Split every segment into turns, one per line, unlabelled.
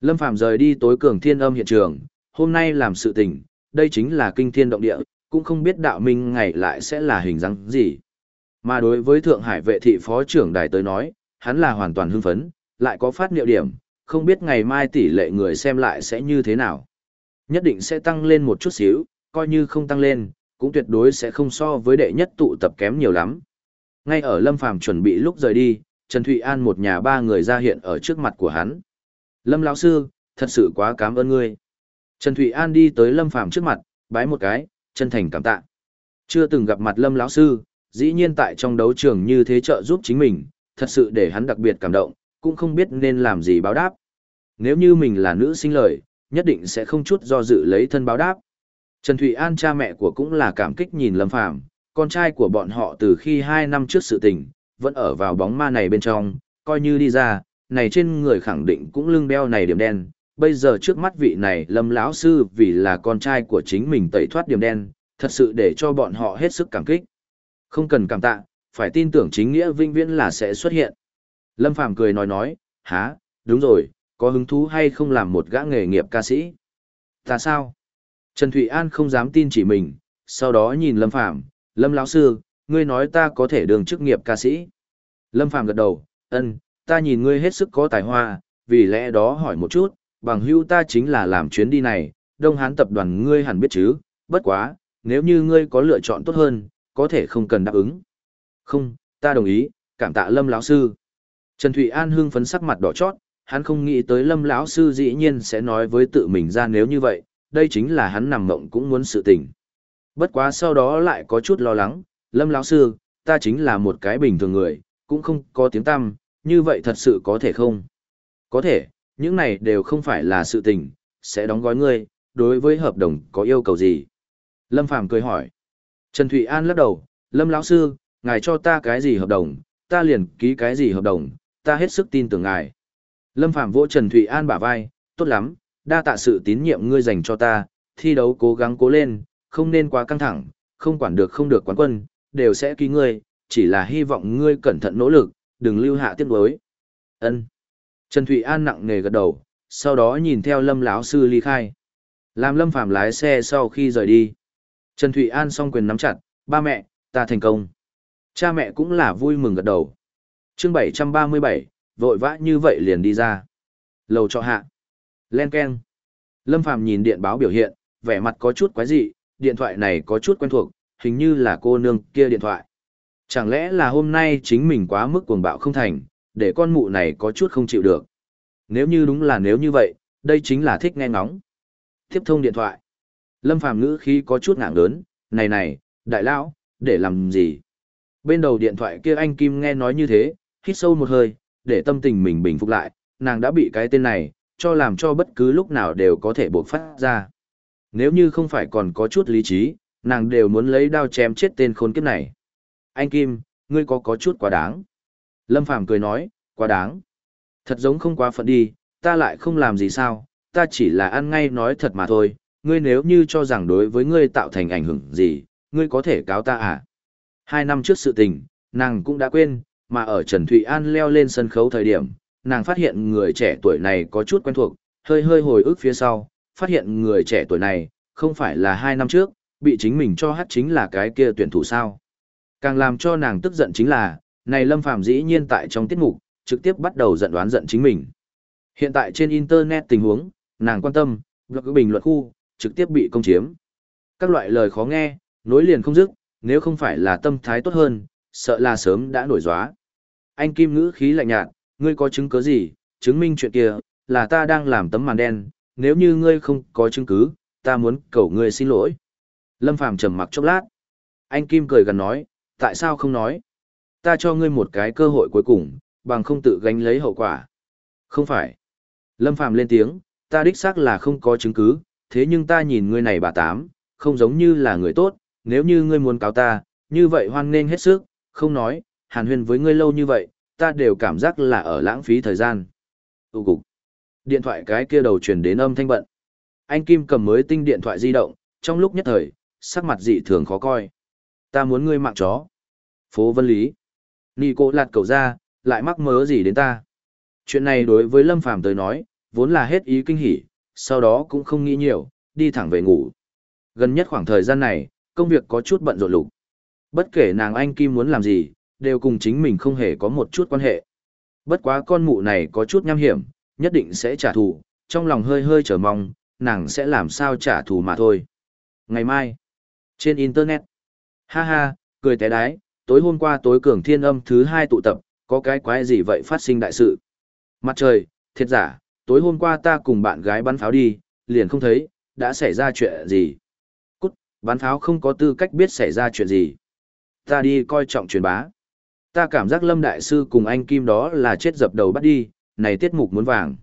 Lâm Phàm rời đi tối cường thiên âm hiện trường, hôm nay làm sự tình, đây chính là kinh thiên động địa, cũng không biết đạo minh ngày lại sẽ là hình dáng gì. Mà đối với Thượng Hải vệ thị phó trưởng đài tới nói, hắn là hoàn toàn hưng phấn, lại có phát niệu điểm, không biết ngày mai tỷ lệ người xem lại sẽ như thế nào. Nhất định sẽ tăng lên một chút xíu, coi như không tăng lên, cũng tuyệt đối sẽ không so với đệ nhất tụ tập kém nhiều lắm. Ngay ở Lâm Phàm chuẩn bị lúc rời đi, Trần Thụy An một nhà ba người ra hiện ở trước mặt của hắn. Lâm lão sư, thật sự quá cảm ơn ngươi. Trần Thụy An đi tới Lâm Phàm trước mặt, bái một cái, chân thành cảm tạ. Chưa từng gặp mặt Lâm lão sư, dĩ nhiên tại trong đấu trường như thế trợ giúp chính mình, thật sự để hắn đặc biệt cảm động, cũng không biết nên làm gì báo đáp. Nếu như mình là nữ sinh lời, nhất định sẽ không chút do dự lấy thân báo đáp. Trần Thụy An cha mẹ của cũng là cảm kích nhìn Lâm Phàm, con trai của bọn họ từ khi 2 năm trước sự tình, vẫn ở vào bóng ma này bên trong, coi như đi ra, này trên người khẳng định cũng lưng đeo này điểm đen. Bây giờ trước mắt vị này Lâm lão sư vì là con trai của chính mình tẩy thoát điểm đen, thật sự để cho bọn họ hết sức cảm kích. Không cần cảm tạ, phải tin tưởng chính nghĩa vinh viễn là sẽ xuất hiện. Lâm Phàm cười nói nói, há, đúng rồi, có hứng thú hay không làm một gã nghề nghiệp ca sĩ? Ta sao? Trần Thụy An không dám tin chỉ mình, sau đó nhìn Lâm Phàm Lâm lão sư, ngươi nói ta có thể đường chức nghiệp ca sĩ. Lâm Phàm gật đầu, ân, ta nhìn ngươi hết sức có tài hoa, vì lẽ đó hỏi một chút, bằng hữu ta chính là làm chuyến đi này, Đông Hán tập đoàn ngươi hẳn biết chứ, bất quá, nếu như ngươi có lựa chọn tốt hơn, có thể không cần đáp ứng. Không, ta đồng ý, cảm tạ Lâm lão sư. Trần Thụy An hưng phấn sắc mặt đỏ chót, hắn không nghĩ tới Lâm lão sư dĩ nhiên sẽ nói với tự mình ra nếu như vậy, đây chính là hắn nằm mộng cũng muốn sự tình. Bất quá sau đó lại có chút lo lắng, Lâm lão sư, ta chính là một cái bình thường người, cũng không có tiếng tăm, như vậy thật sự có thể không? Có thể, những này đều không phải là sự tình, sẽ đóng gói ngươi, đối với hợp đồng có yêu cầu gì? Lâm Phàm cười hỏi. Trần Thụy An lắc đầu, Lâm lão sư, ngài cho ta cái gì hợp đồng, ta liền ký cái gì hợp đồng, ta hết sức tin tưởng ngài. Lâm Phàm vỗ Trần Thụy An bả vai, tốt lắm, đa tạ sự tín nhiệm ngươi dành cho ta, thi đấu cố gắng cố lên, không nên quá căng thẳng, không quản được không được quán quân, đều sẽ ký ngươi, chỉ là hy vọng ngươi cẩn thận nỗ lực, đừng lưu hạ tiếc đối. Ân. Trần Thụy An nặng nề gật đầu, sau đó nhìn theo Lâm lão sư ly khai. Làm Lâm Phàm lái xe sau khi rời đi. Trần Thụy An song quyền nắm chặt, ba mẹ, ta thành công. Cha mẹ cũng là vui mừng gật đầu. chương 737, vội vã như vậy liền đi ra. Lầu trọ hạ. Len Ken. Lâm Phàm nhìn điện báo biểu hiện, vẻ mặt có chút quái dị, điện thoại này có chút quen thuộc, hình như là cô nương kia điện thoại. Chẳng lẽ là hôm nay chính mình quá mức cuồng bạo không thành, để con mụ này có chút không chịu được. Nếu như đúng là nếu như vậy, đây chính là thích nghe ngóng. Tiếp thông điện thoại. Lâm Phàm ngữ khí có chút ngạng lớn, này này, đại lão, để làm gì? Bên đầu điện thoại kia anh Kim nghe nói như thế, hít sâu một hơi, để tâm tình mình bình phục lại, nàng đã bị cái tên này, cho làm cho bất cứ lúc nào đều có thể buộc phát ra. Nếu như không phải còn có chút lý trí, nàng đều muốn lấy đao chém chết tên khốn kiếp này. Anh Kim, ngươi có có chút quá đáng. Lâm Phàm cười nói, quá đáng. Thật giống không quá phận đi, ta lại không làm gì sao, ta chỉ là ăn ngay nói thật mà thôi, ngươi nếu như cho rằng đối với ngươi tạo thành ảnh hưởng gì, ngươi có thể cáo ta à? Hai năm trước sự tình, nàng cũng đã quên, mà ở Trần Thụy An leo lên sân khấu thời điểm, nàng phát hiện người trẻ tuổi này có chút quen thuộc, hơi hơi hồi ức phía sau, phát hiện người trẻ tuổi này, không phải là hai năm trước, bị chính mình cho hát chính là cái kia tuyển thủ sao. Càng làm cho nàng tức giận chính là, này Lâm Phàm dĩ nhiên tại trong tiết mục, trực tiếp bắt đầu giận đoán giận chính mình. Hiện tại trên Internet tình huống, nàng quan tâm, blog bình luận khu, trực tiếp bị công chiếm. Các loại lời khó nghe, nối liền không dứt, nếu không phải là tâm thái tốt hơn, sợ là sớm đã nổi gióa. Anh Kim ngữ khí lạnh nhạt, ngươi có chứng cứ gì, chứng minh chuyện kia, là ta đang làm tấm màn đen, nếu như ngươi không có chứng cứ, ta muốn cầu ngươi xin lỗi. Lâm Phàm trầm mặc chốc lát. Anh Kim cười gần nói, tại sao không nói? Ta cho ngươi một cái cơ hội cuối cùng, bằng không tự gánh lấy hậu quả. Không phải. Lâm Phàm lên tiếng, ta đích xác là không có chứng cứ, thế nhưng ta nhìn ngươi này bà tám, không giống như là người tốt, nếu như ngươi muốn cáo ta, như vậy hoan nghênh hết sức, không nói, hàn huyên với ngươi lâu như vậy, ta đều cảm giác là ở lãng phí thời gian. Tụ cục. Điện thoại cái kia đầu truyền đến âm thanh bận. Anh Kim cầm mới tinh điện thoại di động, trong lúc nhất thời, sắc mặt dị thường khó coi. Ta muốn ngươi mạng chó. Phố Vân Lý. Nì cô lạt cầu ra, lại mắc mớ gì đến ta. Chuyện này đối với Lâm Phàm tới nói, vốn là hết ý kinh hỉ, sau đó cũng không nghĩ nhiều, đi thẳng về ngủ. Gần nhất khoảng thời gian này, công việc có chút bận rộn lục. Bất kể nàng anh Kim muốn làm gì, đều cùng chính mình không hề có một chút quan hệ. Bất quá con mụ này có chút nham hiểm, nhất định sẽ trả thù, trong lòng hơi hơi chờ mong, nàng sẽ làm sao trả thù mà thôi. Ngày mai, trên Internet, ha ha, cười té đái, tối hôm qua tối cường thiên âm thứ hai tụ tập, có cái quái gì vậy phát sinh đại sự. Mặt trời, thiệt giả, tối hôm qua ta cùng bạn gái bắn pháo đi, liền không thấy, đã xảy ra chuyện gì. Cút, bắn pháo không có tư cách biết xảy ra chuyện gì. Ta đi coi trọng truyền bá. Ta cảm giác Lâm Đại Sư cùng anh Kim đó là chết dập đầu bắt đi, này tiết mục muốn vàng.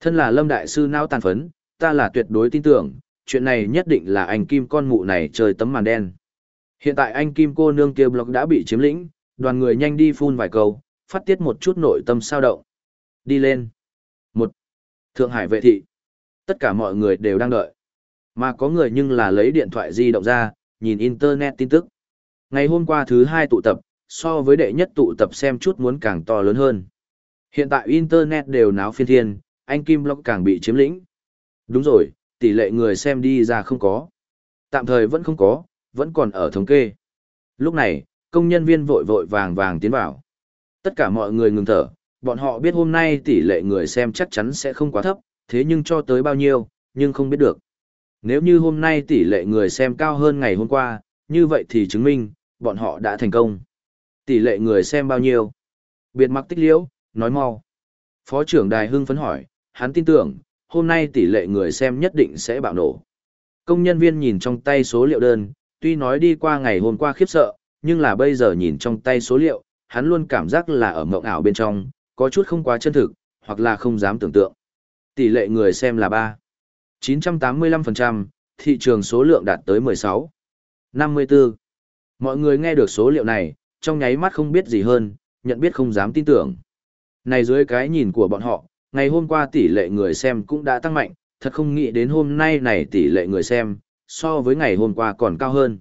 Thân là Lâm Đại Sư nao tàn phấn, ta là tuyệt đối tin tưởng, chuyện này nhất định là anh Kim con mụ này trời tấm màn đen. Hiện tại anh Kim cô nương kia blog đã bị chiếm lĩnh, đoàn người nhanh đi phun vài câu, phát tiết một chút nội tâm sao động. Đi lên. Một. Thượng Hải vệ thị. Tất cả mọi người đều đang đợi. Mà có người nhưng là lấy điện thoại di động ra, nhìn internet tin tức. Ngày hôm qua thứ hai tụ tập, so với đệ nhất tụ tập xem chút muốn càng to lớn hơn. Hiện tại internet đều náo phiên thiên, anh Kim Lộc càng bị chiếm lĩnh. Đúng rồi, tỷ lệ người xem đi ra không có. Tạm thời vẫn không có, vẫn còn ở thống kê. Lúc này, công nhân viên vội vội vàng vàng tiến vào. Tất cả mọi người ngừng thở, bọn họ biết hôm nay tỷ lệ người xem chắc chắn sẽ không quá thấp, thế nhưng cho tới bao nhiêu, nhưng không biết được. Nếu như hôm nay tỷ lệ người xem cao hơn ngày hôm qua, như vậy thì chứng minh, bọn họ đã thành công. Tỷ lệ người xem bao nhiêu? Biệt mặc tích liễu, nói mau. Phó trưởng đài hưng phấn hỏi, hắn tin tưởng, hôm nay tỷ lệ người xem nhất định sẽ bạo nổ. Công nhân viên nhìn trong tay số liệu đơn, tuy nói đi qua ngày hôm qua khiếp sợ, nhưng là bây giờ nhìn trong tay số liệu, hắn luôn cảm giác là ở mộng ảo bên trong, có chút không quá chân thực, hoặc là không dám tưởng tượng. Tỷ lệ người xem là 3. 985%, thị trường số lượng đạt tới 16. 54. Mọi người nghe được số liệu này, trong nháy mắt không biết gì hơn, nhận biết không dám tin tưởng. Này dưới cái nhìn của bọn họ, ngày hôm qua tỷ lệ người xem cũng đã tăng mạnh, thật không nghĩ đến hôm nay này tỷ lệ người xem, so với ngày hôm qua còn cao hơn.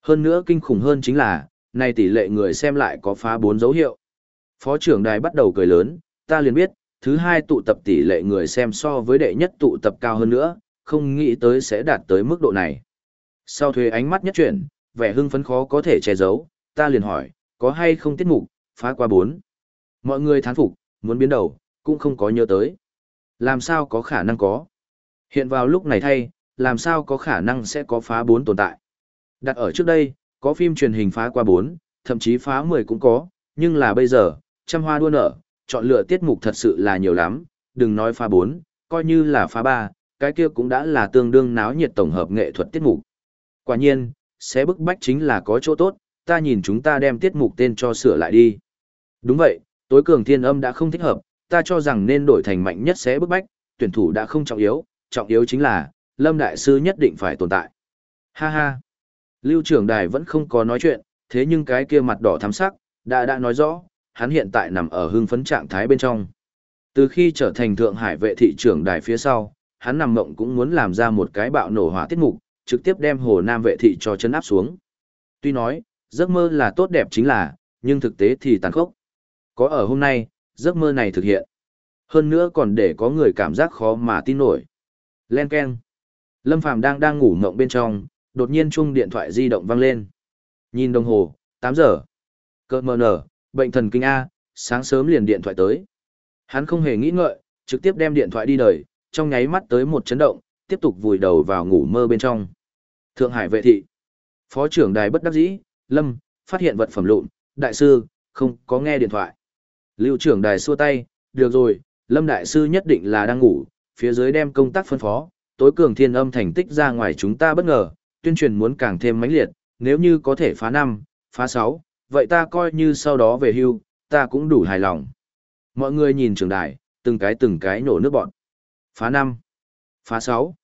Hơn nữa kinh khủng hơn chính là, này tỷ lệ người xem lại có phá bốn dấu hiệu. Phó trưởng đài bắt đầu cười lớn, ta liền biết, thứ hai tụ tập tỷ lệ người xem so với đệ nhất tụ tập cao hơn nữa, không nghĩ tới sẽ đạt tới mức độ này. Sau thuế ánh mắt nhất chuyển, vẻ hưng phấn khó có thể che giấu, ta liền hỏi, có hay không tiết mục, phá qua bốn. Mọi người thán phục, muốn biến đầu, cũng không có nhớ tới. Làm sao có khả năng có? Hiện vào lúc này thay, làm sao có khả năng sẽ có phá bốn tồn tại? Đặt ở trước đây, có phim truyền hình phá qua bốn, thậm chí phá mười cũng có, nhưng là bây giờ, trăm hoa đua nở, chọn lựa tiết mục thật sự là nhiều lắm, đừng nói phá bốn, coi như là phá ba, cái kia cũng đã là tương đương náo nhiệt tổng hợp nghệ thuật tiết mục. Quả nhiên, sẽ bức bách chính là có chỗ tốt, ta nhìn chúng ta đem tiết mục tên cho sửa lại đi. Đúng vậy, tối cường thiên âm đã không thích hợp, ta cho rằng nên đổi thành mạnh nhất sẽ bức bách, tuyển thủ đã không trọng yếu, trọng yếu chính là, Lâm Đại Sư nhất định phải tồn tại. Ha ha. Lưu trưởng đài vẫn không có nói chuyện, thế nhưng cái kia mặt đỏ thắm sắc, đã đã nói rõ, hắn hiện tại nằm ở hưng phấn trạng thái bên trong. Từ khi trở thành Thượng Hải vệ thị trưởng đài phía sau, hắn nằm mộng cũng muốn làm ra một cái bạo nổ hỏa tiết mục, trực tiếp đem Hồ Nam vệ thị cho chấn áp xuống. Tuy nói, giấc mơ là tốt đẹp chính là, nhưng thực tế thì tàn khốc. Có ở hôm nay, giấc mơ này thực hiện. Hơn nữa còn để có người cảm giác khó mà tin nổi. Len Ken. Lâm Phàm đang đang ngủ mộng bên trong, đột nhiên chuông điện thoại di động vang lên. Nhìn đồng hồ, 8 giờ. Cơ mờ nở, bệnh thần kinh A, sáng sớm liền điện thoại tới. Hắn không hề nghĩ ngợi, trực tiếp đem điện thoại đi đời, trong nháy mắt tới một chấn động, tiếp tục vùi đầu vào ngủ mơ bên trong. Thượng Hải vệ thị. Phó trưởng đài bất đắc dĩ, Lâm, phát hiện vật phẩm lụn, đại sư, không có nghe điện thoại. Lưu trưởng đài xua tay, được rồi, Lâm đại sư nhất định là đang ngủ, phía dưới đem công tác phân phó, tối cường thiên âm thành tích ra ngoài chúng ta bất ngờ, tuyên truyền muốn càng thêm mãnh liệt, nếu như có thể phá năm, phá sáu, vậy ta coi như sau đó về hưu, ta cũng đủ hài lòng. Mọi người nhìn trường đài, từng cái từng cái nổ nước bọn. Phá năm, phá sáu,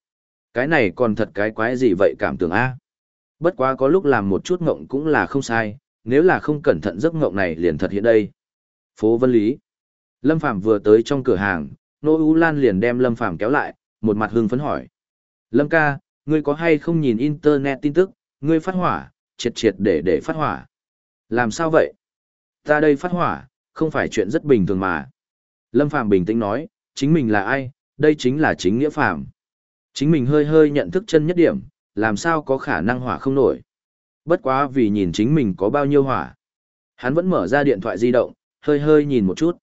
cái này còn thật cái quái gì vậy cảm tưởng A. Bất quá có lúc làm một chút ngộng cũng là không sai, nếu là không cẩn thận giấc ngộng này liền thật hiện đây. Phố Vân Lý. Lâm Phàm vừa tới trong cửa hàng, Nô U Lan liền đem Lâm Phàm kéo lại, một mặt hưng phấn hỏi. Lâm ca, ngươi có hay không nhìn internet tin tức, ngươi phát hỏa, triệt triệt để để phát hỏa. Làm sao vậy? Ta đây phát hỏa, không phải chuyện rất bình thường mà. Lâm Phàm bình tĩnh nói, chính mình là ai, đây chính là chính nghĩa phàm. Chính mình hơi hơi nhận thức chân nhất điểm, làm sao có khả năng hỏa không nổi. Bất quá vì nhìn chính mình có bao nhiêu hỏa. Hắn vẫn mở ra điện thoại di động, hơi hơi nhìn một chút.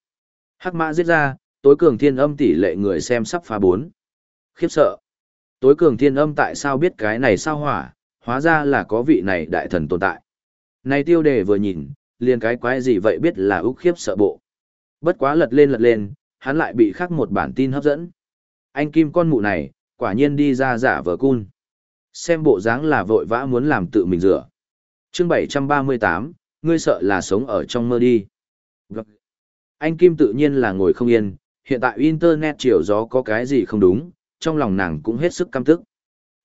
Hắc mã giết ra, tối cường thiên âm tỷ lệ người xem sắp phá 4. Khiếp sợ. Tối cường thiên âm tại sao biết cái này sao hỏa, hóa ra là có vị này đại thần tồn tại. Này tiêu đề vừa nhìn, liền cái quái gì vậy biết là úc khiếp sợ bộ. Bất quá lật lên lật lên, hắn lại bị khắc một bản tin hấp dẫn. Anh Kim con mụ này, quả nhiên đi ra giả vờ cun. Xem bộ dáng là vội vã muốn làm tự mình rửa. chương 738, ngươi sợ là sống ở trong mơ đi. Anh Kim tự nhiên là ngồi không yên, hiện tại Internet chiều gió có cái gì không đúng, trong lòng nàng cũng hết sức căm tức.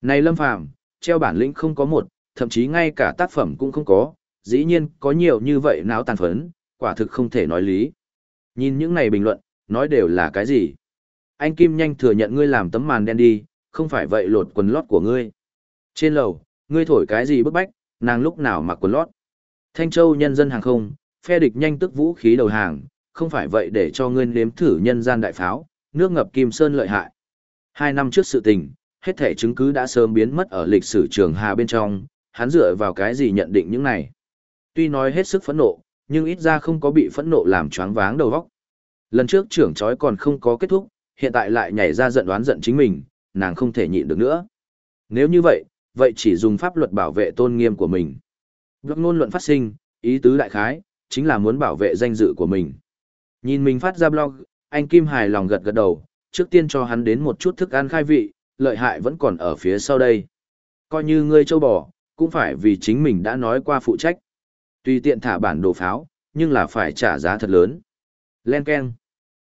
Này Lâm Phàm treo bản lĩnh không có một, thậm chí ngay cả tác phẩm cũng không có, dĩ nhiên có nhiều như vậy náo tàn phấn, quả thực không thể nói lý. Nhìn những này bình luận, nói đều là cái gì? Anh Kim nhanh thừa nhận ngươi làm tấm màn đen đi, không phải vậy lột quần lót của ngươi. Trên lầu, ngươi thổi cái gì bức bách, nàng lúc nào mặc quần lót. Thanh Châu nhân dân hàng không, phe địch nhanh tức vũ khí đầu hàng, không phải vậy để cho ngươi nếm thử nhân gian đại pháo, nước ngập kim sơn lợi hại. Hai năm trước sự tình, hết thể chứng cứ đã sớm biến mất ở lịch sử trường hà bên trong, hắn dựa vào cái gì nhận định những này. Tuy nói hết sức phẫn nộ, nhưng ít ra không có bị phẫn nộ làm choáng váng đầu óc. Lần trước trưởng chói còn không có kết thúc, hiện tại lại nhảy ra giận đoán giận chính mình, nàng không thể nhịn được nữa. Nếu như vậy, vậy chỉ dùng pháp luật bảo vệ tôn nghiêm của mình. Blog ngôn luận phát sinh, ý tứ đại khái, chính là muốn bảo vệ danh dự của mình. Nhìn mình phát ra blog, anh Kim hài lòng gật gật đầu, trước tiên cho hắn đến một chút thức ăn khai vị, lợi hại vẫn còn ở phía sau đây. Coi như ngươi châu bò, cũng phải vì chính mình đã nói qua phụ trách. Tùy tiện thả bản đồ pháo, nhưng là phải trả giá thật lớn. Len Ken.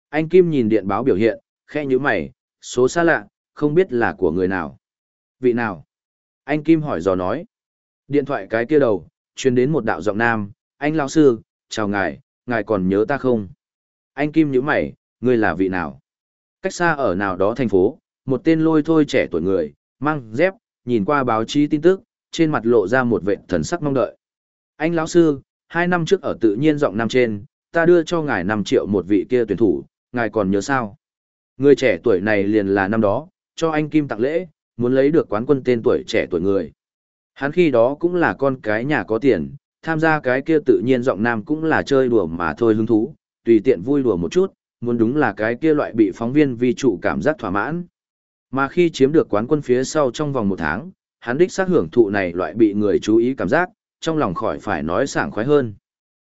Anh Kim nhìn điện báo biểu hiện, khe như mày, số xa lạ, không biết là của người nào. Vị nào? Anh Kim hỏi dò nói. Điện thoại cái kia đầu, truyền đến một đạo giọng nam, anh lão sư, chào ngài, ngài còn nhớ ta không? Anh Kim nhíu mày, ngươi là vị nào? Cách xa ở nào đó thành phố, một tên lôi thôi trẻ tuổi người, mang dép, nhìn qua báo chí tin tức, trên mặt lộ ra một vệ thần sắc mong đợi. Anh lão sư, hai năm trước ở tự nhiên giọng năm trên, ta đưa cho ngài 5 triệu một vị kia tuyển thủ, ngài còn nhớ sao? Người trẻ tuổi này liền là năm đó, cho anh Kim tặng lễ, muốn lấy được quán quân tên tuổi trẻ tuổi người. Hắn khi đó cũng là con cái nhà có tiền, tham gia cái kia tự nhiên giọng nam cũng là chơi đùa mà thôi hứng thú, tùy tiện vui đùa một chút, muốn đúng là cái kia loại bị phóng viên vi trụ cảm giác thỏa mãn. Mà khi chiếm được quán quân phía sau trong vòng một tháng, hắn đích xác hưởng thụ này loại bị người chú ý cảm giác, trong lòng khỏi phải nói sảng khoái hơn.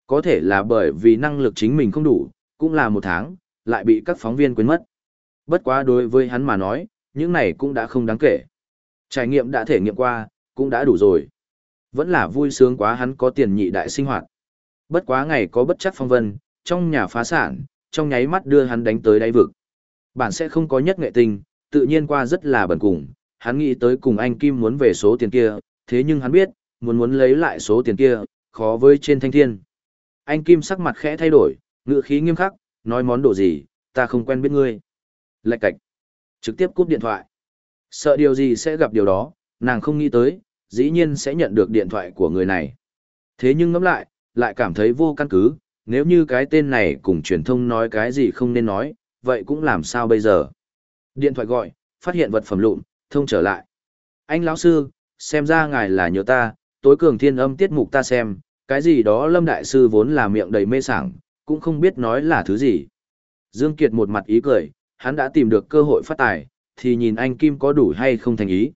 Có thể là bởi vì năng lực chính mình không đủ, cũng là một tháng, lại bị các phóng viên quên mất. Bất quá đối với hắn mà nói, những này cũng đã không đáng kể. Trải nghiệm đã thể nghiệm qua, cũng đã đủ rồi. Vẫn là vui sướng quá hắn có tiền nhị đại sinh hoạt. Bất quá ngày có bất chắc phong vân, trong nhà phá sản, trong nháy mắt đưa hắn đánh tới đáy vực. Bản sẽ không có nhất nghệ tình, tự nhiên qua rất là bẩn cùng, hắn nghĩ tới cùng anh Kim muốn về số tiền kia, thế nhưng hắn biết, muốn muốn lấy lại số tiền kia, khó với trên thanh thiên. Anh Kim sắc mặt khẽ thay đổi, ngựa khí nghiêm khắc, nói món đồ gì, ta không quen biết ngươi. Lạch cạch. Trực tiếp cúp điện thoại. Sợ điều gì sẽ gặp điều đó, nàng không nghĩ tới, dĩ nhiên sẽ nhận được điện thoại của người này. Thế nhưng ngẫm lại, lại cảm thấy vô căn cứ, nếu như cái tên này cùng truyền thông nói cái gì không nên nói, vậy cũng làm sao bây giờ? Điện thoại gọi, phát hiện vật phẩm lụn, thông trở lại. Anh lão sư, xem ra ngài là nhớ ta, tối cường thiên âm tiết mục ta xem, cái gì đó lâm đại sư vốn là miệng đầy mê sảng, cũng không biết nói là thứ gì. Dương Kiệt một mặt ý cười, hắn đã tìm được cơ hội phát tài, thì nhìn anh Kim có đủ hay không thành ý.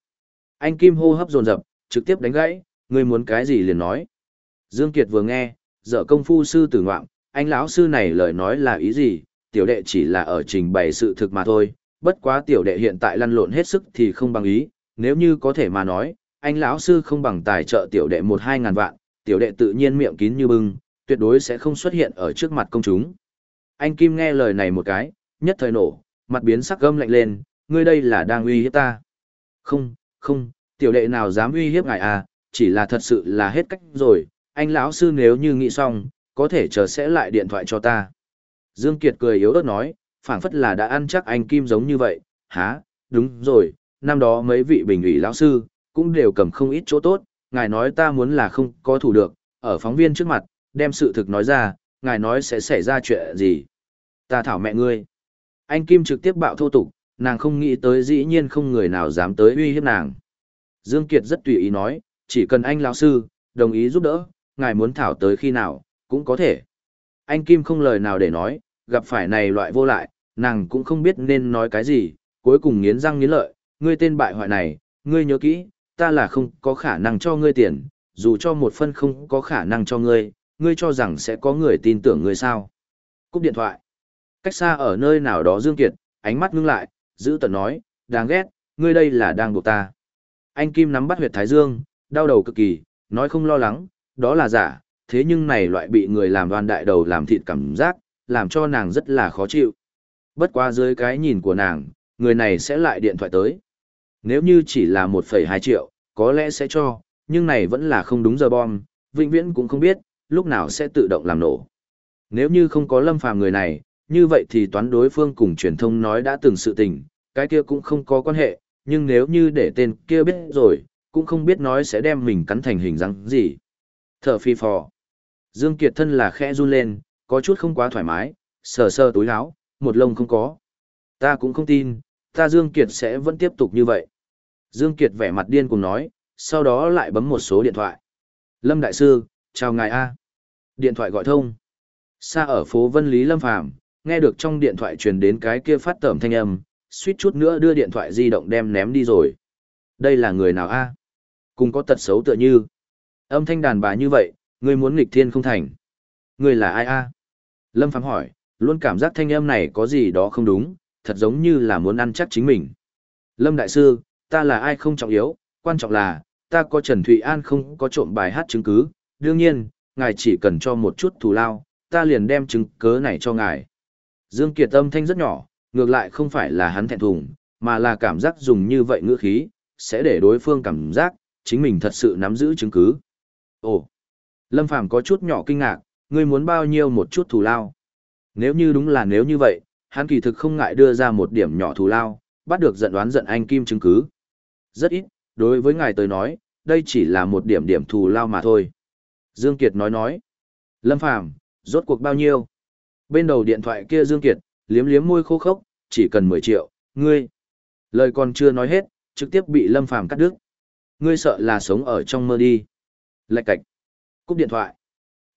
Anh Kim hô hấp dồn dập, trực tiếp đánh gãy, ngươi muốn cái gì liền nói. Dương Kiệt vừa nghe, dở công phu sư tử ngoạm, anh lão sư này lời nói là ý gì, tiểu đệ chỉ là ở trình bày sự thực mà thôi, bất quá tiểu đệ hiện tại lăn lộn hết sức thì không bằng ý, nếu như có thể mà nói, anh lão sư không bằng tài trợ tiểu đệ một hai ngàn vạn, tiểu đệ tự nhiên miệng kín như bưng, tuyệt đối sẽ không xuất hiện ở trước mặt công chúng. Anh Kim nghe lời này một cái, nhất thời nổ, mặt biến sắc gâm lạnh lên, ngươi đây là đang uy hiếp ta. Không, không, tiểu đệ nào dám uy hiếp ngài à, chỉ là thật sự là hết cách rồi, anh lão sư nếu như nghĩ xong, có thể chờ sẽ lại điện thoại cho ta. Dương Kiệt cười yếu ớt nói, phảng phất là đã ăn chắc anh Kim giống như vậy, há, đúng rồi, năm đó mấy vị bình ủy lão sư, cũng đều cầm không ít chỗ tốt, ngài nói ta muốn là không có thủ được, ở phóng viên trước mặt, đem sự thực nói ra, ngài nói sẽ xảy ra chuyện gì. Ta thảo mẹ ngươi. Anh Kim trực tiếp bạo thô tục, nàng không nghĩ tới dĩ nhiên không người nào dám tới uy hiếp nàng. Dương Kiệt rất tùy ý nói, chỉ cần anh lão sư, đồng ý giúp đỡ, ngài muốn thảo tới khi nào, cũng có thể. Anh Kim không lời nào để nói, gặp phải này loại vô lại, nàng cũng không biết nên nói cái gì, cuối cùng nghiến răng nghiến lợi, ngươi tên bại hoại này, ngươi nhớ kỹ, ta là không có khả năng cho ngươi tiền, dù cho một phân không có khả năng cho ngươi, ngươi cho rằng sẽ có người tin tưởng ngươi sao. Cúp điện thoại. Cách xa ở nơi nào đó Dương Kiệt, ánh mắt ngưng lại, giữ tận nói, đáng ghét, ngươi đây là đang buộc ta. Anh Kim nắm bắt huyệt Thái Dương, đau đầu cực kỳ, nói không lo lắng, đó là giả, thế nhưng này loại bị người làm đoan đại đầu làm thịt cảm giác, làm cho nàng rất là khó chịu. Bất qua dưới cái nhìn của nàng, người này sẽ lại điện thoại tới. Nếu như chỉ là 1,2 triệu, có lẽ sẽ cho, nhưng này vẫn là không đúng giờ bom, vĩnh viễn cũng không biết, lúc nào sẽ tự động làm nổ. Nếu như không có lâm phàm người này, như vậy thì toán đối phương cùng truyền thông nói đã từng sự tình, cái kia cũng không có quan hệ, nhưng nếu như để tên kia biết rồi, cũng không biết nói sẽ đem mình cắn thành hình dáng gì. Thở phi phò. Dương Kiệt thân là khẽ run lên, có chút không quá thoải mái, sờ sờ túi áo, một lông không có. Ta cũng không tin, ta Dương Kiệt sẽ vẫn tiếp tục như vậy. Dương Kiệt vẻ mặt điên cùng nói, sau đó lại bấm một số điện thoại. Lâm Đại Sư, chào ngài A. Điện thoại gọi thông. Xa ở phố Vân Lý Lâm Phàm nghe được trong điện thoại truyền đến cái kia phát tẩm thanh âm, suýt chút nữa đưa điện thoại di động đem ném đi rồi. Đây là người nào A? Cùng có tật xấu tựa như. Âm thanh đàn bà như vậy, ngươi muốn nghịch thiên không thành. Ngươi là ai A? Lâm Phàm hỏi, luôn cảm giác thanh âm này có gì đó không đúng, thật giống như là muốn ăn chắc chính mình. Lâm Đại Sư, ta là ai không trọng yếu, quan trọng là, ta có Trần Thụy An không có trộm bài hát chứng cứ, đương nhiên, ngài chỉ cần cho một chút thù lao, ta liền đem chứng cớ này cho ngài. Dương Kiệt âm thanh rất nhỏ, ngược lại không phải là hắn thẹn thùng, mà là cảm giác dùng như vậy ngữ khí, sẽ để đối phương cảm giác, chính mình thật sự nắm giữ chứng cứ. Ồ, Lâm Phàm có chút nhỏ kinh ngạc, ngươi muốn bao nhiêu một chút thù lao. Nếu như đúng là nếu như vậy, hắn kỳ thực không ngại đưa ra một điểm nhỏ thù lao, bắt được giận đoán giận anh Kim chứng cứ. Rất ít, đối với ngài tới nói, đây chỉ là một điểm điểm thù lao mà thôi. Dương Kiệt nói nói. Lâm Phàm rốt cuộc bao nhiêu? Bên đầu điện thoại kia Dương Kiệt, liếm liếm môi khô khốc, chỉ cần 10 triệu, ngươi. Lời còn chưa nói hết, trực tiếp bị Lâm Phàm cắt đứt. Ngươi sợ là sống ở trong mơ đi. Lạch cạch. Cúp điện thoại.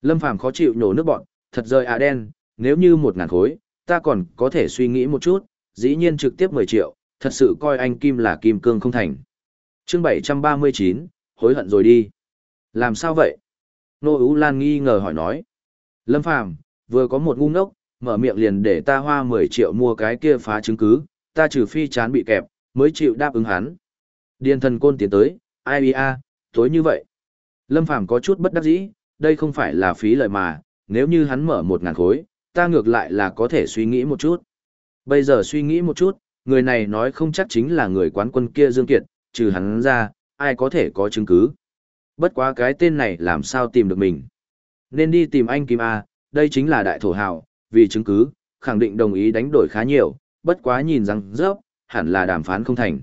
Lâm Phàm khó chịu nhổ nước bọn, thật rơi à đen, nếu như một ngàn khối, ta còn có thể suy nghĩ một chút, dĩ nhiên trực tiếp 10 triệu, thật sự coi anh Kim là kim cương không thành. chương 739, hối hận rồi đi. Làm sao vậy? Nô Ú Lan nghi ngờ hỏi nói. Lâm Phàm vừa có một ngu ngốc, mở miệng liền để ta hoa 10 triệu mua cái kia phá chứng cứ, ta trừ phi chán bị kẹp, mới chịu đáp ứng hắn. Điền thần côn tiến tới, ai a, tối như vậy. Lâm Phàm có chút bất đắc dĩ, đây không phải là phí lợi mà, nếu như hắn mở một ngàn khối, ta ngược lại là có thể suy nghĩ một chút. Bây giờ suy nghĩ một chút, người này nói không chắc chính là người quán quân kia Dương Kiệt, trừ hắn ra, ai có thể có chứng cứ. Bất quá cái tên này làm sao tìm được mình. Nên đi tìm anh Kim A, đây chính là đại thổ hào, vì chứng cứ, khẳng định đồng ý đánh đổi khá nhiều, bất quá nhìn rằng rớp, hẳn là đàm phán không thành.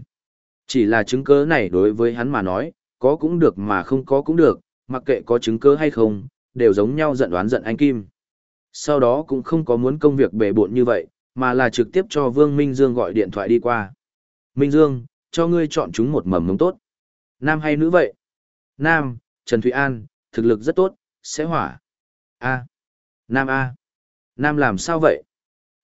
Chỉ là chứng cứ này đối với hắn mà nói, có cũng được mà không có cũng được, mặc kệ có chứng cứ hay không, đều giống nhau giận đoán giận anh Kim. Sau đó cũng không có muốn công việc bề bộn như vậy, mà là trực tiếp cho Vương Minh Dương gọi điện thoại đi qua. Minh Dương, cho ngươi chọn chúng một mầm mống tốt. Nam hay nữ vậy? Nam, Trần Thụy An, thực lực rất tốt, sẽ hỏa. A. Nam A. Nam làm sao vậy?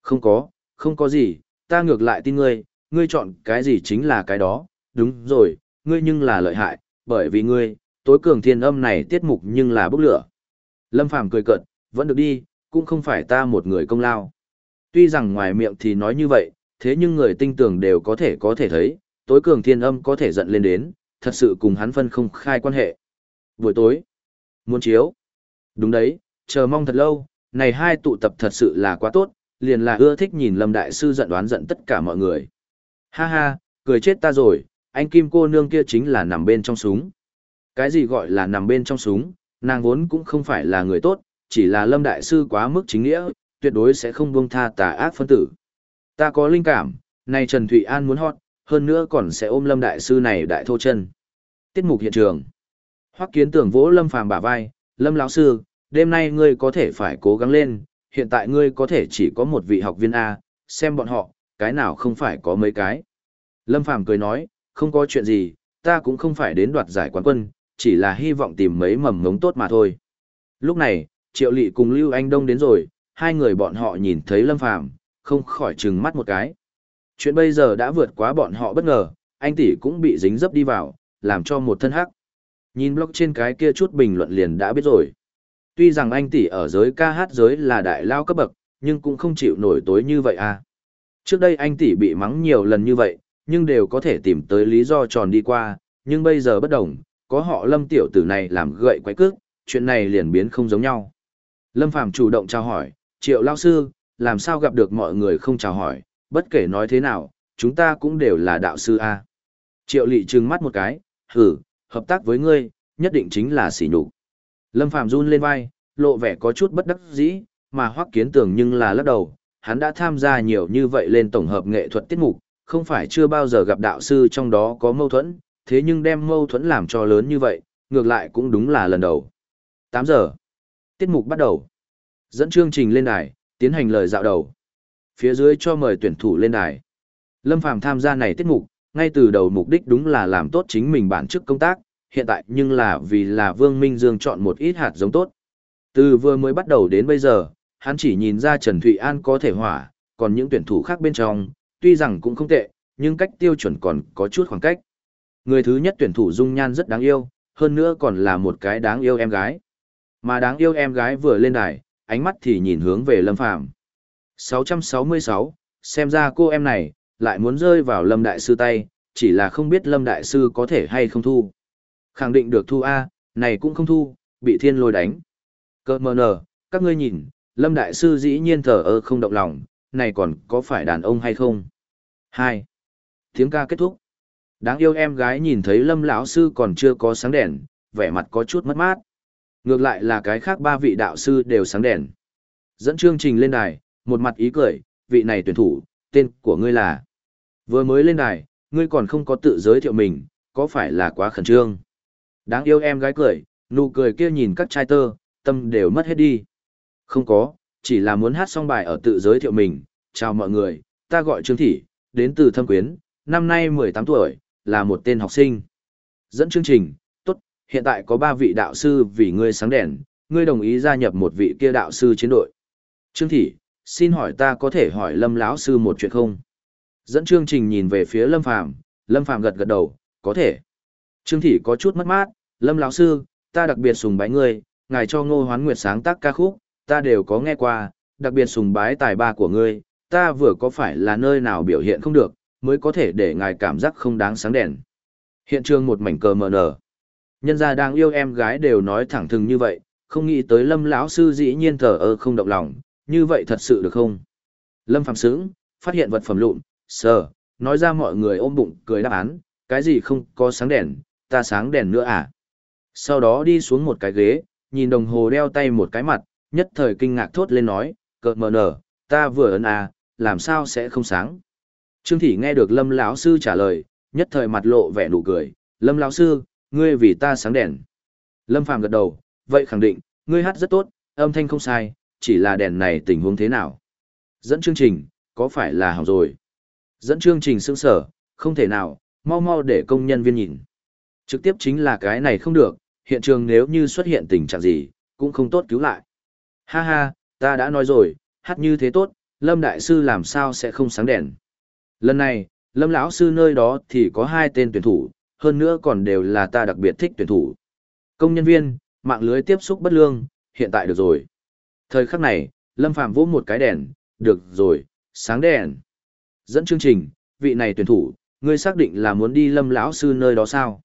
Không có, không có gì, ta ngược lại tin ngươi, ngươi chọn cái gì chính là cái đó, đúng rồi, ngươi nhưng là lợi hại, bởi vì ngươi, tối cường thiên âm này tiết mục nhưng là bốc lửa. Lâm Phàm cười cợt, vẫn được đi, cũng không phải ta một người công lao. Tuy rằng ngoài miệng thì nói như vậy, thế nhưng người tinh tưởng đều có thể có thể thấy, tối cường thiên âm có thể giận lên đến, thật sự cùng hắn phân không khai quan hệ. Buổi tối, muốn chiếu. Đúng đấy, chờ mong thật lâu, này hai tụ tập thật sự là quá tốt, liền là ưa thích nhìn Lâm Đại Sư giận đoán giận tất cả mọi người. Ha ha, cười chết ta rồi, anh Kim cô nương kia chính là nằm bên trong súng. Cái gì gọi là nằm bên trong súng, nàng vốn cũng không phải là người tốt, chỉ là Lâm Đại Sư quá mức chính nghĩa, tuyệt đối sẽ không buông tha tà ác phân tử. Ta có linh cảm, nay Trần Thụy An muốn hót, hơn nữa còn sẽ ôm Lâm Đại Sư này đại thô chân. Tiết mục hiện trường. Hoắc kiến tưởng vỗ Lâm Phàm bả vai, Lâm lão sư, đêm nay ngươi có thể phải cố gắng lên, hiện tại ngươi có thể chỉ có một vị học viên A, xem bọn họ, cái nào không phải có mấy cái. Lâm Phàm cười nói, không có chuyện gì, ta cũng không phải đến đoạt giải quán quân, chỉ là hy vọng tìm mấy mầm ngống tốt mà thôi. Lúc này, Triệu Lị cùng Lưu Anh Đông đến rồi, hai người bọn họ nhìn thấy Lâm Phàm không khỏi trừng mắt một cái. Chuyện bây giờ đã vượt quá bọn họ bất ngờ, anh tỷ cũng bị dính dấp đi vào, làm cho một thân hắc. Nhìn blog trên cái kia chút bình luận liền đã biết rồi. Tuy rằng anh tỷ ở giới ca hát giới là đại lao cấp bậc, nhưng cũng không chịu nổi tối như vậy à. Trước đây anh tỷ bị mắng nhiều lần như vậy, nhưng đều có thể tìm tới lý do tròn đi qua, nhưng bây giờ bất đồng, có họ lâm tiểu tử này làm gậy quái cước, chuyện này liền biến không giống nhau. Lâm Phàm chủ động chào hỏi, triệu lao sư, làm sao gặp được mọi người không chào hỏi, bất kể nói thế nào, chúng ta cũng đều là đạo sư A. Triệu lị trừng mắt một cái, hử, hợp tác với ngươi, nhất định chính là sỉ nhục. Lâm Phàm run lên vai, lộ vẻ có chút bất đắc dĩ, mà Hoắc Kiến Tường nhưng là lắc đầu, hắn đã tham gia nhiều như vậy lên tổng hợp nghệ thuật tiết mục, không phải chưa bao giờ gặp đạo sư trong đó có mâu thuẫn, thế nhưng đem mâu thuẫn làm cho lớn như vậy, ngược lại cũng đúng là lần đầu. 8 giờ. Tiết mục bắt đầu. Dẫn chương trình lên đài, tiến hành lời dạo đầu. Phía dưới cho mời tuyển thủ lên đài. Lâm Phàm tham gia này tiết mục, ngay từ đầu mục đích đúng là làm tốt chính mình bản chức công tác, hiện tại nhưng là vì là Vương Minh Dương chọn một ít hạt giống tốt. Từ vừa mới bắt đầu đến bây giờ, hắn chỉ nhìn ra Trần Thụy An có thể hỏa, còn những tuyển thủ khác bên trong, tuy rằng cũng không tệ, nhưng cách tiêu chuẩn còn có chút khoảng cách. Người thứ nhất tuyển thủ dung nhan rất đáng yêu, hơn nữa còn là một cái đáng yêu em gái. Mà đáng yêu em gái vừa lên đài, ánh mắt thì nhìn hướng về Lâm Phàm. 666, xem ra cô em này, lại muốn rơi vào Lâm Đại Sư tay, chỉ là không biết Lâm Đại Sư có thể hay không thu. Khẳng định được thu A, này cũng không thu, bị thiên lôi đánh. Cơ mờ nờ, các ngươi nhìn, Lâm Đại Sư dĩ nhiên thờ ơ không động lòng, này còn có phải đàn ông hay không? Hai. Tiếng ca kết thúc. Đáng yêu em gái nhìn thấy Lâm lão sư còn chưa có sáng đèn, vẻ mặt có chút mất mát. Ngược lại là cái khác ba vị đạo sư đều sáng đèn. Dẫn chương trình lên đài, một mặt ý cười, vị này tuyển thủ, tên của ngươi là. Vừa mới lên đài, ngươi còn không có tự giới thiệu mình, có phải là quá khẩn trương? Đáng yêu em gái cười, nụ cười kia nhìn các trai tơ, tâm đều mất hết đi. Không có, chỉ là muốn hát xong bài ở tự giới thiệu mình. Chào mọi người, ta gọi Trương Thị, đến từ Thâm Quyến, năm nay 18 tuổi, là một tên học sinh. Dẫn chương trình, tốt, hiện tại có 3 vị đạo sư vì ngươi sáng đèn, ngươi đồng ý gia nhập một vị kia đạo sư chiến đội. Trương Thị, xin hỏi ta có thể hỏi Lâm lão sư một chuyện không? Dẫn chương trình nhìn về phía Lâm Phàm, Lâm Phàm gật gật đầu, có thể. Trương Thị có chút mất mát, Lâm lão sư, ta đặc biệt sùng bái ngươi, ngài cho Ngô Hoán Nguyệt sáng tác ca khúc, ta đều có nghe qua, đặc biệt sùng bái tài ba của ngươi, ta vừa có phải là nơi nào biểu hiện không được, mới có thể để ngài cảm giác không đáng sáng đèn. Hiện trường một mảnh cờ mờ nở. Nhân gia đang yêu em gái đều nói thẳng thừng như vậy, không nghĩ tới Lâm lão sư dĩ nhiên thờ ơ không động lòng, như vậy thật sự được không? Lâm Phạm sững, phát hiện vật phẩm lụn, sờ, nói ra mọi người ôm bụng cười đáp án, cái gì không có sáng đèn, ta sáng đèn nữa à? Sau đó đi xuống một cái ghế, nhìn đồng hồ đeo tay một cái mặt, nhất thời kinh ngạc thốt lên nói, cợt mờ nở, ta vừa ấn à, làm sao sẽ không sáng? Trương Thị nghe được Lâm lão sư trả lời, nhất thời mặt lộ vẻ nụ cười, Lâm lão sư, ngươi vì ta sáng đèn. Lâm Phàm gật đầu, vậy khẳng định, ngươi hát rất tốt, âm thanh không sai, chỉ là đèn này tình huống thế nào? Dẫn chương trình, có phải là hỏng rồi? Dẫn chương trình sương sở, không thể nào, mau mau để công nhân viên nhìn. Trực tiếp chính là cái này không được, hiện trường nếu như xuất hiện tình trạng gì, cũng không tốt cứu lại. Ha ha, ta đã nói rồi, hát như thế tốt, Lâm Đại Sư làm sao sẽ không sáng đèn. Lần này, Lâm lão Sư nơi đó thì có hai tên tuyển thủ, hơn nữa còn đều là ta đặc biệt thích tuyển thủ. Công nhân viên, mạng lưới tiếp xúc bất lương, hiện tại được rồi. Thời khắc này, Lâm Phạm vỗ một cái đèn, được rồi, sáng đèn. Dẫn chương trình, vị này tuyển thủ, ngươi xác định là muốn đi Lâm lão sư nơi đó sao?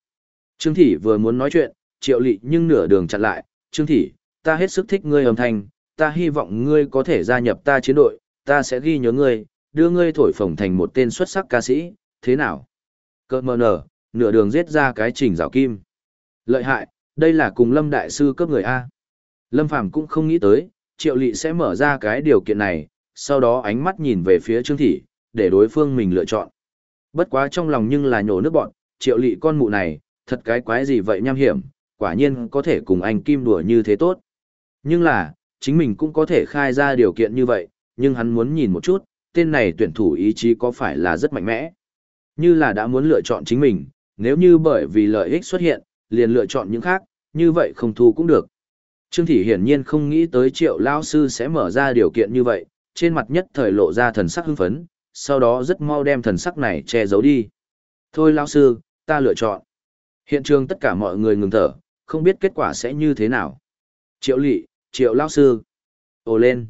Trương Thị vừa muốn nói chuyện, Triệu Lị nhưng nửa đường chặn lại, "Trương Thị, ta hết sức thích ngươi âm thanh, ta hy vọng ngươi có thể gia nhập ta chiến đội, ta sẽ ghi nhớ ngươi, đưa ngươi thổi phồng thành một tên xuất sắc ca sĩ, thế nào?" Cơ mờ nở, nửa đường giết ra cái trình rào kim. Lợi hại, đây là cùng Lâm đại sư cấp người a. Lâm Phàm cũng không nghĩ tới, Triệu Lị sẽ mở ra cái điều kiện này, sau đó ánh mắt nhìn về phía Trương Thị, để đối phương mình lựa chọn. Bất quá trong lòng nhưng là nhổ nước bọn, Triệu Lị con mụ này, thật cái quái gì vậy nham hiểm, quả nhiên có thể cùng anh Kim đùa như thế tốt. Nhưng là, chính mình cũng có thể khai ra điều kiện như vậy, nhưng hắn muốn nhìn một chút, tên này tuyển thủ ý chí có phải là rất mạnh mẽ. Như là đã muốn lựa chọn chính mình, nếu như bởi vì lợi ích xuất hiện, liền lựa chọn những khác, như vậy không thu cũng được. Trương Thị hiển nhiên không nghĩ tới triệu lao sư sẽ mở ra điều kiện như vậy, trên mặt nhất thời lộ ra thần sắc hưng phấn, sau đó rất mau đem thần sắc này che giấu đi. Thôi lao sư, ta lựa chọn. Hiện trường tất cả mọi người ngừng thở, không biết kết quả sẽ như thế nào. Triệu lị, triệu lao sư. Ồ lên.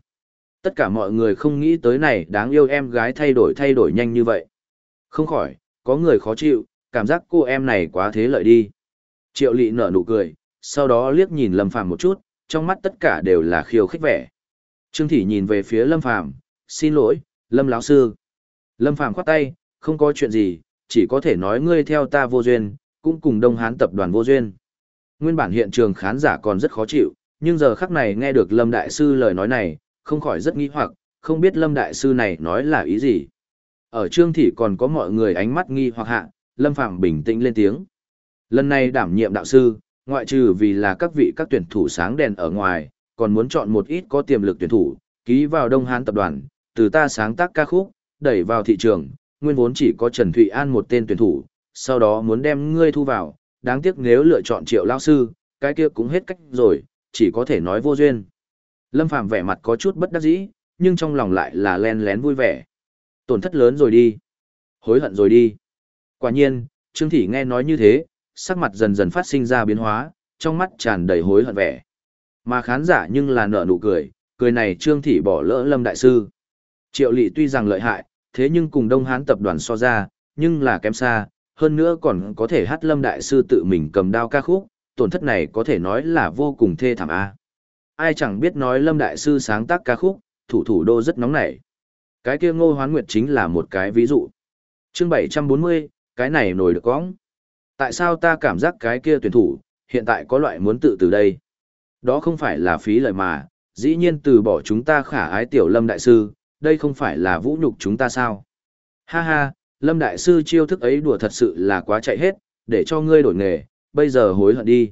Tất cả mọi người không nghĩ tới này đáng yêu em gái thay đổi thay đổi nhanh như vậy. Không khỏi, có người khó chịu, cảm giác cô em này quá thế lợi đi. Triệu lị nở nụ cười, sau đó liếc nhìn Lâm Phàm một chút, trong mắt tất cả đều là khiêu khích vẻ. Trương Thị nhìn về phía Lâm Phàm, xin lỗi, Lâm lão sư. Lâm Phàm khoát tay, không có chuyện gì, chỉ có thể nói ngươi theo ta vô duyên, cũng cùng Đông Hán tập đoàn vô duyên. Nguyên bản hiện trường khán giả còn rất khó chịu, nhưng giờ khắc này nghe được Lâm Đại Sư lời nói này, không khỏi rất nghi hoặc, không biết Lâm Đại Sư này nói là ý gì. Ở Trương Thị còn có mọi người ánh mắt nghi hoặc hạ, Lâm Phạm bình tĩnh lên tiếng. Lần này đảm nhiệm đạo sư, ngoại trừ vì là các vị các tuyển thủ sáng đèn ở ngoài, còn muốn chọn một ít có tiềm lực tuyển thủ, ký vào Đông Hán tập đoàn, từ ta sáng tác ca khúc, đẩy vào thị trường, nguyên vốn chỉ có Trần Thụy An một tên tuyển thủ, sau đó muốn đem ngươi thu vào, đáng tiếc nếu lựa chọn triệu lao sư, cái kia cũng hết cách rồi, chỉ có thể nói vô duyên. Lâm Phàm vẻ mặt có chút bất đắc dĩ, nhưng trong lòng lại là len lén vui vẻ. Tổn thất lớn rồi đi. Hối hận rồi đi. Quả nhiên, Trương Thị nghe nói như thế, sắc mặt dần dần phát sinh ra biến hóa, trong mắt tràn đầy hối hận vẻ. Mà khán giả nhưng là nở nụ cười, cười này Trương Thị bỏ lỡ Lâm Đại Sư. Triệu Lị tuy rằng lợi hại, thế nhưng cùng Đông Hán tập đoàn so ra, nhưng là kém xa, hơn nữa còn có thể hát Lâm Đại Sư tự mình cầm đao ca khúc, tổn thất này có thể nói là vô cùng thê thảm a. Ai chẳng biết nói Lâm Đại Sư sáng tác ca khúc, thủ thủ đô rất nóng nảy. Cái kia Ngô Hoán Nguyệt chính là một cái ví dụ. Chương 740, cái này nổi được cóng. Tại sao ta cảm giác cái kia tuyển thủ, hiện tại có loại muốn tự từ đây? Đó không phải là phí lời mà, dĩ nhiên từ bỏ chúng ta khả ái tiểu Lâm Đại Sư, đây không phải là vũ nhục chúng ta sao? Ha ha, Lâm Đại Sư chiêu thức ấy đùa thật sự là quá chạy hết, để cho ngươi đổi nghề, bây giờ hối hận đi.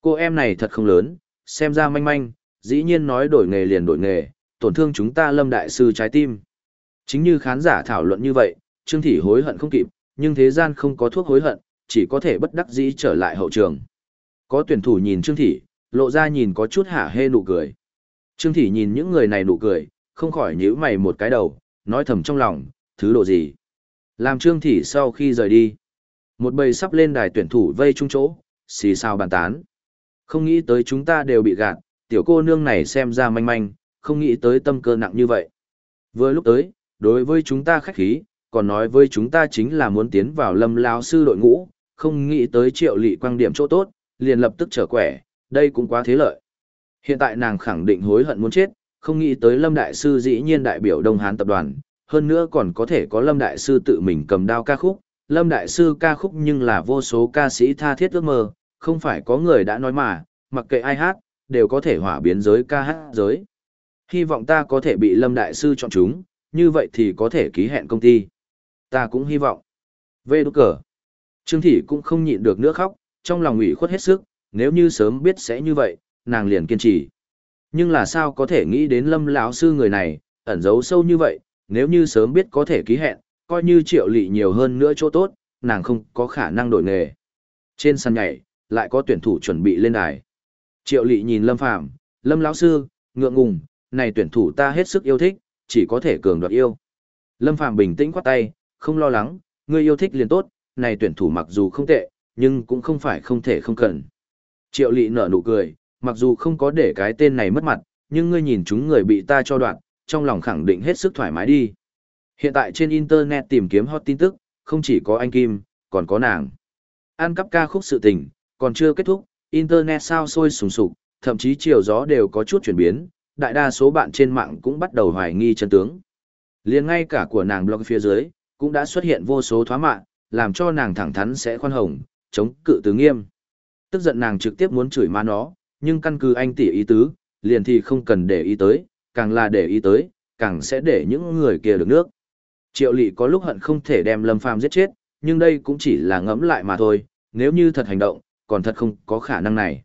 Cô em này thật không lớn, xem ra manh manh, dĩ nhiên nói đổi nghề liền đổi nghề, tổn thương chúng ta Lâm Đại Sư trái tim. Chính như khán giả thảo luận như vậy, Trương Thị hối hận không kịp, nhưng thế gian không có thuốc hối hận, chỉ có thể bất đắc dĩ trở lại hậu trường. Có tuyển thủ nhìn Trương Thị, lộ ra nhìn có chút hả hê nụ cười. Trương Thị nhìn những người này nụ cười, không khỏi nhíu mày một cái đầu, nói thầm trong lòng, thứ độ gì. Làm Trương Thị sau khi rời đi. Một bầy sắp lên đài tuyển thủ vây chung chỗ, xì xào bàn tán. Không nghĩ tới chúng ta đều bị gạt, tiểu cô nương này xem ra manh manh, không nghĩ tới tâm cơ nặng như vậy. Vừa lúc tới, đối với chúng ta khách khí, còn nói với chúng ta chính là muốn tiến vào lâm lao sư đội ngũ, không nghĩ tới triệu lị quan điểm chỗ tốt, liền lập tức trở quẻ, đây cũng quá thế lợi. Hiện tại nàng khẳng định hối hận muốn chết, không nghĩ tới lâm đại sư dĩ nhiên đại biểu Đông Hán tập đoàn, hơn nữa còn có thể có lâm đại sư tự mình cầm đao ca khúc, lâm đại sư ca khúc nhưng là vô số ca sĩ tha thiết ước mơ, không phải có người đã nói mà, mặc kệ ai hát, đều có thể hỏa biến giới ca hát giới. Hy vọng ta có thể bị lâm đại sư chọn chúng, như vậy thì có thể ký hẹn công ty. Ta cũng hy vọng. Về đúc cờ. Trương Thị cũng không nhịn được nữa khóc, trong lòng ủy khuất hết sức, nếu như sớm biết sẽ như vậy, nàng liền kiên trì. Nhưng là sao có thể nghĩ đến lâm lão sư người này, ẩn giấu sâu như vậy, nếu như sớm biết có thể ký hẹn, coi như triệu lị nhiều hơn nữa chỗ tốt, nàng không có khả năng đổi nghề. Trên sân nhảy, lại có tuyển thủ chuẩn bị lên đài. Triệu lị nhìn lâm phàm, lâm lão sư, ngượng ngùng, này tuyển thủ ta hết sức yêu thích, chỉ có thể cường đoạt yêu. Lâm phàm bình tĩnh quát tay, không lo lắng, ngươi yêu thích liền tốt, này tuyển thủ mặc dù không tệ, nhưng cũng không phải không thể không cần. Triệu lị nở nụ cười, mặc dù không có để cái tên này mất mặt, nhưng ngươi nhìn chúng người bị ta cho đoạn, trong lòng khẳng định hết sức thoải mái đi. Hiện tại trên Internet tìm kiếm hot tin tức, không chỉ có anh Kim, còn có nàng. An cắp ca khúc sự tình, còn chưa kết thúc, Internet sao sôi sùng sục, thậm chí chiều gió đều có chút chuyển biến, đại đa số bạn trên mạng cũng bắt đầu hoài nghi chân tướng. liền ngay cả của nàng blog phía dưới, cũng đã xuất hiện vô số thoá mạng, làm cho nàng thẳng thắn sẽ khoan hồng, chống cự từ nghiêm. Tức giận nàng trực tiếp muốn chửi ma nó, nhưng căn cứ anh tỉ ý tứ, liền thì không cần để ý tới, càng là để ý tới, càng sẽ để những người kia được nước. Triệu lỵ có lúc hận không thể đem Lâm Phàm giết chết, nhưng đây cũng chỉ là ngẫm lại mà thôi, nếu như thật hành động, còn thật không có khả năng này.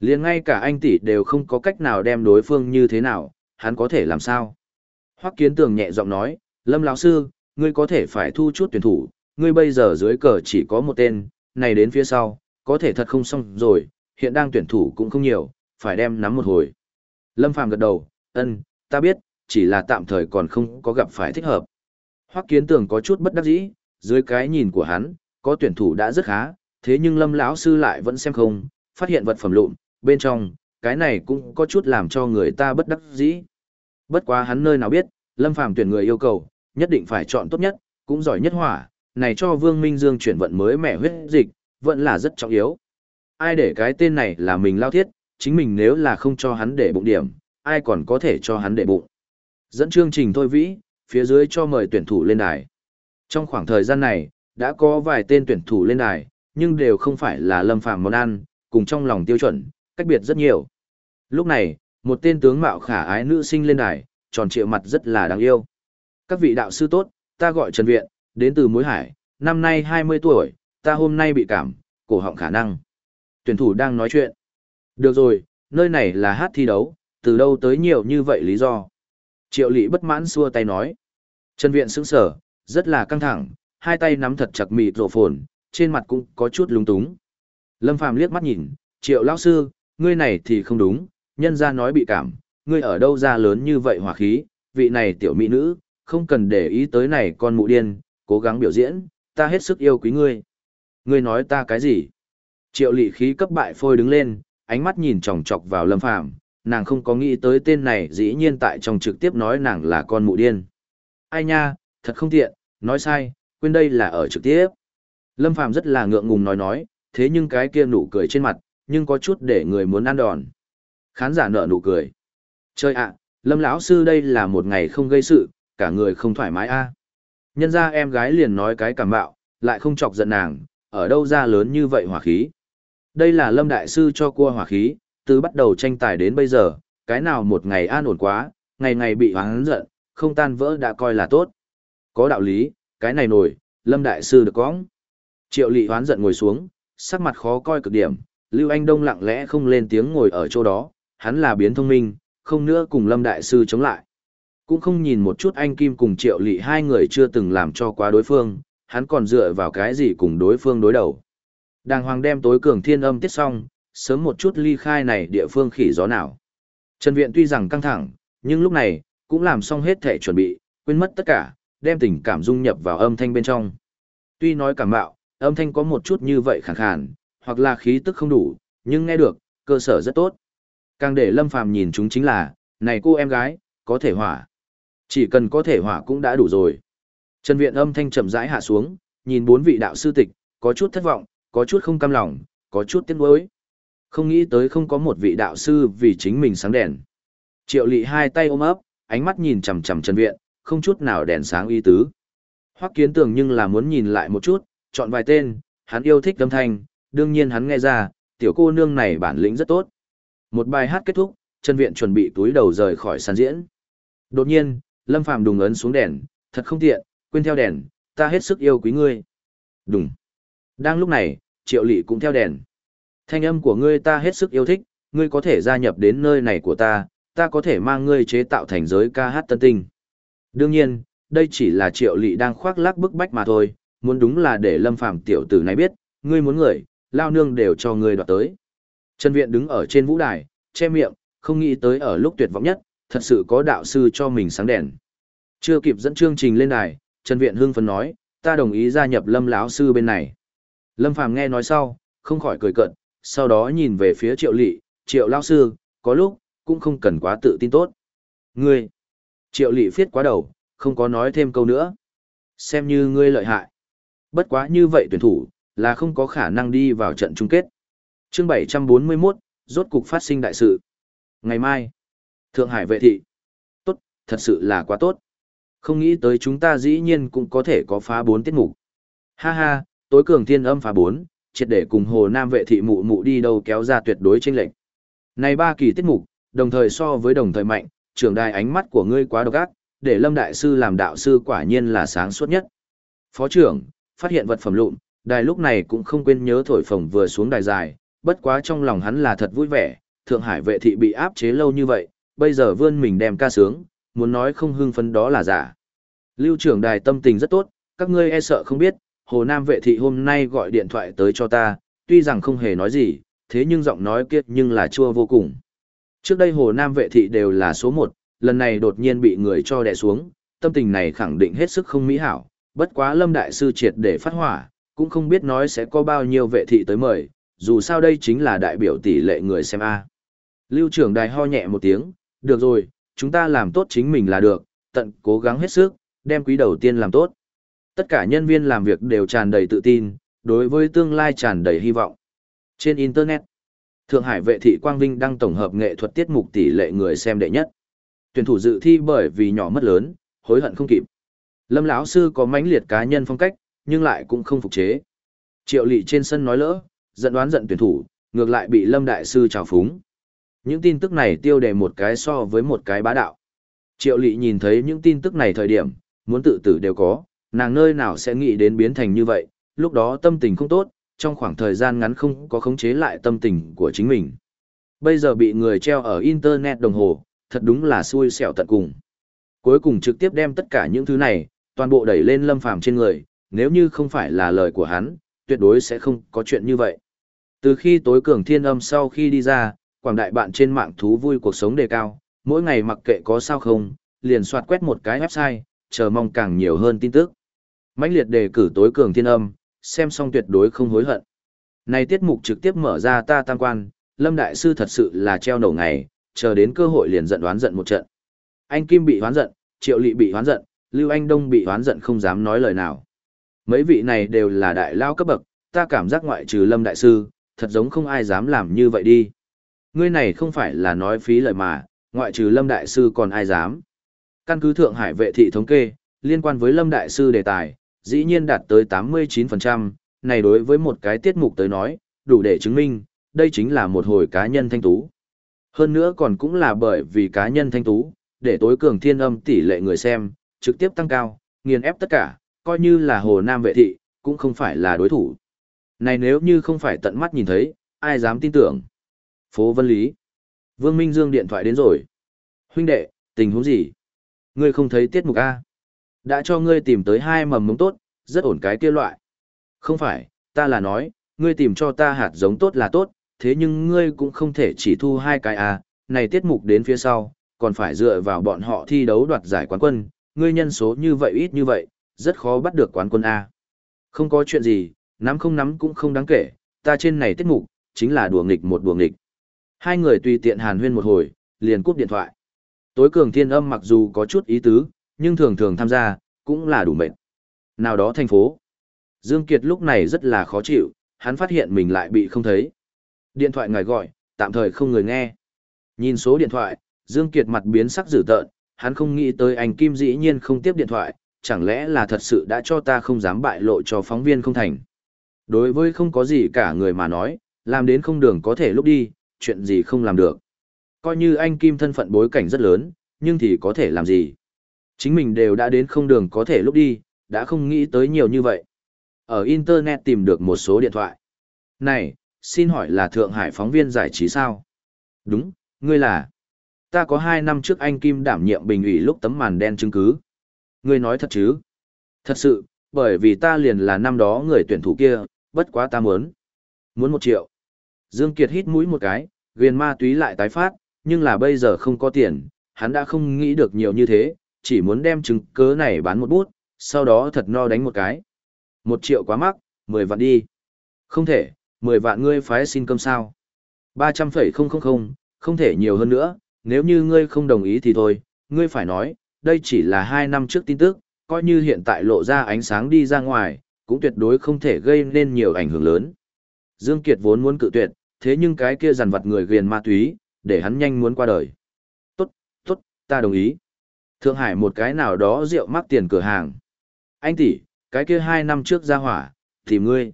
liền ngay cả anh tỷ đều không có cách nào đem đối phương như thế nào, hắn có thể làm sao? Hoắc Kiến Tường nhẹ giọng nói, Lâm lão sư, ngươi có thể phải thu chút tuyển thủ, ngươi bây giờ dưới cờ chỉ có một tên, này đến phía sau, có thể thật không xong rồi, hiện đang tuyển thủ cũng không nhiều, phải đem nắm một hồi. Lâm Phàm gật đầu, ân, ta biết, chỉ là tạm thời còn không có gặp phải thích hợp. Hoắc Kiến Tường có chút bất đắc dĩ, dưới cái nhìn của hắn, có tuyển thủ đã rất khá, thế nhưng Lâm lão sư lại vẫn xem không, phát hiện vật phẩm lụn, bên trong, cái này cũng có chút làm cho người ta bất đắc dĩ. Bất quá hắn nơi nào biết, Lâm Phàm tuyển người yêu cầu, nhất định phải chọn tốt nhất, cũng giỏi nhất hỏa, này cho Vương Minh Dương chuyển vận mới mẻ huyết dịch, vẫn là rất trọng yếu. Ai để cái tên này là mình lao thiết, chính mình nếu là không cho hắn để bụng điểm, ai còn có thể cho hắn để bụng. Dẫn chương trình thôi vĩ, phía dưới cho mời tuyển thủ lên đài. Trong khoảng thời gian này, đã có vài tên tuyển thủ lên đài, nhưng đều không phải là lâm phàm món ăn, cùng trong lòng tiêu chuẩn, cách biệt rất nhiều. Lúc này, một tên tướng mạo khả ái nữ sinh lên đài, tròn trịa mặt rất là đáng yêu. Các vị đạo sư tốt, ta gọi Trần Viện, đến từ Mối Hải, năm nay 20 tuổi, ta hôm nay bị cảm, cổ họng khả năng. Tuyển thủ đang nói chuyện. Được rồi, nơi này là hát thi đấu, từ đâu tới nhiều như vậy lý do. Triệu Lị bất mãn xua tay nói. Trần Viện sững sở, rất là căng thẳng, hai tay nắm thật chặt mịt rộ phồn, trên mặt cũng có chút lúng túng. Lâm Phàm liếc mắt nhìn, Triệu lão sư, ngươi này thì không đúng, nhân ra nói bị cảm, ngươi ở đâu ra lớn như vậy hỏa khí, vị này tiểu mỹ nữ, không cần để ý tới này con mụ điên, cố gắng biểu diễn, ta hết sức yêu quý ngươi. Ngươi nói ta cái gì? Triệu lị khí cấp bại phôi đứng lên, ánh mắt nhìn chòng chọc vào lâm phàm, nàng không có nghĩ tới tên này dĩ nhiên tại trong trực tiếp nói nàng là con mụ điên. Ai nha, thật không tiện, nói sai, quên đây là ở trực tiếp. Lâm phàm rất là ngượng ngùng nói nói, thế nhưng cái kia nụ cười trên mặt, nhưng có chút để người muốn ăn đòn. Khán giả nở nụ cười. Chơi ạ, Lâm lão sư đây là một ngày không gây sự, cả người không thoải mái a. Nhân ra em gái liền nói cái cảm bạo, lại không chọc giận nàng, ở đâu ra lớn như vậy hỏa khí. Đây là Lâm đại sư cho cua hỏa khí, từ bắt đầu tranh tài đến bây giờ, cái nào một ngày an ổn quá, ngày ngày bị hoáng giận, không tan vỡ đã coi là tốt. Có đạo lý, cái này nổi, Lâm đại sư được cóng. Triệu Lị hoán giận ngồi xuống, sắc mặt khó coi cực điểm, Lưu Anh Đông lặng lẽ không lên tiếng ngồi ở chỗ đó, hắn là biến thông minh, không nữa cùng Lâm Đại Sư chống lại. Cũng không nhìn một chút anh Kim cùng Triệu Lị hai người chưa từng làm cho quá đối phương, hắn còn dựa vào cái gì cùng đối phương đối đầu. Đàng hoàng đem tối cường thiên âm tiết xong, sớm một chút ly khai này địa phương khỉ gió nào. Trần Viện tuy rằng căng thẳng, nhưng lúc này, cũng làm xong hết thể chuẩn bị, quên mất tất cả, đem tình cảm dung nhập vào âm thanh bên trong. Tuy nói cảm bạo, âm thanh có một chút như vậy khàn khàn, hoặc là khí tức không đủ, nhưng nghe được, cơ sở rất tốt. Càng để Lâm Phàm nhìn chúng chính là, này cô em gái, có thể hỏa. Chỉ cần có thể hỏa cũng đã đủ rồi. Trần Viện âm thanh chậm rãi hạ xuống, nhìn bốn vị đạo sư tịch, có chút thất vọng, có chút không cam lòng, có chút tiếc nuối. Không nghĩ tới không có một vị đạo sư vì chính mình sáng đèn. Triệu Lị hai tay ôm ấp, ánh mắt nhìn chằm chằm Trần Viện, không chút nào đèn sáng y tứ. Hoắc Kiến tưởng nhưng là muốn nhìn lại một chút, chọn vài tên, hắn yêu thích âm thanh, đương nhiên hắn nghe ra, tiểu cô nương này bản lĩnh rất tốt. Một bài hát kết thúc, Trần Viện chuẩn bị túi đầu rời khỏi sàn diễn. Đột nhiên, Lâm Phàm đùng ấn xuống đèn, thật không tiện, quên theo đèn, ta hết sức yêu quý ngươi. Đùng. Đang lúc này, Triệu Lệ cũng theo đèn. Thanh âm của ngươi ta hết sức yêu thích, ngươi có thể gia nhập đến nơi này của ta, ta có thể mang ngươi chế tạo thành giới ca hát tân tinh. Đương nhiên, đây chỉ là Triệu Lệ đang khoác lác bức bách mà thôi, muốn đúng là để Lâm Phàm tiểu tử này biết, ngươi muốn người, lao nương đều cho ngươi đoạt tới. Trần Viện đứng ở trên vũ đài, che miệng, không nghĩ tới ở lúc tuyệt vọng nhất, thật sự có đạo sư cho mình sáng đèn. Chưa kịp dẫn chương trình lên đài, Trần Viện hưng phấn nói, ta đồng ý gia nhập Lâm lão sư bên này. Lâm Phàm nghe nói sau, không khỏi cười cợt, sau đó nhìn về phía Triệu lỵ "Triệu lão sư, có lúc cũng không cần quá tự tin tốt." "Ngươi?" Triệu lỵ viết quá đầu, không có nói thêm câu nữa. "Xem như ngươi lợi hại." Bất quá như vậy tuyển thủ là không có khả năng đi vào trận chung kết chương 741, rốt cục phát sinh đại sự. Ngày mai, Thượng Hải vệ thị. Tốt, thật sự là quá tốt. Không nghĩ tới chúng ta dĩ nhiên cũng có thể có phá bốn tiết mục. Ha ha, tối cường thiên âm phá bốn, triệt để cùng Hồ Nam vệ thị mụ mụ đi đâu kéo ra tuyệt đối chênh lệch. Này ba kỳ tiết mục, đồng thời so với đồng thời mạnh, trưởng đài ánh mắt của ngươi quá độc ác, để Lâm đại sư làm đạo sư quả nhiên là sáng suốt nhất. Phó trưởng, phát hiện vật phẩm lụn, đài lúc này cũng không quên nhớ thổi phồng vừa xuống đài dài, bất quá trong lòng hắn là thật vui vẻ, Thượng Hải vệ thị bị áp chế lâu như vậy, bây giờ vươn mình đem ca sướng, muốn nói không hưng phấn đó là giả. Lưu trưởng đài tâm tình rất tốt, các ngươi e sợ không biết, Hồ Nam vệ thị hôm nay gọi điện thoại tới cho ta, tuy rằng không hề nói gì, thế nhưng giọng nói kia nhưng là chua vô cùng. Trước đây Hồ Nam vệ thị đều là số một, lần này đột nhiên bị người cho đè xuống, tâm tình này khẳng định hết sức không mỹ hảo, bất quá Lâm Đại Sư triệt để phát hỏa, cũng không biết nói sẽ có bao nhiêu vệ thị tới mời, dù sao đây chính là đại biểu tỷ lệ người xem A. Lưu trưởng đài ho nhẹ một tiếng, được rồi, chúng ta làm tốt chính mình là được, tận cố gắng hết sức, đem quý đầu tiên làm tốt. Tất cả nhân viên làm việc đều tràn đầy tự tin, đối với tương lai tràn đầy hy vọng. Trên Internet, Thượng Hải vệ thị Quang Vinh đăng tổng hợp nghệ thuật tiết mục tỷ lệ người xem đệ nhất. Tuyển thủ dự thi bởi vì nhỏ mất lớn, hối hận không kịp. Lâm lão sư có mãnh liệt cá nhân phong cách, nhưng lại cũng không phục chế. Triệu Lệ trên sân nói lỡ, giận đoán giận tuyển thủ, ngược lại bị Lâm đại sư trào phúng. Những tin tức này tiêu đề một cái so với một cái bá đạo. Triệu Lệ nhìn thấy những tin tức này thời điểm, muốn tự tử đều có, nàng nơi nào sẽ nghĩ đến biến thành như vậy, lúc đó tâm tình không tốt, trong khoảng thời gian ngắn không có khống chế lại tâm tình của chính mình. Bây giờ bị người treo ở Internet đồng hồ, thật đúng là xui xẻo tận cùng. Cuối cùng trực tiếp đem tất cả những thứ này, toàn bộ đẩy lên lâm phàm trên người, nếu như không phải là lời của hắn, tuyệt đối sẽ không có chuyện như vậy. Từ khi tối cường thiên âm sau khi đi ra, quảng đại bạn trên mạng thú vui cuộc sống đề cao, mỗi ngày mặc kệ có sao không, liền soạt quét một cái website, chờ mong càng nhiều hơn tin tức mãnh liệt đề cử tối cường thiên âm, xem xong tuyệt đối không hối hận. Này tiết mục trực tiếp mở ra ta tăng quan, Lâm Đại Sư thật sự là treo nổ ngày, chờ đến cơ hội liền giận đoán giận một trận. Anh Kim bị hoán giận, Triệu Lị bị hoán giận, Lưu Anh Đông bị hoán giận không dám nói lời nào. Mấy vị này đều là đại lao cấp bậc, ta cảm giác ngoại trừ Lâm Đại Sư, thật giống không ai dám làm như vậy đi. Ngươi này không phải là nói phí lời mà, ngoại trừ Lâm Đại Sư còn ai dám. Căn cứ Thượng Hải vệ thị thống kê, liên quan với Lâm Đại Sư đề tài, dĩ nhiên đạt tới 89%, này đối với một cái tiết mục tới nói, đủ để chứng minh, đây chính là một hồi cá nhân thanh tú. Hơn nữa còn cũng là bởi vì cá nhân thanh tú, để tối cường thiên âm tỷ lệ người xem, trực tiếp tăng cao, nghiền ép tất cả, coi như là hồ nam vệ thị, cũng không phải là đối thủ. Này nếu như không phải tận mắt nhìn thấy, ai dám tin tưởng. Phố Vân Lý. Vương Minh Dương điện thoại đến rồi. Huynh đệ, tình huống gì? Ngươi không thấy tiết mục A. Đã cho ngươi tìm tới hai mầm mống tốt, rất ổn cái kia loại. Không phải, ta là nói, ngươi tìm cho ta hạt giống tốt là tốt, thế nhưng ngươi cũng không thể chỉ thu hai cái à? này tiết mục đến phía sau, còn phải dựa vào bọn họ thi đấu đoạt giải quán quân, ngươi nhân số như vậy ít như vậy, rất khó bắt được quán quân A. Không có chuyện gì, nắm không nắm cũng không đáng kể, ta trên này tiết mục, chính là đùa nghịch một đùa nghịch. Hai người tùy tiện hàn huyên một hồi, liền cúp điện thoại. Tối cường thiên âm mặc dù có chút ý tứ, nhưng thường thường tham gia, cũng là đủ mệt. Nào đó thành phố. Dương Kiệt lúc này rất là khó chịu, hắn phát hiện mình lại bị không thấy. Điện thoại ngài gọi, tạm thời không người nghe. Nhìn số điện thoại, Dương Kiệt mặt biến sắc dữ tợn, hắn không nghĩ tới anh Kim dĩ nhiên không tiếp điện thoại, chẳng lẽ là thật sự đã cho ta không dám bại lộ cho phóng viên không thành. Đối với không có gì cả người mà nói, làm đến không đường có thể lúc đi, chuyện gì không làm được. Coi như anh Kim thân phận bối cảnh rất lớn, nhưng thì có thể làm gì. Chính mình đều đã đến không đường có thể lúc đi, đã không nghĩ tới nhiều như vậy. Ở Internet tìm được một số điện thoại. Này, xin hỏi là Thượng Hải phóng viên giải trí sao? Đúng, ngươi là. Ta có hai năm trước anh Kim đảm nhiệm bình ủy lúc tấm màn đen chứng cứ. Ngươi nói thật chứ? Thật sự, bởi vì ta liền là năm đó người tuyển thủ kia, bất quá ta muốn. Muốn một triệu. Dương Kiệt hít mũi một cái, ghiền ma túy lại tái phát, nhưng là bây giờ không có tiền, hắn đã không nghĩ được nhiều như thế, chỉ muốn đem chứng cớ này bán một bút, sau đó thật no đánh một cái. Một triệu quá mắc, mười vạn đi. Không thể, mười vạn ngươi phái xin cơm sao. Ba trăm phẩy không không không, không thể nhiều hơn nữa, nếu như ngươi không đồng ý thì thôi, ngươi phải nói, đây chỉ là hai năm trước tin tức, coi như hiện tại lộ ra ánh sáng đi ra ngoài, cũng tuyệt đối không thể gây nên nhiều ảnh hưởng lớn. Dương Kiệt vốn muốn cự tuyệt, thế nhưng cái kia dằn vặt người ghiền ma túy, để hắn nhanh muốn qua đời. Tốt, tốt, ta đồng ý. Thượng Hải một cái nào đó rượu mắc tiền cửa hàng. Anh tỷ, cái kia hai năm trước ra hỏa, thì ngươi.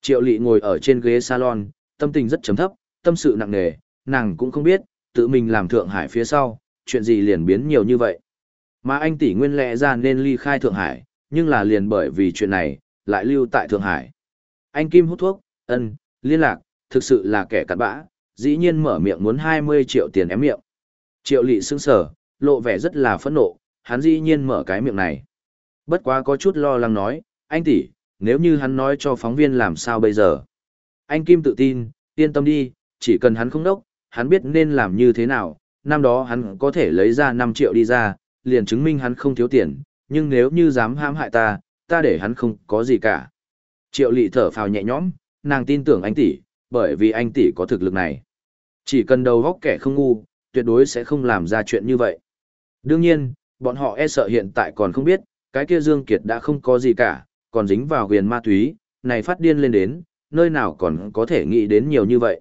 Triệu lị ngồi ở trên ghế salon, tâm tình rất chấm thấp, tâm sự nặng nề, nàng cũng không biết, tự mình làm Thượng Hải phía sau, chuyện gì liền biến nhiều như vậy. Mà anh tỷ nguyên lẽ ra nên ly khai Thượng Hải, nhưng là liền bởi vì chuyện này, lại lưu tại Thượng Hải. Anh Kim hút thuốc, ân, liên lạc, thực sự là kẻ cặn bã, dĩ nhiên mở miệng muốn 20 triệu tiền ém miệng. Triệu lị sững sở, lộ vẻ rất là phẫn nộ, hắn dĩ nhiên mở cái miệng này. Bất quá có chút lo lắng nói, anh tỷ, nếu như hắn nói cho phóng viên làm sao bây giờ? Anh Kim tự tin, yên tâm đi, chỉ cần hắn không đốc, hắn biết nên làm như thế nào, năm đó hắn có thể lấy ra 5 triệu đi ra, liền chứng minh hắn không thiếu tiền, nhưng nếu như dám hãm hại ta, ta để hắn không có gì cả. Triệu lị thở phào nhẹ nhõm, nàng tin tưởng anh tỷ, bởi vì anh tỷ có thực lực này. Chỉ cần đầu góc kẻ không ngu, tuyệt đối sẽ không làm ra chuyện như vậy. Đương nhiên, bọn họ e sợ hiện tại còn không biết, cái kia Dương Kiệt đã không có gì cả, còn dính vào huyền ma túy, này phát điên lên đến, nơi nào còn có thể nghĩ đến nhiều như vậy.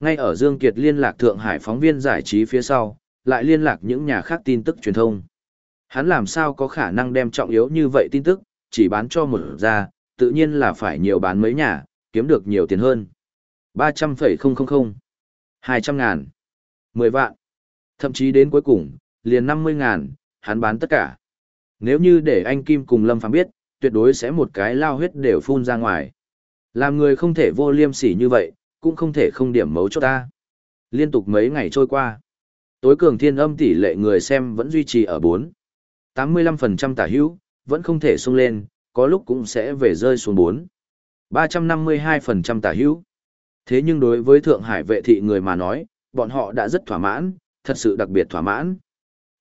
Ngay ở Dương Kiệt liên lạc Thượng Hải phóng viên giải trí phía sau, lại liên lạc những nhà khác tin tức truyền thông. Hắn làm sao có khả năng đem trọng yếu như vậy tin tức, chỉ bán cho một ra, tự nhiên là phải nhiều bán mấy nhà, kiếm được nhiều tiền hơn. 300,000, 200 ngàn, 10 vạn, thậm chí đến cuối cùng, liền 50 ngàn, hắn bán tất cả. Nếu như để anh Kim cùng Lâm Phàm biết, tuyệt đối sẽ một cái lao huyết đều phun ra ngoài. Làm người không thể vô liêm sỉ như vậy, cũng không thể không điểm mấu cho ta. Liên tục mấy ngày trôi qua. Tối cường thiên âm tỷ lệ người xem vẫn duy trì ở 4. 85% tả hữu, vẫn không thể sung lên, có lúc cũng sẽ về rơi xuống 4. 352% tả hữu. Thế nhưng đối với Thượng Hải vệ thị người mà nói, bọn họ đã rất thỏa mãn, thật sự đặc biệt thỏa mãn.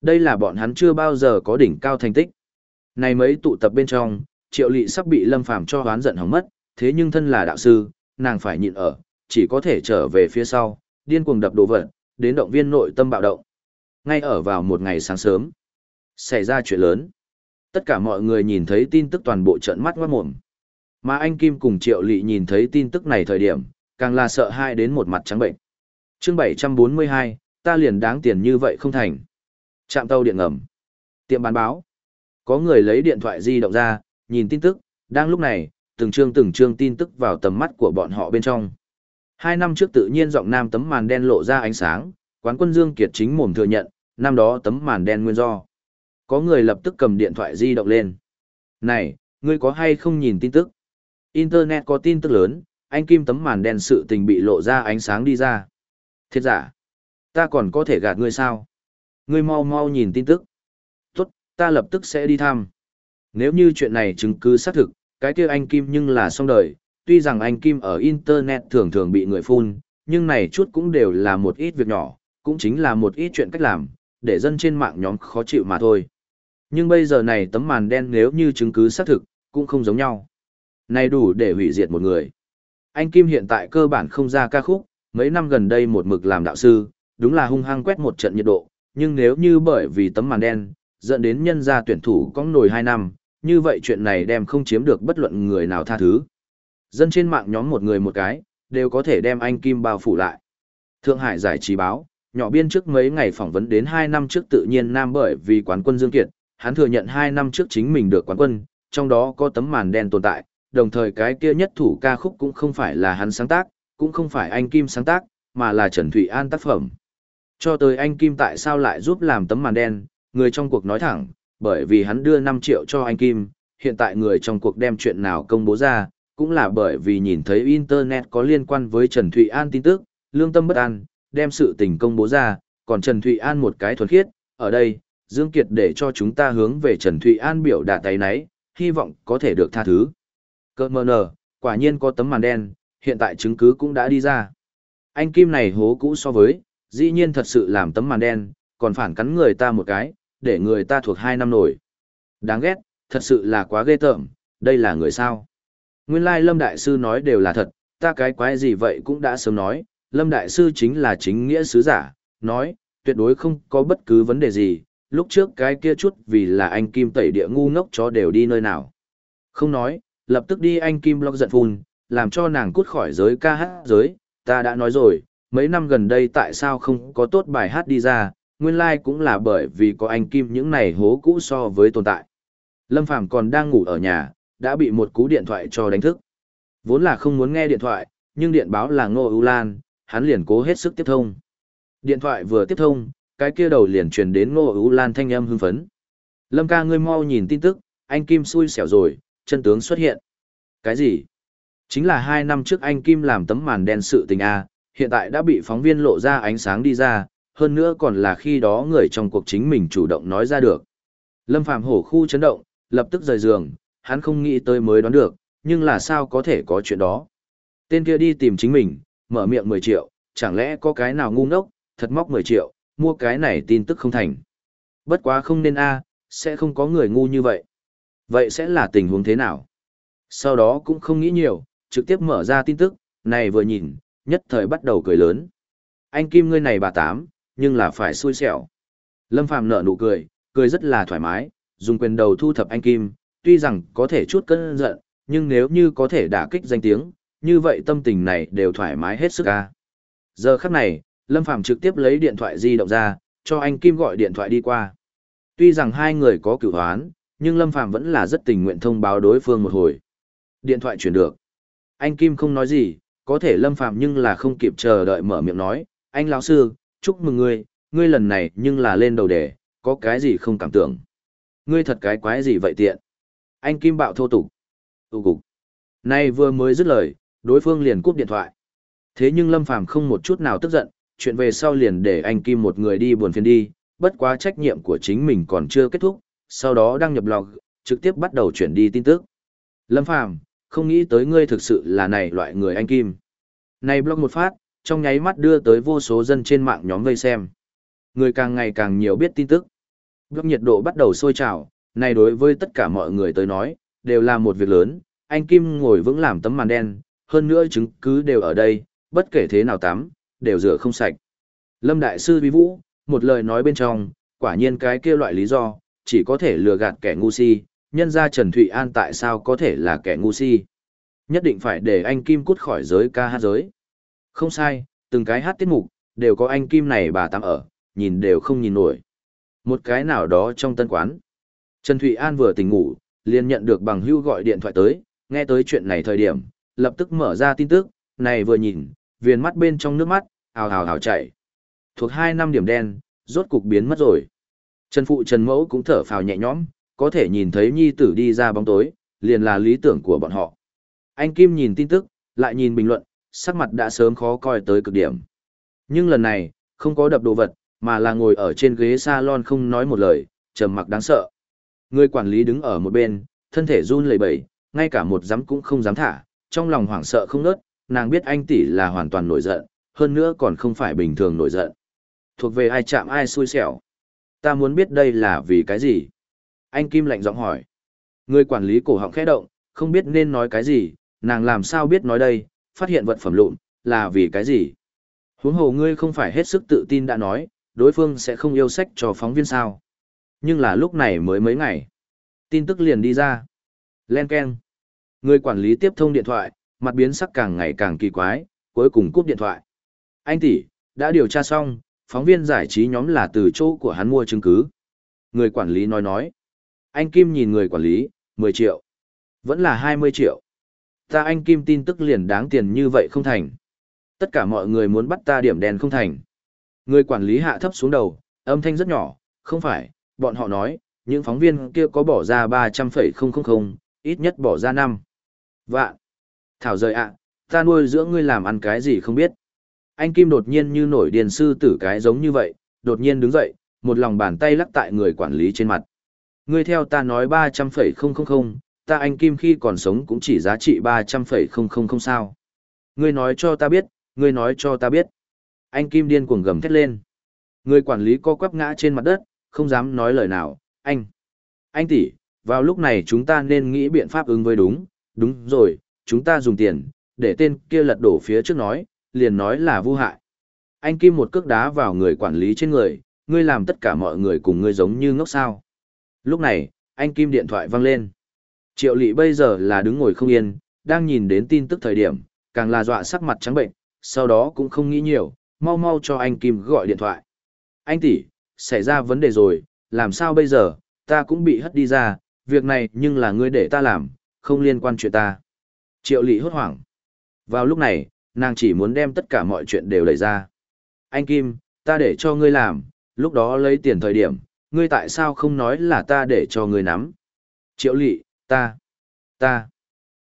Đây là bọn hắn chưa bao giờ có đỉnh cao thành tích. Này mấy tụ tập bên trong, triệu lị sắp bị lâm phàm cho hoán giận hỏng mất, thế nhưng thân là đạo sư, nàng phải nhịn ở, chỉ có thể trở về phía sau, điên cuồng đập đồ vật, đến động viên nội tâm bạo động. Ngay ở vào một ngày sáng sớm, xảy ra chuyện lớn. Tất cả mọi người nhìn thấy tin tức toàn bộ trận mắt ngoát mồm. Mà anh Kim cùng Triệu Lị nhìn thấy tin tức này thời điểm, càng là sợ hai đến một mặt trắng bệnh. chương 742, ta liền đáng tiền như vậy không thành. Trạm tàu điện ngầm. Tiệm bán báo. Có người lấy điện thoại di động ra, nhìn tin tức, đang lúc này, từng chương từng chương tin tức vào tầm mắt của bọn họ bên trong. Hai năm trước tự nhiên giọng nam tấm màn đen lộ ra ánh sáng, quán quân Dương Kiệt chính mồm thừa nhận, năm đó tấm màn đen nguyên do. Có người lập tức cầm điện thoại di động lên. Này, ngươi có hay không nhìn tin tức? Internet có tin tức lớn, anh Kim tấm màn đen sự tình bị lộ ra ánh sáng đi ra. thiệt giả, ta còn có thể gạt ngươi sao? Ngươi mau mau nhìn tin tức. Tốt, ta lập tức sẽ đi thăm. Nếu như chuyện này chứng cứ xác thực, cái kia anh Kim nhưng là xong đời. Tuy rằng anh Kim ở Internet thường thường bị người phun, nhưng này chút cũng đều là một ít việc nhỏ, cũng chính là một ít chuyện cách làm, để dân trên mạng nhóm khó chịu mà thôi. Nhưng bây giờ này tấm màn đen nếu như chứng cứ xác thực, cũng không giống nhau. Này đủ để hủy diệt một người. Anh Kim hiện tại cơ bản không ra ca khúc, mấy năm gần đây một mực làm đạo sư, đúng là hung hăng quét một trận nhiệt độ, nhưng nếu như bởi vì tấm màn đen, dẫn đến nhân gia tuyển thủ có nổi 2 năm, như vậy chuyện này đem không chiếm được bất luận người nào tha thứ. Dân trên mạng nhóm một người một cái, đều có thể đem anh Kim bao phủ lại. Thượng Hải giải trí báo, nhỏ biên trước mấy ngày phỏng vấn đến 2 năm trước tự nhiên nam bởi vì quán quân Dương Kiệt, hắn thừa nhận 2 năm trước chính mình được quán quân, trong đó có tấm màn đen tồn tại, đồng thời cái kia nhất thủ ca khúc cũng không phải là hắn sáng tác, cũng không phải anh Kim sáng tác, mà là Trần Thụy An tác phẩm. Cho tới anh Kim tại sao lại giúp làm tấm màn đen, người trong cuộc nói thẳng, bởi vì hắn đưa 5 triệu cho anh Kim, hiện tại người trong cuộc đem chuyện nào công bố ra, cũng là bởi vì nhìn thấy Internet có liên quan với Trần Thụy An tin tức, lương tâm bất an, đem sự tình công bố ra, còn Trần Thụy An một cái thuần khiết, ở đây, Dương Kiệt để cho chúng ta hướng về Trần Thụy An biểu đạt tay nấy, hy vọng có thể được tha thứ. Cơ mờ nở, quả nhiên có tấm màn đen, hiện tại chứng cứ cũng đã đi ra. Anh Kim này hố cũ so với, dĩ nhiên thật sự làm tấm màn đen, còn phản cắn người ta một cái, để người ta thuộc hai năm nổi. Đáng ghét, thật sự là quá ghê tởm, đây là người sao. Nguyên lai Lâm Đại Sư nói đều là thật, ta cái quái gì vậy cũng đã sớm nói, Lâm Đại Sư chính là chính nghĩa sứ giả, nói, tuyệt đối không có bất cứ vấn đề gì, lúc trước cái kia chút vì là anh Kim tẩy địa ngu ngốc cho đều đi nơi nào. Không nói, lập tức đi anh Kim Blog giận phun, làm cho nàng cút khỏi giới ca hát giới, ta đã nói rồi, mấy năm gần đây tại sao không có tốt bài hát đi ra, nguyên lai like cũng là bởi vì có anh Kim những này hố cũ so với tồn tại. Lâm Phàm còn đang ngủ ở nhà, đã bị một cú điện thoại cho đánh thức. Vốn là không muốn nghe điện thoại, nhưng điện báo là Ngô ưu Lan, hắn liền cố hết sức tiếp thông. Điện thoại vừa tiếp thông, cái kia đầu liền truyền đến Ngô ưu Lan thanh âm hưng phấn. Lâm ca ngươi mau nhìn tin tức, anh Kim xui xẻo rồi, chân tướng xuất hiện. Cái gì? Chính là hai năm trước anh Kim làm tấm màn đen sự tình A, hiện tại đã bị phóng viên lộ ra ánh sáng đi ra, hơn nữa còn là khi đó người trong cuộc chính mình chủ động nói ra được. Lâm Phạm hổ khu chấn động, lập tức rời giường, hắn không nghĩ tới mới đoán được, nhưng là sao có thể có chuyện đó. Tên kia đi tìm chính mình, mở miệng 10 triệu, chẳng lẽ có cái nào ngu ngốc, thật móc 10 triệu, mua cái này tin tức không thành. Bất quá không nên a, sẽ không có người ngu như vậy. Vậy sẽ là tình huống thế nào? Sau đó cũng không nghĩ nhiều, trực tiếp mở ra tin tức, này vừa nhìn, nhất thời bắt đầu cười lớn. Anh Kim ngươi này bà tám, nhưng là phải xui xẻo. Lâm Phàm nở nụ cười, cười rất là thoải mái, dùng quyền đầu thu thập anh Kim, tuy rằng có thể chút cơn giận, nhưng nếu như có thể đả kích danh tiếng, như vậy tâm tình này đều thoải mái hết sức ca. Giờ khắc này, Lâm Phàm trực tiếp lấy điện thoại di động ra, cho anh Kim gọi điện thoại đi qua. Tuy rằng hai người có cửu hoán, nhưng Lâm Phàm vẫn là rất tình nguyện thông báo đối phương một hồi. Điện thoại chuyển được. Anh Kim không nói gì, có thể Lâm Phàm nhưng là không kịp chờ đợi mở miệng nói, anh lão sư, chúc mừng ngươi, ngươi lần này nhưng là lên đầu đề, có cái gì không cảm tưởng. Ngươi thật cái quái gì vậy tiện. Anh Kim bạo thô tục. Tụ cục. Nay vừa mới dứt lời, đối phương liền cúp điện thoại. Thế nhưng Lâm Phàm không một chút nào tức giận, chuyện về sau liền để anh Kim một người đi buồn phiền đi, bất quá trách nhiệm của chính mình còn chưa kết thúc, sau đó đăng nhập log, trực tiếp bắt đầu chuyển đi tin tức. Lâm Phàm, không nghĩ tới ngươi thực sự là này loại người anh Kim. Này blog một phát, trong nháy mắt đưa tới vô số dân trên mạng nhóm vây xem. Người càng ngày càng nhiều biết tin tức. Blog nhiệt độ bắt đầu sôi trào, này đối với tất cả mọi người tới nói, đều là một việc lớn, anh Kim ngồi vững làm tấm màn đen, hơn nữa chứng cứ đều ở đây, bất kể thế nào tắm, đều rửa không sạch. Lâm Đại Sư Vi Vũ, một lời nói bên trong, quả nhiên cái kia loại lý do, chỉ có thể lừa gạt kẻ ngu si, nhân ra Trần Thụy An tại sao có thể là kẻ ngu si. Nhất định phải để anh Kim cút khỏi giới ca hát giới. Không sai, từng cái hát tiết mục, đều có anh Kim này bà tắm ở, nhìn đều không nhìn nổi. Một cái nào đó trong tân quán. Trần Thụy An vừa tỉnh ngủ, liền nhận được bằng hưu gọi điện thoại tới, nghe tới chuyện này thời điểm, lập tức mở ra tin tức, này vừa nhìn, viền mắt bên trong nước mắt, ào ào ào chảy. Thuộc hai năm điểm đen, rốt cục biến mất rồi. Trần Phụ Trần Mẫu cũng thở phào nhẹ nhõm, có thể nhìn thấy nhi tử đi ra bóng tối, liền là lý tưởng của bọn họ. Anh Kim nhìn tin tức, lại nhìn bình luận, sắc mặt đã sớm khó coi tới cực điểm. Nhưng lần này, không có đập đồ vật, mà là ngồi ở trên ghế salon không nói một lời, trầm mặc đáng sợ. Người quản lý đứng ở một bên, thân thể run lẩy bẩy, ngay cả một giấm cũng không dám thả, trong lòng hoảng sợ không nớt, nàng biết anh tỷ là hoàn toàn nổi giận, hơn nữa còn không phải bình thường nổi giận. Thuộc về ai chạm ai xui xẻo. Ta muốn biết đây là vì cái gì? Anh Kim lạnh giọng hỏi. Người quản lý cổ họng khẽ động, không biết nên nói cái gì, nàng làm sao biết nói đây, phát hiện vật phẩm lụn, là vì cái gì? Huống hồ ngươi không phải hết sức tự tin đã nói, đối phương sẽ không yêu sách cho phóng viên sao. Nhưng là lúc này mới mấy ngày. Tin tức liền đi ra. Len Ken. Người quản lý tiếp thông điện thoại, mặt biến sắc càng ngày càng kỳ quái, cuối cùng cúp điện thoại. Anh tỷ, đã điều tra xong, phóng viên giải trí nhóm là từ chỗ của hắn mua chứng cứ. Người quản lý nói nói. Anh Kim nhìn người quản lý, 10 triệu. Vẫn là 20 triệu. Ta anh Kim tin tức liền đáng tiền như vậy không thành. Tất cả mọi người muốn bắt ta điểm đèn không thành. Người quản lý hạ thấp xuống đầu, âm thanh rất nhỏ, không phải, bọn họ nói, những phóng viên kia có bỏ ra 300,000, ít nhất bỏ ra 5. Vạn. Thảo rời ạ, ta nuôi dưỡng ngươi làm ăn cái gì không biết. Anh Kim đột nhiên như nổi điền sư tử cái giống như vậy, đột nhiên đứng dậy, một lòng bàn tay lắc tại người quản lý trên mặt. Ngươi theo ta nói 300,000, ta anh Kim khi còn sống cũng chỉ giá trị 300,000 sao. Ngươi nói cho ta biết, ngươi nói cho ta biết. Anh Kim điên cuồng gầm thét lên. Người quản lý co quắp ngã trên mặt đất, không dám nói lời nào, anh. Anh tỷ, vào lúc này chúng ta nên nghĩ biện pháp ứng với đúng, đúng rồi, chúng ta dùng tiền, để tên kia lật đổ phía trước nói, liền nói là vô hại. Anh Kim một cước đá vào người quản lý trên người, ngươi làm tất cả mọi người cùng ngươi giống như ngốc sao. Lúc này, anh Kim điện thoại văng lên. Triệu lị bây giờ là đứng ngồi không yên, đang nhìn đến tin tức thời điểm, càng là dọa sắc mặt trắng bệnh, sau đó cũng không nghĩ nhiều, mau mau cho anh Kim gọi điện thoại. Anh tỷ, xảy ra vấn đề rồi, làm sao bây giờ, ta cũng bị hất đi ra, việc này nhưng là ngươi để ta làm, không liên quan chuyện ta. Triệu lị hốt hoảng. Vào lúc này, nàng chỉ muốn đem tất cả mọi chuyện đều đẩy ra. Anh Kim, ta để cho ngươi làm, lúc đó lấy tiền thời điểm, ngươi tại sao không nói là ta để cho ngươi nắm? Triệu lị, ta, ta,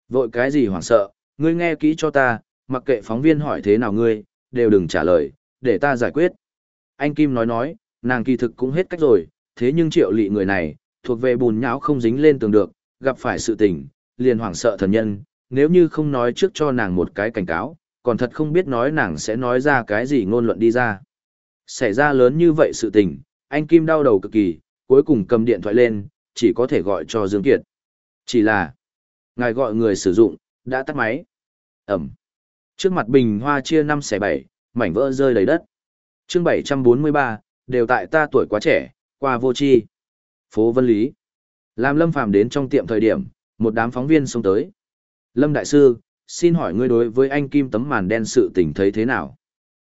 vội cái gì hoảng sợ, ngươi nghe kỹ cho ta, mặc kệ phóng viên hỏi thế nào ngươi, đều đừng trả lời, để ta giải quyết. Anh Kim nói nói, nàng kỳ thực cũng hết cách rồi, thế nhưng triệu lị người này, thuộc về bùn nhão không dính lên tường được, gặp phải sự tình, liền hoảng sợ thần nhân, nếu như không nói trước cho nàng một cái cảnh cáo, còn thật không biết nói nàng sẽ nói ra cái gì ngôn luận đi ra. Xảy ra lớn như vậy sự tình, anh Kim đau đầu cực kỳ, cuối cùng cầm điện thoại lên, chỉ có thể gọi cho Dương Kiệt. Chỉ là, ngài gọi người sử dụng, đã tắt máy. Ẩm. Trước mặt bình hoa chia 5 xẻ 7, mảnh vỡ rơi đầy đất. chương 743, đều tại ta tuổi quá trẻ, qua vô chi. Phố Vân Lý. Làm Lâm Phàm đến trong tiệm thời điểm, một đám phóng viên xông tới. Lâm Đại Sư, xin hỏi ngươi đối với anh Kim tấm màn đen sự tình thấy thế nào?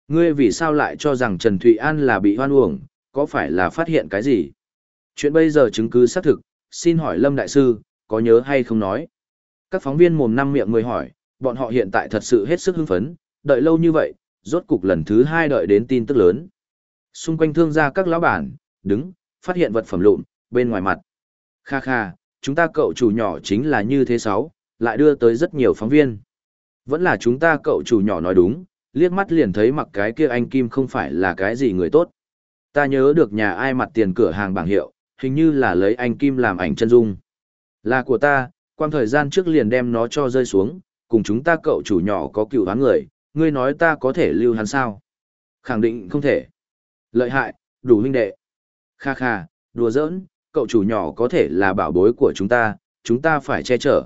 Ngươi vì sao lại cho rằng Trần Thụy An là bị hoan uổng, có phải là phát hiện cái gì? Chuyện bây giờ chứng cứ xác thực, xin hỏi Lâm Đại Sư, có nhớ hay không nói? Các phóng viên mồm năm miệng người hỏi, bọn họ hiện tại thật sự hết sức hưng phấn, đợi lâu như vậy, rốt cục lần thứ hai đợi đến tin tức lớn. Xung quanh thương gia các lão bản, đứng, phát hiện vật phẩm lụn, bên ngoài mặt. Kha kha, chúng ta cậu chủ nhỏ chính là như thế sáu, lại đưa tới rất nhiều phóng viên. Vẫn là chúng ta cậu chủ nhỏ nói đúng, liếc mắt liền thấy mặc cái kia anh Kim không phải là cái gì người tốt. Ta nhớ được nhà ai mặt tiền cửa hàng bảng hiệu, hình như là lấy anh Kim làm ảnh chân dung. Là của ta, quan thời gian trước liền đem nó cho rơi xuống, cùng chúng ta cậu chủ nhỏ có cựu hắn người, ngươi nói ta có thể lưu hắn sao? Khẳng định không thể. Lợi hại, đủ huynh đệ. Kha kha, đùa giỡn, cậu chủ nhỏ có thể là bảo bối của chúng ta, chúng ta phải che chở.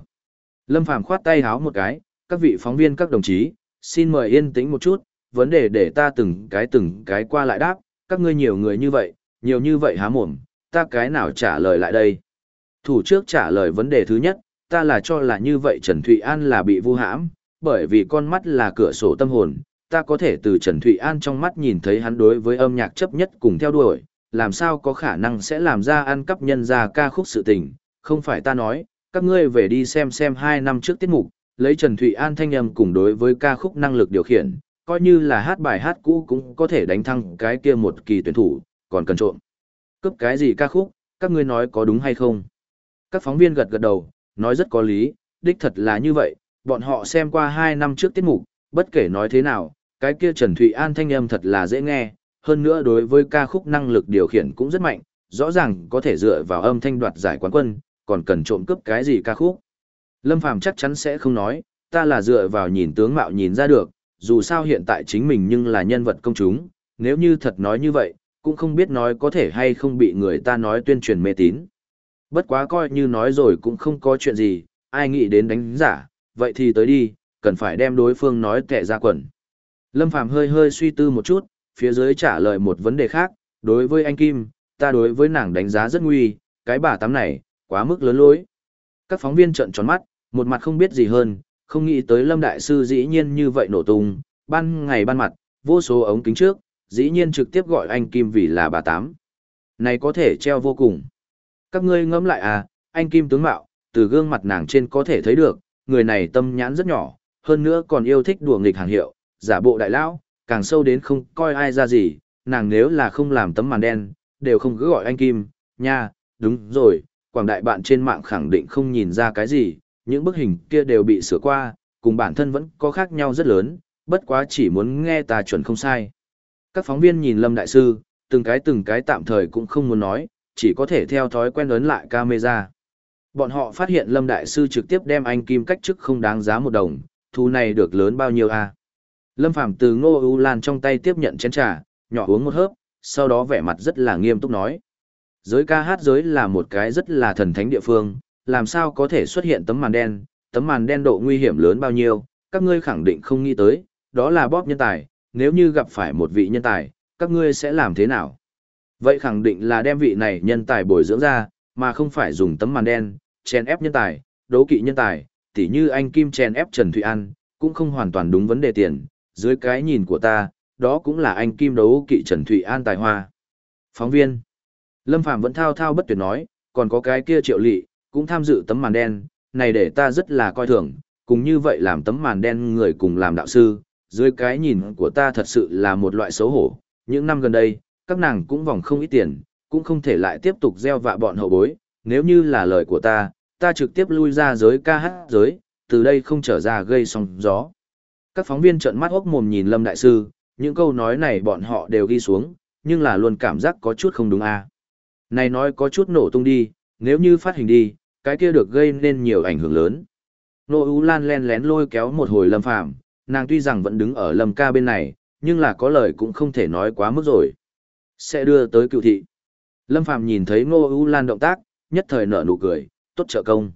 Lâm Phàm khoát tay háo một cái, các vị phóng viên các đồng chí, xin mời yên tĩnh một chút, vấn đề để ta từng cái từng cái qua lại đáp, các ngươi nhiều người như vậy, nhiều như vậy há mồm, ta cái nào trả lời lại đây. Thủ trước trả lời vấn đề thứ nhất, ta là cho là như vậy Trần Thụy An là bị vu hãm, bởi vì con mắt là cửa sổ tâm hồn, ta có thể từ Trần Thụy An trong mắt nhìn thấy hắn đối với âm nhạc chấp nhất cùng theo đuổi, làm sao có khả năng sẽ làm ra ăn cắp nhân ra ca khúc sự tình, không phải ta nói, các ngươi về đi xem xem hai năm trước tiết mục, lấy Trần Thụy An thanh âm cùng đối với ca khúc năng lực điều khiển, coi như là hát bài hát cũ cũng có thể đánh thăng cái kia một kỳ tuyển thủ, còn cần trộm. Cấp cái gì ca khúc, các ngươi nói có đúng hay không? Các phóng viên gật gật đầu, nói rất có lý, đích thật là như vậy, bọn họ xem qua hai năm trước tiết mục, bất kể nói thế nào, cái kia Trần Thụy An thanh âm thật là dễ nghe, hơn nữa đối với ca khúc năng lực điều khiển cũng rất mạnh, rõ ràng có thể dựa vào âm thanh đoạt giải quán quân, còn cần trộm cướp cái gì ca khúc. Lâm Phàm chắc chắn sẽ không nói, ta là dựa vào nhìn tướng mạo nhìn ra được, dù sao hiện tại chính mình nhưng là nhân vật công chúng, nếu như thật nói như vậy, cũng không biết nói có thể hay không bị người ta nói tuyên truyền mê tín. Bất quá coi như nói rồi cũng không có chuyện gì, ai nghĩ đến đánh giả, vậy thì tới đi, cần phải đem đối phương nói kẻ ra quần. Lâm Phàm hơi hơi suy tư một chút, phía dưới trả lời một vấn đề khác, đối với anh Kim, ta đối với nàng đánh giá rất nguy, cái bà tắm này, quá mức lớn lối. Các phóng viên trợn tròn mắt, một mặt không biết gì hơn, không nghĩ tới Lâm Đại Sư dĩ nhiên như vậy nổ tung, ban ngày ban mặt, vô số ống kính trước, dĩ nhiên trực tiếp gọi anh Kim vì là bà tám. Này có thể treo vô cùng. Các ngươi ngẫm lại à, anh Kim tướng mạo, từ gương mặt nàng trên có thể thấy được, người này tâm nhãn rất nhỏ, hơn nữa còn yêu thích đùa nghịch hàng hiệu, giả bộ đại lão, càng sâu đến không coi ai ra gì, nàng nếu là không làm tấm màn đen, đều không cứ gọi anh Kim, nha, đúng rồi, quảng đại bạn trên mạng khẳng định không nhìn ra cái gì, những bức hình kia đều bị sửa qua, cùng bản thân vẫn có khác nhau rất lớn, bất quá chỉ muốn nghe ta chuẩn không sai. Các phóng viên nhìn Lâm Đại Sư, từng cái từng cái tạm thời cũng không muốn nói, chỉ có thể theo thói quen ấn lại camera. Bọn họ phát hiện Lâm Đại Sư trực tiếp đem anh Kim cách chức không đáng giá một đồng, thu này được lớn bao nhiêu à? Lâm Phàm từ Ngô U Lan trong tay tiếp nhận chén trà, nhỏ uống một hớp, sau đó vẻ mặt rất là nghiêm túc nói. Giới ca hát giới là một cái rất là thần thánh địa phương, làm sao có thể xuất hiện tấm màn đen, tấm màn đen độ nguy hiểm lớn bao nhiêu, các ngươi khẳng định không nghĩ tới, đó là bóp nhân tài, nếu như gặp phải một vị nhân tài, các ngươi sẽ làm thế nào? Vậy khẳng định là đem vị này nhân tài bồi dưỡng ra, mà không phải dùng tấm màn đen, chèn ép nhân tài, đấu kỵ nhân tài, tỉ như anh Kim chèn ép Trần Thụy An, cũng không hoàn toàn đúng vấn đề tiền, dưới cái nhìn của ta, đó cũng là anh Kim đấu kỵ Trần Thụy An tài hoa. Phóng viên Lâm Phạm vẫn thao thao bất tuyệt nói, còn có cái kia triệu lị, cũng tham dự tấm màn đen, này để ta rất là coi thường, cùng như vậy làm tấm màn đen người cùng làm đạo sư, dưới cái nhìn của ta thật sự là một loại xấu hổ. Những năm gần đây, các nàng cũng vòng không ít tiền, cũng không thể lại tiếp tục gieo vạ bọn hậu bối, nếu như là lời của ta, ta trực tiếp lui ra giới ca hát giới, từ đây không trở ra gây sóng gió. Các phóng viên trợn mắt ốc mồm nhìn Lâm Đại Sư, những câu nói này bọn họ đều ghi xuống, nhưng là luôn cảm giác có chút không đúng a. À. Này nói có chút nổ tung đi, nếu như phát hình đi, cái kia được gây nên nhiều ảnh hưởng lớn. Nô U Lan len lén lôi kéo một hồi Lâm Phàm nàng tuy rằng vẫn đứng ở Lâm ca bên này, nhưng là có lời cũng không thể nói quá mức rồi. Sẽ đưa tới cựu thị. Lâm Phàm nhìn thấy Ngô U Lan động tác, nhất thời nở nụ cười, tốt trợ công.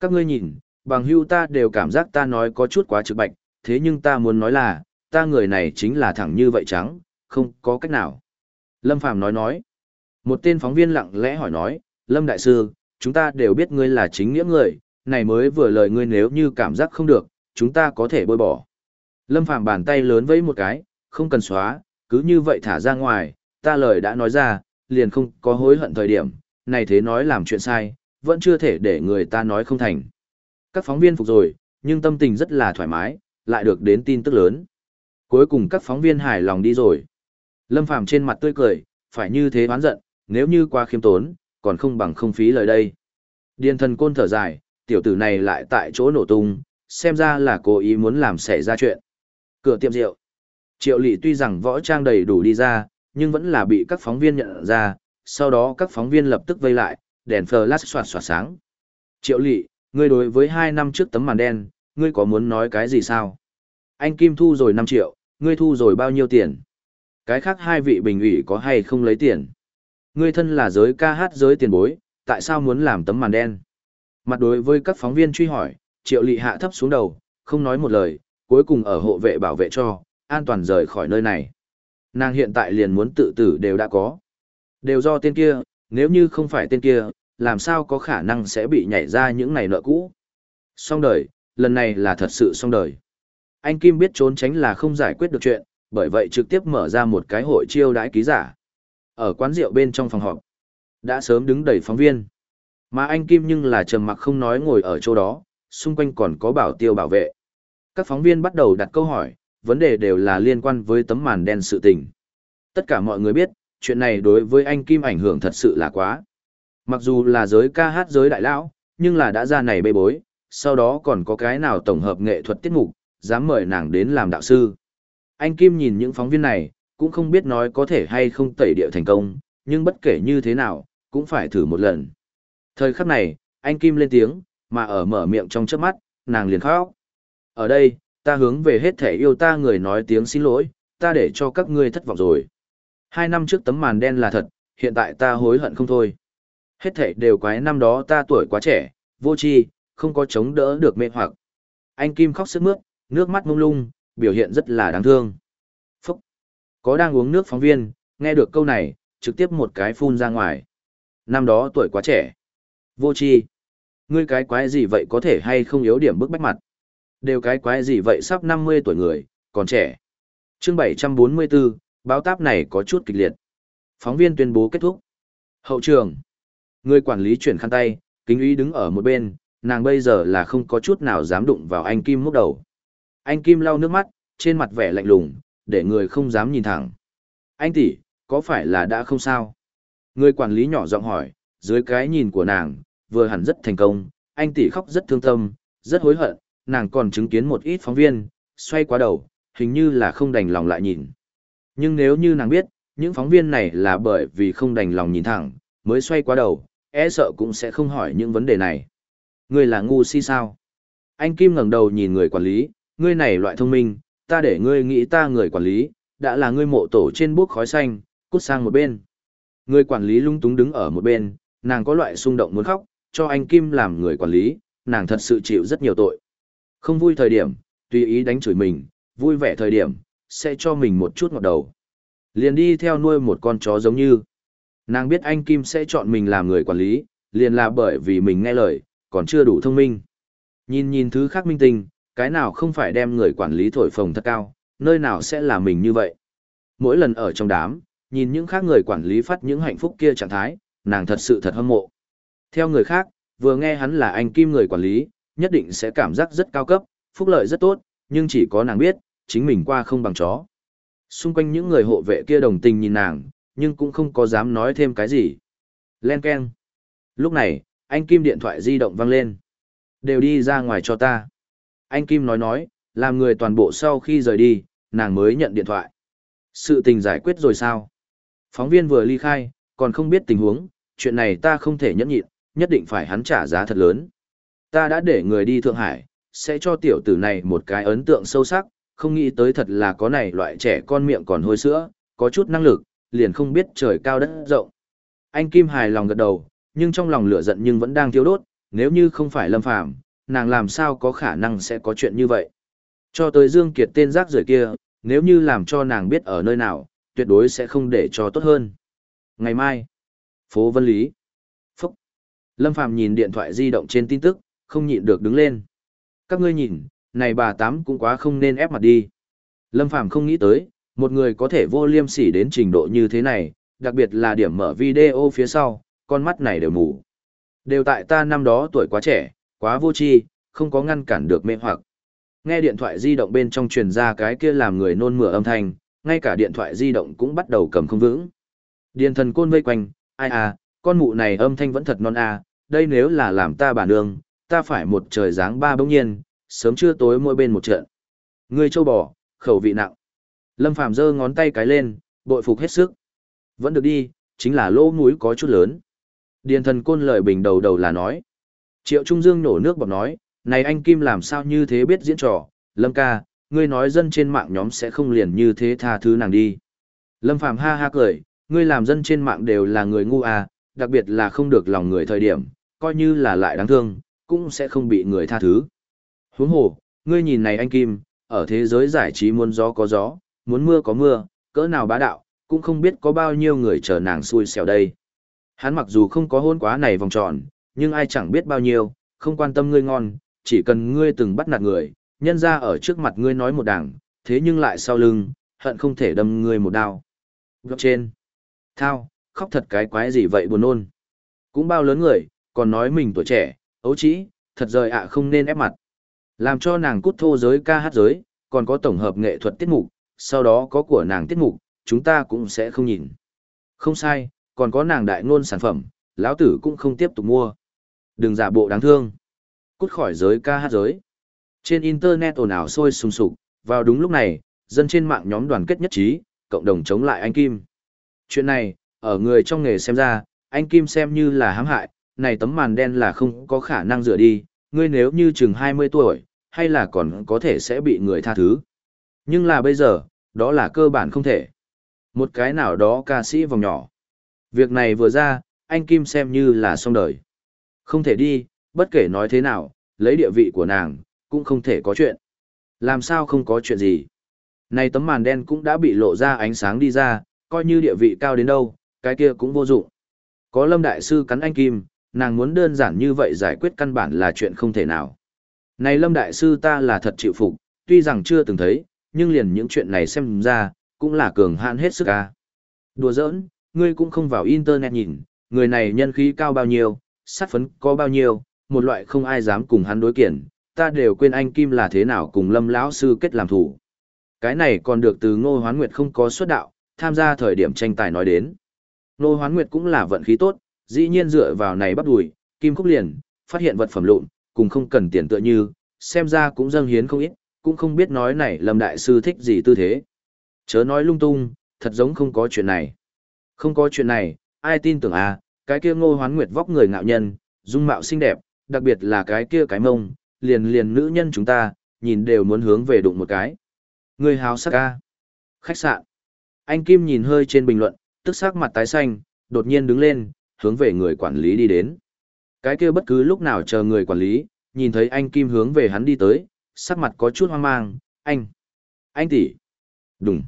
Các ngươi nhìn, bằng hưu ta đều cảm giác ta nói có chút quá trực bạch, thế nhưng ta muốn nói là, ta người này chính là thẳng như vậy trắng, không có cách nào. Lâm Phàm nói nói. Một tên phóng viên lặng lẽ hỏi nói, Lâm Đại Sư, chúng ta đều biết ngươi là chính nghĩa người, này mới vừa lời ngươi nếu như cảm giác không được, chúng ta có thể bôi bỏ. Lâm Phàm bàn tay lớn với một cái, không cần xóa, cứ như vậy thả ra ngoài, ta lời đã nói ra, liền không có hối hận thời điểm, này thế nói làm chuyện sai, vẫn chưa thể để người ta nói không thành. Các phóng viên phục rồi, nhưng tâm tình rất là thoải mái, lại được đến tin tức lớn. Cuối cùng các phóng viên hài lòng đi rồi. Lâm Phàm trên mặt tươi cười, phải như thế oán giận, nếu như qua khiêm tốn, còn không bằng không phí lời đây. Điền thần côn thở dài, tiểu tử này lại tại chỗ nổ tung, xem ra là cố ý muốn làm xảy ra chuyện. Cửa tiệm rượu. Triệu lỵ tuy rằng võ trang đầy đủ đi ra, nhưng vẫn là bị các phóng viên nhận ra, sau đó các phóng viên lập tức vây lại, đèn flash soạt soạt sáng. Triệu lỵ, ngươi đối với hai năm trước tấm màn đen, ngươi có muốn nói cái gì sao? Anh Kim thu rồi 5 triệu, ngươi thu rồi bao nhiêu tiền? Cái khác hai vị bình ủy có hay không lấy tiền? Ngươi thân là giới ca hát giới tiền bối, tại sao muốn làm tấm màn đen? Mặt đối với các phóng viên truy hỏi, triệu lị hạ thấp xuống đầu, không nói một lời, cuối cùng ở hộ vệ bảo vệ cho, an toàn rời khỏi nơi này. Nàng hiện tại liền muốn tự tử đều đã có. Đều do tên kia, nếu như không phải tên kia, làm sao có khả năng sẽ bị nhảy ra những này nợ cũ. Xong đời, lần này là thật sự xong đời. Anh Kim biết trốn tránh là không giải quyết được chuyện, bởi vậy trực tiếp mở ra một cái hội chiêu đãi ký giả. Ở quán rượu bên trong phòng họp, đã sớm đứng đầy phóng viên. Mà anh Kim nhưng là trầm mặc không nói ngồi ở chỗ đó, xung quanh còn có bảo tiêu bảo vệ. Các phóng viên bắt đầu đặt câu hỏi, vấn đề đều là liên quan với tấm màn đen sự tình. Tất cả mọi người biết, chuyện này đối với anh Kim ảnh hưởng thật sự là quá. Mặc dù là giới ca hát giới đại lão, nhưng là đã ra này bê bối, sau đó còn có cái nào tổng hợp nghệ thuật tiết mục, dám mời nàng đến làm đạo sư. Anh Kim nhìn những phóng viên này, cũng không biết nói có thể hay không tẩy địa thành công, nhưng bất kể như thế nào, cũng phải thử một lần. Thời khắc này, anh Kim lên tiếng, mà ở mở miệng trong chớp mắt, nàng liền khóc. Ở đây, ta hướng về hết thể yêu ta người nói tiếng xin lỗi, ta để cho các ngươi thất vọng rồi. Hai năm trước tấm màn đen là thật, hiện tại ta hối hận không thôi. Hết thể đều quái năm đó ta tuổi quá trẻ, vô tri, không có chống đỡ được mê hoặc. Anh Kim khóc sức mướt, nước mắt mông lung, biểu hiện rất là đáng thương. Có đang uống nước phóng viên, nghe được câu này, trực tiếp một cái phun ra ngoài. Năm đó tuổi quá trẻ. Vô tri. Ngươi cái quái gì vậy có thể hay không yếu điểm bức bách mặt. Đều cái quái gì vậy sắp 50 tuổi người, còn trẻ. chương 744, báo táp này có chút kịch liệt. Phóng viên tuyên bố kết thúc. Hậu trường. Người quản lý chuyển khăn tay, kính ý đứng ở một bên, nàng bây giờ là không có chút nào dám đụng vào anh Kim múc đầu. Anh Kim lau nước mắt, trên mặt vẻ lạnh lùng, để người không dám nhìn thẳng. Anh tỷ, có phải là đã không sao? Người quản lý nhỏ giọng hỏi, dưới cái nhìn của nàng, vừa hẳn rất thành công, anh tỷ khóc rất thương tâm, rất hối hận, nàng còn chứng kiến một ít phóng viên, xoay qua đầu, hình như là không đành lòng lại nhìn. Nhưng nếu như nàng biết, những phóng viên này là bởi vì không đành lòng nhìn thẳng, mới xoay qua đầu, e sợ cũng sẽ không hỏi những vấn đề này. Ngươi là ngu si sao? Anh Kim ngẩng đầu nhìn người quản lý, ngươi này loại thông minh, ta để ngươi nghĩ ta người quản lý, đã là ngươi mộ tổ trên bút khói xanh, cút sang một bên. Người quản lý lung túng đứng ở một bên, nàng có loại xung động muốn khóc, cho anh Kim làm người quản lý, nàng thật sự chịu rất nhiều tội. Không vui thời điểm, tùy ý đánh chửi mình, vui vẻ thời điểm, sẽ cho mình một chút ngọt đầu. Liền đi theo nuôi một con chó giống như. Nàng biết anh Kim sẽ chọn mình làm người quản lý, liền là bởi vì mình nghe lời, còn chưa đủ thông minh. Nhìn nhìn thứ khác minh tinh, cái nào không phải đem người quản lý thổi phồng thật cao, nơi nào sẽ là mình như vậy. Mỗi lần ở trong đám, nhìn những khác người quản lý phát những hạnh phúc kia trạng thái, nàng thật sự thật hâm mộ. Theo người khác, vừa nghe hắn là anh Kim người quản lý, nhất định sẽ cảm giác rất cao cấp, phúc lợi rất tốt, nhưng chỉ có nàng biết, chính mình qua không bằng chó. Xung quanh những người hộ vệ kia đồng tình nhìn nàng, nhưng cũng không có dám nói thêm cái gì. Len Ken. Lúc này, anh Kim điện thoại di động vang lên. Đều đi ra ngoài cho ta. Anh Kim nói nói, làm người toàn bộ sau khi rời đi, nàng mới nhận điện thoại. Sự tình giải quyết rồi sao? Phóng viên vừa ly khai, còn không biết tình huống, chuyện này ta không thể nhẫn nhịn, nhất định phải hắn trả giá thật lớn. Ta đã để người đi Thượng Hải, sẽ cho tiểu tử này một cái ấn tượng sâu sắc, không nghĩ tới thật là có này loại trẻ con miệng còn hôi sữa, có chút năng lực, liền không biết trời cao đất rộng. Anh Kim hài lòng gật đầu, nhưng trong lòng lửa giận nhưng vẫn đang thiêu đốt, nếu như không phải Lâm Phàm, nàng làm sao có khả năng sẽ có chuyện như vậy. Cho tới Dương Kiệt tên rác rưởi kia, nếu như làm cho nàng biết ở nơi nào, tuyệt đối sẽ không để cho tốt hơn. Ngày mai, phố Vân Lý. Phúc. Lâm Phàm nhìn điện thoại di động trên tin tức, không nhịn được đứng lên. Các ngươi nhìn, này bà tám cũng quá không nên ép mặt đi. Lâm Phàm không nghĩ tới, một người có thể vô liêm sỉ đến trình độ như thế này, đặc biệt là điểm mở video phía sau, con mắt này đều mù. Đều tại ta năm đó tuổi quá trẻ, quá vô tri, không có ngăn cản được mê hoặc. Nghe điện thoại di động bên trong truyền ra cái kia làm người nôn mửa âm thanh, ngay cả điện thoại di động cũng bắt đầu cầm không vững. Điền thần côn vây quanh, ai à, con mụ này âm thanh vẫn thật non à, đây nếu là làm ta bà nương, ta phải một trời dáng ba bỗng nhiên, sớm trưa tối mỗi bên một trận. Ngươi châu bò, khẩu vị nặng. Lâm Phàm giơ ngón tay cái lên, bội phục hết sức. Vẫn được đi, chính là lỗ mũi có chút lớn. Điền thần côn lời bình đầu đầu là nói. Triệu Trung Dương nổ nước bọt nói, này anh Kim làm sao như thế biết diễn trò, Lâm ca, ngươi nói dân trên mạng nhóm sẽ không liền như thế tha thứ nàng đi. Lâm Phàm ha ha cười, ngươi làm dân trên mạng đều là người ngu à, đặc biệt là không được lòng người thời điểm, coi như là lại đáng thương, cũng sẽ không bị người tha thứ. Huống hồ, ngươi nhìn này anh Kim, ở thế giới giải trí muốn gió có gió, muốn mưa có mưa, cỡ nào bá đạo, cũng không biết có bao nhiêu người chờ nàng xui xẻo đây. Hắn mặc dù không có hôn quá này vòng tròn, nhưng ai chẳng biết bao nhiêu, không quan tâm ngươi ngon, chỉ cần ngươi từng bắt nạt người, nhân ra ở trước mặt ngươi nói một đảng, thế nhưng lại sau lưng, hận không thể đâm ngươi một đao. Góc trên. Thao, khóc thật cái quái gì vậy buồn nôn. Cũng bao lớn người, còn nói mình tuổi trẻ, ấu trĩ, thật rời ạ không nên ép mặt. Làm cho nàng cút thô giới ca hát giới, còn có tổng hợp nghệ thuật tiết mục, sau đó có của nàng tiết mục, chúng ta cũng sẽ không nhìn. Không sai, còn có nàng đại ngôn sản phẩm, lão tử cũng không tiếp tục mua. Đừng giả bộ đáng thương. Cút khỏi giới ca hát giới. Trên internet ồn ào sôi sùng sục, vào đúng lúc này, dân trên mạng nhóm đoàn kết nhất trí, cộng đồng chống lại anh Kim. Chuyện này, ở người trong nghề xem ra, anh Kim xem như là hãm hại, này tấm màn đen là không có khả năng rửa đi, ngươi nếu như chừng 20 tuổi, hay là còn có thể sẽ bị người tha thứ. Nhưng là bây giờ, đó là cơ bản không thể. Một cái nào đó ca sĩ vòng nhỏ. Việc này vừa ra, anh Kim xem như là xong đời. Không thể đi, bất kể nói thế nào, lấy địa vị của nàng, cũng không thể có chuyện. Làm sao không có chuyện gì? Này tấm màn đen cũng đã bị lộ ra ánh sáng đi ra, coi như địa vị cao đến đâu, cái kia cũng vô dụng. Có Lâm Đại Sư cắn anh Kim, nàng muốn đơn giản như vậy giải quyết căn bản là chuyện không thể nào. Này Lâm Đại Sư ta là thật chịu phục, tuy rằng chưa từng thấy, nhưng liền những chuyện này xem ra, cũng là cường hạn hết sức ca. Đùa giỡn, ngươi cũng không vào internet nhìn, người này nhân khí cao bao nhiêu, sát phấn có bao nhiêu, một loại không ai dám cùng hắn đối kiện, ta đều quên anh Kim là thế nào cùng Lâm lão sư kết làm thủ. Cái này còn được từ Ngô Hoán Nguyệt không có xuất đạo, tham gia thời điểm tranh tài nói đến. Ngô Hoán Nguyệt cũng là vận khí tốt, dĩ nhiên dựa vào này bắt đùi, Kim Cúc liền, phát hiện vật phẩm lụn, cùng không cần tiền tựa như, xem ra cũng dâng hiến không ít, cũng không biết nói này Lâm Đại Sư thích gì tư thế. Chớ nói lung tung, thật giống không có chuyện này. Không có chuyện này, ai tin tưởng à, cái kia ngô hoán nguyệt vóc người ngạo nhân, dung mạo xinh đẹp, đặc biệt là cái kia cái mông, liền liền nữ nhân chúng ta, nhìn đều muốn hướng về đụng một cái. Người hào sắc ca. Khách sạn. Anh Kim nhìn hơi trên bình luận, tức sắc mặt tái xanh, đột nhiên đứng lên, hướng về người quản lý đi đến. Cái kia bất cứ lúc nào chờ người quản lý, nhìn thấy anh Kim hướng về hắn đi tới, sắc mặt có chút hoang mang, anh. Anh tỷ. Đúng.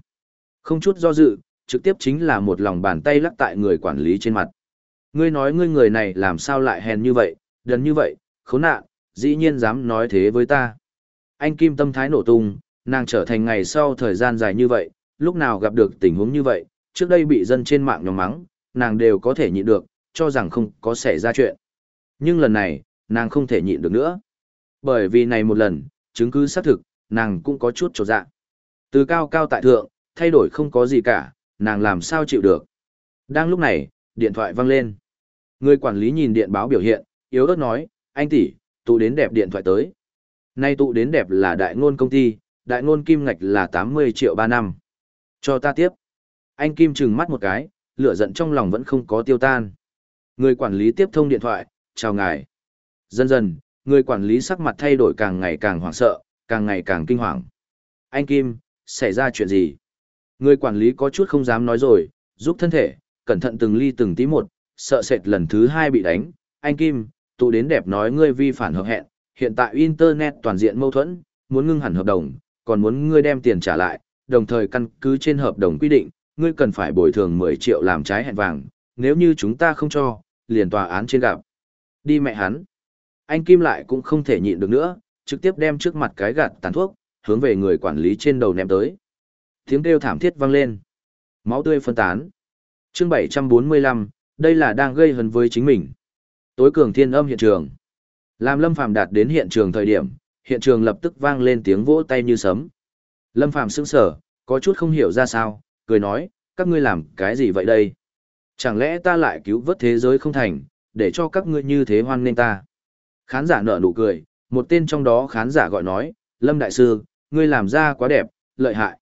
Không chút do dự, trực tiếp chính là một lòng bàn tay lắc tại người quản lý trên mặt. Ngươi nói ngươi người này làm sao lại hèn như vậy, đần như vậy, khốn nạn, dĩ nhiên dám nói thế với ta. Anh Kim tâm thái nổ tung, nàng trở thành ngày sau thời gian dài như vậy, lúc nào gặp được tình huống như vậy, trước đây bị dân trên mạng nhóm mắng, nàng đều có thể nhịn được, cho rằng không có xảy ra chuyện. Nhưng lần này, nàng không thể nhịn được nữa. Bởi vì này một lần, chứng cứ xác thực, nàng cũng có chút trột dạ. Từ cao cao tại thượng, thay đổi không có gì cả, nàng làm sao chịu được. Đang lúc này, điện thoại vang lên. Người quản lý nhìn điện báo biểu hiện, yếu ớt nói, anh tỷ, tụ đến đẹp điện thoại tới. Nay tụ đến đẹp là đại ngôn công ty, đại ngôn kim ngạch là 80 triệu 3 năm. Cho ta tiếp. Anh Kim trừng mắt một cái, lửa giận trong lòng vẫn không có tiêu tan. Người quản lý tiếp thông điện thoại, chào ngài. Dần dần, người quản lý sắc mặt thay đổi càng ngày càng hoảng sợ, càng ngày càng kinh hoàng. Anh Kim, xảy ra chuyện gì? Người quản lý có chút không dám nói rồi, giúp thân thể, cẩn thận từng ly từng tí một, sợ sệt lần thứ hai bị đánh. Anh Kim, tụ đến đẹp nói ngươi vi phản hợp hẹn, hiện tại Internet toàn diện mâu thuẫn, muốn ngưng hẳn hợp đồng, còn muốn ngươi đem tiền trả lại, đồng thời căn cứ trên hợp đồng quy định, ngươi cần phải bồi thường 10 triệu làm trái hẹn vàng, nếu như chúng ta không cho, liền tòa án trên gặp. Đi mẹ hắn. Anh Kim lại cũng không thể nhịn được nữa, trực tiếp đem trước mặt cái gạt tàn thuốc, hướng về người quản lý trên đầu ném tới. Tiếng kêu thảm thiết vang lên. Máu tươi phân tán. Chương 745, đây là đang gây hấn với chính mình. Tối cường thiên âm hiện trường. Làm Lâm Phàm đạt đến hiện trường thời điểm, hiện trường lập tức vang lên tiếng vỗ tay như sấm. Lâm Phàm sững sờ, có chút không hiểu ra sao, cười nói, các ngươi làm cái gì vậy đây? Chẳng lẽ ta lại cứu vớt thế giới không thành, để cho các ngươi như thế hoan nghênh ta? Khán giả nở nụ cười, một tên trong đó khán giả gọi nói, Lâm Đại Sư, ngươi làm ra quá đẹp, lợi hại.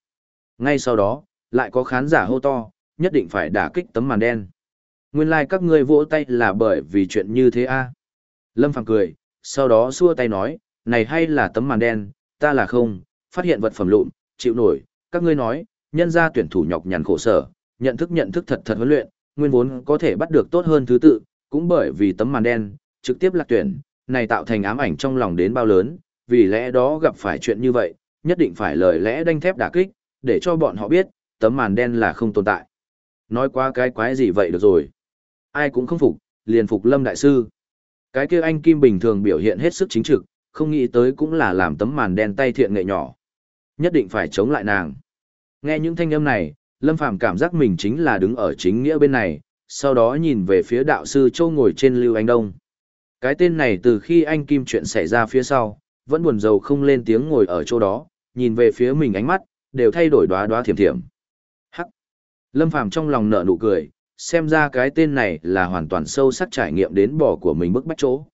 Ngay sau đó, lại có khán giả hô to, nhất định phải đả kích tấm màn đen. Nguyên lai like các ngươi vỗ tay là bởi vì chuyện như thế a à? Lâm Phàm cười, sau đó xua tay nói, này hay là tấm màn đen, ta là không, phát hiện vật phẩm lụn, chịu nổi, các ngươi nói, nhân ra tuyển thủ nhọc nhằn khổ sở, nhận thức nhận thức thật thật huấn luyện, nguyên vốn có thể bắt được tốt hơn thứ tự, cũng bởi vì tấm màn đen, trực tiếp lạc tuyển, này tạo thành ám ảnh trong lòng đến bao lớn, vì lẽ đó gặp phải chuyện như vậy, nhất định phải lời lẽ đanh thép đả kích, để cho bọn họ biết, tấm màn đen là không tồn tại. Nói qua cái quái gì vậy được rồi. Ai cũng không phục, liền phục Lâm Đại Sư. Cái kia anh Kim bình thường biểu hiện hết sức chính trực, không nghĩ tới cũng là làm tấm màn đen tay thiện nghệ nhỏ. Nhất định phải chống lại nàng. Nghe những thanh âm này, Lâm Phàm cảm giác mình chính là đứng ở chính nghĩa bên này, sau đó nhìn về phía đạo sư Châu ngồi trên Lưu Anh Đông. Cái tên này từ khi anh Kim chuyện xảy ra phía sau, vẫn buồn rầu không lên tiếng ngồi ở chỗ đó, nhìn về phía mình ánh mắt, đều thay đổi đóa đóa thiểm thiểm. Lâm Phàm trong lòng nở nụ cười, xem ra cái tên này là hoàn toàn sâu sắc trải nghiệm đến bỏ của mình bức bách chỗ.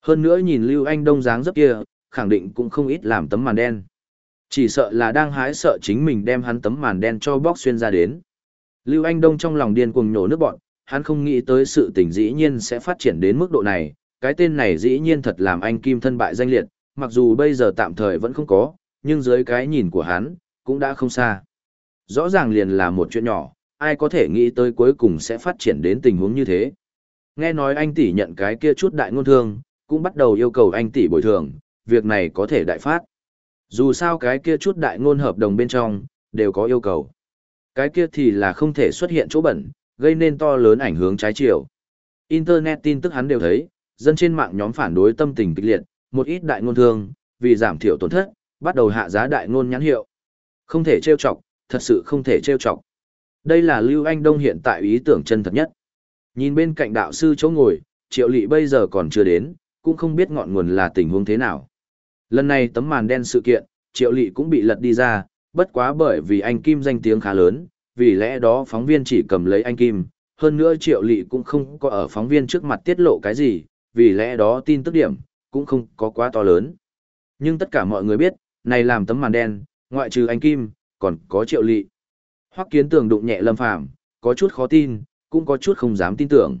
Hơn nữa nhìn Lưu Anh Đông dáng dấp kia, khẳng định cũng không ít làm tấm màn đen. Chỉ sợ là đang hái sợ chính mình đem hắn tấm màn đen cho bóc xuyên ra đến. Lưu Anh Đông trong lòng điên cuồng nhổ nước bọn, hắn không nghĩ tới sự tình dĩ nhiên sẽ phát triển đến mức độ này, cái tên này dĩ nhiên thật làm anh Kim thân bại danh liệt, mặc dù bây giờ tạm thời vẫn không có, nhưng dưới cái nhìn của hắn, cũng đã không xa. Rõ ràng liền là một chuyện nhỏ, ai có thể nghĩ tới cuối cùng sẽ phát triển đến tình huống như thế. Nghe nói anh tỷ nhận cái kia chút đại ngôn thương, cũng bắt đầu yêu cầu anh tỷ bồi thường, việc này có thể đại phát. Dù sao cái kia chút đại ngôn hợp đồng bên trong, đều có yêu cầu. Cái kia thì là không thể xuất hiện chỗ bẩn, gây nên to lớn ảnh hưởng trái chiều. Internet tin tức hắn đều thấy, dân trên mạng nhóm phản đối tâm tình kịch liệt, một ít đại ngôn thương, vì giảm thiểu tổn thất, bắt đầu hạ giá đại ngôn nhãn hiệu. Không thể trêu chọc, thật sự không thể trêu chọc. Đây là Lưu Anh Đông hiện tại ý tưởng chân thật nhất. Nhìn bên cạnh đạo sư chỗ ngồi, triệu lị bây giờ còn chưa đến, cũng không biết ngọn nguồn là tình huống thế nào. Lần này tấm màn đen sự kiện, triệu lị cũng bị lật đi ra, bất quá bởi vì anh Kim danh tiếng khá lớn, vì lẽ đó phóng viên chỉ cầm lấy anh Kim, hơn nữa triệu lị cũng không có ở phóng viên trước mặt tiết lộ cái gì, vì lẽ đó tin tức điểm, cũng không có quá to lớn. Nhưng tất cả mọi người biết, này làm tấm màn đen, ngoại trừ anh Kim, còn có triệu lị. Hoắc kiến tường đụng nhẹ lâm phàm, có chút khó tin, cũng có chút không dám tin tưởng.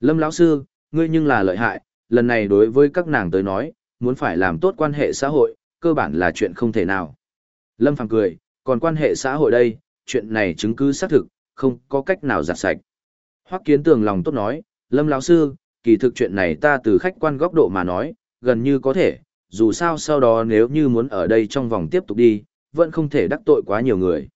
Lâm lão sư, ngươi nhưng là lợi hại, lần này đối với các nàng tới nói, muốn phải làm tốt quan hệ xã hội, cơ bản là chuyện không thể nào. Lâm Phàm cười, còn quan hệ xã hội đây, chuyện này chứng cứ xác thực, không có cách nào giặt sạch. Hoắc Kiến Tường lòng tốt nói, Lâm lão sư, kỳ thực chuyện này ta từ khách quan góc độ mà nói, gần như có thể, dù sao sau đó nếu như muốn ở đây trong vòng tiếp tục đi, vẫn không thể đắc tội quá nhiều người.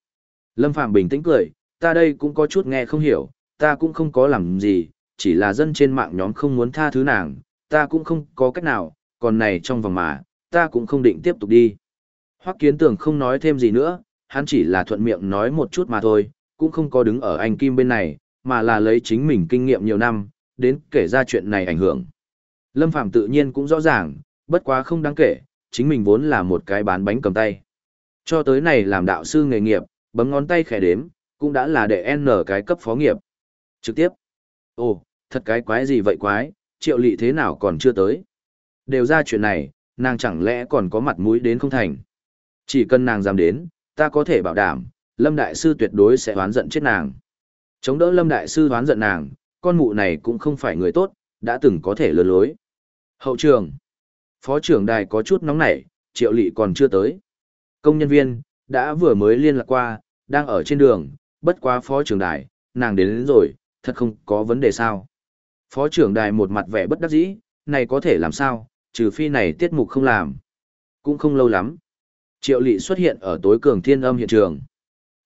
Lâm Phàm bình tĩnh cười, ta đây cũng có chút nghe không hiểu, ta cũng không có làm gì, chỉ là dân trên mạng nhóm không muốn tha thứ nàng, ta cũng không có cách nào, còn này trong vòng mà, ta cũng không định tiếp tục đi. Hoắc kiến tường không nói thêm gì nữa, hắn chỉ là thuận miệng nói một chút mà thôi, cũng không có đứng ở anh Kim bên này, mà là lấy chính mình kinh nghiệm nhiều năm, đến kể ra chuyện này ảnh hưởng. Lâm Phàm tự nhiên cũng rõ ràng, bất quá không đáng kể, chính mình vốn là một cái bán bánh cầm tay. Cho tới này làm đạo sư nghề nghiệp, bấm ngón tay khẽ đếm, cũng đã là để N cái cấp phó nghiệp. Trực tiếp. Ồ, thật cái quái gì vậy quái, triệu lị thế nào còn chưa tới. Đều ra chuyện này, nàng chẳng lẽ còn có mặt mũi đến không thành. Chỉ cần nàng dám đến, ta có thể bảo đảm, Lâm Đại Sư tuyệt đối sẽ hoán giận chết nàng. Chống đỡ Lâm Đại Sư hoán giận nàng, con mụ này cũng không phải người tốt, đã từng có thể lừa lối. Hậu trường. Phó trưởng đài có chút nóng nảy, triệu lị còn chưa tới. Công nhân viên, đã vừa mới liên lạc qua, đang ở trên đường, bất quá phó trưởng đài, nàng đến, đến rồi, thật không có vấn đề sao. Phó trưởng đài một mặt vẻ bất đắc dĩ, này có thể làm sao, trừ phi này tiết mục không làm. Cũng không lâu lắm. Triệu lị xuất hiện ở tối cường thiên âm hiện trường.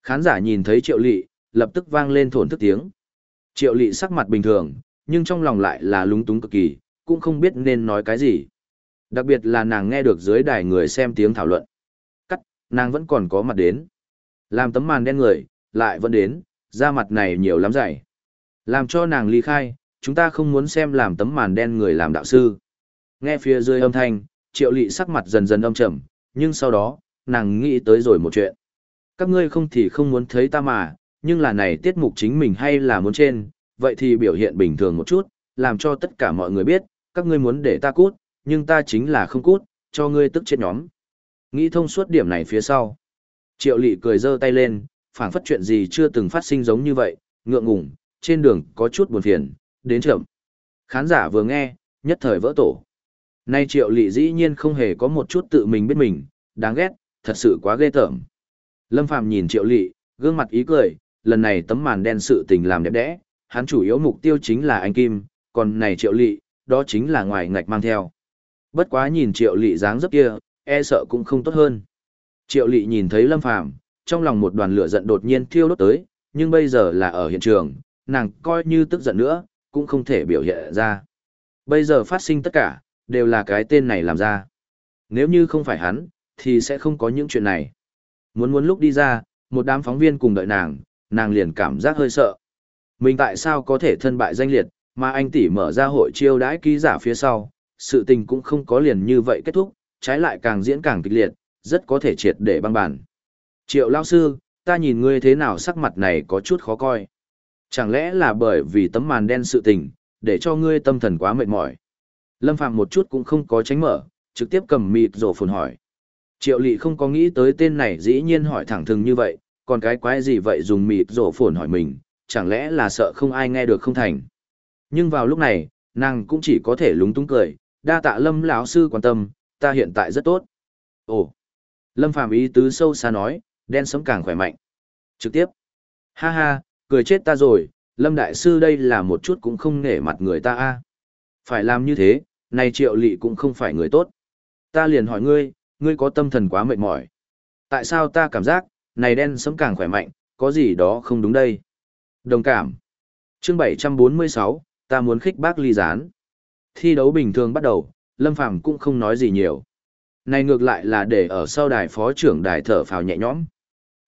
Khán giả nhìn thấy triệu lị, lập tức vang lên thổn thức tiếng. Triệu lị sắc mặt bình thường, nhưng trong lòng lại là lúng túng cực kỳ, cũng không biết nên nói cái gì. Đặc biệt là nàng nghe được dưới đài người xem tiếng thảo luận. Cắt, nàng vẫn còn có mặt đến. Làm tấm màn đen người, lại vẫn đến, da mặt này nhiều lắm dày. Làm cho nàng ly khai, chúng ta không muốn xem làm tấm màn đen người làm đạo sư. Nghe phía dưới âm thanh, triệu lị sắc mặt dần dần âm trầm, nhưng sau đó, nàng nghĩ tới rồi một chuyện. Các ngươi không thì không muốn thấy ta mà, nhưng là này tiết mục chính mình hay là muốn trên, vậy thì biểu hiện bình thường một chút, làm cho tất cả mọi người biết, các ngươi muốn để ta cút, nhưng ta chính là không cút, cho ngươi tức chết nhóm. Nghĩ thông suốt điểm này phía sau. Triệu lị cười giơ tay lên, phảng phất chuyện gì chưa từng phát sinh giống như vậy, ngượng ngùng, trên đường có chút buồn phiền, đến chậm. Khán giả vừa nghe, nhất thời vỡ tổ. Nay triệu lị dĩ nhiên không hề có một chút tự mình biết mình, đáng ghét, thật sự quá ghê tởm. Lâm Phàm nhìn triệu lị, gương mặt ý cười, lần này tấm màn đen sự tình làm đẹp đẽ, hắn chủ yếu mục tiêu chính là anh Kim, còn này triệu lị, đó chính là ngoài ngạch mang theo. Bất quá nhìn triệu lị dáng dấp kia, e sợ cũng không tốt hơn. Triệu Lệ nhìn thấy Lâm Phàm trong lòng một đoàn lửa giận đột nhiên thiêu đốt tới, nhưng bây giờ là ở hiện trường, nàng coi như tức giận nữa, cũng không thể biểu hiện ra. Bây giờ phát sinh tất cả, đều là cái tên này làm ra. Nếu như không phải hắn, thì sẽ không có những chuyện này. Muốn muốn lúc đi ra, một đám phóng viên cùng đợi nàng, nàng liền cảm giác hơi sợ. Mình tại sao có thể thân bại danh liệt, mà anh tỷ mở ra hội chiêu đãi ký giả phía sau, sự tình cũng không có liền như vậy kết thúc, trái lại càng diễn càng kịch liệt, rất có thể triệt để băng bản. Triệu lao sư, ta nhìn ngươi thế nào sắc mặt này có chút khó coi. Chẳng lẽ là bởi vì tấm màn đen sự tình, để cho ngươi tâm thần quá mệt mỏi. Lâm Phạm một chút cũng không có tránh mở, trực tiếp cầm mịt rổ phồn hỏi. Triệu lị không có nghĩ tới tên này dĩ nhiên hỏi thẳng thừng như vậy, còn cái quái gì vậy dùng mịt rổ phồn hỏi mình, chẳng lẽ là sợ không ai nghe được không thành. Nhưng vào lúc này, nàng cũng chỉ có thể lúng túng cười, đa tạ lâm lão sư quan tâm, ta hiện tại rất tốt. Ồ, lâm phàm ý tứ sâu xa nói, đen sống càng khỏe mạnh. Trực tiếp, ha ha, cười chết ta rồi, lâm đại sư đây là một chút cũng không nể mặt người ta a. Phải làm như thế, này triệu lị cũng không phải người tốt. Ta liền hỏi ngươi, ngươi có tâm thần quá mệt mỏi. Tại sao ta cảm giác, này đen sống càng khỏe mạnh, có gì đó không đúng đây. Đồng cảm. Chương 746, ta muốn khích bác ly gián. Thi đấu bình thường bắt đầu, Lâm Phàm cũng không nói gì nhiều. Này ngược lại là để ở sau đài phó trưởng đài thở phào nhẹ nhõm.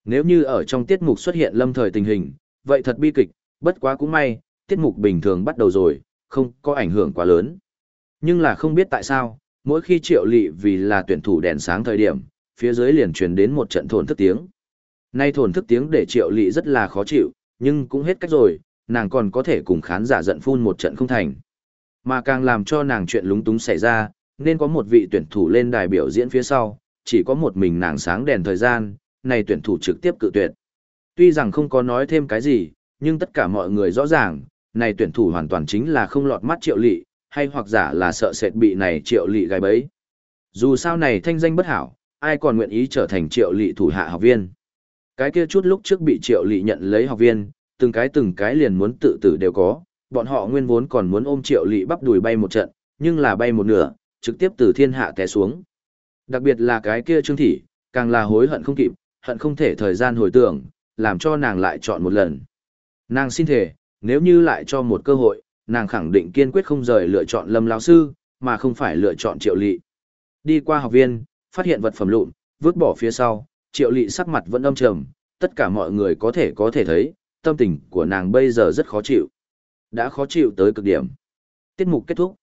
Nếu như ở trong tiết mục xuất hiện lâm thời tình hình, vậy thật bi kịch, bất quá cũng may, tiết mục bình thường bắt đầu rồi, không có ảnh hưởng quá lớn. Nhưng là không biết tại sao, mỗi khi triệu lị vì là tuyển thủ đèn sáng thời điểm, phía dưới liền truyền đến một trận thổn thức tiếng. Nay thổn thức tiếng để triệu lị rất là khó chịu, nhưng cũng hết cách rồi, nàng còn có thể cùng khán giả giận phun một trận không thành. Mà càng làm cho nàng chuyện lúng túng xảy ra, nên có một vị tuyển thủ lên đài biểu diễn phía sau, chỉ có một mình nàng sáng đèn thời gian, này tuyển thủ trực tiếp cự tuyệt. Tuy rằng không có nói thêm cái gì, nhưng tất cả mọi người rõ ràng, này tuyển thủ hoàn toàn chính là không lọt mắt triệu lị, hay hoặc giả là sợ sệt bị này triệu lị gai bấy. Dù sao này thanh danh bất hảo, ai còn nguyện ý trở thành triệu lị thủ hạ học viên. Cái kia chút lúc trước bị triệu lị nhận lấy học viên, từng cái từng cái liền muốn tự tử đều có, bọn họ nguyên vốn còn muốn ôm triệu lị bắp đùi bay một trận, nhưng là bay một nửa, trực tiếp từ thiên hạ té xuống. Đặc biệt là cái kia trương thị, càng là hối hận không kịp, hận không thể thời gian hồi tưởng, làm cho nàng lại chọn một lần. Nàng xin thể, nếu như lại cho một cơ hội, nàng khẳng định kiên quyết không rời lựa chọn lâm lão sư, mà không phải lựa chọn triệu Lệ. Đi qua học viên, phát hiện vật phẩm lụn, vứt bỏ phía sau, triệu Lệ sắc mặt vẫn âm trầm, tất cả mọi người có thể có thể thấy, tâm tình của nàng bây giờ rất khó chịu. Đã khó chịu tới cực điểm. Tiết mục kết thúc.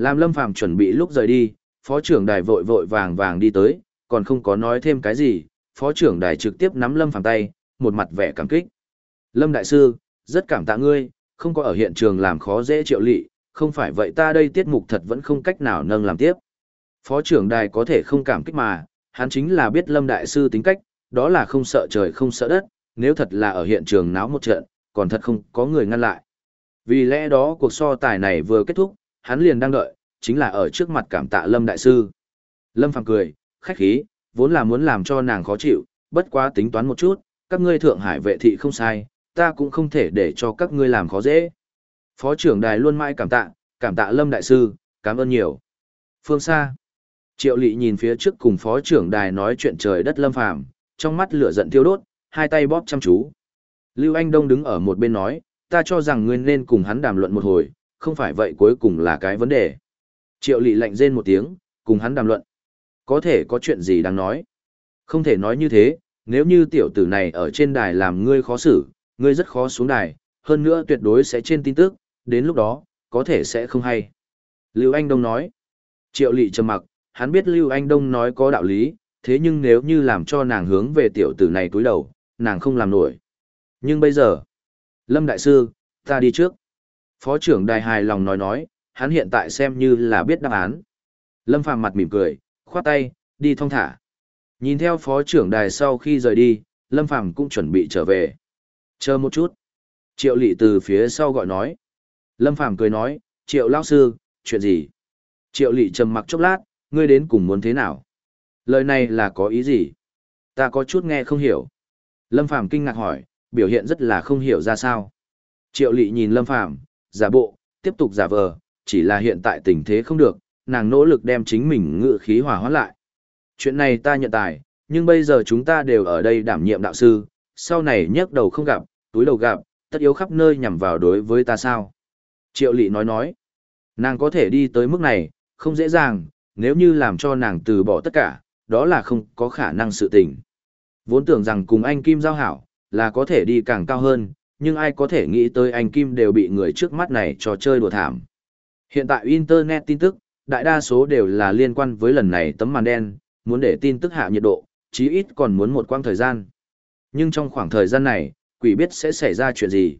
Làm Lâm Phàm chuẩn bị lúc rời đi, phó trưởng đài vội vội vàng vàng đi tới, còn không có nói thêm cái gì, phó trưởng đài trực tiếp nắm Lâm Phàm tay, một mặt vẻ cảm kích. Lâm Đại Sư, rất cảm tạ ngươi, không có ở hiện trường làm khó dễ triệu lị, không phải vậy ta đây tiết mục thật vẫn không cách nào nâng làm tiếp. Phó trưởng đài có thể không cảm kích mà, hắn chính là biết Lâm Đại Sư tính cách, đó là không sợ trời không sợ đất, nếu thật là ở hiện trường náo một trận, còn thật không có người ngăn lại. Vì lẽ đó cuộc so tài này vừa kết thúc, hắn liền đang đợi, chính là ở trước mặt cảm tạ Lâm Đại Sư. Lâm Phàm cười, khách khí, vốn là muốn làm cho nàng khó chịu, bất quá tính toán một chút, các ngươi Thượng Hải vệ thị không sai, ta cũng không thể để cho các ngươi làm khó dễ. Phó trưởng đài luôn mãi cảm tạ, cảm tạ Lâm Đại Sư, cảm ơn nhiều. Phương xa, Triệu Lị nhìn phía trước cùng phó trưởng đài nói chuyện trời đất Lâm Phàm trong mắt lửa giận thiêu đốt, hai tay bóp chăm chú. Lưu Anh Đông đứng ở một bên nói, ta cho rằng ngươi nên cùng hắn đàm luận một hồi, không phải vậy cuối cùng là cái vấn đề. Triệu Lị lạnh rên một tiếng, cùng hắn đàm luận. Có thể có chuyện gì đáng nói. Không thể nói như thế, nếu như tiểu tử này ở trên đài làm ngươi khó xử, ngươi rất khó xuống đài, hơn nữa tuyệt đối sẽ trên tin tức, đến lúc đó, có thể sẽ không hay. Lưu Anh Đông nói. Triệu Lị trầm mặc, hắn biết Lưu Anh Đông nói có đạo lý, thế nhưng nếu như làm cho nàng hướng về tiểu tử này túi đầu, nàng không làm nổi. Nhưng bây giờ, Lâm Đại Sư, ta đi trước. Phó trưởng đài hài lòng nói nói, hắn hiện tại xem như là biết đáp án. Lâm Phàm mặt mỉm cười, khoát tay, đi thong thả. Nhìn theo phó trưởng đài sau khi rời đi, Lâm Phàm cũng chuẩn bị trở về. Chờ một chút. Triệu lị từ phía sau gọi nói. Lâm Phàm cười nói, Triệu lão sư, chuyện gì? Triệu lị trầm mặc chốc lát, ngươi đến cùng muốn thế nào? Lời này là có ý gì? Ta có chút nghe không hiểu. Lâm Phàm kinh ngạc hỏi, biểu hiện rất là không hiểu ra sao. Triệu lị nhìn Lâm Phàm giả bộ, tiếp tục giả vờ, chỉ là hiện tại tình thế không được, nàng nỗ lực đem chính mình ngự khí hòa hoãn lại. Chuyện này ta nhận tài, nhưng bây giờ chúng ta đều ở đây đảm nhiệm đạo sư, sau này nhấc đầu không gặp, túi đầu gặp, tất yếu khắp nơi nhằm vào đối với ta sao. Triệu lị nói nói, nàng có thể đi tới mức này, không dễ dàng, nếu như làm cho nàng từ bỏ tất cả, đó là không có khả năng sự tình. Vốn tưởng rằng cùng anh Kim giao hảo, là có thể đi càng cao hơn, nhưng ai có thể nghĩ tới anh Kim đều bị người trước mắt này cho chơi đùa thảm. Hiện tại Internet tin tức, đại đa số đều là liên quan với lần này tấm màn đen, muốn để tin tức hạ nhiệt độ, chí ít còn muốn một quãng thời gian. Nhưng trong khoảng thời gian này, quỷ biết sẽ xảy ra chuyện gì.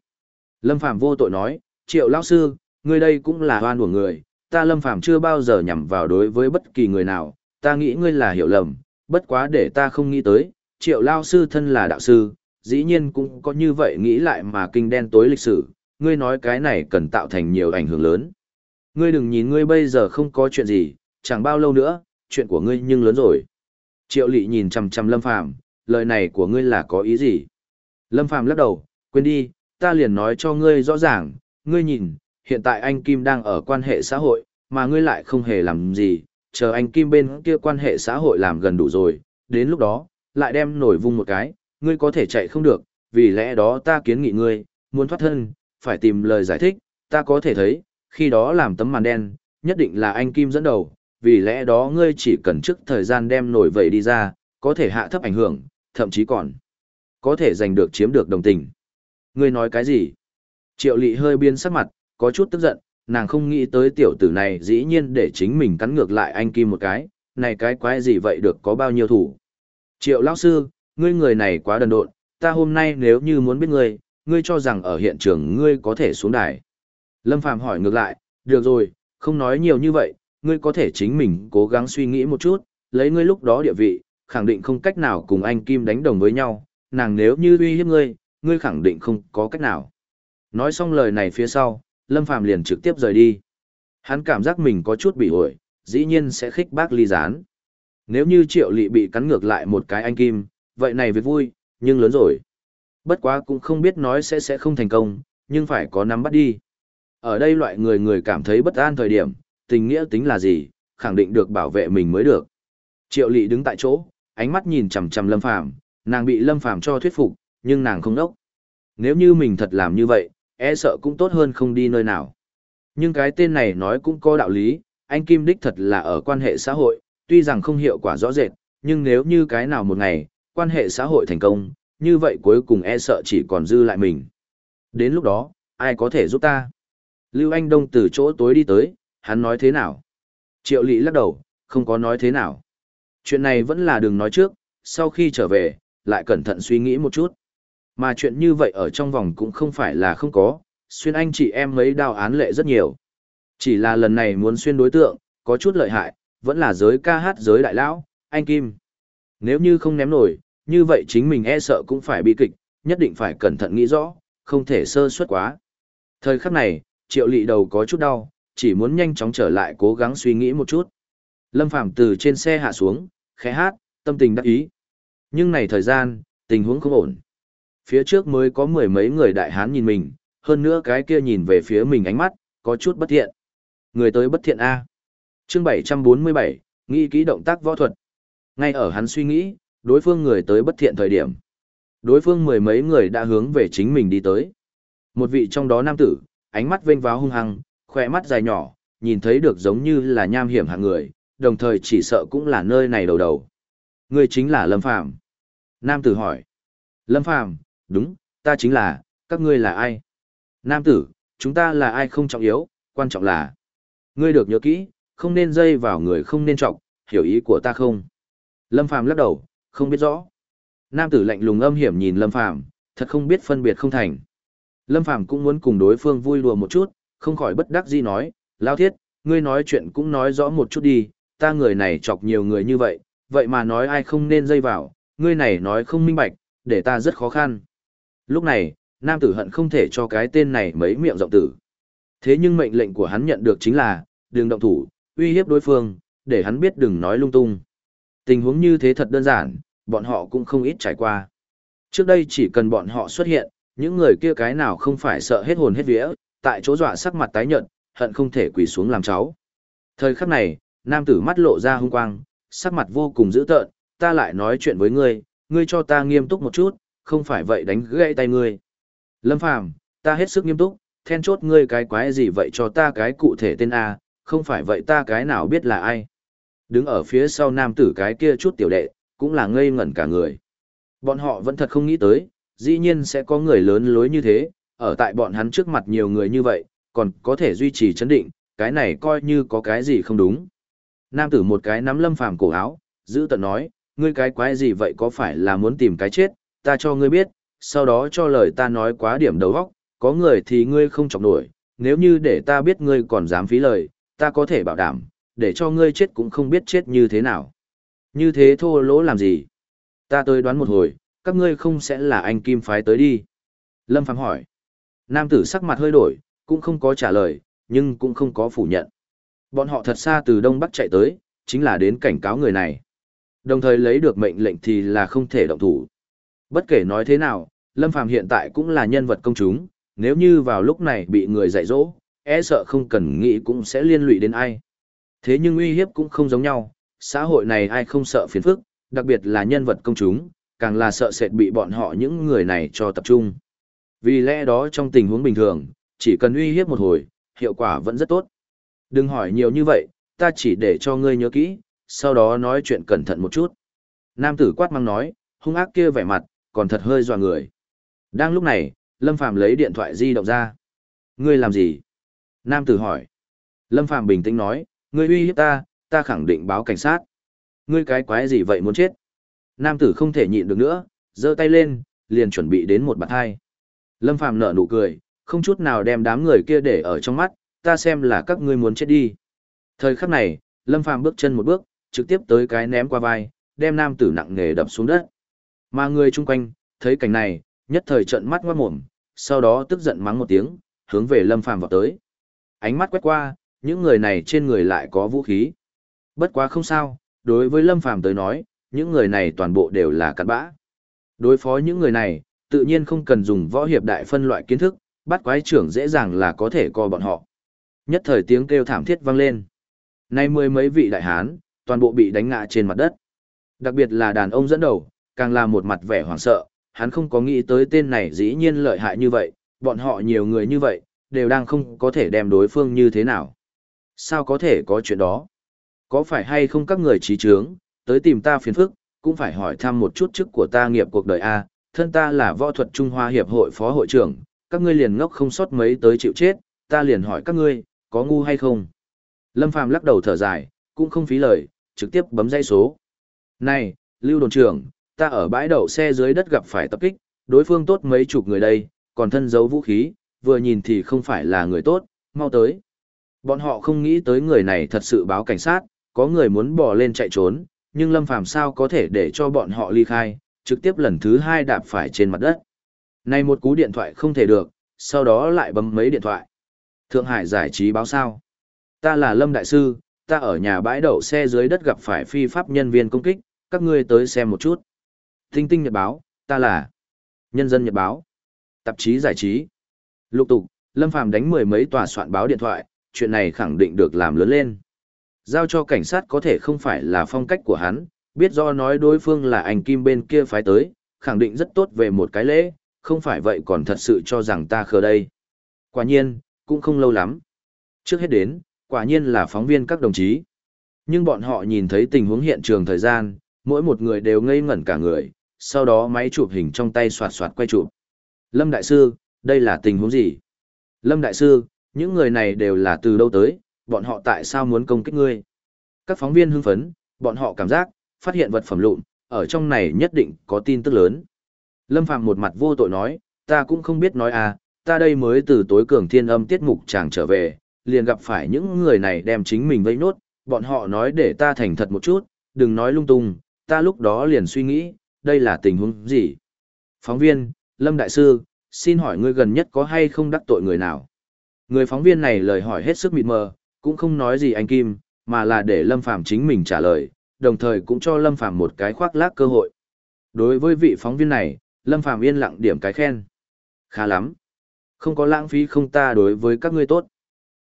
Lâm Phạm vô tội nói, triệu lão sư, ngươi đây cũng là hoan của người, ta Lâm Phạm chưa bao giờ nhằm vào đối với bất kỳ người nào, ta nghĩ ngươi là hiểu lầm, bất quá để ta không nghĩ tới, triệu lao sư thân là đạo sư, dĩ nhiên cũng có như vậy nghĩ lại mà kinh đen tối lịch sử, ngươi nói cái này cần tạo thành nhiều ảnh hưởng lớn. Ngươi đừng nhìn ngươi bây giờ không có chuyện gì, chẳng bao lâu nữa, chuyện của ngươi nhưng lớn rồi. Triệu lị nhìn chằm chằm Lâm Phàm lời này của ngươi là có ý gì? Lâm Phàm lắc đầu, quên đi, ta liền nói cho ngươi rõ ràng, ngươi nhìn, hiện tại anh Kim đang ở quan hệ xã hội, mà ngươi lại không hề làm gì, chờ anh Kim bên kia quan hệ xã hội làm gần đủ rồi, đến lúc đó, lại đem nổi vung một cái, ngươi có thể chạy không được, vì lẽ đó ta kiến nghị ngươi, muốn thoát thân, phải tìm lời giải thích, ta có thể thấy, khi đó làm tấm màn đen, nhất định là anh Kim dẫn đầu, vì lẽ đó ngươi chỉ cần trước thời gian đem nổi vậy đi ra, có thể hạ thấp ảnh hưởng, thậm chí còn có thể giành được chiếm được đồng tình. Ngươi nói cái gì? Triệu lị hơi biên sắc mặt, có chút tức giận, nàng không nghĩ tới tiểu tử này dĩ nhiên để chính mình cắn ngược lại anh Kim một cái, này cái quái gì vậy được có bao nhiêu thủ. Triệu lão sư, ngươi người này quá đần độn, ta hôm nay nếu như muốn biết ngươi, ngươi cho rằng ở hiện trường ngươi có thể xuống đài. Lâm Phàm hỏi ngược lại, được rồi, không nói nhiều như vậy, ngươi có thể chính mình cố gắng suy nghĩ một chút, lấy ngươi lúc đó địa vị, khẳng định không cách nào cùng anh Kim đánh đồng với nhau, nàng nếu như uy hiếp ngươi, ngươi khẳng định không có cách nào. Nói xong lời này phía sau, Lâm Phàm liền trực tiếp rời đi. Hắn cảm giác mình có chút bị ổi, dĩ nhiên sẽ khích bác ly gián. Nếu như triệu lị bị cắn ngược lại một cái anh Kim, vậy này việc vui, nhưng lớn rồi. Bất quá cũng không biết nói sẽ sẽ không thành công, nhưng phải có nắm bắt đi. Ở đây loại người người cảm thấy bất an thời điểm, tình nghĩa tính là gì, khẳng định được bảo vệ mình mới được. Triệu Lệ đứng tại chỗ, ánh mắt nhìn chằm chằm Lâm Phàm, nàng bị Lâm Phàm cho thuyết phục, nhưng nàng không đốc. Nếu như mình thật làm như vậy, e sợ cũng tốt hơn không đi nơi nào. Nhưng cái tên này nói cũng có đạo lý, anh Kim Đích thật là ở quan hệ xã hội, tuy rằng không hiệu quả rõ rệt, nhưng nếu như cái nào một ngày, quan hệ xã hội thành công, như vậy cuối cùng e sợ chỉ còn dư lại mình. Đến lúc đó, ai có thể giúp ta? Lưu Anh Đông từ chỗ tối đi tới, hắn nói thế nào? Triệu Lị lắc đầu, không có nói thế nào. Chuyện này vẫn là đừng nói trước, sau khi trở về, lại cẩn thận suy nghĩ một chút. Mà chuyện như vậy ở trong vòng cũng không phải là không có, xuyên anh chị em mấy đào án lệ rất nhiều. Chỉ là lần này muốn xuyên đối tượng, có chút lợi hại, vẫn là giới ca hát giới đại lão, anh Kim. Nếu như không ném nổi, như vậy chính mình e sợ cũng phải bị kịch, nhất định phải cẩn thận nghĩ rõ, không thể sơ suất quá. Thời khắc này, triệu lị đầu có chút đau, chỉ muốn nhanh chóng trở lại cố gắng suy nghĩ một chút. Lâm Phàm từ trên xe hạ xuống, khẽ hát, tâm tình đắc ý. Nhưng này thời gian, tình huống không ổn. Phía trước mới có mười mấy người đại hán nhìn mình, hơn nữa cái kia nhìn về phía mình ánh mắt, có chút bất thiện. Người tới bất thiện A. chương 747, nghĩ kỹ động tác võ thuật. Ngay ở hắn suy nghĩ, đối phương người tới bất thiện thời điểm. Đối phương mười mấy người đã hướng về chính mình đi tới. Một vị trong đó nam tử, ánh mắt vênh váo hung hăng, khỏe mắt dài nhỏ, nhìn thấy được giống như là nham hiểm hạng người, đồng thời chỉ sợ cũng là nơi này đầu đầu. Người chính là Lâm Phàm Nam tử hỏi. Lâm Phàm đúng, ta chính là, các ngươi là ai? Nam tử, chúng ta là ai không trọng yếu, quan trọng là. Ngươi được nhớ kỹ, không nên dây vào người không nên trọng, hiểu ý của ta không? Lâm Phàm lắc đầu, không biết rõ. Nam tử lạnh lùng âm hiểm nhìn Lâm Phàm, thật không biết phân biệt không thành. Lâm Phàm cũng muốn cùng đối phương vui đùa một chút, không khỏi bất đắc dĩ nói, Lao Thiết, ngươi nói chuyện cũng nói rõ một chút đi, ta người này chọc nhiều người như vậy, vậy mà nói ai không nên dây vào, ngươi này nói không minh bạch, để ta rất khó khăn. Lúc này, nam tử hận không thể cho cái tên này mấy miệng rộng tử. Thế nhưng mệnh lệnh của hắn nhận được chính là, đừng động thủ, uy hiếp đối phương, để hắn biết đừng nói lung tung. Tình huống như thế thật đơn giản, bọn họ cũng không ít trải qua. Trước đây chỉ cần bọn họ xuất hiện, những người kia cái nào không phải sợ hết hồn hết vía, tại chỗ dọa sắc mặt tái nhợt, hận không thể quỳ xuống làm cháu. Thời khắc này, nam tử mắt lộ ra hung quang, sắc mặt vô cùng dữ tợn, ta lại nói chuyện với ngươi, ngươi cho ta nghiêm túc một chút, không phải vậy đánh gãy tay ngươi. Lâm Phàm, ta hết sức nghiêm túc, then chốt ngươi cái quái gì vậy cho ta cái cụ thể tên A, không phải vậy ta cái nào biết là ai. Đứng ở phía sau nam tử cái kia chút tiểu đệ, cũng là ngây ngẩn cả người. Bọn họ vẫn thật không nghĩ tới, dĩ nhiên sẽ có người lớn lối như thế, ở tại bọn hắn trước mặt nhiều người như vậy, còn có thể duy trì chấn định, cái này coi như có cái gì không đúng. Nam tử một cái nắm lâm phàm cổ áo, giữ tận nói, ngươi cái quái gì vậy có phải là muốn tìm cái chết, ta cho ngươi biết, sau đó cho lời ta nói quá điểm đầu góc, có người thì ngươi không chọc nổi, nếu như để ta biết ngươi còn dám phí lời, ta có thể bảo đảm, để cho ngươi chết cũng không biết chết như thế nào. Như thế thô lỗ làm gì? Ta tới đoán một hồi, các ngươi không sẽ là anh Kim phái tới đi. Lâm Phàm hỏi. Nam tử sắc mặt hơi đổi, cũng không có trả lời, nhưng cũng không có phủ nhận. Bọn họ thật xa từ Đông Bắc chạy tới, chính là đến cảnh cáo người này. Đồng thời lấy được mệnh lệnh thì là không thể động thủ. Bất kể nói thế nào, Lâm Phàm hiện tại cũng là nhân vật công chúng, nếu như vào lúc này bị người dạy dỗ, e sợ không cần nghĩ cũng sẽ liên lụy đến ai. Thế nhưng uy hiếp cũng không giống nhau, xã hội này ai không sợ phiền phức, đặc biệt là nhân vật công chúng, càng là sợ sệt bị bọn họ những người này cho tập trung. Vì lẽ đó trong tình huống bình thường, chỉ cần uy hiếp một hồi, hiệu quả vẫn rất tốt. Đừng hỏi nhiều như vậy, ta chỉ để cho ngươi nhớ kỹ, sau đó nói chuyện cẩn thận một chút. Nam tử quát mang nói, hung ác kia vẻ mặt, còn thật hơi dò người. Đang lúc này, Lâm Phàm lấy điện thoại di động ra. Ngươi làm gì? Nam tử hỏi. Lâm Phàm bình tĩnh nói, ngươi uy hiếp ta, ta khẳng định báo cảnh sát. Ngươi cái quái gì vậy muốn chết? Nam tử không thể nhịn được nữa, giơ tay lên, liền chuẩn bị đến một bạt hai. Lâm Phàm nở nụ cười, không chút nào đem đám người kia để ở trong mắt, ta xem là các ngươi muốn chết đi. Thời khắc này, Lâm Phàm bước chân một bước, trực tiếp tới cái ném qua vai, đem nam tử nặng nề đập xuống đất. Mà người chung quanh, thấy cảnh này, nhất thời trợn mắt ngoát mồm, sau đó tức giận mắng một tiếng, hướng về Lâm Phàm vào tới. Ánh mắt quét qua, những người này trên người lại có vũ khí. Bất quá không sao, đối với Lâm Phàm tới nói, những người này toàn bộ đều là cặn bã. Đối phó những người này, tự nhiên không cần dùng võ hiệp đại phân loại kiến thức, bắt quái trưởng dễ dàng là có thể co bọn họ. Nhất thời tiếng kêu thảm thiết vang lên. Nay mười mấy vị đại hán, toàn bộ bị đánh ngã trên mặt đất. Đặc biệt là đàn ông dẫn đầu, càng là một mặt vẻ hoảng sợ, hắn không có nghĩ tới tên này dĩ nhiên lợi hại như vậy, bọn họ nhiều người như vậy, đều đang không có thể đem đối phương như thế nào. Sao có thể có chuyện đó? Có phải hay không các người trí trướng, tới tìm ta phiền phức, cũng phải hỏi thăm một chút chức của ta nghiệp cuộc đời A, thân ta là võ thuật Trung Hoa Hiệp hội phó hội trưởng, các ngươi liền ngốc không sót mấy tới chịu chết, ta liền hỏi các ngươi, có ngu hay không? Lâm Phàm lắc đầu thở dài, cũng không phí lời, trực tiếp bấm dây số. Này, Lưu đồn trưởng, ta ở bãi đậu xe dưới đất gặp phải tập kích, đối phương tốt mấy chục người đây, còn thân giấu vũ khí, vừa nhìn thì không phải là người tốt, mau tới. Bọn họ không nghĩ tới người này thật sự báo cảnh sát, có người muốn bỏ lên chạy trốn, nhưng Lâm Phàm sao có thể để cho bọn họ ly khai, trực tiếp lần thứ hai đạp phải trên mặt đất. Này một cú điện thoại không thể được, sau đó lại bấm mấy điện thoại. Thượng Hải giải trí báo sao. Ta là Lâm Đại Sư, ta ở nhà bãi đậu xe dưới đất gặp phải phi pháp nhân viên công kích, các ngươi tới xem một chút. Tinh tinh nhật báo, ta là Nhân dân nhật báo, tạp chí giải trí. Lục tục, Lâm Phàm đánh mười mấy tòa soạn báo điện thoại, chuyện này khẳng định được làm lớn lên. Giao cho cảnh sát có thể không phải là phong cách của hắn, biết do nói đối phương là anh Kim bên kia phái tới, khẳng định rất tốt về một cái lễ, không phải vậy còn thật sự cho rằng ta khờ đây. Quả nhiên, cũng không lâu lắm. Trước hết đến, quả nhiên là phóng viên các đồng chí. Nhưng bọn họ nhìn thấy tình huống hiện trường thời gian, mỗi một người đều ngây ngẩn cả người, sau đó máy chụp hình trong tay soạt soạt quay chụp. Lâm Đại Sư, đây là tình huống gì? Lâm Đại Sư, những người này đều là từ đâu tới, bọn họ tại sao muốn công kích ngươi? Các phóng viên hưng phấn, bọn họ cảm giác, phát hiện vật phẩm lụn, ở trong này nhất định có tin tức lớn. Lâm Phạm một mặt vô tội nói, ta cũng không biết nói à, ta đây mới từ tối cường thiên âm tiết mục chàng trở về, liền gặp phải những người này đem chính mình vây nốt, bọn họ nói để ta thành thật một chút, đừng nói lung tung, ta lúc đó liền suy nghĩ, đây là tình huống gì? Phóng viên, Lâm Đại Sư, xin hỏi ngươi gần nhất có hay không đắc tội người nào? Người phóng viên này lời hỏi hết sức mịt mờ, cũng không nói gì anh Kim, mà là để Lâm Phàm chính mình trả lời, đồng thời cũng cho Lâm Phàm một cái khoác lác cơ hội. Đối với vị phóng viên này, Lâm Phàm yên lặng điểm cái khen. Khá lắm. Không có lãng phí không ta đối với các ngươi tốt.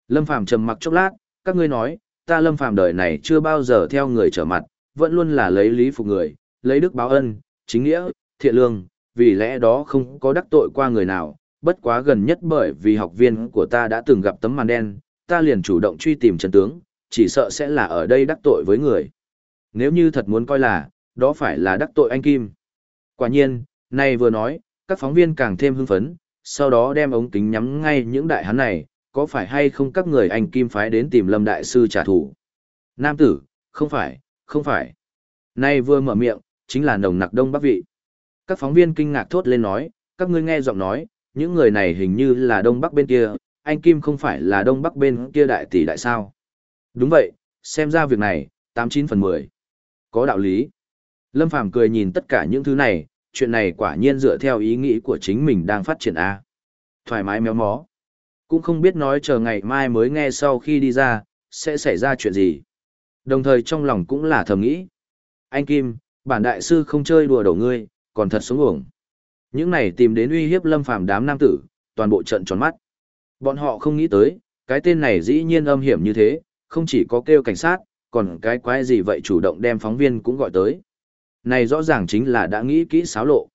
Lâm Phàm trầm mặc chốc lát, các ngươi nói, ta Lâm Phàm đời này chưa bao giờ theo người trở mặt, vẫn luôn là lấy lý phục người, lấy đức báo ân, chính nghĩa, thiện lương, vì lẽ đó không có đắc tội qua người nào, bất quá gần nhất bởi vì học viên của ta đã từng gặp tấm màn đen, ta liền chủ động truy tìm chân tướng, chỉ sợ sẽ là ở đây đắc tội với người. Nếu như thật muốn coi là, đó phải là đắc tội anh Kim. Quả nhiên, này vừa nói, các phóng viên càng thêm hưng phấn, sau đó đem ống kính nhắm ngay những đại hán này, có phải hay không các người anh Kim phái đến tìm Lâm Đại Sư trả thù? Nam tử, không phải, không phải. Này vừa mở miệng, chính là nồng nặc đông bắc vị. Các phóng viên kinh ngạc thốt lên nói, các ngươi nghe giọng nói, những người này hình như là đông bắc bên kia, anh Kim không phải là đông bắc bên kia đại tỷ đại sao. Đúng vậy, xem ra việc này, 89 phần 10. Có đạo lý. Lâm Phàm cười nhìn tất cả những thứ này, chuyện này quả nhiên dựa theo ý nghĩ của chính mình đang phát triển A. Thoải mái méo mó. Cũng không biết nói chờ ngày mai mới nghe sau khi đi ra, sẽ xảy ra chuyện gì. Đồng thời trong lòng cũng là thầm nghĩ. Anh Kim, bản đại sư không chơi đùa đầu ngươi, còn thật xuống uổng. Những này tìm đến uy hiếp lâm phàm đám nam tử, toàn bộ trận tròn mắt. Bọn họ không nghĩ tới, cái tên này dĩ nhiên âm hiểm như thế, không chỉ có kêu cảnh sát, còn cái quái gì vậy chủ động đem phóng viên cũng gọi tới. Này rõ ràng chính là đã nghĩ kỹ xáo lộ.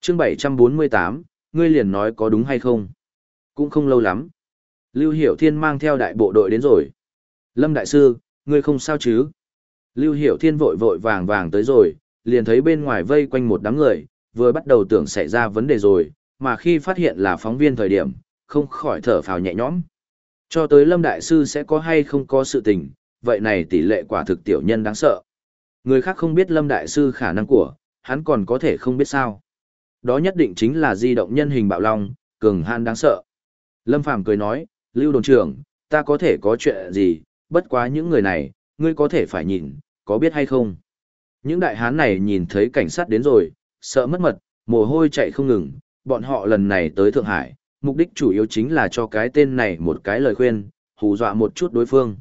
Chương 748, ngươi liền nói có đúng hay không? Cũng không lâu lắm. Lưu Hiểu Thiên mang theo đại bộ đội đến rồi. Lâm Đại Sư, ngươi không sao chứ? Lưu Hiểu Thiên vội vội vàng vàng tới rồi, liền thấy bên ngoài vây quanh một đám người, vừa bắt đầu tưởng xảy ra vấn đề rồi, mà khi phát hiện là phóng viên thời điểm, không khỏi thở phào nhẹ nhõm. Cho tới Lâm Đại Sư sẽ có hay không có sự tình, vậy này tỷ lệ quả thực tiểu nhân đáng sợ. Người khác không biết Lâm Đại Sư khả năng của, hắn còn có thể không biết sao. Đó nhất định chính là di động nhân hình bạo long, cường han đáng sợ. Lâm Phàm cười nói, Lưu Đồn trưởng, ta có thể có chuyện gì, bất quá những người này, ngươi có thể phải nhìn, có biết hay không. Những đại hán này nhìn thấy cảnh sát đến rồi, sợ mất mật, mồ hôi chạy không ngừng, bọn họ lần này tới Thượng Hải, mục đích chủ yếu chính là cho cái tên này một cái lời khuyên, hù dọa một chút đối phương.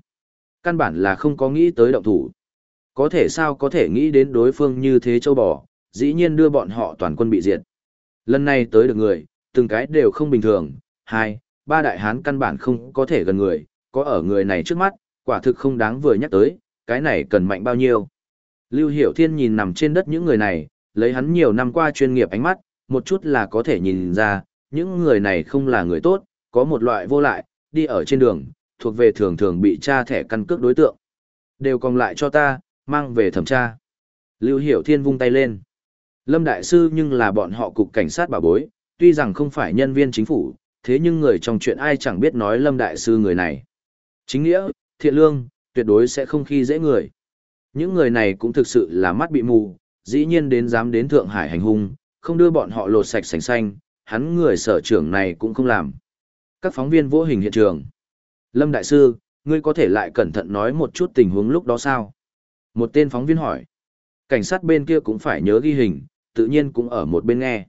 Căn bản là không có nghĩ tới động thủ. Có thể sao có thể nghĩ đến đối phương như thế châu bò, dĩ nhiên đưa bọn họ toàn quân bị diệt. Lần này tới được người, từng cái đều không bình thường, hai, ba đại hán căn bản không có thể gần người, có ở người này trước mắt, quả thực không đáng vừa nhắc tới, cái này cần mạnh bao nhiêu. Lưu Hiểu Thiên nhìn nằm trên đất những người này, lấy hắn nhiều năm qua chuyên nghiệp ánh mắt, một chút là có thể nhìn ra, những người này không là người tốt, có một loại vô lại, đi ở trên đường, thuộc về thường thường bị tra thẻ căn cước đối tượng. Đều còn lại cho ta, mang về thẩm tra. Lưu Hiểu Thiên vung tay lên. Lâm Đại Sư nhưng là bọn họ cục cảnh sát bảo bối, tuy rằng không phải nhân viên chính phủ, thế nhưng người trong chuyện ai chẳng biết nói Lâm Đại Sư người này. Chính nghĩa, thiện lương, tuyệt đối sẽ không khi dễ người. Những người này cũng thực sự là mắt bị mù, dĩ nhiên đến dám đến Thượng Hải hành hung, không đưa bọn họ lột sạch sành xanh, hắn người sở trưởng này cũng không làm. Các phóng viên vô hình hiện trường. Lâm Đại Sư, ngươi có thể lại cẩn thận nói một chút tình huống lúc đó sao? Một tên phóng viên hỏi. Cảnh sát bên kia cũng phải nhớ ghi hình, tự nhiên cũng ở một bên nghe.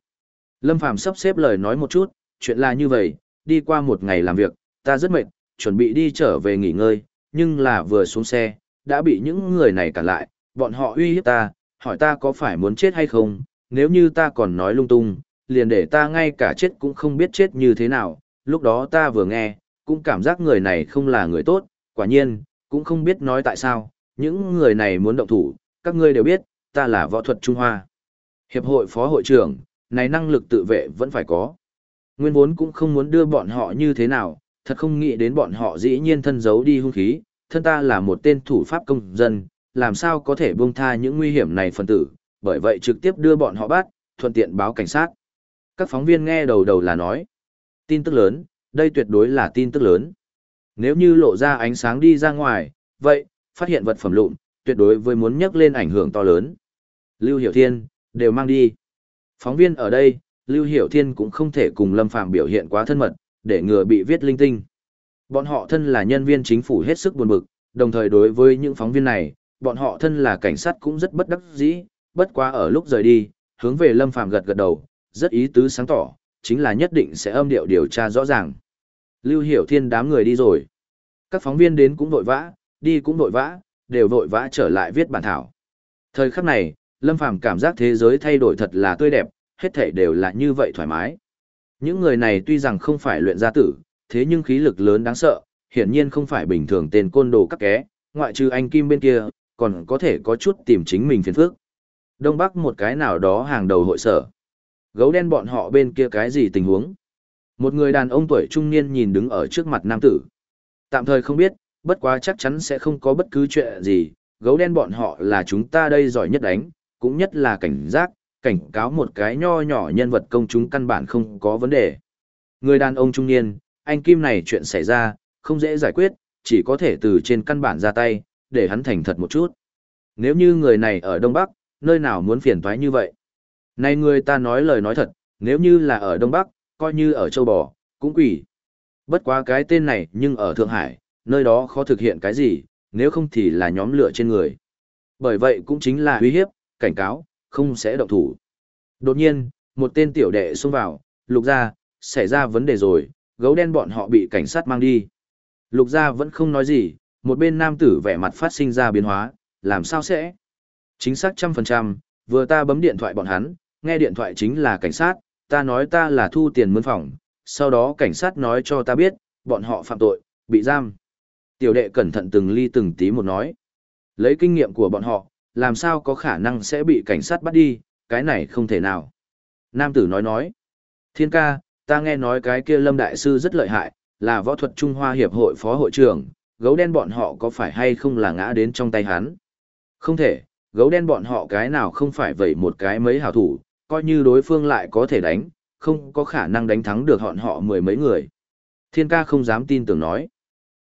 Lâm Phàm sắp xếp lời nói một chút, chuyện là như vậy, đi qua một ngày làm việc, ta rất mệt, chuẩn bị đi trở về nghỉ ngơi, nhưng là vừa xuống xe, đã bị những người này cản lại, bọn họ uy hiếp ta, hỏi ta có phải muốn chết hay không, nếu như ta còn nói lung tung, liền để ta ngay cả chết cũng không biết chết như thế nào, lúc đó ta vừa nghe, cũng cảm giác người này không là người tốt, quả nhiên, cũng không biết nói tại sao, những người này muốn động thủ, các ngươi đều biết, ta là võ thuật Trung Hoa. Hiệp hội phó hội trưởng, này năng lực tự vệ vẫn phải có. Nguyên vốn cũng không muốn đưa bọn họ như thế nào, thật không nghĩ đến bọn họ dĩ nhiên thân giấu đi hung khí, thân ta là một tên thủ pháp công dân, làm sao có thể buông tha những nguy hiểm này phần tử, bởi vậy trực tiếp đưa bọn họ bắt, thuận tiện báo cảnh sát. Các phóng viên nghe đầu đầu là nói, tin tức lớn, đây tuyệt đối là tin tức lớn. Nếu như lộ ra ánh sáng đi ra ngoài, vậy, phát hiện vật phẩm lụn, tuyệt đối với muốn nhắc lên ảnh hưởng to lớn. Lưu Hiểu Thiên, đều mang đi. Phóng viên ở đây, Lưu Hiểu Thiên cũng không thể cùng Lâm Phàm biểu hiện quá thân mật, để ngừa bị viết linh tinh. Bọn họ thân là nhân viên chính phủ hết sức buồn bực, đồng thời đối với những phóng viên này, bọn họ thân là cảnh sát cũng rất bất đắc dĩ, bất quá ở lúc rời đi, hướng về Lâm Phàm gật gật đầu, rất ý tứ sáng tỏ, chính là nhất định sẽ âm điệu điều tra rõ ràng. Lưu Hiểu Thiên đám người đi rồi. Các phóng viên đến cũng vội vã, đi cũng vội vã, đều vội vã trở lại viết bản thảo. Thời khắc này, Lâm Phàm cảm giác thế giới thay đổi thật là tươi đẹp, hết thảy đều là như vậy thoải mái. Những người này tuy rằng không phải luyện gia tử, thế nhưng khí lực lớn đáng sợ, hiển nhiên không phải bình thường tên côn đồ các ké, ngoại trừ anh Kim bên kia, còn có thể có chút tìm chính mình phiền phức. Đông Bắc một cái nào đó hàng đầu hội sở. Gấu đen bọn họ bên kia cái gì tình huống? Một người đàn ông tuổi trung niên nhìn đứng ở trước mặt nam tử. Tạm thời không biết, bất quá chắc chắn sẽ không có bất cứ chuyện gì, gấu đen bọn họ là chúng ta đây giỏi nhất đánh, cũng nhất là cảnh giác, cảnh cáo một cái nho nhỏ nhân vật công chúng căn bản không có vấn đề. Người đàn ông trung niên, anh Kim này chuyện xảy ra, không dễ giải quyết, chỉ có thể từ trên căn bản ra tay, để hắn thành thật một chút. Nếu như người này ở Đông Bắc, nơi nào muốn phiền toái như vậy? Này người ta nói lời nói thật, nếu như là ở Đông Bắc, coi như ở Châu Bò, cũng quỷ. Bất quá cái tên này nhưng ở Thượng Hải, nơi đó khó thực hiện cái gì, nếu không thì là nhóm lửa trên người. Bởi vậy cũng chính là uy hiếp, cảnh cáo, không sẽ động thủ. Đột nhiên, một tên tiểu đệ xông vào, lục ra, xảy ra vấn đề rồi, gấu đen bọn họ bị cảnh sát mang đi. Lục ra vẫn không nói gì, một bên nam tử vẻ mặt phát sinh ra biến hóa, làm sao sẽ? Chính xác trăm phần trăm, vừa ta bấm điện thoại bọn hắn, nghe điện thoại chính là cảnh sát, ta nói ta là thu tiền mướn phòng, sau đó cảnh sát nói cho ta biết, bọn họ phạm tội, bị giam. Tiểu đệ cẩn thận từng ly từng tí một nói. Lấy kinh nghiệm của bọn họ, làm sao có khả năng sẽ bị cảnh sát bắt đi, cái này không thể nào. Nam tử nói nói. Thiên ca, ta nghe nói cái kia Lâm Đại Sư rất lợi hại, là võ thuật Trung Hoa Hiệp hội phó hội trưởng, gấu đen bọn họ có phải hay không là ngã đến trong tay hắn? Không thể, gấu đen bọn họ cái nào không phải vậy một cái mấy hảo thủ, coi như đối phương lại có thể đánh, không có khả năng đánh thắng được họn họ mười mấy người. Thiên ca không dám tin tưởng nói.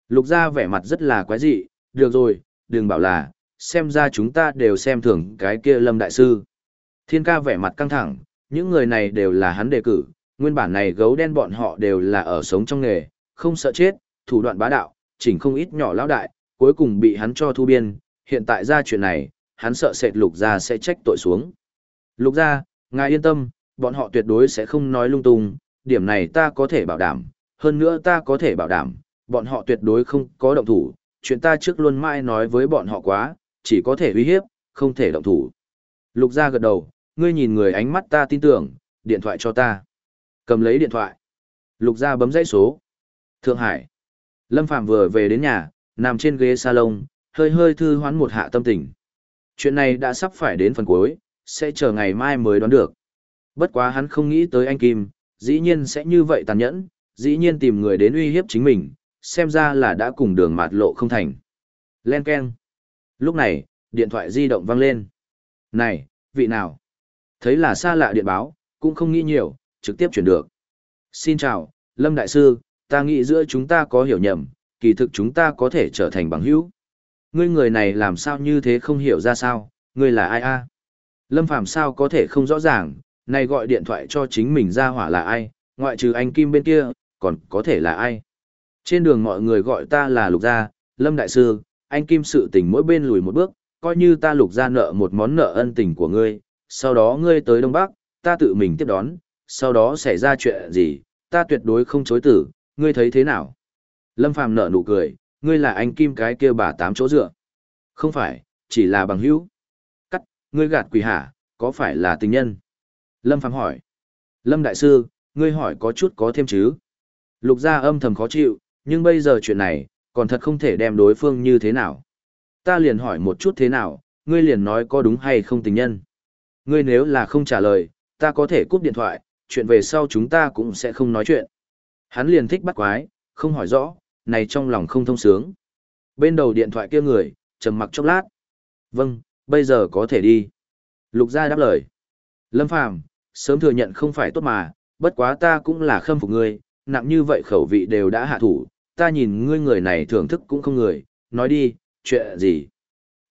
Lục gia vẻ mặt rất là quái dị, được rồi, đừng bảo là, xem ra chúng ta đều xem thường cái kia lâm đại sư. Thiên ca vẻ mặt căng thẳng, những người này đều là hắn đề cử, nguyên bản này gấu đen bọn họ đều là ở sống trong nghề, không sợ chết, thủ đoạn bá đạo, chỉnh không ít nhỏ lão đại, cuối cùng bị hắn cho thu biên, hiện tại ra chuyện này, hắn sợ sệt lục gia sẽ trách tội xuống. Lục gia, ngài yên tâm, bọn họ tuyệt đối sẽ không nói lung tung, điểm này ta có thể bảo đảm, hơn nữa ta có thể bảo đảm, bọn họ tuyệt đối không có động thủ, chuyện ta trước luôn mãi nói với bọn họ quá, chỉ có thể uy hiếp, không thể động thủ. Lục gia gật đầu, ngươi nhìn người ánh mắt ta tin tưởng, điện thoại cho ta. Cầm lấy điện thoại. Lục gia bấm dãy số. Thượng Hải. Lâm Phạm vừa về đến nhà, nằm trên ghế salon, hơi hơi thư hoán một hạ tâm tình. Chuyện này đã sắp phải đến phần cuối, sẽ chờ ngày mai mới đoán được. Bất quá hắn không nghĩ tới anh Kim, dĩ nhiên sẽ như vậy tàn nhẫn, dĩ nhiên tìm người đến uy hiếp chính mình, xem ra là đã cùng đường mạt lộ không thành. Len Ken. Lúc này, điện thoại di động vang lên. Này, vị nào? Thấy là xa lạ điện báo, cũng không nghĩ nhiều, trực tiếp chuyển được. Xin chào, Lâm Đại Sư, ta nghĩ giữa chúng ta có hiểu nhầm, kỳ thực chúng ta có thể trở thành bằng hữu. Ngươi người này làm sao như thế không hiểu ra sao, ngươi là ai a? Lâm Phàm sao có thể không rõ ràng, này gọi điện thoại cho chính mình ra hỏa là ai, ngoại trừ anh Kim bên kia, còn có thể là ai. Trên đường mọi người gọi ta là Lục Gia, Lâm Đại Sư, anh Kim sự tình mỗi bên lùi một bước, coi như ta Lục Gia nợ một món nợ ân tình của ngươi, sau đó ngươi tới Đông Bắc, ta tự mình tiếp đón, sau đó xảy ra chuyện gì, ta tuyệt đối không chối tử, ngươi thấy thế nào? Lâm Phàm nở nụ cười, ngươi là anh Kim cái kia bà tám chỗ dựa. Không phải, chỉ là bằng hữu. Cắt, ngươi gạt quỷ hả, có phải là tình nhân? Lâm Phàm hỏi. Lâm Đại Sư, ngươi hỏi có chút có thêm chứ? Lục gia âm thầm khó chịu, nhưng bây giờ chuyện này, còn thật không thể đem đối phương như thế nào. Ta liền hỏi một chút thế nào, ngươi liền nói có đúng hay không tình nhân. Ngươi nếu là không trả lời, ta có thể cúp điện thoại, chuyện về sau chúng ta cũng sẽ không nói chuyện. Hắn liền thích bắt quái, không hỏi rõ, này trong lòng không thông sướng. Bên đầu điện thoại kia người, trầm mặc chốc lát. Vâng, bây giờ có thể đi. Lục gia đáp lời. Lâm Phàm sớm thừa nhận không phải tốt mà, bất quá ta cũng là khâm phục ngươi, nặng như vậy khẩu vị đều đã hạ thủ, ta nhìn ngươi người này thưởng thức cũng không người, nói đi, chuyện gì.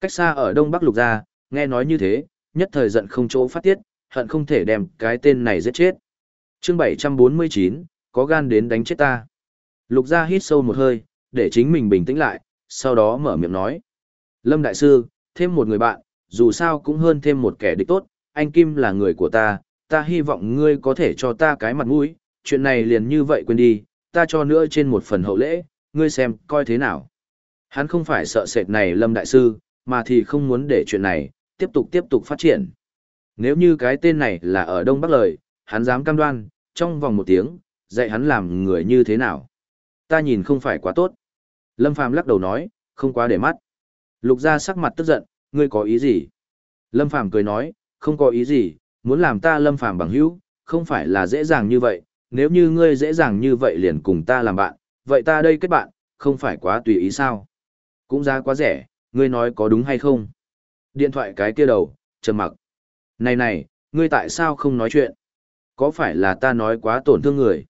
Cách xa ở Đông Bắc Lục gia, nghe nói như thế, nhất thời giận không chỗ phát tiết, hận không thể đem cái tên này giết chết. chương 749, có gan đến đánh chết ta. Lục gia hít sâu một hơi, để chính mình bình tĩnh lại, sau đó mở miệng nói. Lâm Đại Sư, thêm một người bạn, dù sao cũng hơn thêm một kẻ địch tốt, anh Kim là người của ta, ta hy vọng ngươi có thể cho ta cái mặt mũi, chuyện này liền như vậy quên đi, ta cho nữa trên một phần hậu lễ, ngươi xem, coi thế nào. Hắn không phải sợ sệt này Lâm Đại Sư, mà thì không muốn để chuyện này, tiếp tục tiếp tục phát triển. Nếu như cái tên này là ở Đông Bắc Lời, hắn dám cam đoan, trong vòng một tiếng, dạy hắn làm người như thế nào. Ta nhìn không phải quá tốt. Lâm Phàm lắc đầu nói, không quá để mắt. Lục gia sắc mặt tức giận, ngươi có ý gì? Lâm Phàm cười nói, không có ý gì, muốn làm ta Lâm Phàm bằng hữu, không phải là dễ dàng như vậy, nếu như ngươi dễ dàng như vậy liền cùng ta làm bạn, vậy ta đây kết bạn, không phải quá tùy ý sao? Cũng giá quá rẻ, ngươi nói có đúng hay không? Điện thoại cái kia đầu, trầm mặc. Này này, ngươi tại sao không nói chuyện? Có phải là ta nói quá tổn thương người?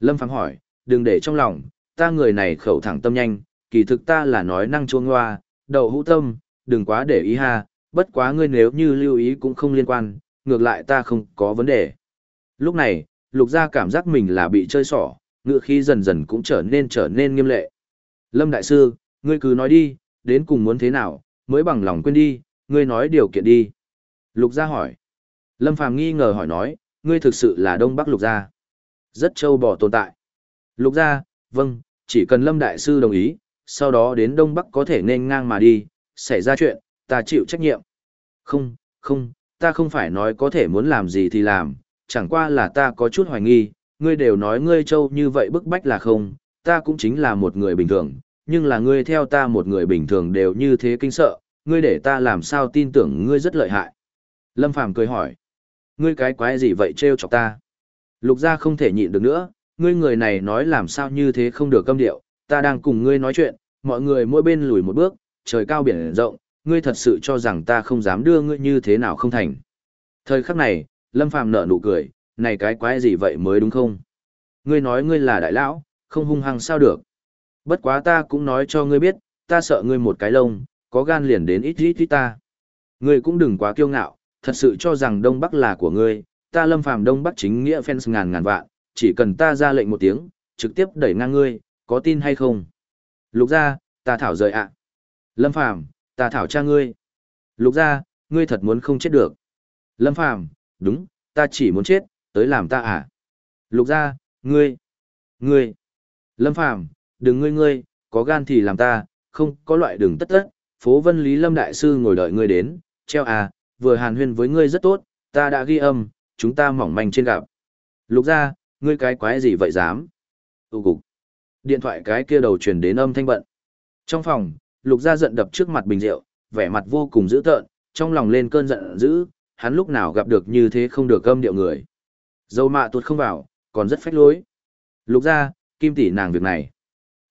Lâm Phàm hỏi, đừng để trong lòng, ta người này khẩu thẳng tâm nhanh, kỳ thực ta là nói năng chuông hoa, đầu hữu tâm, đừng quá để ý ha, bất quá ngươi nếu như lưu ý cũng không liên quan, ngược lại ta không có vấn đề. Lúc này, lục gia cảm giác mình là bị chơi xỏ, ngựa khí dần dần cũng trở nên trở nên nghiêm lệ. Lâm Đại Sư, ngươi cứ nói đi, đến cùng muốn thế nào, mới bằng lòng quên đi, ngươi nói điều kiện đi. Lục gia hỏi. Lâm Phàm nghi ngờ hỏi nói, ngươi thực sự là Đông Bắc Lục gia. Rất châu bò tồn tại. Lục gia, vâng, chỉ cần Lâm Đại Sư đồng ý, sau đó đến Đông Bắc có thể nên ngang mà đi, xảy ra chuyện, ta chịu trách nhiệm. Không, không, ta không phải nói có thể muốn làm gì thì làm, chẳng qua là ta có chút hoài nghi, ngươi đều nói ngươi châu như vậy bức bách là không, ta cũng chính là một người bình thường, nhưng là ngươi theo ta một người bình thường đều như thế kinh sợ, ngươi để ta làm sao tin tưởng ngươi rất lợi hại. Lâm Phàm cười hỏi, ngươi cái quái gì vậy trêu chọc ta? Lục gia không thể nhịn được nữa, ngươi người này nói làm sao như thế không được câm điệu, ta đang cùng ngươi nói chuyện, mọi người mỗi bên lùi một bước, trời cao biển rộng, ngươi thật sự cho rằng ta không dám đưa ngươi như thế nào không thành. Thời khắc này, Lâm Phàm nở nụ cười, này cái quái gì vậy mới đúng không? Ngươi nói ngươi là đại lão, không hung hăng sao được. Bất quá ta cũng nói cho ngươi biết, ta sợ ngươi một cái lông, có gan liền đến ít ít ít ta. Ngươi cũng đừng quá kiêu ngạo, thật sự cho rằng Đông Bắc là của ngươi, ta Lâm Phàm Đông Bắc chính nghĩa fans ngàn ngàn vạn, chỉ cần ta ra lệnh một tiếng, trực tiếp đẩy ngang ngươi, có tin hay không? Lục gia, ta thảo rời ạ. Lâm Phàm, ta thảo cha ngươi. Lục gia, ngươi thật muốn không chết được. Lâm Phàm, đúng, ta chỉ muốn chết, tới làm ta à. Lục gia, ngươi, ngươi. Lâm Phàm, đừng ngươi ngươi, có gan thì làm ta, không có loại đường tất tất. Phố Vân Lý Lâm Đại Sư ngồi đợi ngươi đến, treo à, vừa hàn huyên với ngươi rất tốt, ta đã ghi âm, chúng ta mỏng manh trên gặp. Lục gia, ngươi cái quái gì vậy dám? Tụ cục. Điện thoại cái kia đầu truyền đến âm thanh bận. Trong phòng, lục gia giận đập trước mặt bình rượu, vẻ mặt vô cùng dữ tợn, trong lòng lên cơn giận dữ, hắn lúc nào gặp được như thế không được âm điệu người. Dâu mạ tuột không vào, còn rất phách lối. Lục gia, kim tỷ nàng việc này.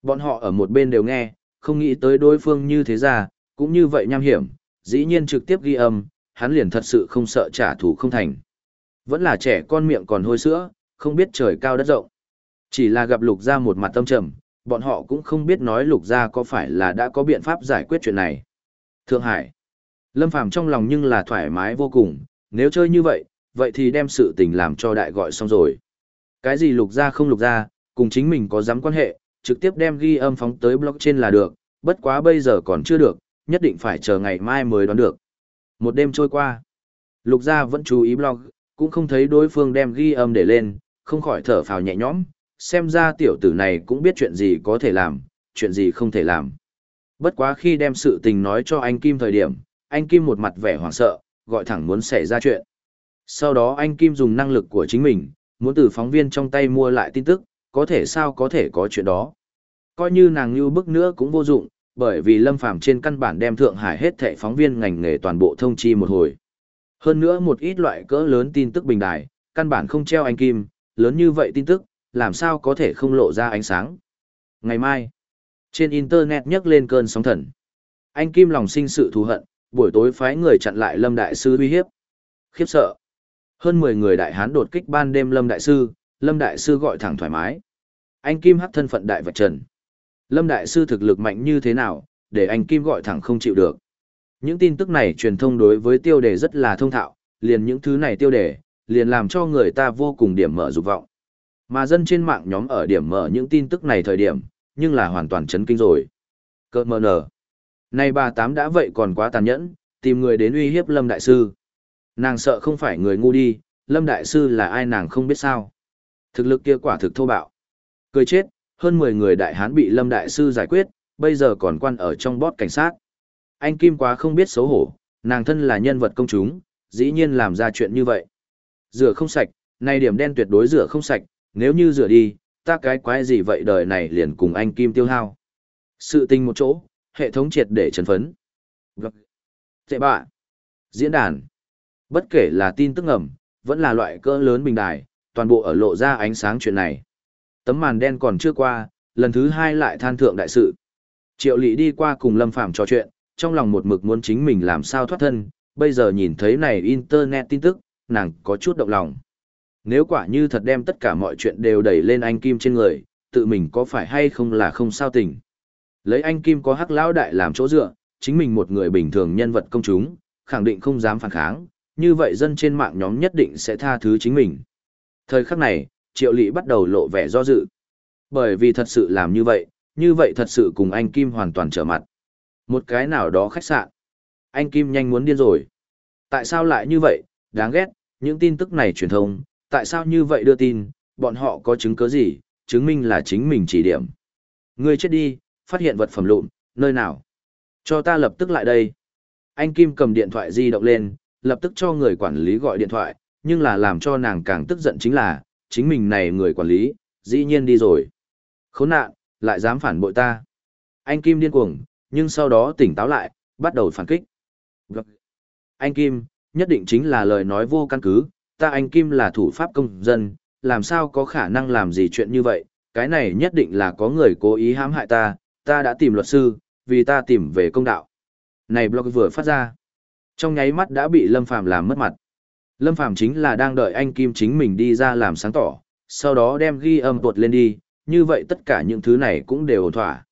Bọn họ ở một bên đều nghe, không nghĩ tới đối phương như thế ra, cũng như vậy nham hiểm, dĩ nhiên trực tiếp ghi âm, hắn liền thật sự không sợ trả thù không thành. Vẫn là trẻ con miệng còn hôi sữa, không biết trời cao đất rộng. Chỉ là gặp lục gia một mặt tâm trầm, bọn họ cũng không biết nói lục gia có phải là đã có biện pháp giải quyết chuyện này. Thượng Hải. Lâm Phàm trong lòng nhưng là thoải mái vô cùng, nếu chơi như vậy, vậy thì đem sự tình làm cho đại gọi xong rồi. Cái gì lục gia không lục gia, cùng chính mình có dám quan hệ, trực tiếp đem ghi âm phóng tới blockchain là được, bất quá bây giờ còn chưa được, nhất định phải chờ ngày mai mới đoán được. Một đêm trôi qua, lục gia vẫn chú ý blog, cũng không thấy đối phương đem ghi âm để lên, không khỏi thở phào nhẹ nhõm, xem ra tiểu tử này cũng biết chuyện gì có thể làm, chuyện gì không thể làm. Bất quá khi đem sự tình nói cho anh Kim thời điểm, anh Kim một mặt vẻ hoảng sợ, gọi thẳng muốn xảy ra chuyện. Sau đó anh Kim dùng năng lực của chính mình, muốn từ phóng viên trong tay mua lại tin tức, có thể sao có thể có chuyện đó. Coi như nàng như bức nữa cũng vô dụng, bởi vì Lâm Phàm trên căn bản đem Thượng Hải hết thảy phóng viên ngành nghề toàn bộ thông chi một hồi. Hơn nữa một ít loại cỡ lớn tin tức bình đài, căn bản không treo anh Kim, lớn như vậy tin tức, làm sao có thể không lộ ra ánh sáng. Ngày mai, trên Internet nhấc lên cơn sóng thần. Anh Kim lòng sinh sự thù hận, buổi tối phái người chặn lại Lâm Đại Sư uy hiếp. Khiếp sợ. Hơn 10 người đại hán đột kích ban đêm Lâm Đại Sư, Lâm Đại Sư gọi thẳng thoải mái. Anh Kim hắc thân phận đại vật trần. Lâm Đại Sư thực lực mạnh như thế nào, để anh Kim gọi thẳng không chịu được. Những tin tức này truyền thông đối với tiêu đề rất là thông thạo, liền những thứ này tiêu đề, liền làm cho người ta vô cùng điểm mở dục vọng. Mà dân trên mạng nhóm ở điểm mở những tin tức này thời điểm, nhưng là hoàn toàn chấn kinh rồi. Cơ mờ nở. Này bà tám đã vậy còn quá tàn nhẫn, tìm người đến uy hiếp Lâm Đại Sư. Nàng sợ không phải người ngu đi, Lâm Đại Sư là ai nàng không biết sao. Thực lực kia quả thực thô bạo. Cười chết, hơn 10 người đại hán bị Lâm Đại Sư giải quyết, bây giờ còn quan ở trong bót cảnh sát. Anh Kim quá không biết xấu hổ, nàng thân là nhân vật công chúng, dĩ nhiên làm ra chuyện như vậy. Rửa không sạch, này điểm đen tuyệt đối rửa không sạch, nếu như rửa đi, ta cái quái gì vậy đời này liền cùng anh Kim tiêu hao. Sự tình một chỗ, hệ thống triệt để chấn phấn. Vâng. Tệ bạ. Diễn đàn. Bất kể là tin tức ngầm, vẫn là loại cỡ lớn bình đài, toàn bộ ở lộ ra ánh sáng chuyện này. Tấm màn đen còn chưa qua, lần thứ hai lại than thượng đại sự. Triệu Lị đi qua cùng Lâm Phàm trò chuyện, trong lòng một mực muốn chính mình làm sao thoát thân, bây giờ nhìn thấy này internet tin tức, nàng có chút động lòng. Nếu quả như thật đem tất cả mọi chuyện đều đẩy lên anh Kim trên người, tự mình có phải hay không là không sao tình. Lấy anh Kim có hắc lão đại làm chỗ dựa, chính mình một người bình thường nhân vật công chúng, khẳng định không dám phản kháng, như vậy dân trên mạng nhóm nhất định sẽ tha thứ chính mình. Thời khắc này, Triệu Lị bắt đầu lộ vẻ do dự. Bởi vì thật sự làm như vậy, như vậy thật sự cùng anh Kim hoàn toàn trở mặt. Một cái nào đó khách sạn. Anh Kim nhanh muốn điên rồi. Tại sao lại như vậy, đáng ghét, những tin tức này truyền thông, tại sao như vậy đưa tin, bọn họ có chứng cứ gì, chứng minh là chính mình chỉ điểm. Ngươi chết đi, phát hiện vật phẩm lụn, nơi nào? Cho ta lập tức lại đây. Anh Kim cầm điện thoại di động lên, lập tức cho người quản lý gọi điện thoại, nhưng là làm cho nàng càng tức giận chính là, chính mình này người quản lý, dĩ nhiên đi rồi. Khốn nạn, lại dám phản bội ta. Anh Kim điên cuồng, nhưng sau đó tỉnh táo lại, bắt đầu phản kích. Anh Kim, nhất định chính là lời nói vô căn cứ, ta anh Kim là thủ pháp công dân, làm sao có khả năng làm gì chuyện như vậy, cái này nhất định là có người cố ý hãm hại ta, ta đã tìm luật sư, vì ta tìm về công đạo. Này blog vừa phát ra, trong nháy mắt đã bị Lâm Phàm làm mất mặt. Lâm Phàm chính là đang đợi anh Kim chính mình đi ra làm sáng tỏ, sau đó đem ghi âm tuột lên đi, như vậy tất cả những thứ này cũng đều ổn thỏa.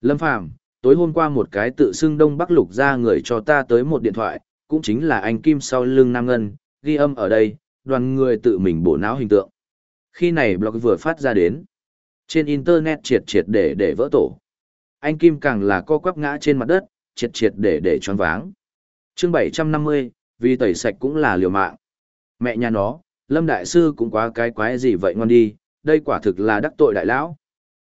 Lâm Phàm, tối hôm qua một cái tự xưng Đông Bắc Lục ra người cho ta tới một điện thoại, cũng chính là anh Kim sau lưng Nam Ngân, ghi âm ở đây, đoàn người tự mình bổ não hình tượng. Khi này blog vừa phát ra đến, trên internet triệt triệt để để vỡ tổ. Anh Kim càng là co quắp ngã trên mặt đất, triệt triệt để để choáng váng. Chương 750, vì tẩy sạch cũng là liều mạng. Mẹ nhà nó, Lâm Đại Sư cũng quá cái quái gì vậy ngon đi, đây quả thực là đắc tội đại lão.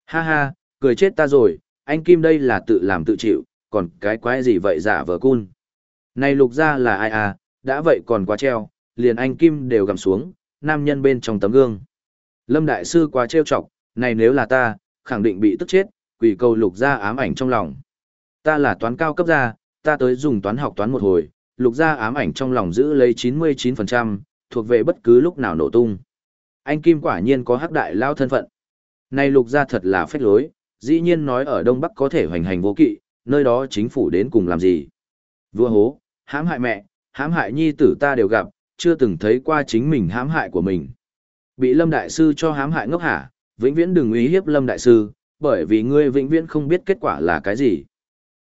Ha ha, cười chết ta rồi, anh Kim đây là tự làm tự chịu, còn cái quái gì vậy giả vờ cun. Này lục ra là ai à, đã vậy còn quá treo, liền anh Kim đều gầm xuống, nam nhân bên trong tấm gương. Lâm Đại Sư quá trêu chọc, này nếu là ta, khẳng định bị tức chết, quỷ cầu lục ra ám ảnh trong lòng. Ta là toán cao cấp gia, ta tới dùng toán học toán một hồi, lục ra ám ảnh trong lòng giữ lấy 99%, thuộc về bất cứ lúc nào nổ tung. Anh Kim quả nhiên có hắc đại lao thân phận. Này lục ra thật là phách lối, dĩ nhiên nói ở Đông Bắc có thể hoành hành vô kỵ, nơi đó chính phủ đến cùng làm gì. Vua hố, hãm hại mẹ, hãm hại nhi tử ta đều gặp, chưa từng thấy qua chính mình hãm hại của mình. Bị Lâm Đại Sư cho hãm hại ngốc hả, vĩnh viễn đừng uy hiếp Lâm Đại Sư, bởi vì ngươi vĩnh viễn không biết kết quả là cái gì.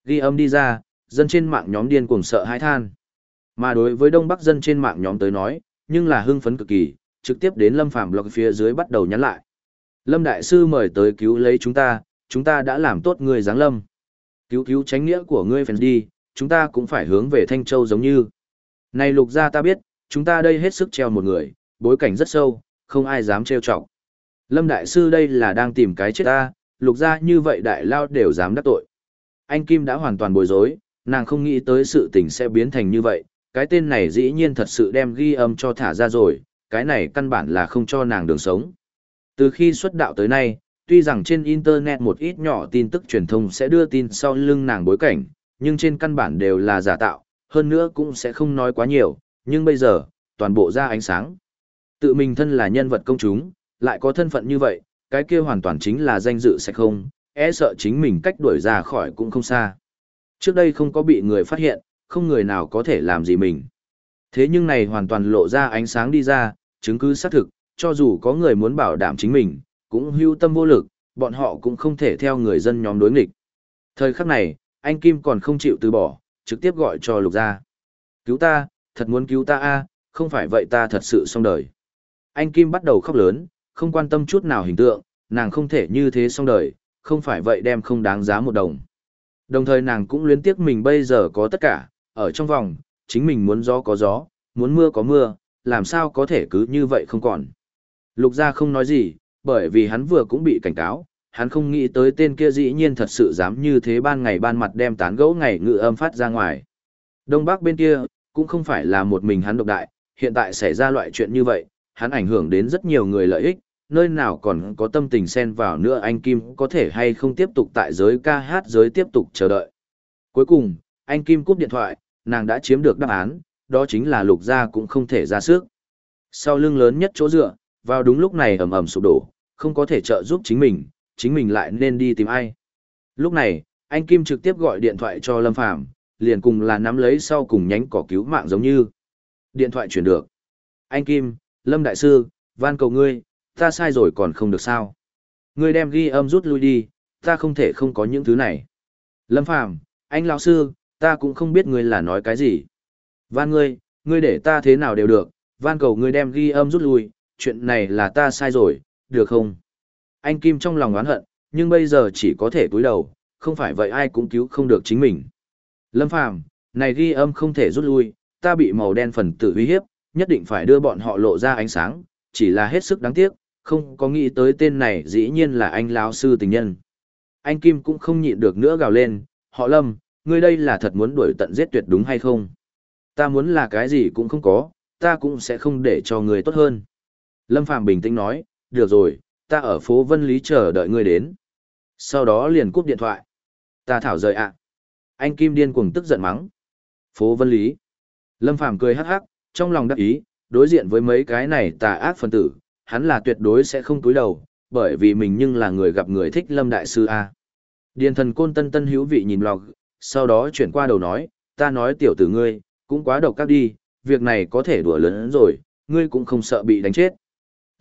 Ghi âm đi ra, dân trên mạng nhóm điên cuồng sợ hãi than. Mà đối với Đông Bắc dân trên mạng nhóm tới nói, nhưng là hưng phấn cực kỳ, trực tiếp đến Lâm Phàm blog phía dưới bắt đầu nhắn lại. Lâm Đại Sư mời tới cứu lấy chúng ta, chúng ta đã làm tốt người giáng lâm. Cứu cứu tránh nghĩa của ngươi phèn đi, chúng ta cũng phải hướng về Thanh Châu giống như. Này lục gia ta biết, chúng ta đây hết sức treo một người, bối cảnh rất sâu, không ai dám treo chọc. Lâm Đại Sư đây là đang tìm cái chết ta, lục gia như vậy đại lao đều dám đắc tội. Anh Kim đã hoàn toàn bối rối, nàng không nghĩ tới sự tình sẽ biến thành như vậy, cái tên này dĩ nhiên thật sự đem ghi âm cho thả ra rồi, cái này căn bản là không cho nàng đường sống. Từ khi xuất đạo tới nay, tuy rằng trên Internet một ít nhỏ tin tức truyền thông sẽ đưa tin sau lưng nàng bối cảnh, nhưng trên căn bản đều là giả tạo, hơn nữa cũng sẽ không nói quá nhiều, nhưng bây giờ, toàn bộ ra ánh sáng. Tự mình thân là nhân vật công chúng, lại có thân phận như vậy, cái kia hoàn toàn chính là danh dự sẽ không, e sợ chính mình cách đuổi ra khỏi cũng không xa. Trước đây không có bị người phát hiện, không người nào có thể làm gì mình. Thế nhưng này hoàn toàn lộ ra ánh sáng đi ra, chứng cứ xác thực, cho dù có người muốn bảo đảm chính mình, cũng hưu tâm vô lực, bọn họ cũng không thể theo người dân nhóm đối nghịch. Thời khắc này, anh Kim còn không chịu từ bỏ, trực tiếp gọi cho lục gia. Cứu ta, thật muốn cứu ta a, không phải vậy ta thật sự xong đời. Anh Kim bắt đầu khóc lớn, không quan tâm chút nào hình tượng, nàng không thể như thế xong đời, không phải vậy đem không đáng giá một đồng. Đồng thời nàng cũng luyến tiếc mình bây giờ có tất cả, ở trong vòng, chính mình muốn gió có gió, muốn mưa có mưa, làm sao có thể cứ như vậy không còn. Lục gia không nói gì, bởi vì hắn vừa cũng bị cảnh cáo, hắn không nghĩ tới tên kia dĩ nhiên thật sự dám như thế ban ngày ban mặt đem tán gẫu ngày ngự âm phát ra ngoài. Đông Bắc bên kia, cũng không phải là một mình hắn độc đại, hiện tại xảy ra loại chuyện như vậy, hắn ảnh hưởng đến rất nhiều người lợi ích, nơi nào còn có tâm tình xen vào nữa anh Kim có thể hay không tiếp tục tại giới ca hát giới tiếp tục chờ đợi. Cuối cùng, anh Kim cúp điện thoại, nàng đã chiếm được đáp án, đó chính là lục gia cũng không thể ra sức. Sau lưng lớn nhất chỗ dựa, vào đúng lúc này ầm ầm sụp đổ, không có thể trợ giúp chính mình, chính mình lại nên đi tìm ai. Lúc này, anh Kim trực tiếp gọi điện thoại cho Lâm Phàm liền cùng là nắm lấy sau cùng nhánh cỏ cứu mạng giống như. Điện thoại chuyển được. Anh Kim, Lâm Đại Sư, van cầu ngươi, ta sai rồi còn không được sao. Ngươi đem ghi âm rút lui đi, ta không thể không có những thứ này. Lâm Phàm anh lão sư, ta cũng không biết ngươi là nói cái gì. Van ngươi, ngươi để ta thế nào đều được, van cầu ngươi đem ghi âm rút lui, chuyện này là ta sai rồi, được không? Anh Kim trong lòng oán hận, nhưng bây giờ chỉ có thể cúi đầu, không phải vậy ai cũng cứu không được chính mình. Lâm Phàm, này ghi âm không thể rút lui, ta bị màu đen phần tử uy hiếp, nhất định phải đưa bọn họ lộ ra ánh sáng, chỉ là hết sức đáng tiếc, không có nghĩ tới tên này dĩ nhiên là anh lão sư tình nhân. Anh Kim cũng không nhịn được nữa gào lên, họ Lâm, ngươi đây là thật muốn đuổi tận giết tuyệt đúng hay không? Ta muốn là cái gì cũng không có, ta cũng sẽ không để cho người tốt hơn. Lâm Phàm bình tĩnh nói, được rồi, ta ở phố Vân Lý chờ đợi ngươi đến. Sau đó liền cúp điện thoại. Ta thảo rời ạ. Anh Kim điên cuồng tức giận mắng. Phố Vân Lý. Lâm Phàm cười hắc hắc, trong lòng đắc ý, đối diện với mấy cái này tà ác phân tử, hắn là tuyệt đối sẽ không túi đầu, bởi vì mình nhưng là người gặp người thích Lâm Đại Sư A. Điền thần côn tân tân hữu vị nhìn log, sau đó chuyển qua đầu nói, ta nói tiểu tử ngươi, cũng quá độc các đi, việc này có thể đùa lớn rồi, ngươi cũng không sợ bị đánh chết.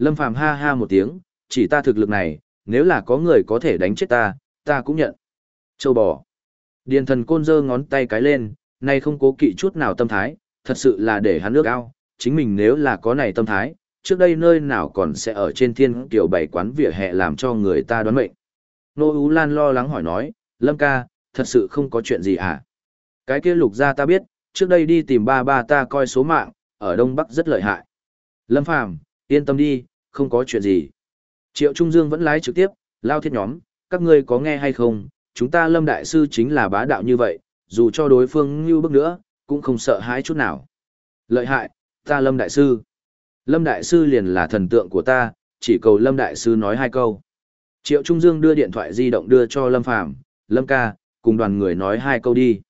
Lâm Phàm ha ha một tiếng, chỉ ta thực lực này, nếu là có người có thể đánh chết ta, ta cũng nhận. Châu bò. Điền thần côn giơ ngón tay cái lên, nay không cố kỵ chút nào tâm thái, thật sự là để hắn nước ao, chính mình nếu là có này tâm thái, trước đây nơi nào còn sẽ ở trên thiên kiểu bảy quán vỉa hè làm cho người ta đoán mệnh. Nô Ú Lan lo lắng hỏi nói, Lâm ca, thật sự không có chuyện gì à? Cái kia lục ra ta biết, trước đây đi tìm ba ba ta coi số mạng, ở Đông Bắc rất lợi hại. Lâm Phàm yên tâm đi, không có chuyện gì. Triệu Trung Dương vẫn lái trực tiếp, lao thiết nhóm, các ngươi có nghe hay không, chúng ta Lâm Đại Sư chính là bá đạo như vậy, dù cho đối phương như bước nữa, cũng không sợ hãi chút nào. Lợi hại, ta Lâm Đại Sư. Lâm Đại Sư liền là thần tượng của ta, chỉ cầu Lâm Đại Sư nói hai câu. Triệu Trung Dương đưa điện thoại di động đưa cho Lâm Phàm Lâm ca, cùng đoàn người nói hai câu đi.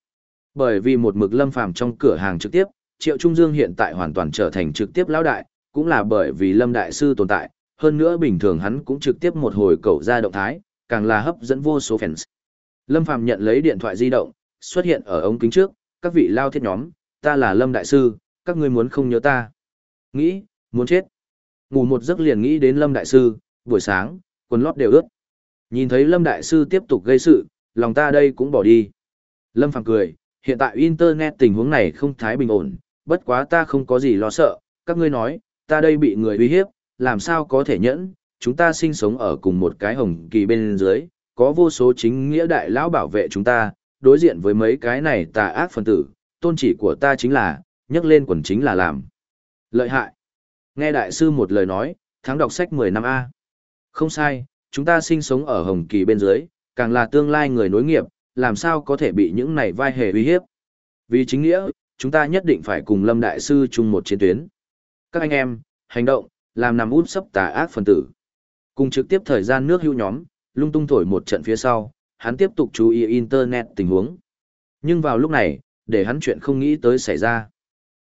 Bởi vì một mực Lâm Phàm trong cửa hàng trực tiếp, Triệu Trung Dương hiện tại hoàn toàn trở thành trực tiếp lão đại, cũng là bởi vì Lâm Đại Sư tồn tại, hơn nữa bình thường hắn cũng trực tiếp một hồi cầu ra động thái, càng là hấp dẫn vô số fans. Lâm Phàm nhận lấy điện thoại di động, xuất hiện ở ống kính trước, các vị lao thiết nhóm, ta là Lâm Đại Sư, các ngươi muốn không nhớ ta. Nghĩ, muốn chết. Ngủ một giấc liền nghĩ đến Lâm Đại Sư, buổi sáng, quần lót đều ướt. Nhìn thấy Lâm Đại Sư tiếp tục gây sự, lòng ta đây cũng bỏ đi. Lâm Phàm cười, hiện tại Internet tình huống này không thái bình ổn, bất quá ta không có gì lo sợ, các ngươi nói, ta đây bị người uy hiếp, làm sao có thể nhẫn, chúng ta sinh sống ở cùng một cái hồng kỳ bên dưới, có vô số chính nghĩa đại lão bảo vệ chúng ta, đối diện với mấy cái này tà ác phân tử, tôn chỉ của ta chính là, nhắc lên quần chính là làm. Lợi hại. Nghe đại sư một lời nói, tháng đọc sách 10 năm A. Không sai, chúng ta sinh sống ở Hồng Kỳ bên dưới, càng là tương lai người nối nghiệp, làm sao có thể bị những này vai hề uy hiếp. Vì chính nghĩa, chúng ta nhất định phải cùng Lâm Đại Sư chung một chiến tuyến. Các anh em, hành động, làm nằm út sấp tà ác phần tử. Cùng trực tiếp thời gian nước hưu nhóm, lung tung thổi một trận phía sau, hắn tiếp tục chú ý Internet tình huống. Nhưng vào lúc này, để hắn chuyện không nghĩ tới xảy ra.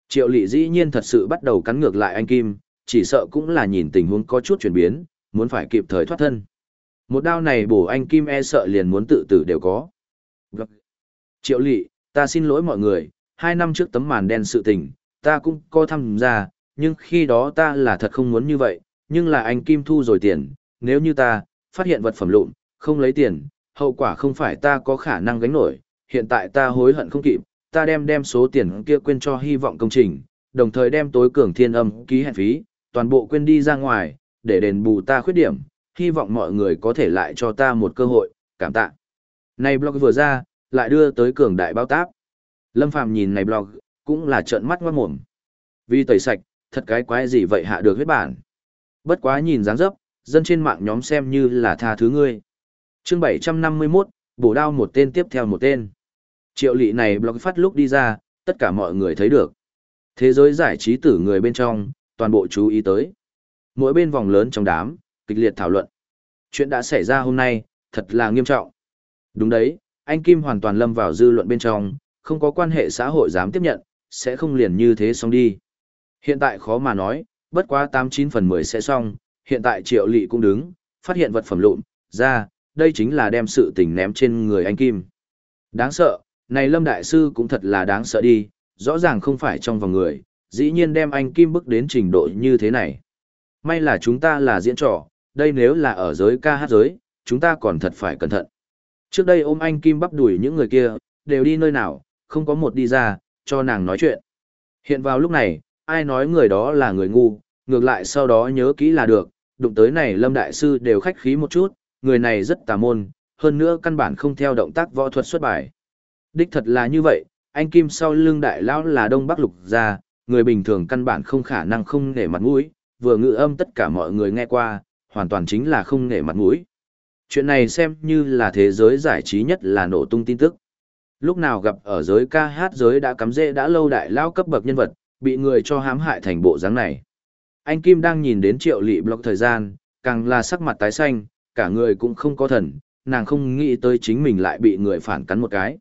Triệu lị dĩ nhiên thật sự bắt đầu cắn ngược lại anh Kim, chỉ sợ cũng là nhìn tình huống có chút chuyển biến, muốn phải kịp thời thoát thân. Một đao này bổ anh Kim e sợ liền muốn tự tử đều có. Triệu lị, ta xin lỗi mọi người, hai năm trước tấm màn đen sự tình, ta cũng có tham gia, nhưng khi đó ta là thật không muốn như vậy, nhưng là anh Kim thu rồi tiền, nếu như ta, phát hiện vật phẩm lụn, không lấy tiền, hậu quả không phải ta có khả năng gánh nổi, hiện tại ta hối hận không kịp, ta đem đem số tiền kia quên cho hy vọng công trình, đồng thời đem tối cường thiên âm ký hẹn phí, toàn bộ quên đi ra ngoài, để đền bù ta khuyết điểm, hy vọng mọi người có thể lại cho ta một cơ hội, cảm tạ. Này blog vừa ra, lại đưa tới cường đại báo táp. Lâm Phàm nhìn này blog, cũng là trợn mắt ngoát mồm. Vì tẩy sạch, thật cái quái gì vậy hạ được huyết bản. Bất quá nhìn dáng dấp, dân trên mạng nhóm xem như là tha thứ ngươi. Chương 751, bổ đao một tên tiếp theo một tên. Triệu lị này blog phát lúc đi ra, tất cả mọi người thấy được. Thế giới giải trí tử người bên trong, toàn bộ chú ý tới. Mỗi bên vòng lớn trong đám, kịch liệt thảo luận. Chuyện đã xảy ra hôm nay, thật là nghiêm trọng. Đúng đấy, anh Kim hoàn toàn lâm vào dư luận bên trong, không có quan hệ xã hội dám tiếp nhận, sẽ không liền như thế xong đi. Hiện tại khó mà nói, bất quá 89 phần 10 sẽ xong, hiện tại triệu lị cũng đứng, phát hiện vật phẩm lụn, ra, đây chính là đem sự tình ném trên người anh Kim. Đáng sợ, này Lâm Đại Sư cũng thật là đáng sợ đi, rõ ràng không phải trong vòng người, dĩ nhiên đem anh Kim bức đến trình độ như thế này. May là chúng ta là diễn trò, đây nếu là ở giới ca hát giới, chúng ta còn thật phải cẩn thận. Trước đây ôm anh Kim bắp đuổi những người kia, đều đi nơi nào, không có một đi ra, cho nàng nói chuyện. Hiện vào lúc này, ai nói người đó là người ngu, ngược lại sau đó nhớ kỹ là được, đụng tới này Lâm Đại Sư đều khách khí một chút, người này rất tà môn, hơn nữa căn bản không theo động tác võ thuật xuất bài. Đích thật là như vậy, anh Kim sau lưng đại lão là Đông Bắc Lục gia, người bình thường căn bản không khả năng không nể mặt mũi, vừa ngự âm tất cả mọi người nghe qua, hoàn toàn chính là không nể mặt mũi. Chuyện này xem như là thế giới giải trí nhất là nổ tung tin tức. Lúc nào gặp ở giới ca hát giới đã cắm rễ đã lâu đại lao cấp bậc nhân vật, bị người cho hãm hại thành bộ dáng này. Anh Kim đang nhìn đến triệu lị block thời gian, càng là sắc mặt tái xanh, cả người cũng không có thần, nàng không nghĩ tới chính mình lại bị người phản cắn một cái.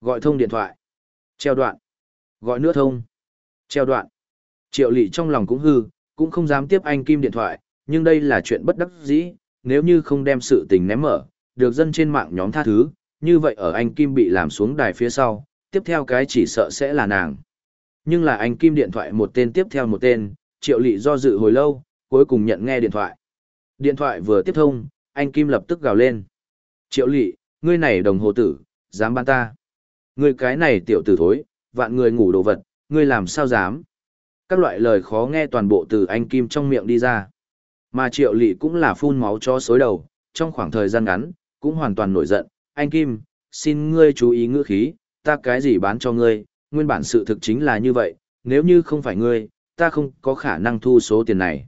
Gọi thông điện thoại. Treo đoạn. Gọi nữa thông. Treo đoạn. Triệu lị trong lòng cũng hư, cũng không dám tiếp anh Kim điện thoại, nhưng đây là chuyện bất đắc dĩ, nếu như không đem sự tình ném mở, được dân trên mạng nhóm tha thứ, như vậy ở anh Kim bị làm xuống đài phía sau, tiếp theo cái chỉ sợ sẽ là nàng. Nhưng là anh Kim điện thoại một tên tiếp theo một tên, triệu lị do dự hồi lâu, cuối cùng nhận nghe điện thoại. Điện thoại vừa tiếp thông, anh Kim lập tức gào lên. Triệu lị, ngươi này đồng hồ tử, dám ban ta. Ngươi cái này tiểu tử thối, vạn người ngủ đồ vật, ngươi làm sao dám. Các loại lời khó nghe toàn bộ từ anh Kim trong miệng đi ra. Mà triệu lị cũng là phun máu cho xối đầu, trong khoảng thời gian ngắn, cũng hoàn toàn nổi giận. Anh Kim, xin ngươi chú ý ngữ khí, ta cái gì bán cho ngươi, nguyên bản sự thực chính là như vậy, nếu như không phải ngươi, ta không có khả năng thu số tiền này.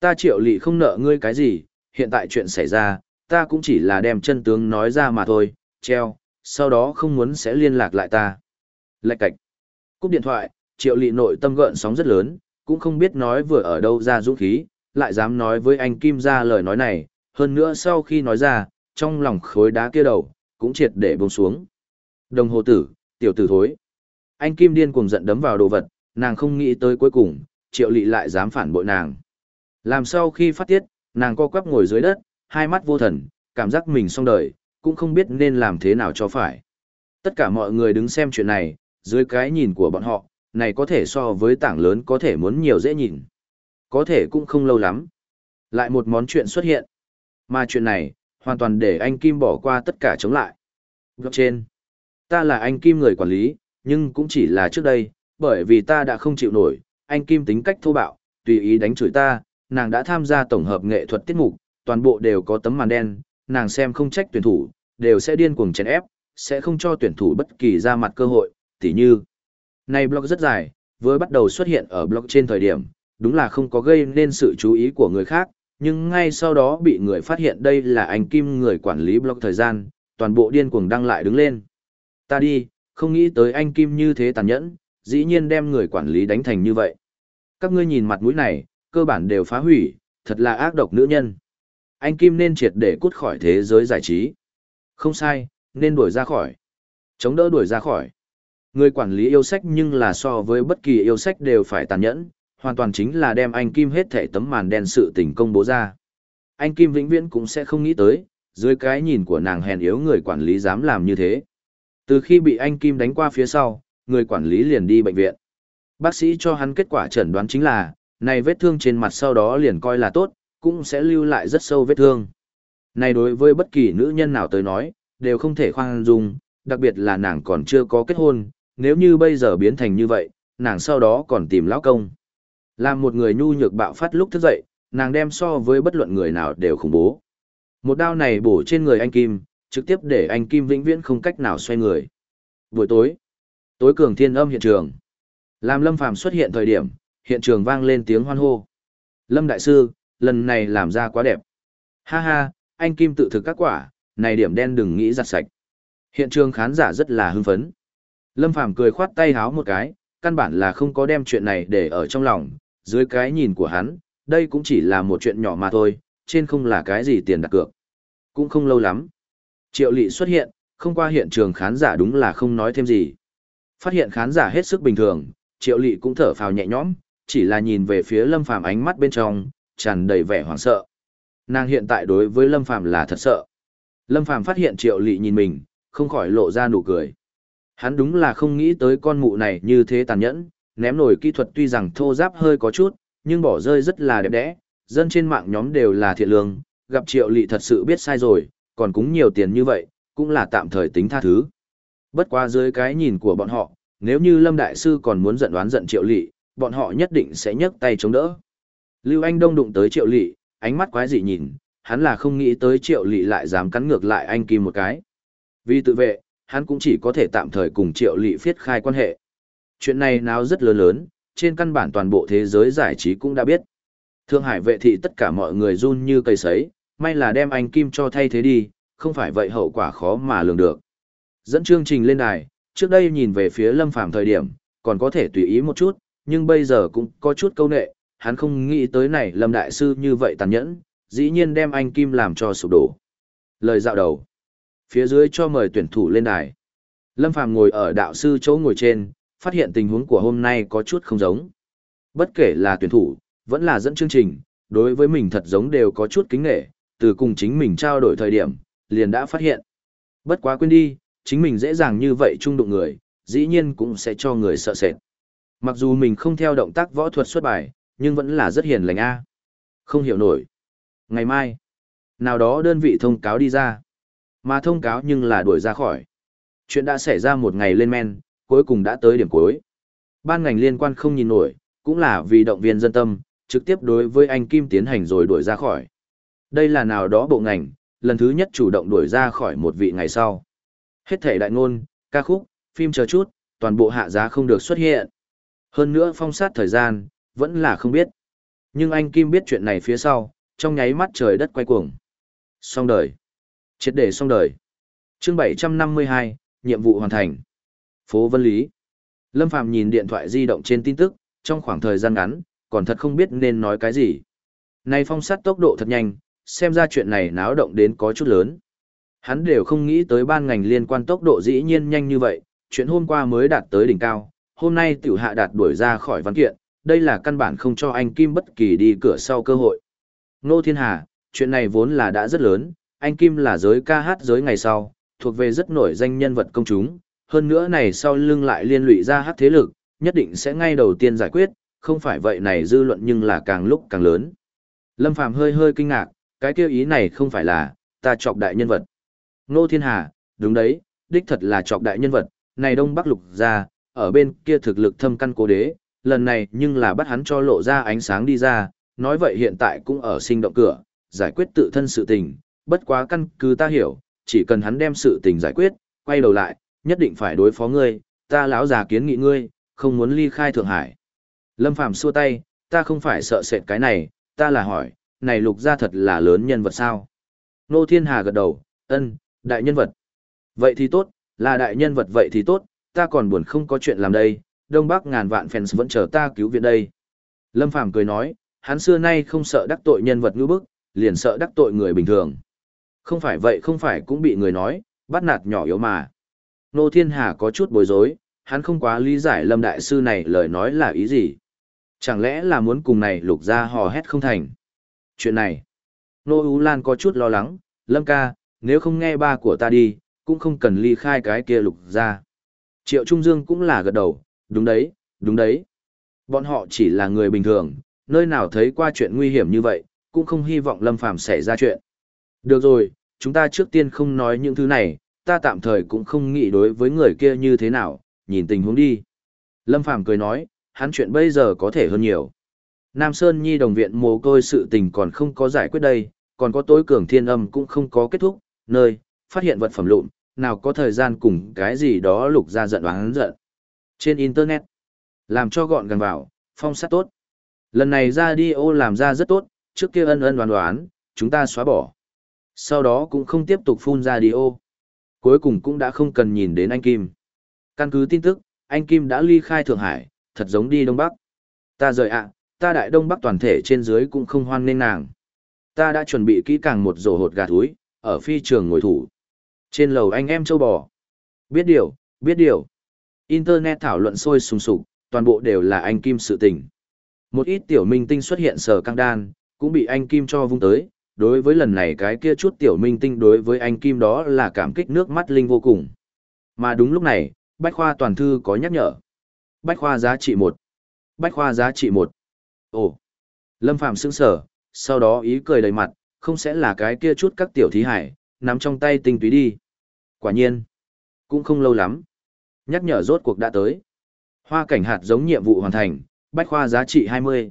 Ta triệu lị không nợ ngươi cái gì, hiện tại chuyện xảy ra, ta cũng chỉ là đem chân tướng nói ra mà thôi, treo, sau đó không muốn sẽ liên lạc lại ta. Lạch cạch. Cúp điện thoại, triệu lị nội tâm gợn sóng rất lớn, cũng không biết nói vừa ở đâu ra dũng khí, lại dám nói với anh Kim ra lời nói này, hơn nữa sau khi nói ra, trong lòng khối đá kia đầu, cũng triệt để buông xuống. Đồng hồ tử, tiểu tử thối. Anh Kim điên cuồng giận đấm vào đồ vật, nàng không nghĩ tới cuối cùng, triệu lị lại dám phản bội nàng. Làm sau khi phát tiết, nàng co quắp ngồi dưới đất, hai mắt vô thần, cảm giác mình xong đời, cũng không biết nên làm thế nào cho phải. Tất cả mọi người đứng xem chuyện này, dưới cái nhìn của bọn họ, này có thể so với tảng lớn có thể muốn nhiều dễ nhìn. Có thể cũng không lâu lắm. Lại một món chuyện xuất hiện. Mà chuyện này, hoàn toàn để anh Kim bỏ qua tất cả chống lại. Blockchain. Ta là anh Kim người quản lý, nhưng cũng chỉ là trước đây, bởi vì ta đã không chịu nổi, anh Kim tính cách thô bạo, tùy ý đánh chửi ta, nàng đã tham gia tổng hợp nghệ thuật tiết mục, toàn bộ đều có tấm màn đen, nàng xem không trách tuyển thủ, đều sẽ điên cuồng chèn ép, sẽ không cho tuyển thủ bất kỳ ra mặt cơ hội, tỉ như. Này blog rất dài, vừa bắt đầu xuất hiện ở blog trên thời điểm, đúng là không có gây nên sự chú ý của người khác, nhưng ngay sau đó bị người phát hiện đây là anh Kim người quản lý blog thời gian, toàn bộ điên cuồng đăng lại đứng lên. Ta đi, không nghĩ tới anh Kim như thế tàn nhẫn, dĩ nhiên đem người quản lý đánh thành như vậy. Các ngươi nhìn mặt mũi này, cơ bản đều phá hủy, thật là ác độc nữ nhân. Anh Kim nên triệt để cút khỏi thế giới giải trí. Không sai, nên đuổi ra khỏi. Chống đỡ đuổi ra khỏi. Người quản lý yêu sách nhưng là so với bất kỳ yêu sách đều phải tàn nhẫn, hoàn toàn chính là đem anh Kim hết thể tấm màn đen sự tình công bố ra. Anh Kim vĩnh viễn cũng sẽ không nghĩ tới, dưới cái nhìn của nàng hèn yếu người quản lý dám làm như thế. Từ khi bị anh Kim đánh qua phía sau, người quản lý liền đi bệnh viện. Bác sĩ cho hắn kết quả chẩn đoán chính là, này vết thương trên mặt sau đó liền coi là tốt, cũng sẽ lưu lại rất sâu vết thương. Này đối với bất kỳ nữ nhân nào tới nói, đều không thể khoan dung, đặc biệt là nàng còn chưa có kết hôn, nếu như bây giờ biến thành như vậy, nàng sau đó còn tìm lão công. Làm một người nhu nhược bạo phát lúc thức dậy, nàng đem so với bất luận người nào đều khủng bố. Một đao này bổ trên người anh Kim, trực tiếp để anh Kim vĩnh viễn không cách nào xoay người. Buổi tối, tối cường thiên âm hiện trường. Làm Lâm Phàm xuất hiện thời điểm, hiện trường vang lên tiếng hoan hô. Lâm Đại Sư, lần này làm ra quá đẹp. Ha ha, anh Kim tự thực các quả, này điểm đen đừng nghĩ giặt sạch. Hiện trường khán giả rất là hưng phấn. Lâm Phàm cười khoát tay háo một cái, căn bản là không có đem chuyện này để ở trong lòng, dưới cái nhìn của hắn, đây cũng chỉ là một chuyện nhỏ mà thôi, trên không là cái gì tiền đặt cược. Cũng không lâu lắm. Triệu lị xuất hiện, không qua hiện trường khán giả đúng là không nói thêm gì. Phát hiện khán giả hết sức bình thường, triệu lị cũng thở phào nhẹ nhõm, chỉ là nhìn về phía lâm phàm ánh mắt bên trong, tràn đầy vẻ hoảng sợ. Nàng hiện tại đối với lâm phàm là thật sợ. Lâm phàm phát hiện triệu lị nhìn mình, không khỏi lộ ra nụ cười. Hắn đúng là không nghĩ tới con mụ này như thế tàn nhẫn, ném nổi kỹ thuật tuy rằng thô giáp hơi có chút, nhưng bỏ rơi rất là đẹp đẽ, dân trên mạng nhóm đều là thiện lương, gặp triệu lị thật sự biết sai rồi, còn cúng nhiều tiền như vậy, cũng là tạm thời tính tha thứ. Bất qua dưới cái nhìn của bọn họ, nếu như Lâm Đại Sư còn muốn giận đoán giận triệu lị, bọn họ nhất định sẽ nhấc tay chống đỡ. Lưu Anh Đông đụng tới triệu lị, ánh mắt quái dị nhìn, hắn là không nghĩ tới triệu lị lại dám cắn ngược lại anh Kim một cái. Vì tự vệ, hắn cũng chỉ có thể tạm thời cùng triệu lị phiết khai quan hệ. Chuyện này nào rất lớn lớn, trên căn bản toàn bộ thế giới giải trí cũng đã biết. Thượng Hải vệ thị tất cả mọi người run như cây sấy, may là đem anh Kim cho thay thế đi, không phải vậy hậu quả khó mà lường được. Dẫn chương trình lên đài, trước đây nhìn về phía Lâm Phàm thời điểm, còn có thể tùy ý một chút, nhưng bây giờ cũng có chút câu nệ, hắn không nghĩ tới này Lâm Đại Sư như vậy tàn nhẫn, dĩ nhiên đem anh Kim làm cho sụp đổ. Lời dạo đầu. Phía dưới cho mời tuyển thủ lên đài. Lâm Phàm ngồi ở đạo sư chỗ ngồi trên, phát hiện tình huống của hôm nay có chút không giống. Bất kể là tuyển thủ, vẫn là dẫn chương trình, đối với mình thật giống đều có chút kính nghệ, từ cùng chính mình trao đổi thời điểm, liền đã phát hiện. Bất quá quên đi, chính mình dễ dàng như vậy trung đụng người, dĩ nhiên cũng sẽ cho người sợ sệt. Mặc dù mình không theo động tác võ thuật xuất bài, nhưng vẫn là rất hiền lành a. Không hiểu nổi. Ngày mai, nào đó đơn vị thông cáo đi ra. Mà thông cáo nhưng là đuổi ra khỏi. Chuyện đã xảy ra một ngày lên men, cuối cùng đã tới điểm cuối. Ban ngành liên quan không nhìn nổi, cũng là vì động viên dân tâm, trực tiếp đối với anh Kim tiến hành rồi đuổi ra khỏi. Đây là nào đó bộ ngành, lần thứ nhất chủ động đuổi ra khỏi một vị ngày sau. Hết thể đại ngôn, ca khúc, phim chờ chút, toàn bộ hạ giá không được xuất hiện. Hơn nữa phong sát thời gian, vẫn là không biết. Nhưng anh Kim biết chuyện này phía sau, trong nháy mắt trời đất quay cuồng. Xong đời. triệt để xong đời. chương 752, nhiệm vụ hoàn thành. Phố Vân Lý. Lâm Phàm nhìn điện thoại di động trên tin tức, trong khoảng thời gian ngắn, còn thật không biết nên nói cái gì. Này phong sát tốc độ thật nhanh, xem ra chuyện này náo động đến có chút lớn. Hắn đều không nghĩ tới ban ngành liên quan tốc độ dĩ nhiên nhanh như vậy, chuyện hôm qua mới đạt tới đỉnh cao, hôm nay tiểu hạ đạt đuổi ra khỏi văn kiện, đây là căn bản không cho anh Kim bất kỳ đi cửa sau cơ hội. Nô Thiên Hà, chuyện này vốn là đã rất lớn, anh Kim là giới ca hát giới ngày sau, thuộc về rất nổi danh nhân vật công chúng, hơn nữa này sau lưng lại liên lụy ra hát thế lực, nhất định sẽ ngay đầu tiên giải quyết, không phải vậy này dư luận nhưng là càng lúc càng lớn. Lâm Phàm hơi hơi kinh ngạc, cái kêu ý này không phải là, ta chọc đại nhân vật. Ngô Thiên Hà, đúng đấy, đích thật là chọc đại nhân vật, này Đông Bắc Lục ra, ở bên kia thực lực thâm căn cố đế, lần này nhưng là bắt hắn cho lộ ra ánh sáng đi ra, nói vậy hiện tại cũng ở sinh động cửa, giải quyết tự thân sự tình, bất quá căn cứ ta hiểu, chỉ cần hắn đem sự tình giải quyết, quay đầu lại, nhất định phải đối phó ngươi, ta lão già kiến nghị ngươi, không muốn ly khai Thượng Hải. Lâm Phàm xua tay, ta không phải sợ sệt cái này, ta là hỏi, này lục gia thật là lớn nhân vật sao. Nô Thiên Hà gật đầu, ân, đại nhân vật. Vậy thì tốt, là đại nhân vật vậy thì tốt, ta còn buồn không có chuyện làm đây, Đông Bắc ngàn vạn fans vẫn chờ ta cứu viện đây. Lâm Phàm cười nói, hắn xưa nay không sợ đắc tội nhân vật ngữ bức, liền sợ đắc tội người bình thường. Không phải vậy không phải cũng bị người nói, bắt nạt nhỏ yếu mà. Nô Thiên Hà có chút bối rối, hắn không quá lý giải Lâm Đại Sư này lời nói là ý gì. Chẳng lẽ là muốn cùng này lục ra hò hét không thành. Chuyện này, Nô Ú Lan có chút lo lắng, Lâm ca, nếu không nghe ba của ta đi, cũng không cần ly khai cái kia lục ra. Triệu Trung Dương cũng là gật đầu, đúng đấy, đúng đấy. Bọn họ chỉ là người bình thường, nơi nào thấy qua chuyện nguy hiểm như vậy, cũng không hy vọng Lâm Phàm xảy ra chuyện. Được rồi, chúng ta trước tiên không nói những thứ này, ta tạm thời cũng không nghĩ đối với người kia như thế nào, nhìn tình huống đi. Lâm Phàm cười nói, hắn chuyện bây giờ có thể hơn nhiều. Nam Sơn Nhi đồng viện mồ côi sự tình còn không có giải quyết đây, còn có tối cường thiên âm cũng không có kết thúc, nơi, phát hiện vật phẩm lụn, nào có thời gian cùng cái gì đó lục ra giận oán giận. Trên Internet, làm cho gọn gàng vào, phong sát tốt. Lần này ra đi ô làm ra rất tốt, trước kia ân ân đoán đoán, chúng ta xóa bỏ. Sau đó cũng không tiếp tục phun ra đi ô. Cuối cùng cũng đã không cần nhìn đến anh Kim. Căn cứ tin tức, anh Kim đã ly khai Thượng Hải, thật giống đi Đông Bắc. Ta rời ạ, ta đại Đông Bắc toàn thể trên dưới cũng không hoan nên nàng. Ta đã chuẩn bị kỹ càng một rổ hột gà túi, ở phi trường ngồi thủ. Trên lầu anh em châu bò. Biết điều, biết điều. Internet thảo luận sôi sùng sục, toàn bộ đều là anh Kim sự tình. Một ít tiểu minh tinh xuất hiện sở căng đan, cũng bị anh Kim cho vung tới. Đối với lần này cái kia chút tiểu minh tinh đối với anh Kim đó là cảm kích nước mắt linh vô cùng. Mà đúng lúc này, Bách Khoa Toàn Thư có nhắc nhở. Bách Khoa giá trị một Bách Khoa giá trị một Ồ! Lâm Phạm sững sở, sau đó ý cười đầy mặt, không sẽ là cái kia chút các tiểu thí hải, nắm trong tay tinh túy đi. Quả nhiên, cũng không lâu lắm. Nhắc nhở rốt cuộc đã tới. Hoa cảnh hạt giống nhiệm vụ hoàn thành, bách khoa giá trị 20.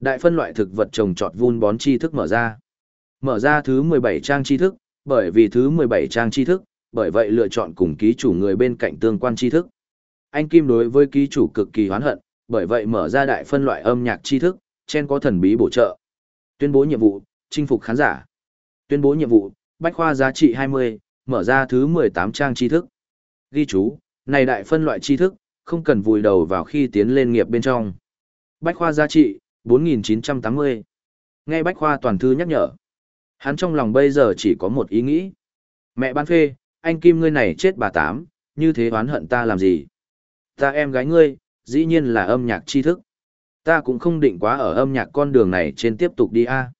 Đại phân loại thực vật trồng trọt vun bón tri thức mở ra. Mở ra thứ 17 trang tri thức, bởi vì thứ 17 trang tri thức, bởi vậy lựa chọn cùng ký chủ người bên cạnh tương quan tri thức. Anh Kim đối với ký chủ cực kỳ hoán hận, bởi vậy mở ra đại phân loại âm nhạc tri thức, trên có thần bí bổ trợ. Tuyên bố nhiệm vụ, chinh phục khán giả. Tuyên bố nhiệm vụ, bách khoa giá trị 20, mở ra thứ 18 trang tri thức. Ghi chú, này đại phân loại tri thức, không cần vùi đầu vào khi tiến lên nghiệp bên trong. Bách khoa giá trị, 4.980. Nghe bách khoa toàn thư nhắc nhở. Hắn trong lòng bây giờ chỉ có một ý nghĩ. Mẹ ban phê, anh Kim ngươi này chết bà tám, như thế oán hận ta làm gì? Ta em gái ngươi, dĩ nhiên là âm nhạc tri thức. Ta cũng không định quá ở âm nhạc con đường này trên tiếp tục đi a.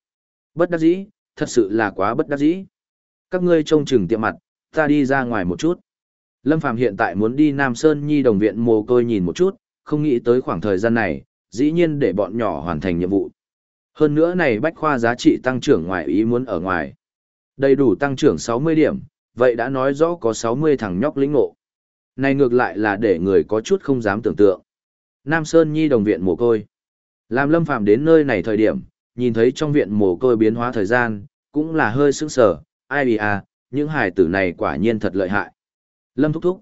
Bất đắc dĩ, thật sự là quá bất đắc dĩ. Các ngươi trông chừng tiệm mặt, ta đi ra ngoài một chút. Lâm Phàm hiện tại muốn đi Nam Sơn Nhi đồng viện mồ côi nhìn một chút, không nghĩ tới khoảng thời gian này, dĩ nhiên để bọn nhỏ hoàn thành nhiệm vụ. Hơn nữa này bách khoa giá trị tăng trưởng ngoài ý muốn ở ngoài. Đầy đủ tăng trưởng 60 điểm, vậy đã nói rõ có 60 thằng nhóc lĩnh ngộ. Này ngược lại là để người có chút không dám tưởng tượng. Nam Sơn Nhi đồng viện mồ côi. Làm Lâm Phàm đến nơi này thời điểm, nhìn thấy trong viện mồ côi biến hóa thời gian, cũng là hơi sững sờ, ai à, những hài tử này quả nhiên thật lợi hại. Lâm thúc thúc.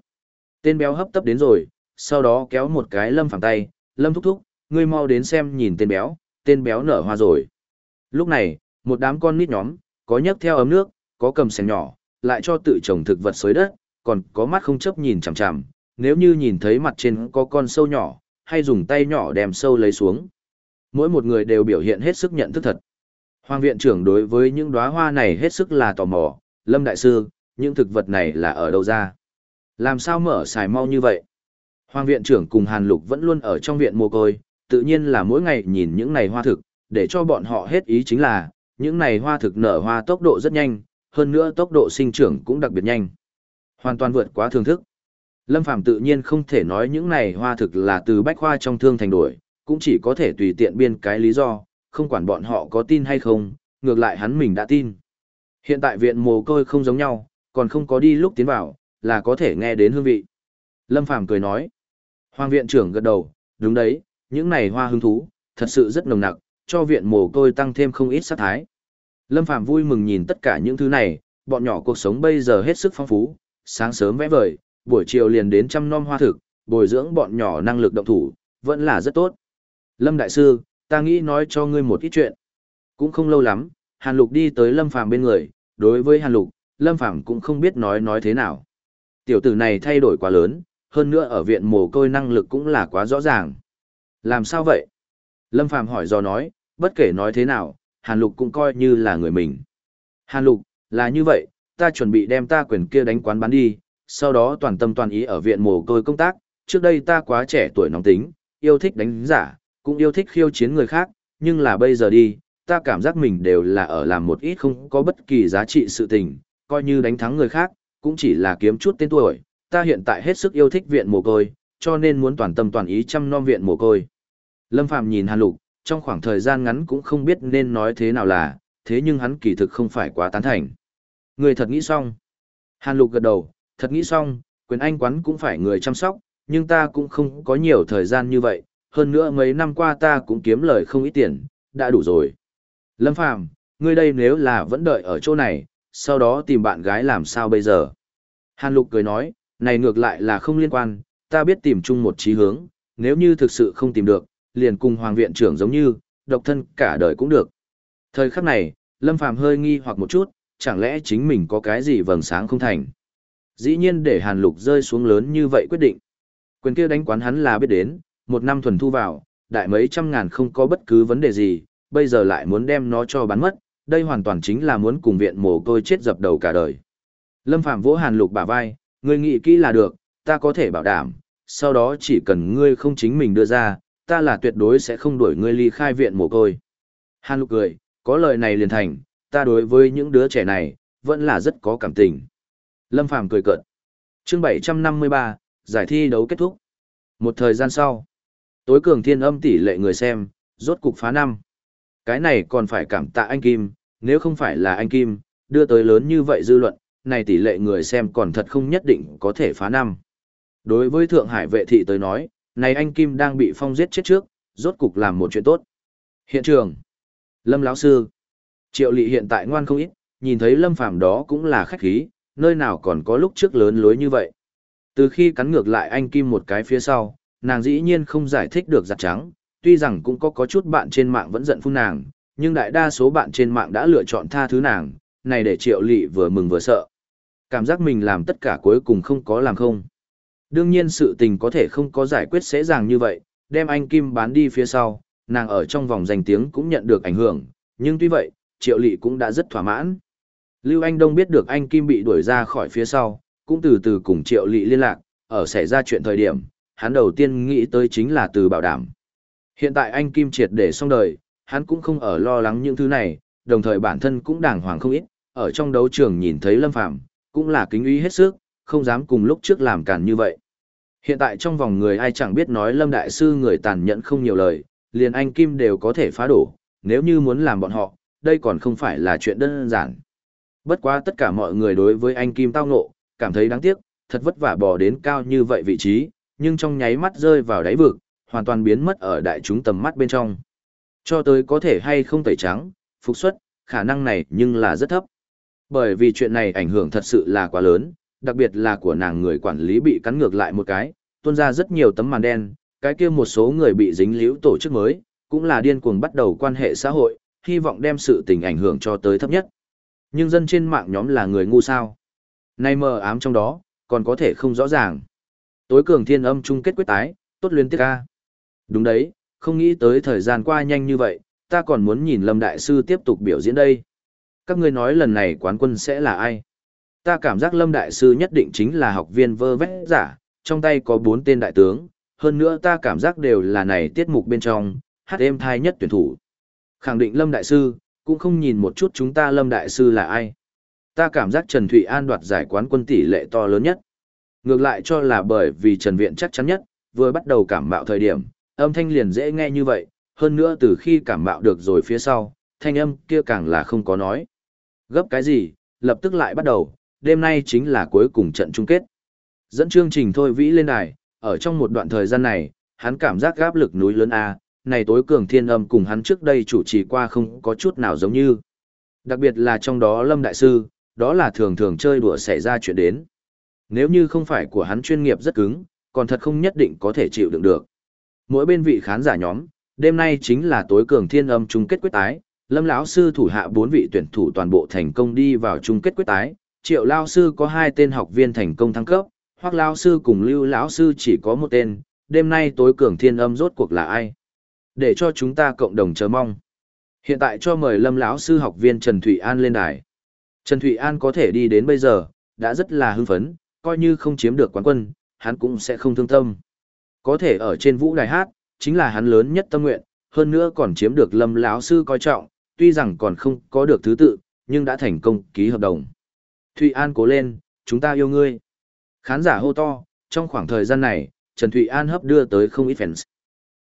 Tên béo hấp tấp đến rồi, sau đó kéo một cái Lâm Phàm tay, Lâm thúc thúc, ngươi mau đến xem nhìn tên béo, tên béo nở hoa rồi. Lúc này, một đám con nít nhóm, có nhấc theo ấm nước, có cầm sẻng nhỏ, lại cho tự trồng thực vật xới đất, còn có mắt không chấp nhìn chằm chằm, nếu như nhìn thấy mặt trên có con sâu nhỏ, hay dùng tay nhỏ đem sâu lấy xuống. Mỗi một người đều biểu hiện hết sức nhận thức thật. Hoàng viện trưởng đối với những đóa hoa này hết sức là tò mò, Lâm Đại Sư, những thực vật này là ở đâu ra? Làm sao mở xài mau như vậy? Hoàng viện trưởng cùng Hàn Lục vẫn luôn ở trong viện mồ côi, tự nhiên là mỗi ngày nhìn những này hoa thực, để cho bọn họ hết ý chính là, những này hoa thực nở hoa tốc độ rất nhanh, hơn nữa tốc độ sinh trưởng cũng đặc biệt nhanh. Hoàn toàn vượt quá thường thức. Lâm Phàm tự nhiên không thể nói những này hoa thực là từ bách khoa trong thương thành đổi, cũng chỉ có thể tùy tiện biên cái lý do, không quản bọn họ có tin hay không, ngược lại hắn mình đã tin. Hiện tại viện mồ côi không giống nhau, còn không có đi lúc tiến vào, là có thể nghe đến hương vị. Lâm Phàm cười nói. Hoàng viện trưởng gật đầu, đúng đấy, những này hoa hứng thú, thật sự rất nồng nặc, cho viện mồ côi tăng thêm không ít sát thái. Lâm Phàm vui mừng nhìn tất cả những thứ này, bọn nhỏ cuộc sống bây giờ hết sức phong phú, sáng sớm vẽ vời, buổi chiều liền đến chăm nom hoa thực, bồi dưỡng bọn nhỏ năng lực động thủ, vẫn là rất tốt. Lâm Đại Sư, ta nghĩ nói cho ngươi một ít chuyện. Cũng không lâu lắm, Hàn Lục đi tới Lâm Phàm bên người, đối với Hàn Lục, Lâm Phàm cũng không biết nói nói thế nào. Tiểu tử này thay đổi quá lớn, hơn nữa ở viện mồ côi năng lực cũng là quá rõ ràng. Làm sao vậy? Lâm Phàm hỏi do nói, bất kể nói thế nào, Hàn Lục cũng coi như là người mình. Hàn Lục, là như vậy, ta chuẩn bị đem ta quyền kia đánh quán bán đi, sau đó toàn tâm toàn ý ở viện mồ côi công tác, trước đây ta quá trẻ tuổi nóng tính, yêu thích đánh giả, cũng yêu thích khiêu chiến người khác, nhưng là bây giờ đi, ta cảm giác mình đều là ở làm một ít không có bất kỳ giá trị sự tình, coi như đánh thắng người khác, cũng chỉ là kiếm chút tên tuổi, ta hiện tại hết sức yêu thích viện mồ côi, cho nên muốn toàn tâm toàn ý chăm nom viện mồ côi. Lâm Phạm nhìn Hàn Lục, trong khoảng thời gian ngắn cũng không biết nên nói thế nào là, thế nhưng hắn kỳ thực không phải quá tán thành. Người thật nghĩ xong. Hàn Lục gật đầu, thật nghĩ xong, quyền anh quán cũng phải người chăm sóc, nhưng ta cũng không có nhiều thời gian như vậy, hơn nữa mấy năm qua ta cũng kiếm lời không ít tiền, đã đủ rồi. Lâm Phàm, ngươi đây nếu là vẫn đợi ở chỗ này, sau đó tìm bạn gái làm sao bây giờ? Hàn Lục cười nói, này ngược lại là không liên quan, ta biết tìm chung một chí hướng, nếu như thực sự không tìm được, liền cùng Hoàng viện trưởng giống như, độc thân cả đời cũng được. Thời khắc này, Lâm Phàm hơi nghi hoặc một chút, chẳng lẽ chính mình có cái gì vầng sáng không thành. Dĩ nhiên để Hàn Lục rơi xuống lớn như vậy quyết định. Quyền kia đánh quán hắn là biết đến, một năm thuần thu vào, đại mấy trăm ngàn không có bất cứ vấn đề gì, bây giờ lại muốn đem nó cho bán mất, đây hoàn toàn chính là muốn cùng viện mồ côi chết dập đầu cả đời. Lâm Phạm vỗ Hàn Lục bả vai, ngươi nghĩ kỹ là được, ta có thể bảo đảm, sau đó chỉ cần ngươi không chính mình đưa ra, ta là tuyệt đối sẽ không đuổi ngươi ly khai viện mồ côi. Hàn Lục cười, có lời này liền thành, ta đối với những đứa trẻ này, vẫn là rất có cảm tình. Lâm Phàm cười cợt. Chương 753, giải thi đấu kết thúc. Một thời gian sau, tối cường thiên âm tỷ lệ người xem, rốt cục phá năm. Cái này còn phải cảm tạ anh Kim, nếu không phải là anh Kim, đưa tới lớn như vậy dư luận, này tỷ lệ người xem còn thật không nhất định có thể phá năm. Đối với Thượng Hải vệ thị tới nói, này anh Kim đang bị phong giết chết trước, rốt cục làm một chuyện tốt. Hiện trường, Lâm lão sư, Triệu Lệ hiện tại ngoan không ít, nhìn thấy Lâm Phàm đó cũng là khách khí, nơi nào còn có lúc trước lớn lối như vậy. Từ khi cắn ngược lại anh Kim một cái phía sau, nàng dĩ nhiên không giải thích được giặt trắng, tuy rằng cũng có có chút bạn trên mạng vẫn giận phun nàng, nhưng đại đa số bạn trên mạng đã lựa chọn tha thứ nàng, này để triệu lị vừa mừng vừa sợ. Cảm giác mình làm tất cả cuối cùng không có làm không. Đương nhiên sự tình có thể không có giải quyết dễ dàng như vậy, đem anh Kim bán đi phía sau, nàng ở trong vòng danh tiếng cũng nhận được ảnh hưởng, nhưng tuy vậy, triệu lị cũng đã rất thỏa mãn. Lưu Anh Đông biết được anh Kim bị đuổi ra khỏi phía sau, cũng từ từ cùng triệu lị liên lạc, ở xảy ra chuyện thời điểm, hắn đầu tiên nghĩ tới chính là từ bảo đảm. Hiện tại anh Kim triệt để xong đời, hắn cũng không ở lo lắng những thứ này, đồng thời bản thân cũng đàng hoàng không ít, ở trong đấu trường nhìn thấy Lâm Phàm cũng là kính uy hết sức, không dám cùng lúc trước làm cản như vậy. Hiện tại trong vòng người ai chẳng biết nói Lâm Đại Sư người tàn nhẫn không nhiều lời, liền anh Kim đều có thể phá đổ, nếu như muốn làm bọn họ, đây còn không phải là chuyện đơn giản. Bất quá tất cả mọi người đối với anh Kim tao ngộ, cảm thấy đáng tiếc, thật vất vả bò đến cao như vậy vị trí, nhưng trong nháy mắt rơi vào đáy vực, hoàn toàn biến mất ở đại chúng tầm mắt bên trong. Cho tới có thể hay không tẩy trắng, phục xuất, khả năng này nhưng là rất thấp. Bởi vì chuyện này ảnh hưởng thật sự là quá lớn, đặc biệt là của nàng người quản lý bị cắn ngược lại một cái, tuôn ra rất nhiều tấm màn đen, cái kia một số người bị dính liễu tổ chức mới, cũng là điên cuồng bắt đầu quan hệ xã hội, hy vọng đem sự tình ảnh hưởng cho tới thấp nhất. Nhưng dân trên mạng nhóm là người ngu sao. Nay mờ ám trong đó, còn có thể không rõ ràng. Tối cường thiên âm chung kết quyết tái, tốt luyến tiếp ca. Đúng đấy, không nghĩ tới thời gian qua nhanh như vậy, ta còn muốn nhìn Lâm Đại Sư tiếp tục biểu diễn đây. Các ngươi nói lần này quán quân sẽ là ai? Ta cảm giác Lâm Đại Sư nhất định chính là học viên vơ vét giả, trong tay có bốn tên đại tướng, hơn nữa ta cảm giác đều là này tiết mục bên trong, hát êm thai nhất tuyển thủ. Khẳng định Lâm Đại Sư, cũng không nhìn một chút chúng ta Lâm Đại Sư là ai. Ta cảm giác Trần Thụy An đoạt giải quán quân tỷ lệ to lớn nhất. Ngược lại cho là bởi vì Trần Viện chắc chắn nhất, vừa bắt đầu cảm bạo thời điểm, âm thanh liền dễ nghe như vậy, hơn nữa từ khi cảm bạo được rồi phía sau, thanh âm kia càng là không có nói. Gấp cái gì, lập tức lại bắt đầu, đêm nay chính là cuối cùng trận chung kết. Dẫn chương trình thôi vĩ lên đài, ở trong một đoạn thời gian này, hắn cảm giác gáp lực núi lớn A, này tối cường thiên âm cùng hắn trước đây chủ trì qua không có chút nào giống như. Đặc biệt là trong đó Lâm Đại Sư, đó là thường thường chơi đùa xảy ra chuyện đến. Nếu như không phải của hắn chuyên nghiệp rất cứng, còn thật không nhất định có thể chịu đựng được. Mỗi bên vị khán giả nhóm, đêm nay chính là tối cường thiên âm chung kết quyết tái, Lâm lão sư thủ hạ bốn vị tuyển thủ toàn bộ thành công đi vào chung kết quyết tái, Triệu lão sư có hai tên học viên thành công thăng cấp, hoặc lão sư cùng Lưu lão sư chỉ có một tên, đêm nay tối cường thiên âm rốt cuộc là ai? Để cho chúng ta cộng đồng chờ mong. Hiện tại cho mời Lâm lão sư học viên Trần Thụy An lên đài. Trần Thụy An có thể đi đến bây giờ, đã rất là hưng phấn, coi như không chiếm được quán quân, hắn cũng sẽ không thương tâm. Có thể ở trên vũ đài hát, chính là hắn lớn nhất tâm nguyện, hơn nữa còn chiếm được Lâm lão sư coi trọng, tuy rằng còn không có được thứ tự, nhưng đã thành công ký hợp đồng. Thụy An cố lên, chúng ta yêu ngươi. Khán giả hô to, trong khoảng thời gian này, Trần Thụy An hấp đưa tới không ít fans.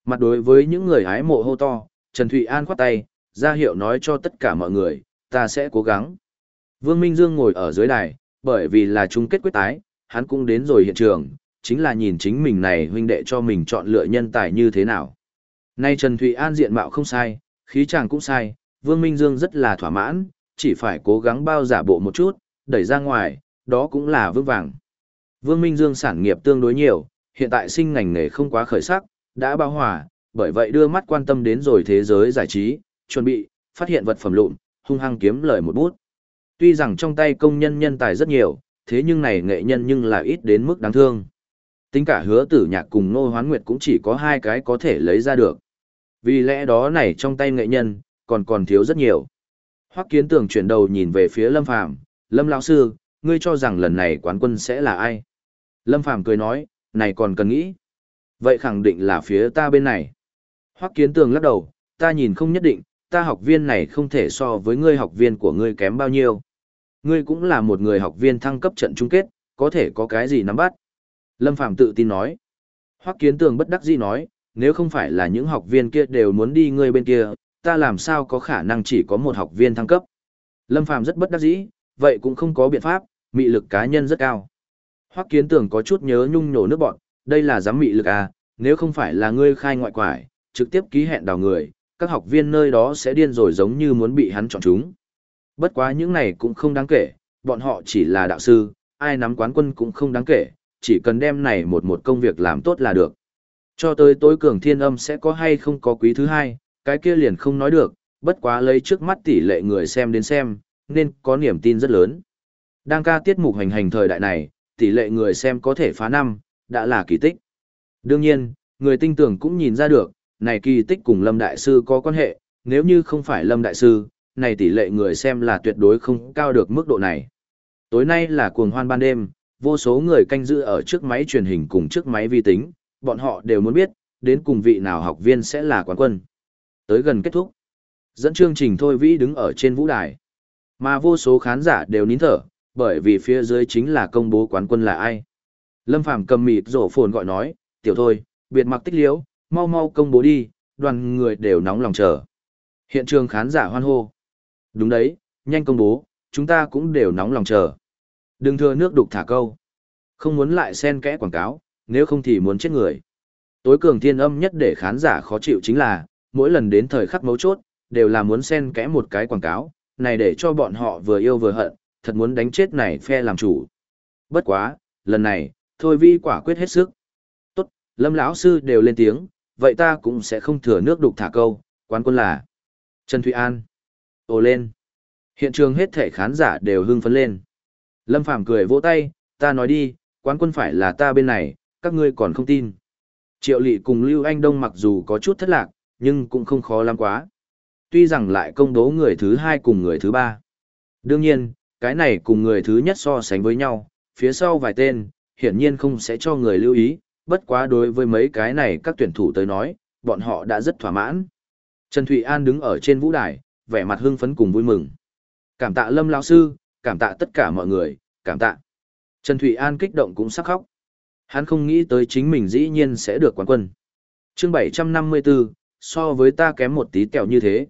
Mặt đối với những người hái mộ hô to, Trần Thụy An khoát tay, ra hiệu nói cho tất cả mọi người, ta sẽ cố gắng. Vương Minh Dương ngồi ở dưới đài, bởi vì là chung kết quyết tái, hắn cũng đến rồi hiện trường, chính là nhìn chính mình này huynh đệ cho mình chọn lựa nhân tài như thế nào. Nay Trần Thụy An diện mạo không sai, khí chàng cũng sai, Vương Minh Dương rất là thỏa mãn, chỉ phải cố gắng bao giả bộ một chút, đẩy ra ngoài, đó cũng là vững vàng. Vương Minh Dương sản nghiệp tương đối nhiều, hiện tại sinh ngành nghề không quá khởi sắc, đã bao hòa, bởi vậy đưa mắt quan tâm đến rồi thế giới giải trí, chuẩn bị, phát hiện vật phẩm lụn, hung hăng kiếm lời một bút. Tuy rằng trong tay công nhân nhân tài rất nhiều, thế nhưng này nghệ nhân nhưng là ít đến mức đáng thương. Tính cả hứa tử nhạc cùng Nô Hoán Nguyệt cũng chỉ có hai cái có thể lấy ra được. Vì lẽ đó này trong tay nghệ nhân, còn còn thiếu rất nhiều. Hoắc Kiến Tưởng chuyển đầu nhìn về phía Lâm Phàm, "Lâm lão sư, ngươi cho rằng lần này quán quân sẽ là ai?" Lâm Phàm cười nói, "Này còn cần nghĩ. Vậy khẳng định là phía ta bên này." Hoắc Kiến Tường lắc đầu, "Ta nhìn không nhất định, ta học viên này không thể so với ngươi học viên của ngươi kém bao nhiêu. Ngươi cũng là một người học viên thăng cấp trận chung kết, có thể có cái gì nắm bắt?" Lâm Phàm tự tin nói. Hoắc Kiến Tường bất đắc dĩ nói, nếu không phải là những học viên kia đều muốn đi ngươi bên kia, ta làm sao có khả năng chỉ có một học viên thăng cấp. Lâm Phàm rất bất đắc dĩ, vậy cũng không có biện pháp, mị lực cá nhân rất cao. Hoắc Kiến Tường có chút nhớ nhung nhổ nước bọn, đây là giám mị lực à, nếu không phải là ngươi khai ngoại quải, trực tiếp ký hẹn đào người, các học viên nơi đó sẽ điên rồi giống như muốn bị hắn chọn chúng. Bất quá những này cũng không đáng kể, bọn họ chỉ là đạo sư, ai nắm quán quân cũng không đáng kể, chỉ cần đem này một một công việc làm tốt là được. Cho tới tối cường thiên âm sẽ có hay không có quý thứ hai, cái kia liền không nói được, bất quá lấy trước mắt tỷ lệ người xem đến xem, nên có niềm tin rất lớn. Đang ca tiết mục hành hành thời đại này, tỷ lệ người xem có thể phá năm, đã là kỳ tích. Đương nhiên, người tinh tưởng cũng nhìn ra được, này kỳ tích cùng Lâm Đại Sư có quan hệ, nếu như không phải Lâm Đại Sư, này tỷ lệ người xem là tuyệt đối không cao được mức độ này. Tối nay là cuồng hoan ban đêm, vô số người canh giữ ở trước máy truyền hình cùng trước máy vi tính, bọn họ đều muốn biết, đến cùng vị nào học viên sẽ là quán quân. Tới gần kết thúc, dẫn chương trình Thôi Vĩ đứng ở trên vũ đài. Mà vô số khán giả đều nín thở, bởi vì phía dưới chính là công bố quán quân là ai. Lâm Phàm cầm mịt rổ phồn gọi nói, tiểu thôi, biệt mặc tích liễu, mau mau công bố đi, đoàn người đều nóng lòng chờ. Hiện trường khán giả hoan hô. Đúng đấy, nhanh công bố, chúng ta cũng đều nóng lòng chờ. Đừng thừa nước đục thả câu. Không muốn lại xen kẽ quảng cáo, nếu không thì muốn chết người. Tối cường thiên âm nhất để khán giả khó chịu chính là, mỗi lần đến thời khắc mấu chốt, đều là muốn xen kẽ một cái quảng cáo, này để cho bọn họ vừa yêu vừa hận, thật muốn đánh chết này phe làm chủ. Bất quá, lần này, thôi vi quả quyết hết sức. Tốt, lâm lão sư đều lên tiếng, vậy ta cũng sẽ không thừa nước đục thả câu, quán quân là Trần Thụy An. Ồ lên. Hiện trường hết thể khán giả đều hưng phấn lên. Lâm Phàm cười vỗ tay, ta nói đi, quán quân phải là ta bên này, các ngươi còn không tin. Triệu lỵ cùng Lưu Anh Đông mặc dù có chút thất lạc, nhưng cũng không khó lắm quá. Tuy rằng lại công bố người thứ hai cùng người thứ ba. Đương nhiên, cái này cùng người thứ nhất so sánh với nhau, phía sau vài tên, hiển nhiên không sẽ cho người lưu ý, bất quá đối với mấy cái này các tuyển thủ tới nói, bọn họ đã rất thỏa mãn. Trần Thụy An đứng ở trên vũ đài, vẻ mặt hưng phấn cùng vui mừng. Cảm tạ Lâm lão sư, cảm tạ tất cả mọi người, cảm tạ. Trần Thụy An kích động cũng sắc khóc. Hắn không nghĩ tới chính mình dĩ nhiên sẽ được quán quân. chương 754, so với ta kém một tí kẹo như thế.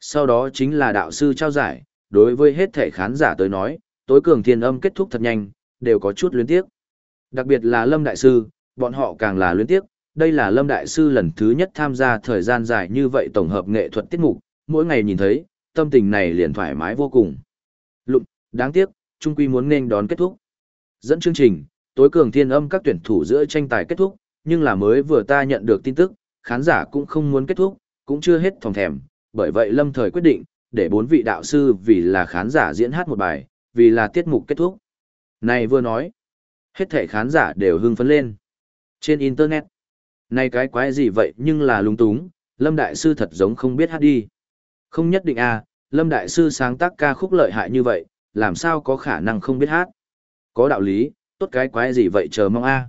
Sau đó chính là đạo sư trao giải, đối với hết thể khán giả tới nói, tối cường thiên âm kết thúc thật nhanh, đều có chút luyến tiếc. Đặc biệt là Lâm Đại Sư, bọn họ càng là luyến tiếc, đây là Lâm Đại Sư lần thứ nhất tham gia thời gian dài như vậy tổng hợp nghệ thuật tiết mục, mỗi ngày nhìn thấy, tâm tình này liền thoải mái vô cùng. Lụng, đáng tiếc, trung quy muốn nên đón kết thúc. Dẫn chương trình, tối cường thiên âm các tuyển thủ giữa tranh tài kết thúc, nhưng là mới vừa ta nhận được tin tức, khán giả cũng không muốn kết thúc, cũng chưa hết thòng thèm, bởi vậy lâm thời quyết định, để bốn vị đạo sư vì là khán giả diễn hát một bài, vì là tiết mục kết thúc. Này vừa nói, hết thể khán giả đều hưng phấn lên. Trên Internet, nay cái quái gì vậy nhưng là lung túng, Lâm Đại Sư thật giống không biết hát đi. Không nhất định à, Lâm Đại Sư sáng tác ca khúc lợi hại như vậy, làm sao có khả năng không biết hát. Có đạo lý, tốt cái quái gì vậy chờ mong a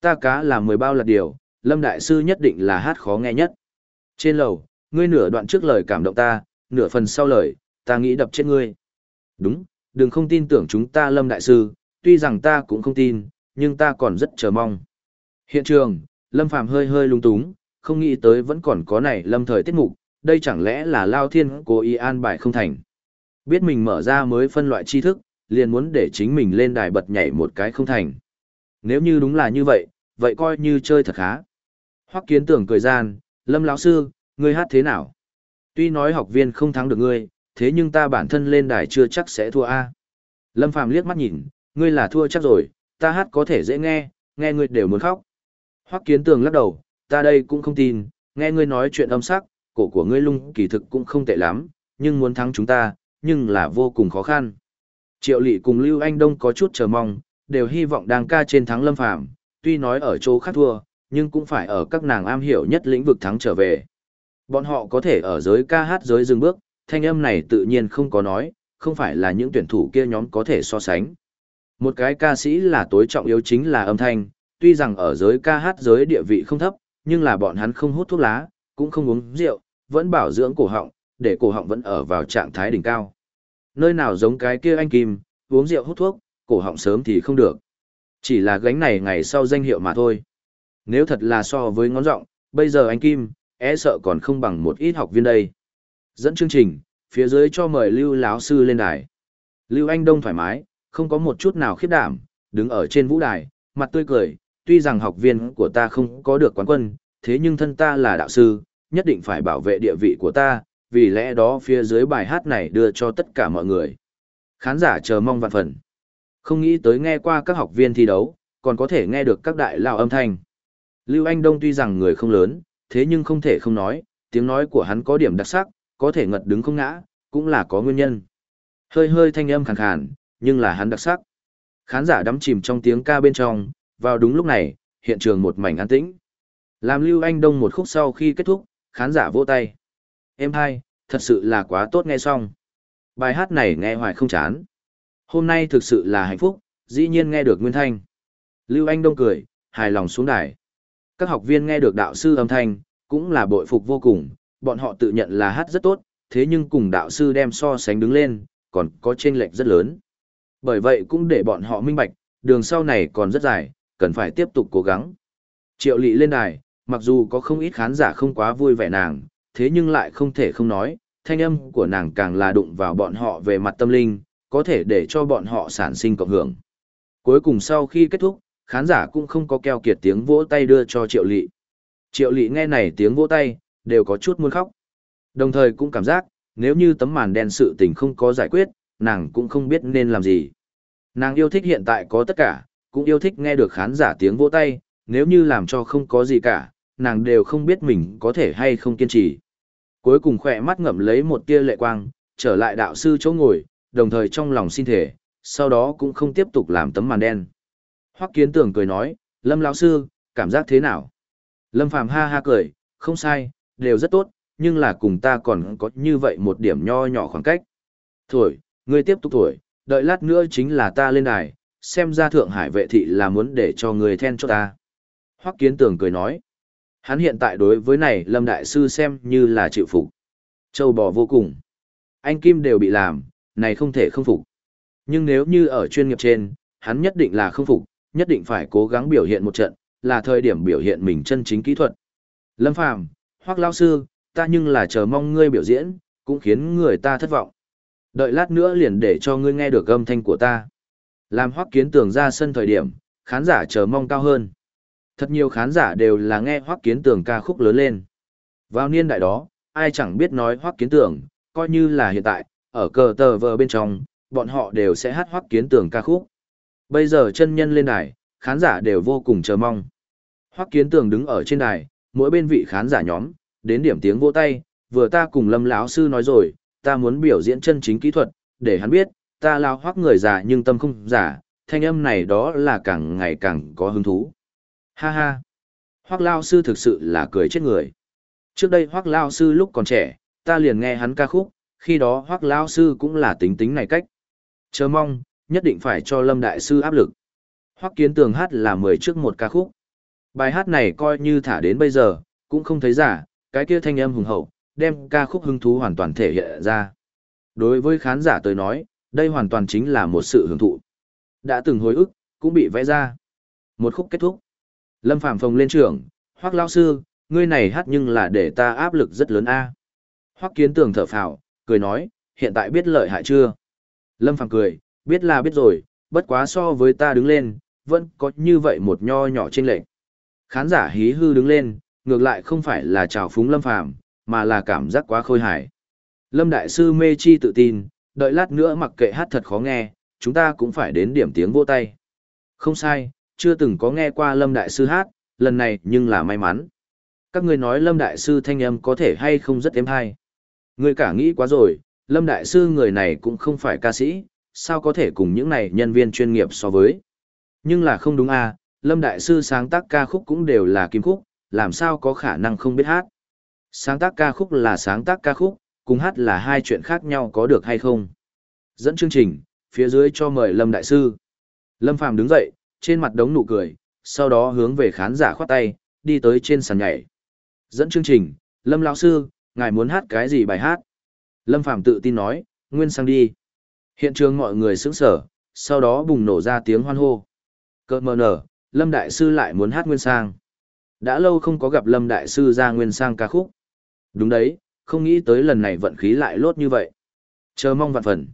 Ta cá là mười bao là điều, Lâm Đại Sư nhất định là hát khó nghe nhất. Trên lầu, ngươi nửa đoạn trước lời cảm động ta, nửa phần sau lời, ta nghĩ đập chết ngươi. Đúng, đừng không tin tưởng chúng ta Lâm Đại Sư, tuy rằng ta cũng không tin, nhưng ta còn rất chờ mong. Hiện trường, Lâm Phàm hơi hơi lung túng, không nghĩ tới vẫn còn có này Lâm thời tiết mục, đây chẳng lẽ là Lao Thiên cố ý an bài không thành. Biết mình mở ra mới phân loại tri thức, liền muốn để chính mình lên đài bật nhảy một cái không thành. Nếu như đúng là như vậy, vậy coi như chơi thật khá. Hoắc kiến tưởng cười gian, Lâm lão sư, ngươi hát thế nào? Tuy nói học viên không thắng được ngươi, thế nhưng ta bản thân lên đài chưa chắc sẽ thua a. Lâm Phàm liếc mắt nhìn, ngươi là thua chắc rồi, ta hát có thể dễ nghe, nghe ngươi đều muốn khóc. Hoắc Kiến Tường lắc đầu, ta đây cũng không tin, nghe ngươi nói chuyện âm sắc, cổ của ngươi lung kỳ thực cũng không tệ lắm, nhưng muốn thắng chúng ta, nhưng là vô cùng khó khăn. Triệu Lệ cùng Lưu Anh Đông có chút chờ mong, đều hy vọng đang ca trên thắng Lâm Phàm, tuy nói ở chỗ khác thua, nhưng cũng phải ở các nàng am hiểu nhất lĩnh vực thắng trở về. Bọn họ có thể ở giới ca hát giới dừng bước, thanh âm này tự nhiên không có nói, không phải là những tuyển thủ kia nhóm có thể so sánh. Một cái ca sĩ là tối trọng yếu chính là âm thanh, tuy rằng ở giới ca hát giới địa vị không thấp, nhưng là bọn hắn không hút thuốc lá, cũng không uống rượu, vẫn bảo dưỡng cổ họng, để cổ họng vẫn ở vào trạng thái đỉnh cao. Nơi nào giống cái kia anh Kim, uống rượu hút thuốc, cổ họng sớm thì không được. Chỉ là gánh này ngày sau danh hiệu mà thôi. Nếu thật là so với ngón giọng, bây giờ anh Kim, e sợ còn không bằng một ít học viên đây. Dẫn chương trình, phía dưới cho mời Lưu lão sư lên đài. Lưu Anh Đông thoải mái, không có một chút nào khiếp đảm, đứng ở trên vũ đài, mặt tươi cười, tuy rằng học viên của ta không có được quán quân, thế nhưng thân ta là đạo sư, nhất định phải bảo vệ địa vị của ta, vì lẽ đó phía dưới bài hát này đưa cho tất cả mọi người. Khán giả chờ mong vạn phần. Không nghĩ tới nghe qua các học viên thi đấu, còn có thể nghe được các đại lao âm thanh. Lưu Anh Đông tuy rằng người không lớn, thế nhưng không thể không nói, tiếng nói của hắn có điểm đặc sắc, có thể ngật đứng không ngã, cũng là có nguyên nhân. Hơi hơi thanh âm khàn khàn, nhưng là hắn đặc sắc. Khán giả đắm chìm trong tiếng ca bên trong, vào đúng lúc này, hiện trường một mảnh an tĩnh. Làm Lưu Anh Đông một khúc sau khi kết thúc, khán giả vỗ tay. Em hai, thật sự là quá tốt nghe xong. Bài hát này nghe hoài không chán. Hôm nay thực sự là hạnh phúc, dĩ nhiên nghe được nguyên thanh. Lưu Anh Đông cười, hài lòng xuống đài. Các học viên nghe được đạo sư âm thanh, cũng là bội phục vô cùng, bọn họ tự nhận là hát rất tốt, thế nhưng cùng đạo sư đem so sánh đứng lên, còn có chênh lệch rất lớn. Bởi vậy cũng để bọn họ minh bạch, đường sau này còn rất dài, cần phải tiếp tục cố gắng. Triệu lị lên đài, mặc dù có không ít khán giả không quá vui vẻ nàng, thế nhưng lại không thể không nói, thanh âm của nàng càng là đụng vào bọn họ về mặt tâm linh, có thể để cho bọn họ sản sinh cộng hưởng. Cuối cùng sau khi kết thúc, khán giả cũng không có keo kiệt tiếng vỗ tay đưa cho triệu lị. Triệu lị nghe này tiếng vỗ tay, đều có chút muốn khóc. Đồng thời cũng cảm giác, nếu như tấm màn đen sự tình không có giải quyết, nàng cũng không biết nên làm gì. Nàng yêu thích hiện tại có tất cả, cũng yêu thích nghe được khán giả tiếng vỗ tay, nếu như làm cho không có gì cả, nàng đều không biết mình có thể hay không kiên trì. Cuối cùng khỏe mắt ngậm lấy một tia lệ quang, trở lại đạo sư chỗ ngồi, đồng thời trong lòng xin thể, sau đó cũng không tiếp tục làm tấm màn đen. Hoắc kiến tưởng cười nói, Lâm lão sư, cảm giác thế nào? Lâm Phàm ha ha cười, không sai, đều rất tốt, nhưng là cùng ta còn có như vậy một điểm nho nhỏ khoảng cách. Thổi, ngươi tiếp tục thổi, đợi lát nữa chính là ta lên đài, xem ra Thượng Hải vệ thị là muốn để cho người then cho ta. Hoắc Kiến Tường cười nói, hắn hiện tại đối với này Lâm Đại Sư xem như là chịu phục. Châu bò vô cùng. Anh Kim đều bị làm, này không thể không phục. Nhưng nếu như ở chuyên nghiệp trên, hắn nhất định là không phục, nhất định phải cố gắng biểu hiện một trận, là thời điểm biểu hiện mình chân chính kỹ thuật. Lâm Phàm, Hoắc lão sư, ta nhưng là chờ mong ngươi biểu diễn, cũng khiến người ta thất vọng. Đợi lát nữa liền để cho ngươi nghe được âm thanh của ta. Làm Hoắc Kiến Tường ra sân thời điểm, khán giả chờ mong cao hơn. Thật nhiều khán giả đều là nghe Hoắc Kiến Tường ca khúc lớn lên. Vào niên đại đó, ai chẳng biết nói Hoắc Kiến Tường, coi như là hiện tại, ở cờ tờ vờ bên trong, bọn họ đều sẽ hát Hoắc Kiến Tường ca khúc. Bây giờ chân nhân lên đài, khán giả đều vô cùng chờ mong. Hoắc Kiến Tường đứng ở trên đài, mỗi bên vị khán giả nhóm, đến điểm tiếng vỗ tay, vừa ta cùng Lâm lão sư nói rồi, ta muốn biểu diễn chân chính kỹ thuật, để hắn biết, ta lao hoác người già nhưng tâm không giả, thanh âm này đó là càng ngày càng có hứng thú. Ha ha! Hoác lao sư thực sự là cười chết người. Trước đây hoác lao sư lúc còn trẻ, ta liền nghe hắn ca khúc, khi đó hoác lao sư cũng là tính tính này cách. Chờ mong, nhất định phải cho Lâm Đại Sư áp lực. Hoắc Kiến Tường hát là mười trước một ca khúc. Bài hát này coi như thả đến bây giờ, cũng không thấy giả, cái kia thanh âm hùng hậu, đem ca khúc hứng thú hoàn toàn thể hiện ra. Đối với khán giả tới nói, đây hoàn toàn chính là một sự hưởng thụ. Đã từng hối ức, cũng bị vẽ ra. Một khúc kết thúc. Lâm Phàm phồng lên trưởng, Hoắc lão sư, ngươi này hát nhưng là để ta áp lực rất lớn a. Hoắc Kiến Tường thở phào, cười nói, hiện tại biết lợi hại chưa? Lâm Phàm cười, biết là biết rồi, bất quá so với ta đứng lên, vẫn có như vậy một nho nhỏ trên lệnh. Khán giả hí hư đứng lên, ngược lại không phải là chào phúng Lâm Phàm, mà là cảm giác quá khôi hài. Lâm Đại Sư mê chi tự tin, đợi lát nữa mặc kệ hát thật khó nghe, chúng ta cũng phải đến điểm tiếng vô tay. Không sai, chưa từng có nghe qua Lâm Đại Sư hát, lần này nhưng là may mắn. Các người nói Lâm Đại Sư thanh âm có thể hay không rất êm hay. Người cả nghĩ quá rồi, Lâm Đại Sư người này cũng không phải ca sĩ, sao có thể cùng những này nhân viên chuyên nghiệp so với. Nhưng là không đúng à, Lâm Đại Sư sáng tác ca khúc cũng đều là kim khúc, làm sao có khả năng không biết hát. Sáng tác ca khúc là sáng tác ca khúc, cùng hát là hai chuyện khác nhau có được hay không. Dẫn chương trình, phía dưới cho mời Lâm Đại Sư. Lâm Phàm đứng dậy, trên mặt đống nụ cười, sau đó hướng về khán giả khoát tay, đi tới trên sàn nhảy. Dẫn chương trình, Lâm lão sư, ngài muốn hát cái gì bài hát? Lâm Phàm tự tin nói, nguyên sang đi. Hiện trường mọi người sững sở, sau đó bùng nổ ra tiếng hoan hô. Cơ mờ nở, Lâm Đại Sư lại muốn hát nguyên sang. Đã lâu không có gặp Lâm Đại Sư ra nguyên sang ca khúc. Đúng đấy, không nghĩ tới lần này vận khí lại lốt như vậy. Chờ mong vạn phần.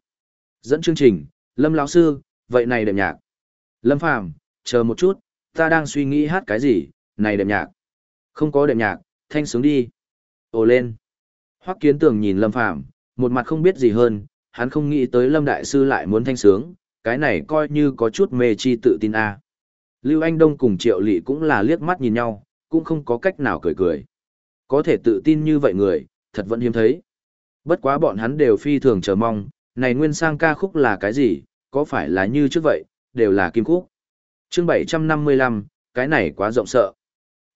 Dẫn chương trình, Lâm lão Sư, vậy này đẹp nhạc. Lâm Phàm chờ một chút, ta đang suy nghĩ hát cái gì, này đẹp nhạc. Không có đẹp nhạc, thanh sướng đi. Ồ lên. Hoắc kiến tường nhìn Lâm Phàm một mặt không biết gì hơn, hắn không nghĩ tới Lâm Đại Sư lại muốn thanh sướng, cái này coi như có chút mê chi tự tin a. Lưu Anh Đông cùng Triệu lỵ cũng là liếc mắt nhìn nhau, cũng không có cách nào cười cười. Có thể tự tin như vậy người, thật vẫn hiếm thấy. Bất quá bọn hắn đều phi thường chờ mong, này nguyên sang ca khúc là cái gì, có phải là như trước vậy, đều là kim khúc. chương 755, cái này quá rộng sợ.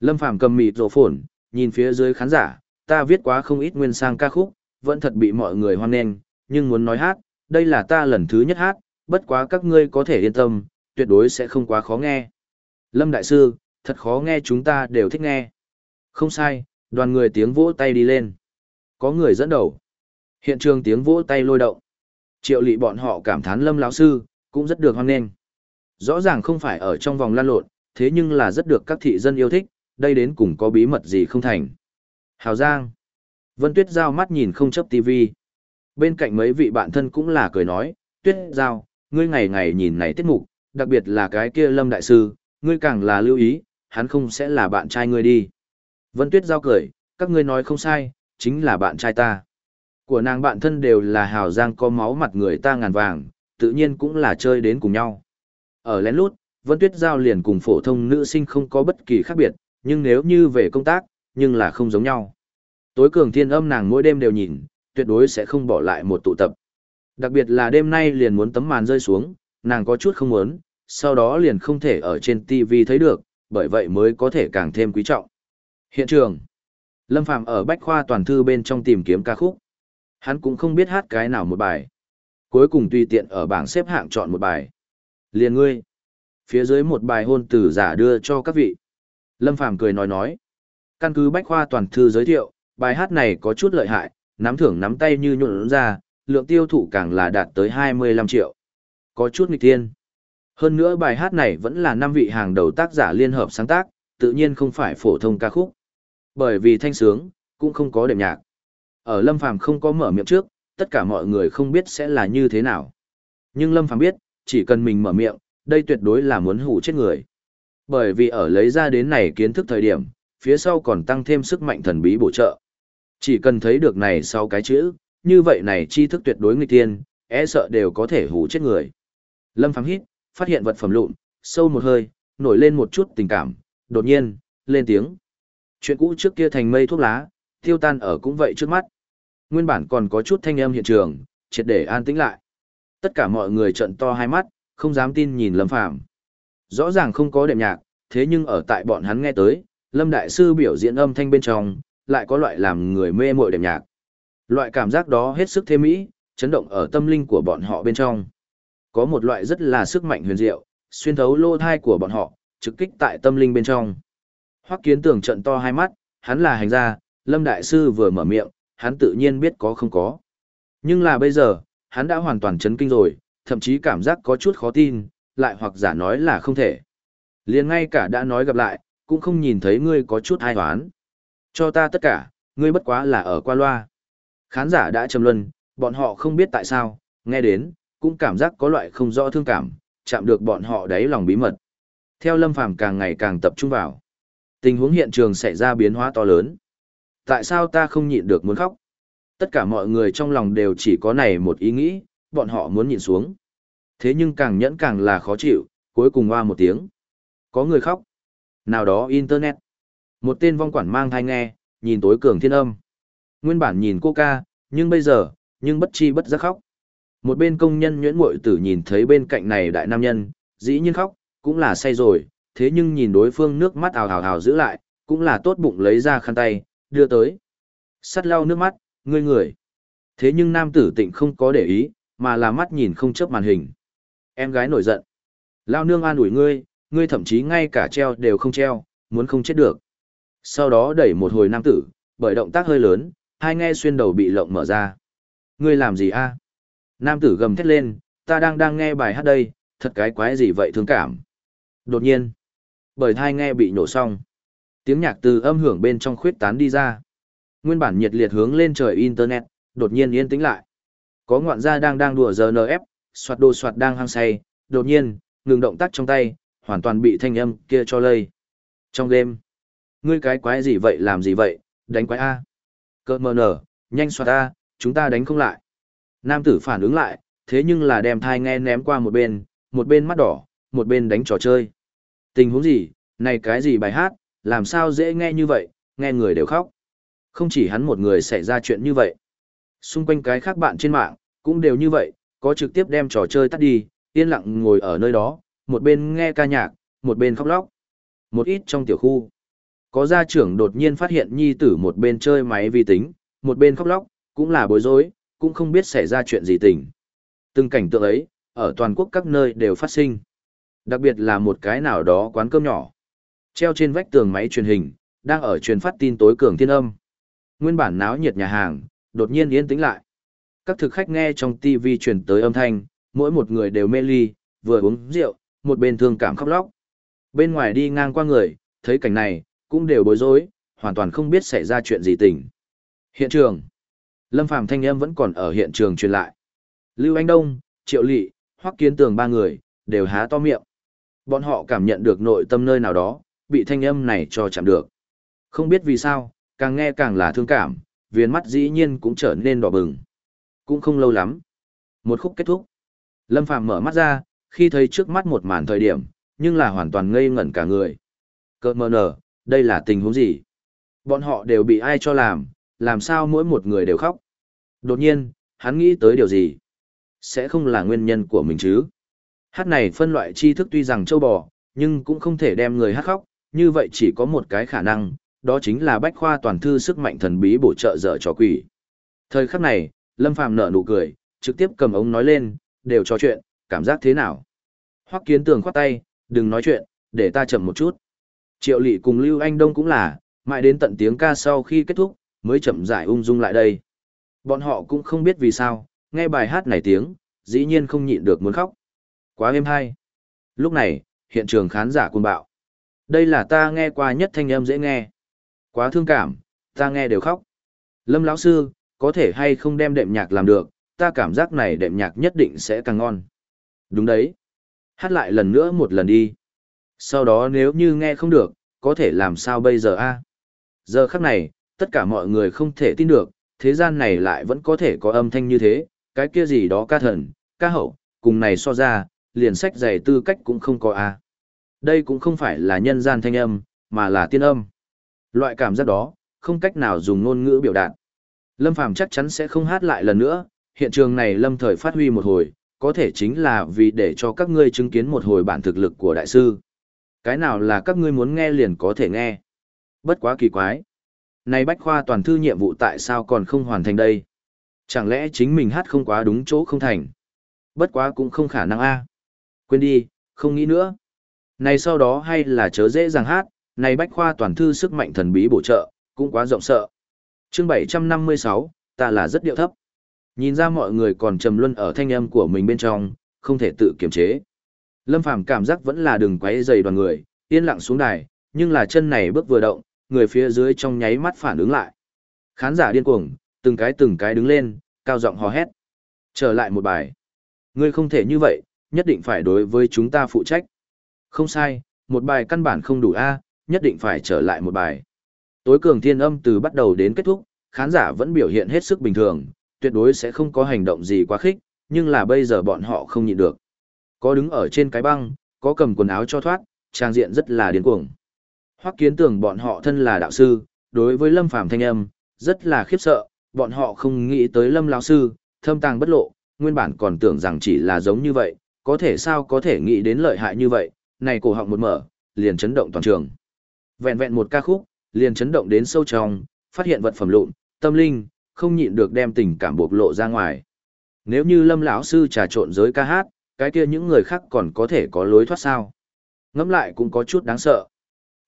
Lâm Phàm cầm mịt rổ phồn, nhìn phía dưới khán giả, ta viết quá không ít nguyên sang ca khúc, vẫn thật bị mọi người hoan nghênh, nhưng muốn nói hát, đây là ta lần thứ nhất hát, bất quá các ngươi có thể yên tâm, tuyệt đối sẽ không quá khó nghe. Lâm Đại Sư, thật khó nghe chúng ta đều thích nghe. Không sai, đoàn người tiếng vỗ tay đi lên. Có người dẫn đầu. Hiện trường tiếng vỗ tay lôi động. Triệu lị bọn họ cảm thán Lâm lão Sư, cũng rất được hoan nghênh. Rõ ràng không phải ở trong vòng lan lộn, thế nhưng là rất được các thị dân yêu thích, đây đến cùng có bí mật gì không thành. Hào Giang. Vân Tuyết giao mắt nhìn không chấp tivi. Bên cạnh mấy vị bạn thân cũng là cười nói, Tuyết giao, ngươi ngày ngày nhìn này tiết mục, đặc biệt là cái kia Lâm Đại Sư, ngươi càng là lưu ý, hắn không sẽ là bạn trai ngươi đi. Vân Tuyết giao cười, các ngươi nói không sai, chính là bạn trai ta. Của nàng bạn thân đều là hào giang có máu mặt người ta ngàn vàng, tự nhiên cũng là chơi đến cùng nhau. Ở lén lút, Vân Tuyết Giao liền cùng phổ thông nữ sinh không có bất kỳ khác biệt, nhưng nếu như về công tác, nhưng là không giống nhau. Tối cường thiên âm nàng mỗi đêm đều nhìn, tuyệt đối sẽ không bỏ lại một tụ tập. Đặc biệt là đêm nay liền muốn tấm màn rơi xuống, nàng có chút không muốn, sau đó liền không thể ở trên TV thấy được, bởi vậy mới có thể càng thêm quý trọng. Hiện trường Lâm Phạm ở Bách Khoa Toàn Thư bên trong tìm kiếm ca khúc. Hắn cũng không biết hát cái nào một bài. Cuối cùng tùy tiện ở bảng xếp hạng chọn một bài. Liền ngươi. Phía dưới một bài hôn từ giả đưa cho các vị. Lâm Phàm cười nói nói. Căn cứ Bách Khoa Toàn Thư giới thiệu, bài hát này có chút lợi hại, nắm thưởng nắm tay như nhuộn ra, lượng tiêu thụ càng là đạt tới 25 triệu. Có chút nghịch tiên. Hơn nữa bài hát này vẫn là năm vị hàng đầu tác giả liên hợp sáng tác, tự nhiên không phải phổ thông ca khúc. Bởi vì thanh sướng, cũng không có đệm nhạc. Ở Lâm Phàm không có mở miệng trước, tất cả mọi người không biết sẽ là như thế nào. Nhưng Lâm Phàm biết, chỉ cần mình mở miệng, đây tuyệt đối là muốn hủ chết người. Bởi vì ở lấy ra đến này kiến thức thời điểm, phía sau còn tăng thêm sức mạnh thần bí bổ trợ. Chỉ cần thấy được này sau cái chữ, như vậy này tri thức tuyệt đối nghịch tiên, e sợ đều có thể hủ chết người. Lâm Phàm hít, phát hiện vật phẩm lụn, sâu một hơi, nổi lên một chút tình cảm, đột nhiên, lên tiếng. Chuyện cũ trước kia thành mây thuốc lá, tiêu tan ở cũng vậy trước mắt. Nguyên bản còn có chút thanh âm hiện trường, triệt để an tĩnh lại. Tất cả mọi người trợn to hai mắt, không dám tin nhìn Lâm Phàm. Rõ ràng không có đệm nhạc, thế nhưng ở tại bọn hắn nghe tới, Lâm Đại Sư biểu diễn âm thanh bên trong, lại có loại làm người mê mội đệm nhạc. Loại cảm giác đó hết sức thêm mỹ, chấn động ở tâm linh của bọn họ bên trong. Có một loại rất là sức mạnh huyền diệu, xuyên thấu lô thai của bọn họ, trực kích tại tâm linh bên trong. Hoắc Kiến Tường trận to hai mắt, hắn là hành gia, Lâm Đại Sư vừa mở miệng, hắn tự nhiên biết có không có. Nhưng là bây giờ, hắn đã hoàn toàn chấn kinh rồi, thậm chí cảm giác có chút khó tin, lại hoặc giả nói là không thể. liền ngay cả đã nói gặp lại, cũng không nhìn thấy ngươi có chút ai hoán. Cho ta tất cả, ngươi bất quá là ở qua loa. Khán giả đã trầm luân, bọn họ không biết tại sao, nghe đến, cũng cảm giác có loại không rõ thương cảm, chạm được bọn họ đáy lòng bí mật. Theo Lâm Phàm càng ngày càng tập trung vào, tình huống hiện trường xảy ra biến hóa to lớn. Tại sao ta không nhịn được muốn khóc? Tất cả mọi người trong lòng đều chỉ có này một ý nghĩ, bọn họ muốn nhịn xuống. Thế nhưng càng nhẫn càng là khó chịu, cuối cùng hoa một tiếng. Có người khóc. Nào đó Internet. Một tên vong quản mang thai nghe, nhìn tối cường thiên âm. Nguyên bản nhìn cô ca, nhưng bây giờ, nhưng bất chi bất giác khóc. Một bên công nhân nhuyễn muội tử nhìn thấy bên cạnh này đại nam nhân, dĩ nhiên khóc, cũng là say rồi, thế nhưng nhìn đối phương nước mắt ào ào ào giữ lại, cũng là tốt bụng lấy ra khăn tay, đưa tới. Sắt lau nước mắt, ngươi người. Thế nhưng nam tử tịnh không có để ý, mà là mắt nhìn không chớp màn hình. Em gái nổi giận. Lao nương an ủi ngươi, ngươi thậm chí ngay cả treo đều không treo, muốn không chết được. Sau đó đẩy một hồi nam tử, bởi động tác hơi lớn, hai nghe xuyên đầu bị lộng mở ra. Ngươi làm gì a? Nam tử gầm thét lên, ta đang đang nghe bài hát đây, thật cái quái gì vậy thương cảm. Đột nhiên, bởi thai nghe bị nổ xong. Tiếng nhạc từ âm hưởng bên trong khuyết tán đi ra. Nguyên bản nhiệt liệt hướng lên trời internet, đột nhiên yên tĩnh lại. Có ngoạn gia đang đang đùa giờ NF, soạt đồ soạt đang hăng say, đột nhiên, ngừng động tác trong tay, hoàn toàn bị thanh âm kia cho lây. Trong game, ngươi cái quái gì vậy làm gì vậy, đánh quái A. Cơ mờ nở, nhanh soạt A, chúng ta đánh không lại. Nam tử phản ứng lại, thế nhưng là đem thai nghe ném qua một bên, một bên mắt đỏ, một bên đánh trò chơi. Tình huống gì, này cái gì bài hát, làm sao dễ nghe như vậy, nghe người đều khóc. Không chỉ hắn một người xảy ra chuyện như vậy. Xung quanh cái khác bạn trên mạng, cũng đều như vậy, có trực tiếp đem trò chơi tắt đi, yên lặng ngồi ở nơi đó, một bên nghe ca nhạc, một bên khóc lóc. Một ít trong tiểu khu, có gia trưởng đột nhiên phát hiện nhi tử một bên chơi máy vi tính, một bên khóc lóc, cũng là bối rối, cũng không biết xảy ra chuyện gì tình. Từng cảnh tượng ấy, ở toàn quốc các nơi đều phát sinh. Đặc biệt là một cái nào đó quán cơm nhỏ. Treo trên vách tường máy truyền hình, đang ở truyền phát tin tối cường thiên âm. Nguyên bản náo nhiệt nhà hàng, đột nhiên yên tĩnh lại. Các thực khách nghe trong TV truyền tới âm thanh, mỗi một người đều mê ly, vừa uống rượu, một bên thương cảm khóc lóc. Bên ngoài đi ngang qua người, thấy cảnh này, cũng đều bối rối, hoàn toàn không biết xảy ra chuyện gì tình. Hiện trường. Lâm Phàm thanh âm vẫn còn ở hiện trường truyền lại. Lưu Anh Đông, Triệu Lị, Hoắc Kiến Tường ba người, đều há to miệng. Bọn họ cảm nhận được nội tâm nơi nào đó, bị thanh âm này cho chạm được. Không biết vì sao, càng nghe càng là thương cảm, viền mắt dĩ nhiên cũng trở nên đỏ bừng. Cũng không lâu lắm. Một khúc kết thúc. Lâm Phàm mở mắt ra, khi thấy trước mắt một màn thời điểm, nhưng là hoàn toàn ngây ngẩn cả người. Cơ mơ nở, đây là tình huống gì? Bọn họ đều bị ai cho làm, làm sao mỗi một người đều khóc? Đột nhiên, hắn nghĩ tới điều gì? Sẽ không là nguyên nhân của mình chứ? Hát này phân loại tri thức tuy rằng châu bò, nhưng cũng không thể đem người hát khóc, như vậy chỉ có một cái khả năng, đó chính là bách khoa toàn thư sức mạnh thần bí bổ trợ dở trò quỷ. Thời khắc này, Lâm Phàm nở nụ cười, trực tiếp cầm ống nói lên, đều trò chuyện, cảm giác thế nào? Hoắc Kiến Tường khoát tay, đừng nói chuyện, để ta chậm một chút. Triệu Lệ cùng Lưu Anh Đông cũng là, mãi đến tận tiếng ca sau khi kết thúc, mới chậm rãi ung dung lại đây. Bọn họ cũng không biết vì sao, nghe bài hát này tiếng, dĩ nhiên không nhịn được muốn khóc. Quá êm hay. Lúc này, hiện trường khán giả cuồng bạo. Đây là ta nghe qua nhất thanh âm dễ nghe. Quá thương cảm, ta nghe đều khóc. Lâm lão sư, có thể hay không đem đệm nhạc làm được, ta cảm giác này đệm nhạc nhất định sẽ càng ngon. Đúng đấy. Hát lại lần nữa một lần đi. Sau đó nếu như nghe không được, có thể làm sao bây giờ a? Giờ khắc này, tất cả mọi người không thể tin được, thế gian này lại vẫn có thể có âm thanh như thế, cái kia gì đó ca thần, ca hậu, cùng này so ra, liền sách giày tư cách cũng không có a. Đây cũng không phải là nhân gian thanh âm, mà là tiên âm. Loại cảm giác đó, không cách nào dùng ngôn ngữ biểu đạt. Lâm Phàm chắc chắn sẽ không hát lại lần nữa, hiện trường này Lâm Thời phát huy một hồi, có thể chính là vì để cho các ngươi chứng kiến một hồi bản thực lực của đại sư. Cái nào là các ngươi muốn nghe liền có thể nghe. Bất quá kỳ quái. Này Bách Khoa toàn thư nhiệm vụ tại sao còn không hoàn thành đây? Chẳng lẽ chính mình hát không quá đúng chỗ không thành? Bất quá cũng không khả năng a. Quên đi, không nghĩ nữa. Này sau đó hay là chớ dễ dàng hát, này Bách Khoa toàn thư sức mạnh thần bí bổ trợ, cũng quá rộng sợ. Chương 756, ta là rất điệu thấp. Nhìn ra mọi người còn trầm luân ở thanh âm của mình bên trong, không thể tự kiềm chế. Lâm Phàm cảm giác vẫn là đừng quấy dày đoàn người, yên lặng xuống đài, nhưng là chân này bước vừa động, người phía dưới trong nháy mắt phản ứng lại. Khán giả điên cuồng, từng cái từng cái đứng lên, cao giọng hò hét. Trở lại một bài. Ngươi không thể như vậy, nhất định phải đối với chúng ta phụ trách. Không sai, một bài căn bản không đủ A, nhất định phải trở lại một bài. Tối cường thiên âm từ bắt đầu đến kết thúc, khán giả vẫn biểu hiện hết sức bình thường, tuyệt đối sẽ không có hành động gì quá khích, nhưng là bây giờ bọn họ không nhịn được. Có đứng ở trên cái băng, có cầm quần áo cho thoát, trang diện rất là điên cuồng. Hoắc kiến tưởng bọn họ thân là đạo sư, đối với lâm phàm thanh âm, rất là khiếp sợ, bọn họ không nghĩ tới lâm lão sư, thâm tàng bất lộ, nguyên bản còn tưởng rằng chỉ là giống như vậy, có thể sao có thể nghĩ đến lợi hại như vậy, này cổ họng một mở, liền chấn động toàn trường. Vẹn vẹn một ca khúc, liền chấn động đến sâu trong, phát hiện vật phẩm lụn, tâm linh, không nhịn được đem tình cảm bộc lộ ra ngoài. Nếu như Lâm lão sư trà trộn giới ca hát, cái kia những người khác còn có thể có lối thoát sao? Ngẫm lại cũng có chút đáng sợ.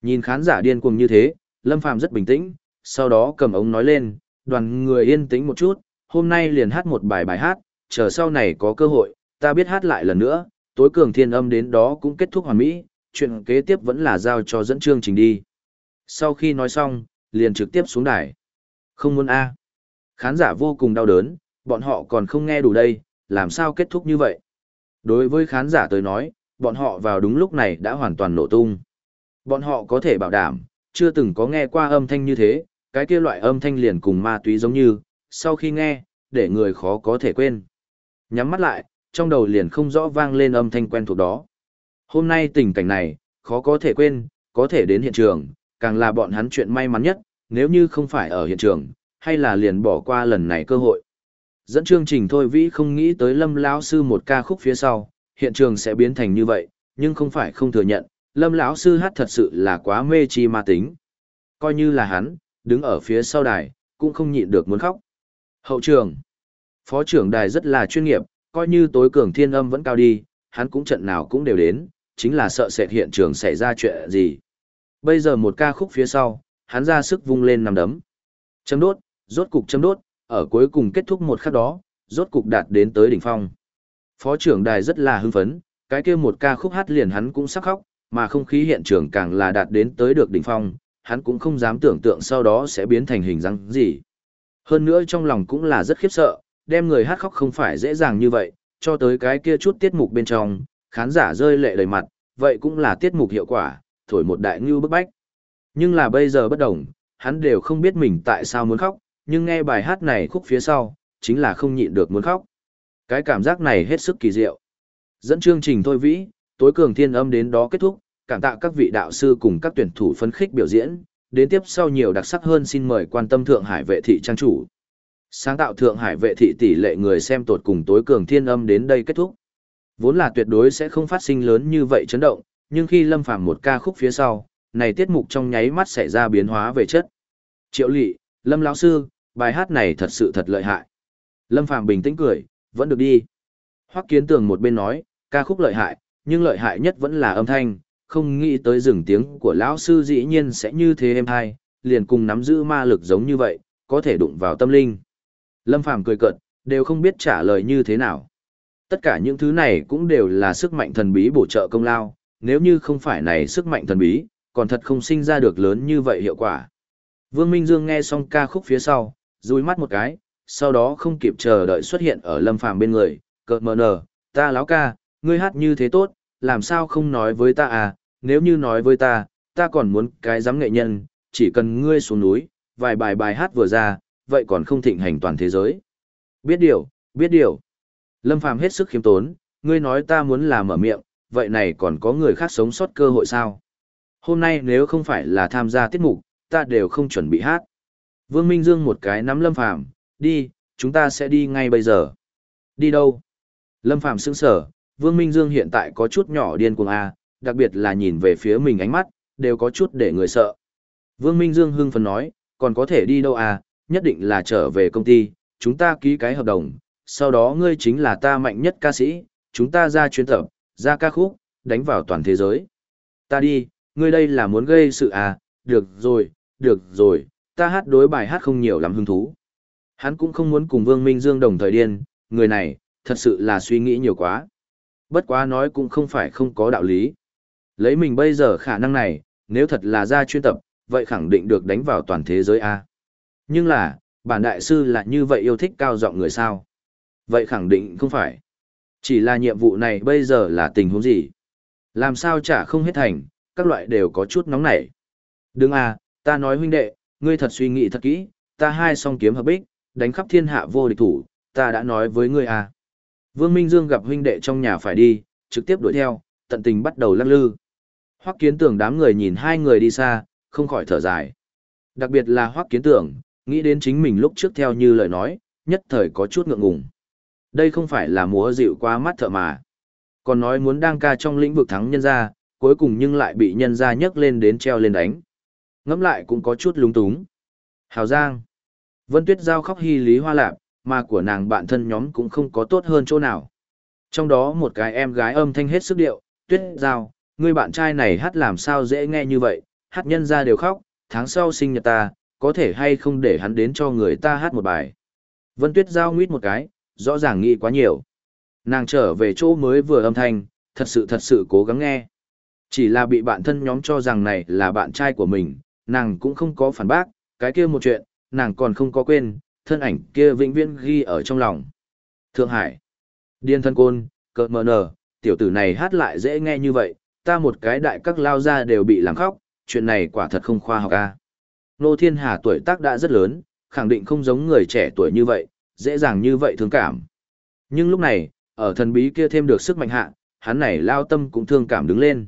Nhìn khán giả điên cuồng như thế, Lâm Phàm rất bình tĩnh, sau đó cầm ống nói lên, đoàn người yên tĩnh một chút, hôm nay liền hát một bài bài hát, chờ sau này có cơ hội, ta biết hát lại lần nữa, tối cường thiên âm đến đó cũng kết thúc hoàn mỹ, chuyện kế tiếp vẫn là giao cho dẫn chương trình đi. Sau khi nói xong, liền trực tiếp xuống đài. Không muốn A. Khán giả vô cùng đau đớn, bọn họ còn không nghe đủ đây, làm sao kết thúc như vậy? Đối với khán giả tới nói, bọn họ vào đúng lúc này đã hoàn toàn nổ tung. Bọn họ có thể bảo đảm, chưa từng có nghe qua âm thanh như thế, cái kia loại âm thanh liền cùng ma túy giống như, sau khi nghe, để người khó có thể quên. Nhắm mắt lại, trong đầu liền không rõ vang lên âm thanh quen thuộc đó. Hôm nay tình cảnh này, khó có thể quên, có thể đến hiện trường, càng là bọn hắn chuyện may mắn nhất, nếu như không phải ở hiện trường, hay là liền bỏ qua lần này cơ hội. Dẫn chương trình thôi vĩ không nghĩ tới lâm lão sư một ca khúc phía sau, hiện trường sẽ biến thành như vậy, nhưng không phải không thừa nhận, lâm lão sư hát thật sự là quá mê chi ma tính. Coi như là hắn, đứng ở phía sau đài, cũng không nhịn được muốn khóc. Hậu trường, phó trưởng đài rất là chuyên nghiệp, coi như tối cường thiên âm vẫn cao đi, hắn cũng trận nào cũng đều đến, chính là sợ sệt hiện trường xảy ra chuyện gì. Bây giờ một ca khúc phía sau, hắn ra sức vung lên nằm đấm. Chấm đốt, rốt cục chấm đốt, ở cuối cùng kết thúc một khắc đó, rốt cục đạt đến tới đỉnh phong. Phó trưởng đài rất là hưng phấn, cái kia một ca khúc hát liền hắn cũng sắc khóc, mà không khí hiện trường càng là đạt đến tới được đỉnh phong, hắn cũng không dám tưởng tượng sau đó sẽ biến thành hình dáng gì. Hơn nữa trong lòng cũng là rất khiếp sợ, đem người hát khóc không phải dễ dàng như vậy, cho tới cái kia chút tiết mục bên trong, khán giả rơi lệ đầy mặt, vậy cũng là tiết mục hiệu quả, thổi một đại ngưu bức bách. Nhưng là bây giờ bất đồng, hắn đều không biết mình tại sao muốn khóc, nhưng nghe bài hát này khúc phía sau, chính là không nhịn được muốn khóc. Cái cảm giác này hết sức kỳ diệu. Dẫn chương trình thôi vĩ, tối cường thiên âm đến đó kết thúc, cảm tạ các vị đạo sư cùng các tuyển thủ phấn khích biểu diễn, đến tiếp sau nhiều đặc sắc hơn xin mời quan tâm Thượng Hải vệ thị trang chủ. Sáng tạo Thượng Hải vệ thị tỷ lệ người xem tột cùng tối cường thiên âm đến đây kết thúc. Vốn là tuyệt đối sẽ không phát sinh lớn như vậy chấn động, nhưng khi lâm phàm một ca khúc phía sau, này tiết mục trong nháy mắt xảy ra biến hóa về chất. Triệu lỵ lâm lão sư, bài hát này thật sự thật lợi hại. Lâm phàm bình tĩnh cười, vẫn được đi. Hoắc kiến tường một bên nói, ca khúc lợi hại, nhưng lợi hại nhất vẫn là âm thanh, không nghĩ tới dừng tiếng của lão sư dĩ nhiên sẽ như thế êm hay, liền cùng nắm giữ ma lực giống như vậy, có thể đụng vào tâm linh. Lâm Phàm cười cợt, đều không biết trả lời như thế nào. Tất cả những thứ này cũng đều là sức mạnh thần bí bổ trợ công lao, nếu như không phải này sức mạnh thần bí, còn thật không sinh ra được lớn như vậy hiệu quả. Vương Minh Dương nghe xong ca khúc phía sau, rùi mắt một cái, sau đó không kịp chờ đợi xuất hiện ở Lâm Phàm bên người, cợt mờ nở, ta láo ca, ngươi hát như thế tốt, làm sao không nói với ta à, nếu như nói với ta, ta còn muốn cái giám nghệ nhân, chỉ cần ngươi xuống núi, vài bài bài hát vừa ra, vậy còn không thịnh hành toàn thế giới. Biết điều, biết điều. Lâm Phàm hết sức khiêm tốn, ngươi nói ta muốn làm mở miệng, vậy này còn có người khác sống sót cơ hội sao? Hôm nay nếu không phải là tham gia tiết mục, ta đều không chuẩn bị hát. Vương Minh Dương một cái nắm Lâm Phàm, đi, chúng ta sẽ đi ngay bây giờ. Đi đâu? Lâm Phàm sững sở, Vương Minh Dương hiện tại có chút nhỏ điên cuồng a, đặc biệt là nhìn về phía mình ánh mắt, đều có chút để người sợ. Vương Minh Dương hưng phấn nói, còn có thể đi đâu à, nhất định là trở về công ty, chúng ta ký cái hợp đồng, sau đó ngươi chính là ta mạnh nhất ca sĩ, chúng ta ra chuyến tập, ra ca khúc, đánh vào toàn thế giới. Ta đi, ngươi đây là muốn gây sự à, được rồi, được rồi, ta hát đối bài hát không nhiều lắm hứng thú. Hắn cũng không muốn cùng Vương Minh Dương đồng thời điên, người này, thật sự là suy nghĩ nhiều quá. Bất quá nói cũng không phải không có đạo lý. Lấy mình bây giờ khả năng này, nếu thật là ra chuyên tập, vậy khẳng định được đánh vào toàn thế giới A. Nhưng là, bản đại sư là như vậy yêu thích cao giọng người sao? Vậy khẳng định không phải. Chỉ là nhiệm vụ này bây giờ là tình huống gì? Làm sao chả không hết thành, các loại đều có chút nóng nảy. Đừng à, ta nói huynh đệ, ngươi thật suy nghĩ thật kỹ, ta hai song kiếm hợp bích, đánh khắp thiên hạ vô địch thủ, ta đã nói với ngươi à. Vương Minh Dương gặp huynh đệ trong nhà phải đi, trực tiếp đuổi theo, tận tình bắt đầu lắc lư. Hoắc kiến tưởng đám người nhìn hai người đi xa, không khỏi thở dài. Đặc biệt là Hoắc kiến tưởng, nghĩ đến chính mình lúc trước theo như lời nói, nhất thời có chút ngượng ngùng. Đây không phải là múa dịu quá mắt thợ mà. Còn nói muốn đăng ca trong lĩnh vực thắng nhân gia, cuối cùng nhưng lại bị nhân gia nhấc lên đến treo lên đánh. Ngẫm lại cũng có chút lúng túng. Hào Giang. Vân Tuyết Giao khóc hy lý hoa lạp, mà của nàng bạn thân nhóm cũng không có tốt hơn chỗ nào. Trong đó một cái em gái âm thanh hết sức điệu, Tuyết Giao, người bạn trai này hát làm sao dễ nghe như vậy, hát nhân ra đều khóc, tháng sau sinh nhật ta, có thể hay không để hắn đến cho người ta hát một bài. Vân Tuyết Giao nguyết một cái, rõ ràng nghĩ quá nhiều. Nàng trở về chỗ mới vừa âm thanh, thật sự thật sự cố gắng nghe. Chỉ là bị bạn thân nhóm cho rằng này là bạn trai của mình, nàng cũng không có phản bác, cái kia một chuyện, nàng còn không có quên, thân ảnh kia vĩnh viễn ghi ở trong lòng. Thượng Hải, Điên thân côn, cợt mờ nở, tiểu tử này hát lại dễ nghe như vậy, ta một cái đại các lao ra đều bị làm khóc, chuyện này quả thật không khoa học a. Nô Thiên Hà tuổi tác đã rất lớn, khẳng định không giống người trẻ tuổi như vậy, dễ dàng như vậy thương cảm. Nhưng lúc này, ở thần bí kia thêm được sức mạnh hạ, hắn này lao tâm cũng thương cảm đứng lên.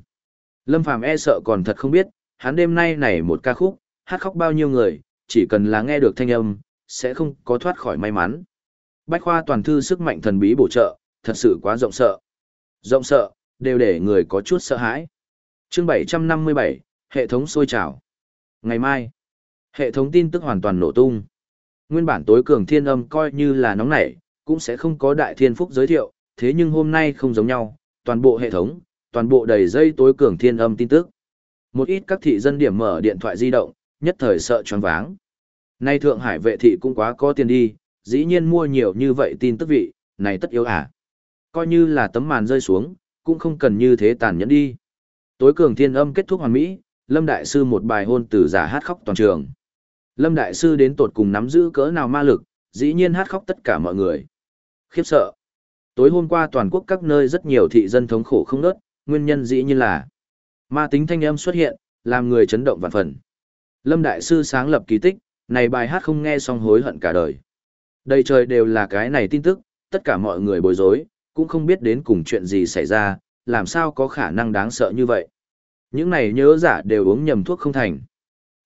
Lâm Phàm e sợ còn thật không biết, hắn đêm nay này một ca khúc, hát khóc bao nhiêu người, chỉ cần là nghe được thanh âm, sẽ không có thoát khỏi may mắn. Bách khoa toàn thư sức mạnh thần bí bổ trợ, thật sự quá rộng sợ. Rộng sợ, đều để người có chút sợ hãi. Chương 757, hệ thống sôi trào. Ngày mai, hệ thống tin tức hoàn toàn nổ tung. Nguyên bản tối cường thiên âm coi như là nóng nảy, cũng sẽ không có đại thiên phúc giới thiệu, thế nhưng hôm nay không giống nhau, toàn bộ hệ thống, toàn bộ đầy dây tối cường thiên âm tin tức. Một ít các thị dân điểm mở điện thoại di động, nhất thời sợ choáng váng. Nay Thượng Hải vệ thị cũng quá có tiền đi, dĩ nhiên mua nhiều như vậy tin tức vị, này tất yếu à. Coi như là tấm màn rơi xuống, cũng không cần như thế tàn nhẫn đi. Tối cường thiên âm kết thúc hoàn mỹ, Lâm Đại Sư một bài hôn từ giả hát khóc toàn trường. Lâm Đại Sư đến tột cùng nắm giữ cỡ nào ma lực, dĩ nhiên hát khóc tất cả mọi người. Khiếp sợ. Tối hôm qua toàn quốc các nơi rất nhiều thị dân thống khổ không nớt, nguyên nhân dĩ nhiên là ma tính thanh âm xuất hiện, làm người chấn động vạn phần. Lâm Đại Sư sáng lập kỳ tích, này bài hát không nghe xong hối hận cả đời. Đây trời đều là cái này tin tức, tất cả mọi người bối rối, cũng không biết đến cùng chuyện gì xảy ra, làm sao có khả năng đáng sợ như vậy. Những này nhớ giả đều uống nhầm thuốc không thành.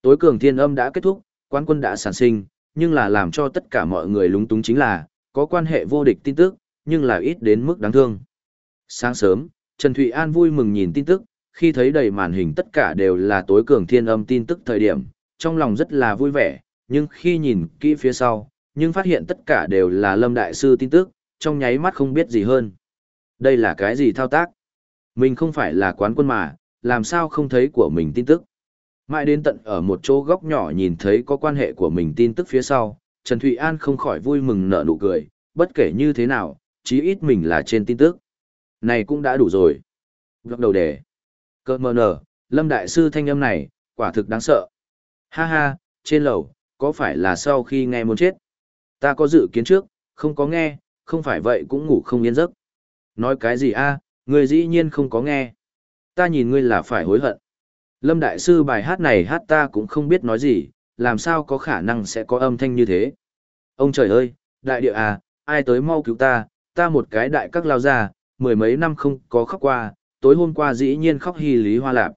Tối cường thiên âm đã kết thúc, quan quân đã sản sinh, nhưng là làm cho tất cả mọi người lúng túng chính là, có quan hệ vô địch tin tức, nhưng là ít đến mức đáng thương. Sáng sớm, Trần Thụy An vui mừng nhìn tin tức, khi thấy đầy màn hình tất cả đều là tối cường thiên âm tin tức thời điểm, trong lòng rất là vui vẻ, nhưng khi nhìn kỹ phía sau, nhưng phát hiện tất cả đều là Lâm Đại Sư tin tức, trong nháy mắt không biết gì hơn. Đây là cái gì thao tác? Mình không phải là quán quân mà, làm sao không thấy của mình tin tức? Mãi đến tận ở một chỗ góc nhỏ nhìn thấy có quan hệ của mình tin tức phía sau, Trần Thụy An không khỏi vui mừng nở nụ cười, bất kể như thế nào, chí ít mình là trên tin tức. Này cũng đã đủ rồi. Góc đầu đề. Cơ mờ nở, Lâm Đại Sư thanh âm này, quả thực đáng sợ. Ha ha, trên lầu, có phải là sau khi nghe muốn chết? Ta có dự kiến trước, không có nghe, không phải vậy cũng ngủ không yên giấc. Nói cái gì a? người dĩ nhiên không có nghe. Ta nhìn ngươi là phải hối hận. Lâm Đại Sư bài hát này hát ta cũng không biết nói gì, làm sao có khả năng sẽ có âm thanh như thế. Ông trời ơi, đại địa à, ai tới mau cứu ta, ta một cái đại các lao ra, mười mấy năm không có khóc qua, tối hôm qua dĩ nhiên khóc hy lý hoa lạp.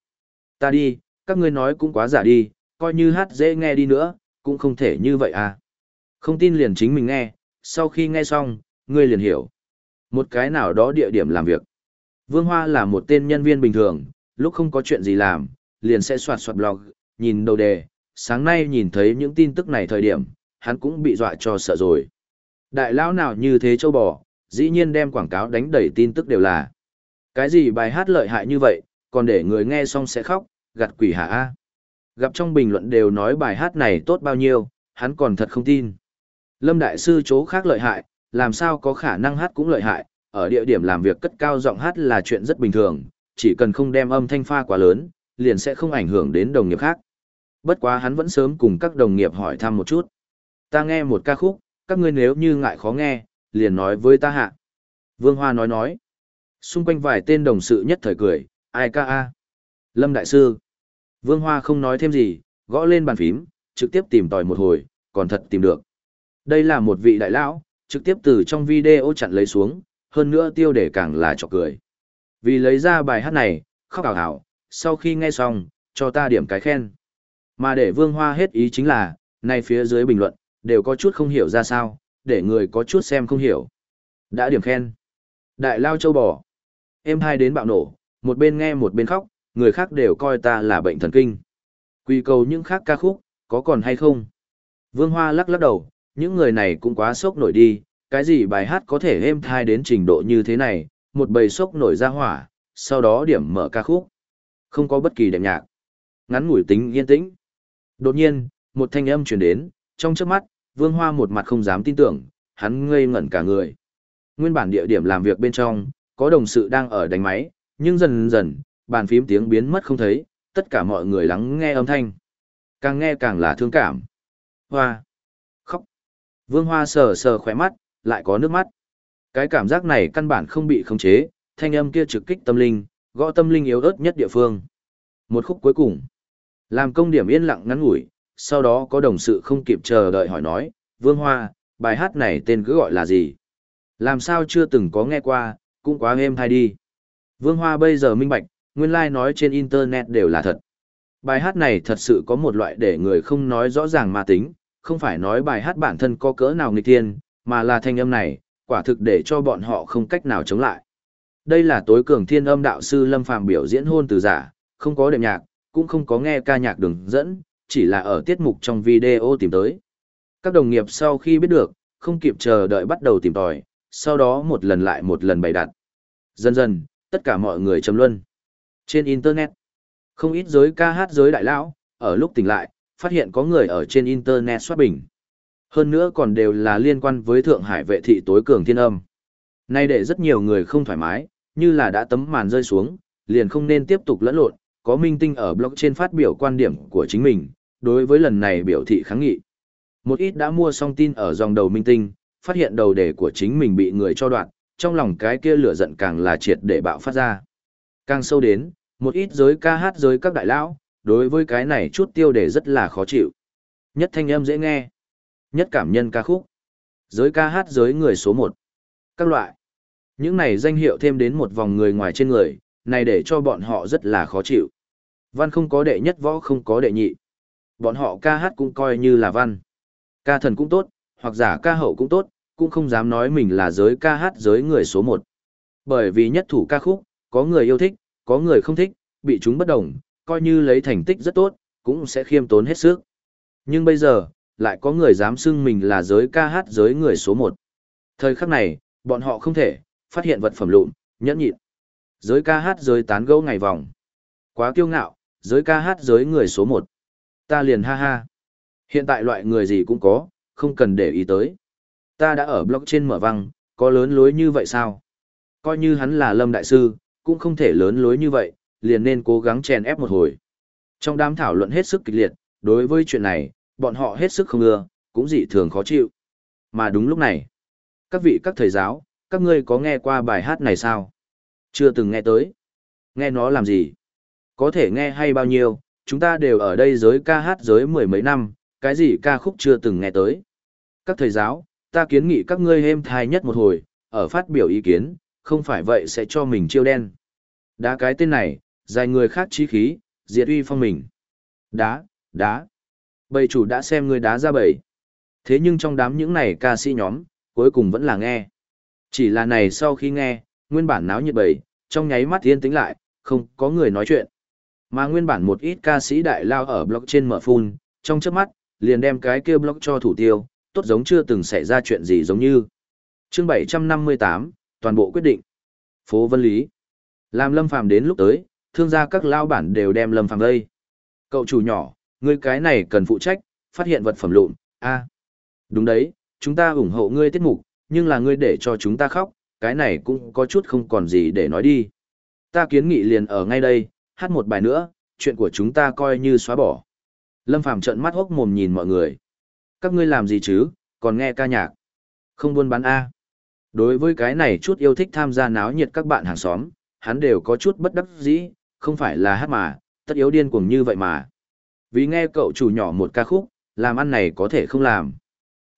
Ta đi, các ngươi nói cũng quá giả đi, coi như hát dễ nghe đi nữa, cũng không thể như vậy à. Không tin liền chính mình nghe, sau khi nghe xong, ngươi liền hiểu. Một cái nào đó địa điểm làm việc. Vương Hoa là một tên nhân viên bình thường, lúc không có chuyện gì làm, liền sẽ soạt soạt blog, nhìn đầu đề. Sáng nay nhìn thấy những tin tức này thời điểm, hắn cũng bị dọa cho sợ rồi. Đại lão nào như thế châu bò, dĩ nhiên đem quảng cáo đánh đầy tin tức đều là. Cái gì bài hát lợi hại như vậy, còn để người nghe xong sẽ khóc, gặt quỷ hạ A. Gặp trong bình luận đều nói bài hát này tốt bao nhiêu, hắn còn thật không tin. Lâm Đại Sư chỗ khác lợi hại, làm sao có khả năng hát cũng lợi hại, ở địa điểm làm việc cất cao giọng hát là chuyện rất bình thường, chỉ cần không đem âm thanh pha quá lớn, liền sẽ không ảnh hưởng đến đồng nghiệp khác. Bất quá hắn vẫn sớm cùng các đồng nghiệp hỏi thăm một chút. Ta nghe một ca khúc, các ngươi nếu như ngại khó nghe, liền nói với ta hạ. Vương Hoa nói nói. Xung quanh vài tên đồng sự nhất thời cười, ai ca a. Lâm Đại Sư. Vương Hoa không nói thêm gì, gõ lên bàn phím, trực tiếp tìm tòi một hồi, còn thật tìm được. Đây là một vị đại lão, trực tiếp từ trong video chặn lấy xuống, hơn nữa tiêu đề càng là trọc cười. Vì lấy ra bài hát này, khóc ảo ảo, sau khi nghe xong, cho ta điểm cái khen. Mà để Vương Hoa hết ý chính là, nay phía dưới bình luận, đều có chút không hiểu ra sao, để người có chút xem không hiểu. Đã điểm khen. Đại lao châu bò. Em hai đến bạo nổ, một bên nghe một bên khóc, người khác đều coi ta là bệnh thần kinh. Quy cầu những khác ca khúc, có còn hay không? Vương Hoa lắc lắc đầu, những người này cũng quá sốc nổi đi, cái gì bài hát có thể êm thai đến trình độ như thế này, một bầy sốc nổi ra hỏa, sau đó điểm mở ca khúc. Không có bất kỳ đệm nhạc. Ngắn ngủi tính yên tĩnh. Đột nhiên, một thanh âm truyền đến, trong chớp mắt, Vương Hoa một mặt không dám tin tưởng, hắn ngây ngẩn cả người. Nguyên bản địa điểm làm việc bên trong, có đồng sự đang ở đánh máy, nhưng dần dần, bàn phím tiếng biến mất không thấy, tất cả mọi người lắng nghe âm thanh. Càng nghe càng là thương cảm. Hoa. Khóc. Vương Hoa sờ sờ khỏe mắt, lại có nước mắt. Cái cảm giác này căn bản không bị khống chế, thanh âm kia trực kích tâm linh, gõ tâm linh yếu ớt nhất địa phương. Một khúc cuối cùng. Làm công điểm yên lặng ngắn ngủi, sau đó có đồng sự không kịp chờ đợi hỏi nói, Vương Hoa, bài hát này tên cứ gọi là gì? Làm sao chưa từng có nghe qua, cũng quá êm hay đi. Vương Hoa bây giờ minh bạch, nguyên lai like nói trên Internet đều là thật. Bài hát này thật sự có một loại để người không nói rõ ràng mà tính, không phải nói bài hát bản thân có cỡ nào nghịch tiên, mà là thanh âm này, quả thực để cho bọn họ không cách nào chống lại. Đây là tối cường thiên âm đạo sư Lâm Phàm biểu diễn hôn từ giả, không có đệm nhạc, cũng không có nghe ca nhạc đường dẫn, chỉ là ở tiết mục trong video tìm tới. Các đồng nghiệp sau khi biết được, không kịp chờ đợi bắt đầu tìm tòi, sau đó một lần lại một lần bày đặt. Dần dần, tất cả mọi người trầm luân. Trên Internet, không ít giới ca hát giới đại lão, ở lúc tỉnh lại, phát hiện có người ở trên Internet soát bình. Hơn nữa còn đều là liên quan với Thượng Hải vệ thị tối cường thiên âm. Nay để rất nhiều người không thoải mái, như là đã tấm màn rơi xuống, liền không nên tiếp tục lẫn lộn, có minh tinh ở blog trên phát biểu quan điểm của chính mình, đối với lần này biểu thị kháng nghị. Một ít đã mua xong tin ở dòng đầu minh tinh, phát hiện đầu đề của chính mình bị người cho đoạn, trong lòng cái kia lửa giận càng là triệt để bạo phát ra. Càng sâu đến, một ít giới ca hát giới các đại lão, đối với cái này chút tiêu đề rất là khó chịu. Nhất thanh âm dễ nghe, nhất cảm nhân ca khúc, giới ca hát giới người số một, các loại. Những này danh hiệu thêm đến một vòng người ngoài trên người, này để cho bọn họ rất là khó chịu. Văn không có đệ nhất võ không có đệ nhị. Bọn họ ca hát cũng coi như là văn. Ca thần cũng tốt, hoặc giả ca hậu cũng tốt, cũng không dám nói mình là giới ca hát giới người số một. Bởi vì nhất thủ ca khúc, có người yêu thích, có người không thích, bị chúng bất đồng, coi như lấy thành tích rất tốt, cũng sẽ khiêm tốn hết sức. Nhưng bây giờ, lại có người dám xưng mình là giới ca hát giới người số một. Thời khắc này, bọn họ không thể, phát hiện vật phẩm lụn, nhẫn nhịn. Giới ca hát giới tán gẫu ngày vòng. Quá kiêu ngạo, giới ca hát giới người số một. Ta liền ha ha. Hiện tại loại người gì cũng có, không cần để ý tới. Ta đã ở blog trên mở văng, có lớn lối như vậy sao? Coi như hắn là lâm đại sư, cũng không thể lớn lối như vậy, liền nên cố gắng chèn ép một hồi. Trong đám thảo luận hết sức kịch liệt, đối với chuyện này, bọn họ hết sức không ưa, cũng dị thường khó chịu. Mà đúng lúc này, các vị các thầy giáo, các ngươi có nghe qua bài hát này sao? Chưa từng nghe tới. Nghe nó làm gì? Có thể nghe hay bao nhiêu, chúng ta đều ở đây giới ca hát giới mười mấy năm, cái gì ca khúc chưa từng nghe tới. Các thầy giáo, ta kiến nghị các ngươi êm thai nhất một hồi, ở phát biểu ý kiến, không phải vậy sẽ cho mình chiêu đen. Đá cái tên này, dài người khác trí khí, diệt uy phong mình. Đá, đá. Bầy chủ đã xem người đá ra bầy. Thế nhưng trong đám những này ca sĩ nhóm, cuối cùng vẫn là nghe. Chỉ là này sau khi nghe, nguyên bản náo nhiệt bầy, trong nháy mắt yên tĩnh lại, không có người nói chuyện. Mà nguyên bản một ít ca sĩ đại lao ở blog trên mở phun, trong chớp mắt, liền đem cái kia blog cho thủ tiêu, tốt giống chưa từng xảy ra chuyện gì giống như. Chương 758, toàn bộ quyết định. Phố Vân Lý. Làm Lâm Phàm đến lúc tới, thương gia các lao bản đều đem Lâm Phàm đây. Cậu chủ nhỏ, ngươi cái này cần phụ trách, phát hiện vật phẩm lụn, a Đúng đấy, chúng ta ủng hộ ngươi tiết mục, nhưng là ngươi để cho chúng ta khóc, cái này cũng có chút không còn gì để nói đi. Ta kiến nghị liền ở ngay đây, hát một bài nữa, chuyện của chúng ta coi như xóa bỏ. Lâm Phàm trợn mắt hốc mồm nhìn mọi người. Các ngươi làm gì chứ, còn nghe ca nhạc. Không buôn bán A. Đối với cái này chút yêu thích tham gia náo nhiệt các bạn hàng xóm, hắn đều có chút bất đắc dĩ, không phải là hát mà, tất yếu điên cuồng như vậy mà. Vì nghe cậu chủ nhỏ một ca khúc, làm ăn này có thể không làm.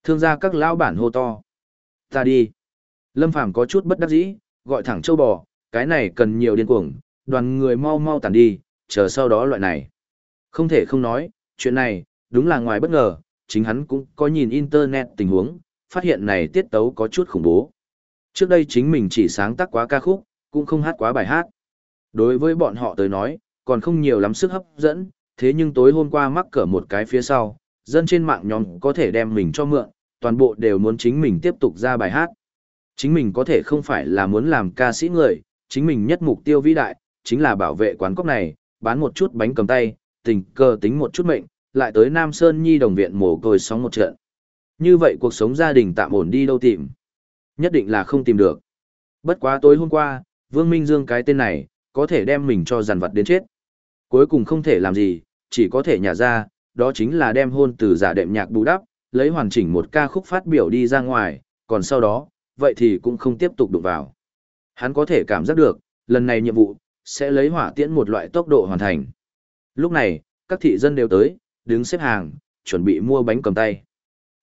Thương gia các lão bản hô to. Ta đi. Lâm Phàm có chút bất đắc dĩ, gọi thẳng châu bò, cái này cần nhiều điên cuồng, đoàn người mau mau tàn đi, chờ sau đó loại này. Không thể không nói, chuyện này, đúng là ngoài bất ngờ, chính hắn cũng có nhìn internet tình huống, phát hiện này tiết tấu có chút khủng bố. Trước đây chính mình chỉ sáng tác quá ca khúc, cũng không hát quá bài hát. Đối với bọn họ tới nói, còn không nhiều lắm sức hấp dẫn, thế nhưng tối hôm qua mắc cỡ một cái phía sau, dân trên mạng nhóm có thể đem mình cho mượn, toàn bộ đều muốn chính mình tiếp tục ra bài hát. Chính mình có thể không phải là muốn làm ca sĩ người, chính mình nhất mục tiêu vĩ đại, chính là bảo vệ quán cốc này, bán một chút bánh cầm tay, tình cờ tính một chút mệnh, lại tới Nam Sơn Nhi đồng viện mồ côi sóng một trận. Như vậy cuộc sống gia đình tạm ổn đi đâu tìm? Nhất định là không tìm được. Bất quá tối hôm qua, Vương Minh Dương cái tên này, có thể đem mình cho giàn vật đến chết. Cuối cùng không thể làm gì, chỉ có thể nhả ra, đó chính là đem hôn từ giả đệm nhạc bù đắp, lấy hoàn chỉnh một ca khúc phát biểu đi ra ngoài, còn sau đó, vậy thì cũng không tiếp tục đụng vào. Hắn có thể cảm giác được, lần này nhiệm vụ, sẽ lấy hỏa tiễn một loại tốc độ hoàn thành. Lúc này, các thị dân đều tới, đứng xếp hàng, chuẩn bị mua bánh cầm tay.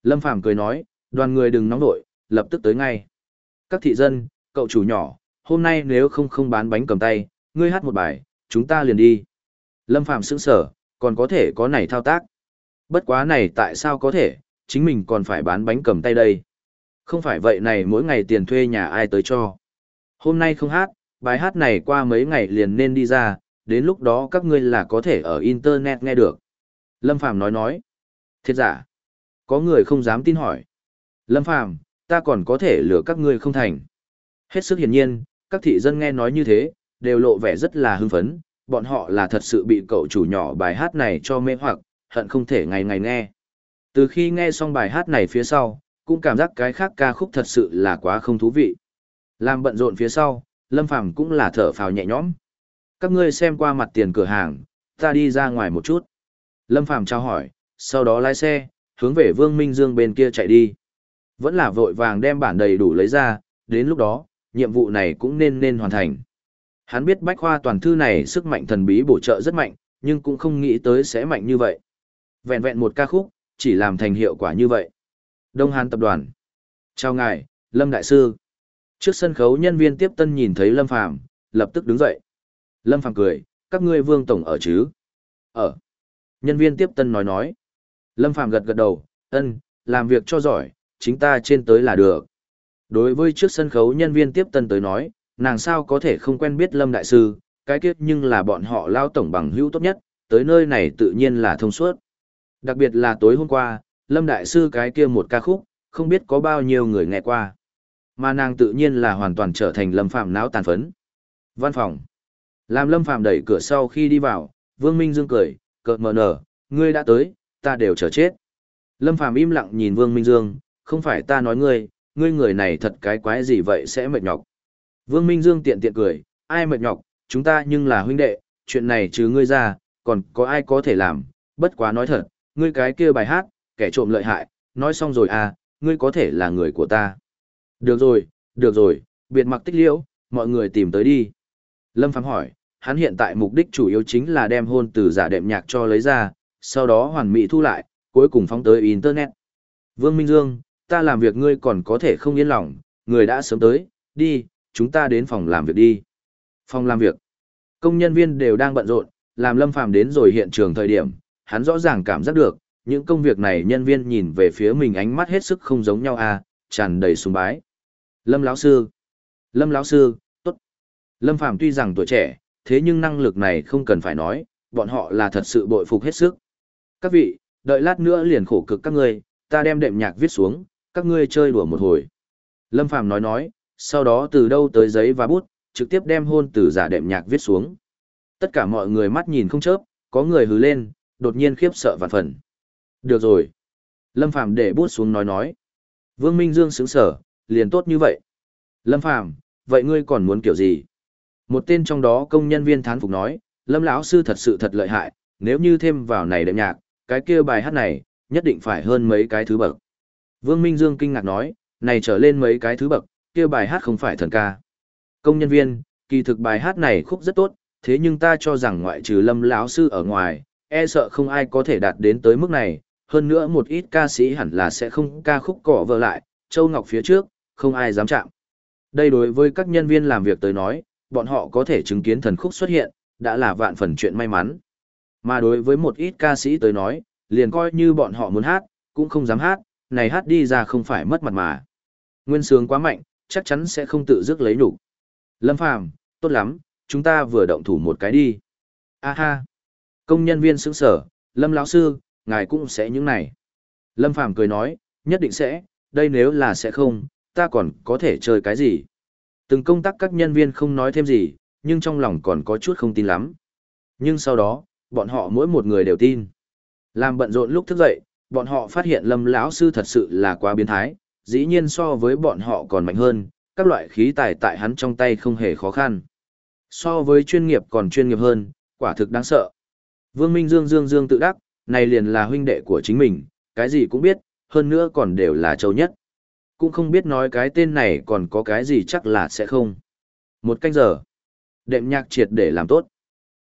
Lâm Phàm cười nói, đoàn người đừng nóng nội, lập tức tới ngay. Các thị dân, cậu chủ nhỏ, hôm nay nếu không không bán bánh cầm tay, ngươi hát một bài, chúng ta liền đi. Lâm Phàm sững sở, còn có thể có này thao tác. Bất quá này tại sao có thể, chính mình còn phải bán bánh cầm tay đây. Không phải vậy này mỗi ngày tiền thuê nhà ai tới cho. Hôm nay không hát, bài hát này qua mấy ngày liền nên đi ra, đến lúc đó các ngươi là có thể ở Internet nghe được. Lâm Phàm nói nói. Thiệt giả. Có người không dám tin hỏi. Lâm Phàm ta còn có thể lừa các ngươi không thành. Hết sức hiển nhiên, các thị dân nghe nói như thế, đều lộ vẻ rất là hưng phấn, bọn họ là thật sự bị cậu chủ nhỏ bài hát này cho mê hoặc, hận không thể ngày ngày nghe. Từ khi nghe xong bài hát này phía sau, cũng cảm giác cái khác ca khúc thật sự là quá không thú vị. Làm bận rộn phía sau, Lâm Phàm cũng là thở phào nhẹ nhõm. Các ngươi xem qua mặt tiền cửa hàng, ta đi ra ngoài một chút. Lâm Phàm trao hỏi, sau đó lái xe, hướng về Vương Minh Dương bên kia chạy đi. Vẫn là vội vàng đem bản đầy đủ lấy ra, đến lúc đó, nhiệm vụ này cũng nên nên hoàn thành. Hắn biết bách khoa toàn thư này sức mạnh thần bí bổ trợ rất mạnh, nhưng cũng không nghĩ tới sẽ mạnh như vậy. Vẹn vẹn một ca khúc, chỉ làm thành hiệu quả như vậy. Đông Hàn Tập đoàn. Chào ngài, Lâm Đại Sư. Trước sân khấu nhân viên tiếp tân nhìn thấy Lâm Phàm lập tức đứng dậy. Lâm Phàm cười, các ngươi vương tổng ở chứ? Ở. Nhân viên tiếp tân nói nói. Lâm Phàm gật gật đầu, ân, làm việc cho giỏi, chính ta trên tới là được. Đối với trước sân khấu nhân viên tiếp tân tới nói, nàng sao có thể không quen biết Lâm Đại Sư, cái kiếp nhưng là bọn họ lao tổng bằng hữu tốt nhất, tới nơi này tự nhiên là thông suốt. Đặc biệt là tối hôm qua, Lâm Đại Sư cái kia một ca khúc, không biết có bao nhiêu người nghe qua. Mà nàng tự nhiên là hoàn toàn trở thành Lâm Phạm não tàn phấn. Văn phòng. Làm Lâm Phạm đẩy cửa sau khi đi vào, Vương Minh Dương cười, cợt mờ nở, ngươi đã tới, ta đều chờ chết. Lâm Phạm im lặng nhìn Vương Minh Dương, không phải ta nói ngươi, ngươi người này thật cái quái gì vậy sẽ mệt nhọc. Vương Minh Dương tiện tiện cười, ai mệt nhọc, chúng ta nhưng là huynh đệ, chuyện này chứ ngươi ra, còn có ai có thể làm, bất quá nói thật, ngươi cái kia bài hát, kẻ trộm lợi hại, nói xong rồi à, ngươi có thể là người của ta. Được rồi, được rồi, biệt mặc tích liễu, mọi người tìm tới đi. Lâm Phàm hỏi, hắn hiện tại mục đích chủ yếu chính là đem hôn từ giả đệm nhạc cho lấy ra, sau đó hoàn mỹ thu lại, cuối cùng phóng tới Internet. Vương Minh Dương, ta làm việc ngươi còn có thể không yên lòng, người đã sớm tới, đi, chúng ta đến phòng làm việc đi. Phòng làm việc. Công nhân viên đều đang bận rộn, làm Lâm Phàm đến rồi hiện trường thời điểm, hắn rõ ràng cảm giác được, những công việc này nhân viên nhìn về phía mình ánh mắt hết sức không giống nhau à, tràn đầy sùng bái. Lâm lão sư, Lâm lão sư, tốt. Lâm Phàm tuy rằng tuổi trẻ, thế nhưng năng lực này không cần phải nói, bọn họ là thật sự bội phục hết sức. Các vị, đợi lát nữa liền khổ cực các ngươi, ta đem đệm nhạc viết xuống, các ngươi chơi đùa một hồi. Lâm Phàm nói nói, sau đó từ đâu tới giấy và bút, trực tiếp đem hôn từ giả đệm nhạc viết xuống. Tất cả mọi người mắt nhìn không chớp, có người hứ lên, đột nhiên khiếp sợ vạn phần. Được rồi. Lâm Phàm để bút xuống nói nói. Vương Minh Dương sững sở, liền tốt như vậy. Lâm Phàm, vậy ngươi còn muốn kiểu gì? Một tên trong đó công nhân viên thán phục nói, Lâm lão sư thật sự thật lợi hại, nếu như thêm vào này đệm nhạc, cái kia bài hát này, nhất định phải hơn mấy cái thứ bậc. Vương Minh Dương kinh ngạc nói, này trở lên mấy cái thứ bậc, kia bài hát không phải thần ca. Công nhân viên, kỳ thực bài hát này khúc rất tốt, thế nhưng ta cho rằng ngoại trừ Lâm lão sư ở ngoài, e sợ không ai có thể đạt đến tới mức này, hơn nữa một ít ca sĩ hẳn là sẽ không ca khúc cỏ vợ lại, Châu Ngọc phía trước, không ai dám chạm. Đây đối với các nhân viên làm việc tới nói, bọn họ có thể chứng kiến thần khúc xuất hiện, đã là vạn phần chuyện may mắn. Mà đối với một ít ca sĩ tới nói, liền coi như bọn họ muốn hát, cũng không dám hát, này hát đi ra không phải mất mặt mà. Nguyên sướng quá mạnh, chắc chắn sẽ không tự dứt lấy đủ. Lâm Phàm, tốt lắm, chúng ta vừa động thủ một cái đi. A ha. Công nhân viên sững sở, Lâm lão sư, ngài cũng sẽ những này. Lâm Phàm cười nói, nhất định sẽ, đây nếu là sẽ không, ta còn có thể chơi cái gì. Từng công tác các nhân viên không nói thêm gì, nhưng trong lòng còn có chút không tin lắm. Nhưng sau đó, bọn họ mỗi một người đều tin. Làm bận rộn lúc thức dậy, bọn họ phát hiện Lâm lão sư thật sự là quá biến thái, dĩ nhiên so với bọn họ còn mạnh hơn, các loại khí tài tại hắn trong tay không hề khó khăn. So với chuyên nghiệp còn chuyên nghiệp hơn, quả thực đáng sợ. Vương Minh Dương Dương Dương tự đắc, này liền là huynh đệ của chính mình, cái gì cũng biết, hơn nữa còn đều là châu nhất. Cũng không biết nói cái tên này còn có cái gì chắc là sẽ không. Một canh giờ, đệm nhạc triệt để làm tốt.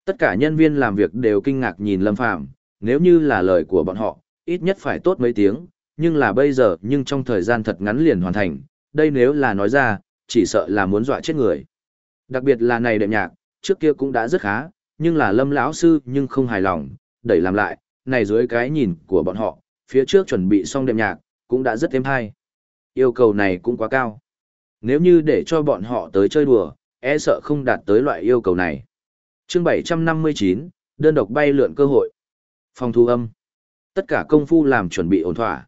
Tất cả nhân viên làm việc đều kinh ngạc nhìn Lâm Phàm nếu như là lời của bọn họ, ít nhất phải tốt mấy tiếng, nhưng là bây giờ nhưng trong thời gian thật ngắn liền hoàn thành, đây nếu là nói ra, chỉ sợ là muốn dọa chết người. Đặc biệt là này đệm nhạc, trước kia cũng đã rất khá, nhưng là lâm lão sư nhưng không hài lòng, đẩy làm lại, này dưới cái nhìn của bọn họ, phía trước chuẩn bị xong đệm nhạc, cũng đã rất êm hay. Yêu cầu này cũng quá cao. Nếu như để cho bọn họ tới chơi đùa, e sợ không đạt tới loại yêu cầu này. chương 759, đơn độc bay lượn cơ hội. Phòng thu âm. Tất cả công phu làm chuẩn bị ổn thỏa.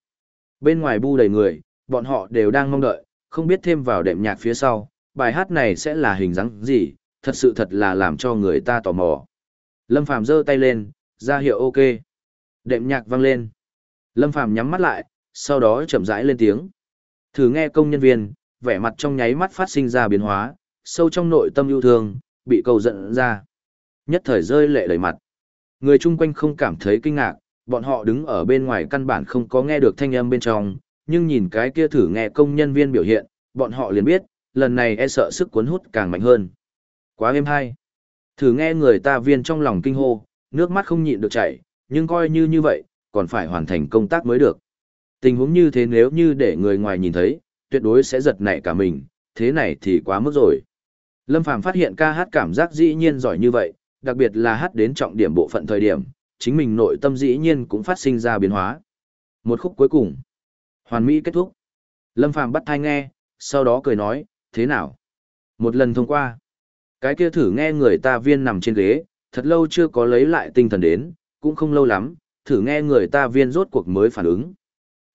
Bên ngoài bu đầy người, bọn họ đều đang mong đợi, không biết thêm vào đệm nhạc phía sau, bài hát này sẽ là hình dáng gì, thật sự thật là làm cho người ta tò mò. Lâm Phàm giơ tay lên, ra hiệu ok. Đệm nhạc vang lên. Lâm Phàm nhắm mắt lại, sau đó chậm rãi lên tiếng. Thử nghe công nhân viên, vẻ mặt trong nháy mắt phát sinh ra biến hóa, sâu trong nội tâm yêu thương, bị cầu giận ra. Nhất thời rơi lệ đầy mặt. Người chung quanh không cảm thấy kinh ngạc, bọn họ đứng ở bên ngoài căn bản không có nghe được thanh âm bên trong, nhưng nhìn cái kia thử nghe công nhân viên biểu hiện, bọn họ liền biết, lần này e sợ sức cuốn hút càng mạnh hơn. Quá êm hay. Thử nghe người ta viên trong lòng kinh hô, nước mắt không nhịn được chảy, nhưng coi như như vậy, còn phải hoàn thành công tác mới được. Tình huống như thế nếu như để người ngoài nhìn thấy, tuyệt đối sẽ giật nảy cả mình, thế này thì quá mức rồi. Lâm Phàm phát hiện ca hát cảm giác dĩ nhiên giỏi như vậy, đặc biệt là hát đến trọng điểm bộ phận thời điểm, chính mình nội tâm dĩ nhiên cũng phát sinh ra biến hóa. Một khúc cuối cùng, hoàn mỹ kết thúc. Lâm Phàm bắt thai nghe, sau đó cười nói, thế nào? Một lần thông qua, cái kia thử nghe người ta viên nằm trên ghế, thật lâu chưa có lấy lại tinh thần đến, cũng không lâu lắm, thử nghe người ta viên rốt cuộc mới phản ứng.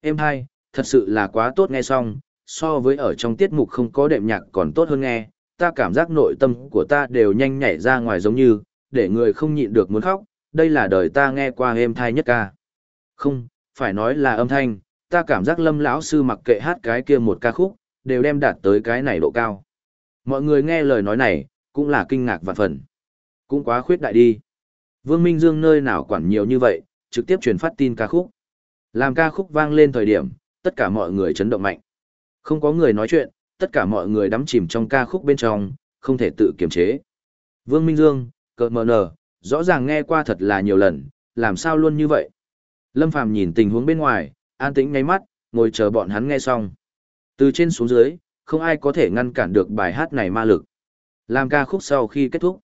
Em hai, thật sự là quá tốt nghe xong, so với ở trong tiết mục không có đệm nhạc còn tốt hơn nghe, ta cảm giác nội tâm của ta đều nhanh nhảy ra ngoài giống như, để người không nhịn được muốn khóc, đây là đời ta nghe qua êm thai nhất ca. Không, phải nói là âm thanh, ta cảm giác lâm lão sư mặc kệ hát cái kia một ca khúc, đều đem đạt tới cái này độ cao. Mọi người nghe lời nói này, cũng là kinh ngạc vạn phần. Cũng quá khuyết đại đi. Vương Minh Dương nơi nào quản nhiều như vậy, trực tiếp truyền phát tin ca khúc. Làm ca khúc vang lên thời điểm, tất cả mọi người chấn động mạnh. Không có người nói chuyện, tất cả mọi người đắm chìm trong ca khúc bên trong, không thể tự kiềm chế. Vương Minh Dương, cờ mờ nờ, rõ ràng nghe qua thật là nhiều lần, làm sao luôn như vậy. Lâm Phàm nhìn tình huống bên ngoài, an tĩnh ngay mắt, ngồi chờ bọn hắn nghe xong. Từ trên xuống dưới, không ai có thể ngăn cản được bài hát này ma lực. Làm ca khúc sau khi kết thúc.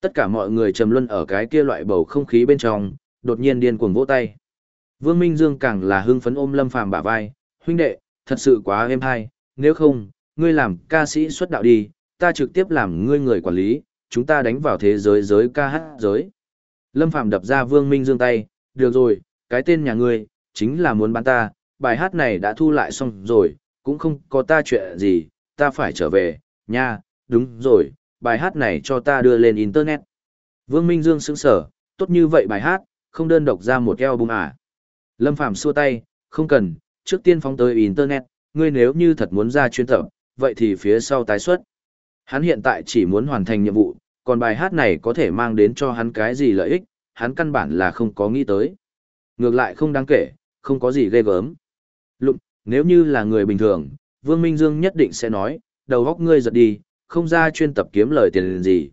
Tất cả mọi người trầm luân ở cái kia loại bầu không khí bên trong, đột nhiên điên cuồng vỗ tay. Vương Minh Dương càng là hưng phấn ôm Lâm Phàm bả vai, huynh đệ, thật sự quá êm hay, nếu không, ngươi làm ca sĩ xuất đạo đi, ta trực tiếp làm ngươi người quản lý, chúng ta đánh vào thế giới giới ca hát giới. Lâm Phàm đập ra Vương Minh Dương tay, được rồi, cái tên nhà ngươi, chính là muốn bán ta, bài hát này đã thu lại xong rồi, cũng không có ta chuyện gì, ta phải trở về, nha, đúng rồi, bài hát này cho ta đưa lên Internet. Vương Minh Dương sững sở, tốt như vậy bài hát, không đơn độc ra một album à. Lâm Phàm xua tay, không cần, trước tiên phóng tới Internet, ngươi nếu như thật muốn ra chuyên tập, vậy thì phía sau tái xuất. Hắn hiện tại chỉ muốn hoàn thành nhiệm vụ, còn bài hát này có thể mang đến cho hắn cái gì lợi ích, hắn căn bản là không có nghĩ tới. Ngược lại không đáng kể, không có gì ghê gớm. Lụng, nếu như là người bình thường, Vương Minh Dương nhất định sẽ nói, đầu góc ngươi giật đi, không ra chuyên tập kiếm lời tiền gì.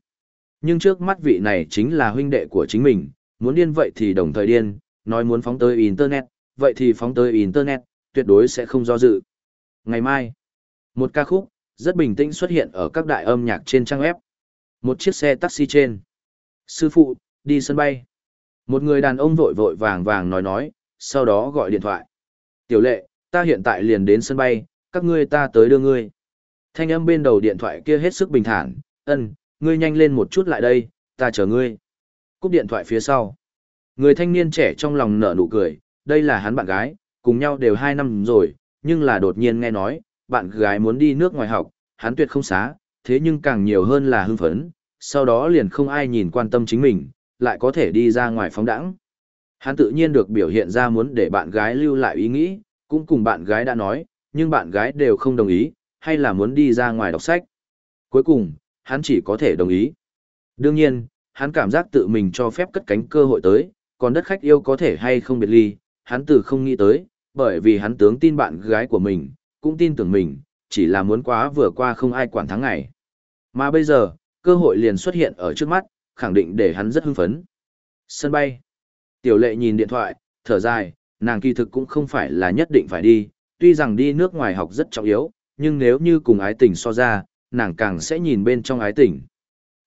Nhưng trước mắt vị này chính là huynh đệ của chính mình, muốn điên vậy thì đồng thời điên, nói muốn phóng tới Internet, vậy thì phóng tới Internet, tuyệt đối sẽ không do dự. Ngày mai, một ca khúc, rất bình tĩnh xuất hiện ở các đại âm nhạc trên trang web. Một chiếc xe taxi trên. Sư phụ, đi sân bay. Một người đàn ông vội vội vàng vàng nói nói, sau đó gọi điện thoại. Tiểu lệ, ta hiện tại liền đến sân bay, các ngươi ta tới đưa ngươi. Thanh âm bên đầu điện thoại kia hết sức bình thản, ân, ngươi nhanh lên một chút lại đây, ta chờ ngươi. Cúp điện thoại phía sau. Người thanh niên trẻ trong lòng nở nụ cười, đây là hắn bạn gái, cùng nhau đều hai năm rồi, nhưng là đột nhiên nghe nói, bạn gái muốn đi nước ngoài học, hắn tuyệt không xá, thế nhưng càng nhiều hơn là hưng phấn, sau đó liền không ai nhìn quan tâm chính mình, lại có thể đi ra ngoài phóng đãng. Hắn tự nhiên được biểu hiện ra muốn để bạn gái lưu lại ý nghĩ, cũng cùng bạn gái đã nói, nhưng bạn gái đều không đồng ý, hay là muốn đi ra ngoài đọc sách. Cuối cùng, hắn chỉ có thể đồng ý. Đương nhiên, hắn cảm giác tự mình cho phép cất cánh cơ hội tới, còn đất khách yêu có thể hay không biệt ly, hắn từ không nghĩ tới, bởi vì hắn tướng tin bạn gái của mình, cũng tin tưởng mình, chỉ là muốn quá vừa qua không ai quản tháng ngày. Mà bây giờ, cơ hội liền xuất hiện ở trước mắt, khẳng định để hắn rất hưng phấn. Sân bay. Tiểu lệ nhìn điện thoại, thở dài, nàng kỳ thực cũng không phải là nhất định phải đi, tuy rằng đi nước ngoài học rất trọng yếu, nhưng nếu như cùng ái tình so ra, nàng càng sẽ nhìn bên trong ái tình.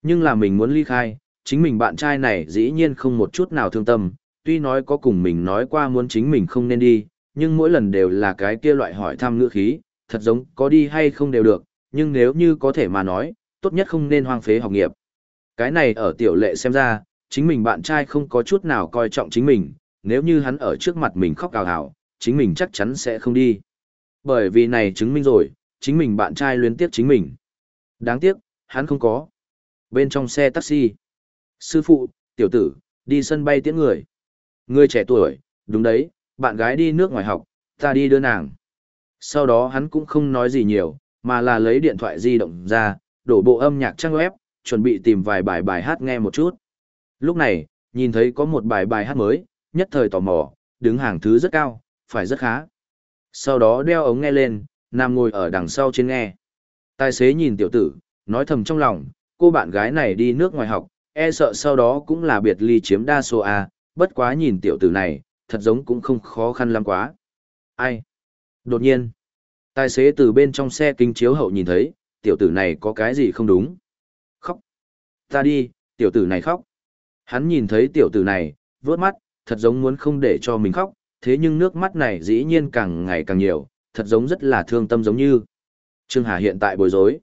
Nhưng là mình muốn ly khai, chính mình bạn trai này dĩ nhiên không một chút nào thương tâm, tuy nói có cùng mình nói qua muốn chính mình không nên đi, nhưng mỗi lần đều là cái kia loại hỏi thăm ngữ khí, thật giống có đi hay không đều được, nhưng nếu như có thể mà nói, tốt nhất không nên hoang phế học nghiệp. Cái này ở tiểu lệ xem ra, chính mình bạn trai không có chút nào coi trọng chính mình, nếu như hắn ở trước mặt mình khóc cào hào, chính mình chắc chắn sẽ không đi. Bởi vì này chứng minh rồi, chính mình bạn trai luyến tiếc chính mình. Đáng tiếc, hắn không có. Bên trong xe taxi. Sư phụ, tiểu tử, đi sân bay tiễn người. Người trẻ tuổi, đúng đấy, bạn gái đi nước ngoài học, ta đi đưa nàng. Sau đó hắn cũng không nói gì nhiều, mà là lấy điện thoại di động ra, đổ bộ âm nhạc trang web, chuẩn bị tìm vài bài bài hát nghe một chút. Lúc này, nhìn thấy có một bài bài hát mới, nhất thời tò mò, đứng hàng thứ rất cao, phải rất khá. Sau đó đeo ống nghe lên, Nam ngồi ở đằng sau trên nghe. Tài xế nhìn tiểu tử, nói thầm trong lòng, cô bạn gái này đi nước ngoài học, e sợ sau đó cũng là biệt ly chiếm đa số A, bất quá nhìn tiểu tử này, thật giống cũng không khó khăn lắm quá. Ai? Đột nhiên, tài xế từ bên trong xe kinh chiếu hậu nhìn thấy, tiểu tử này có cái gì không đúng. Khóc. Ta đi, tiểu tử này khóc. Hắn nhìn thấy tiểu tử này, vướt mắt, thật giống muốn không để cho mình khóc, thế nhưng nước mắt này dĩ nhiên càng ngày càng nhiều, thật giống rất là thương tâm giống như. Trương Hà hiện tại bối rối.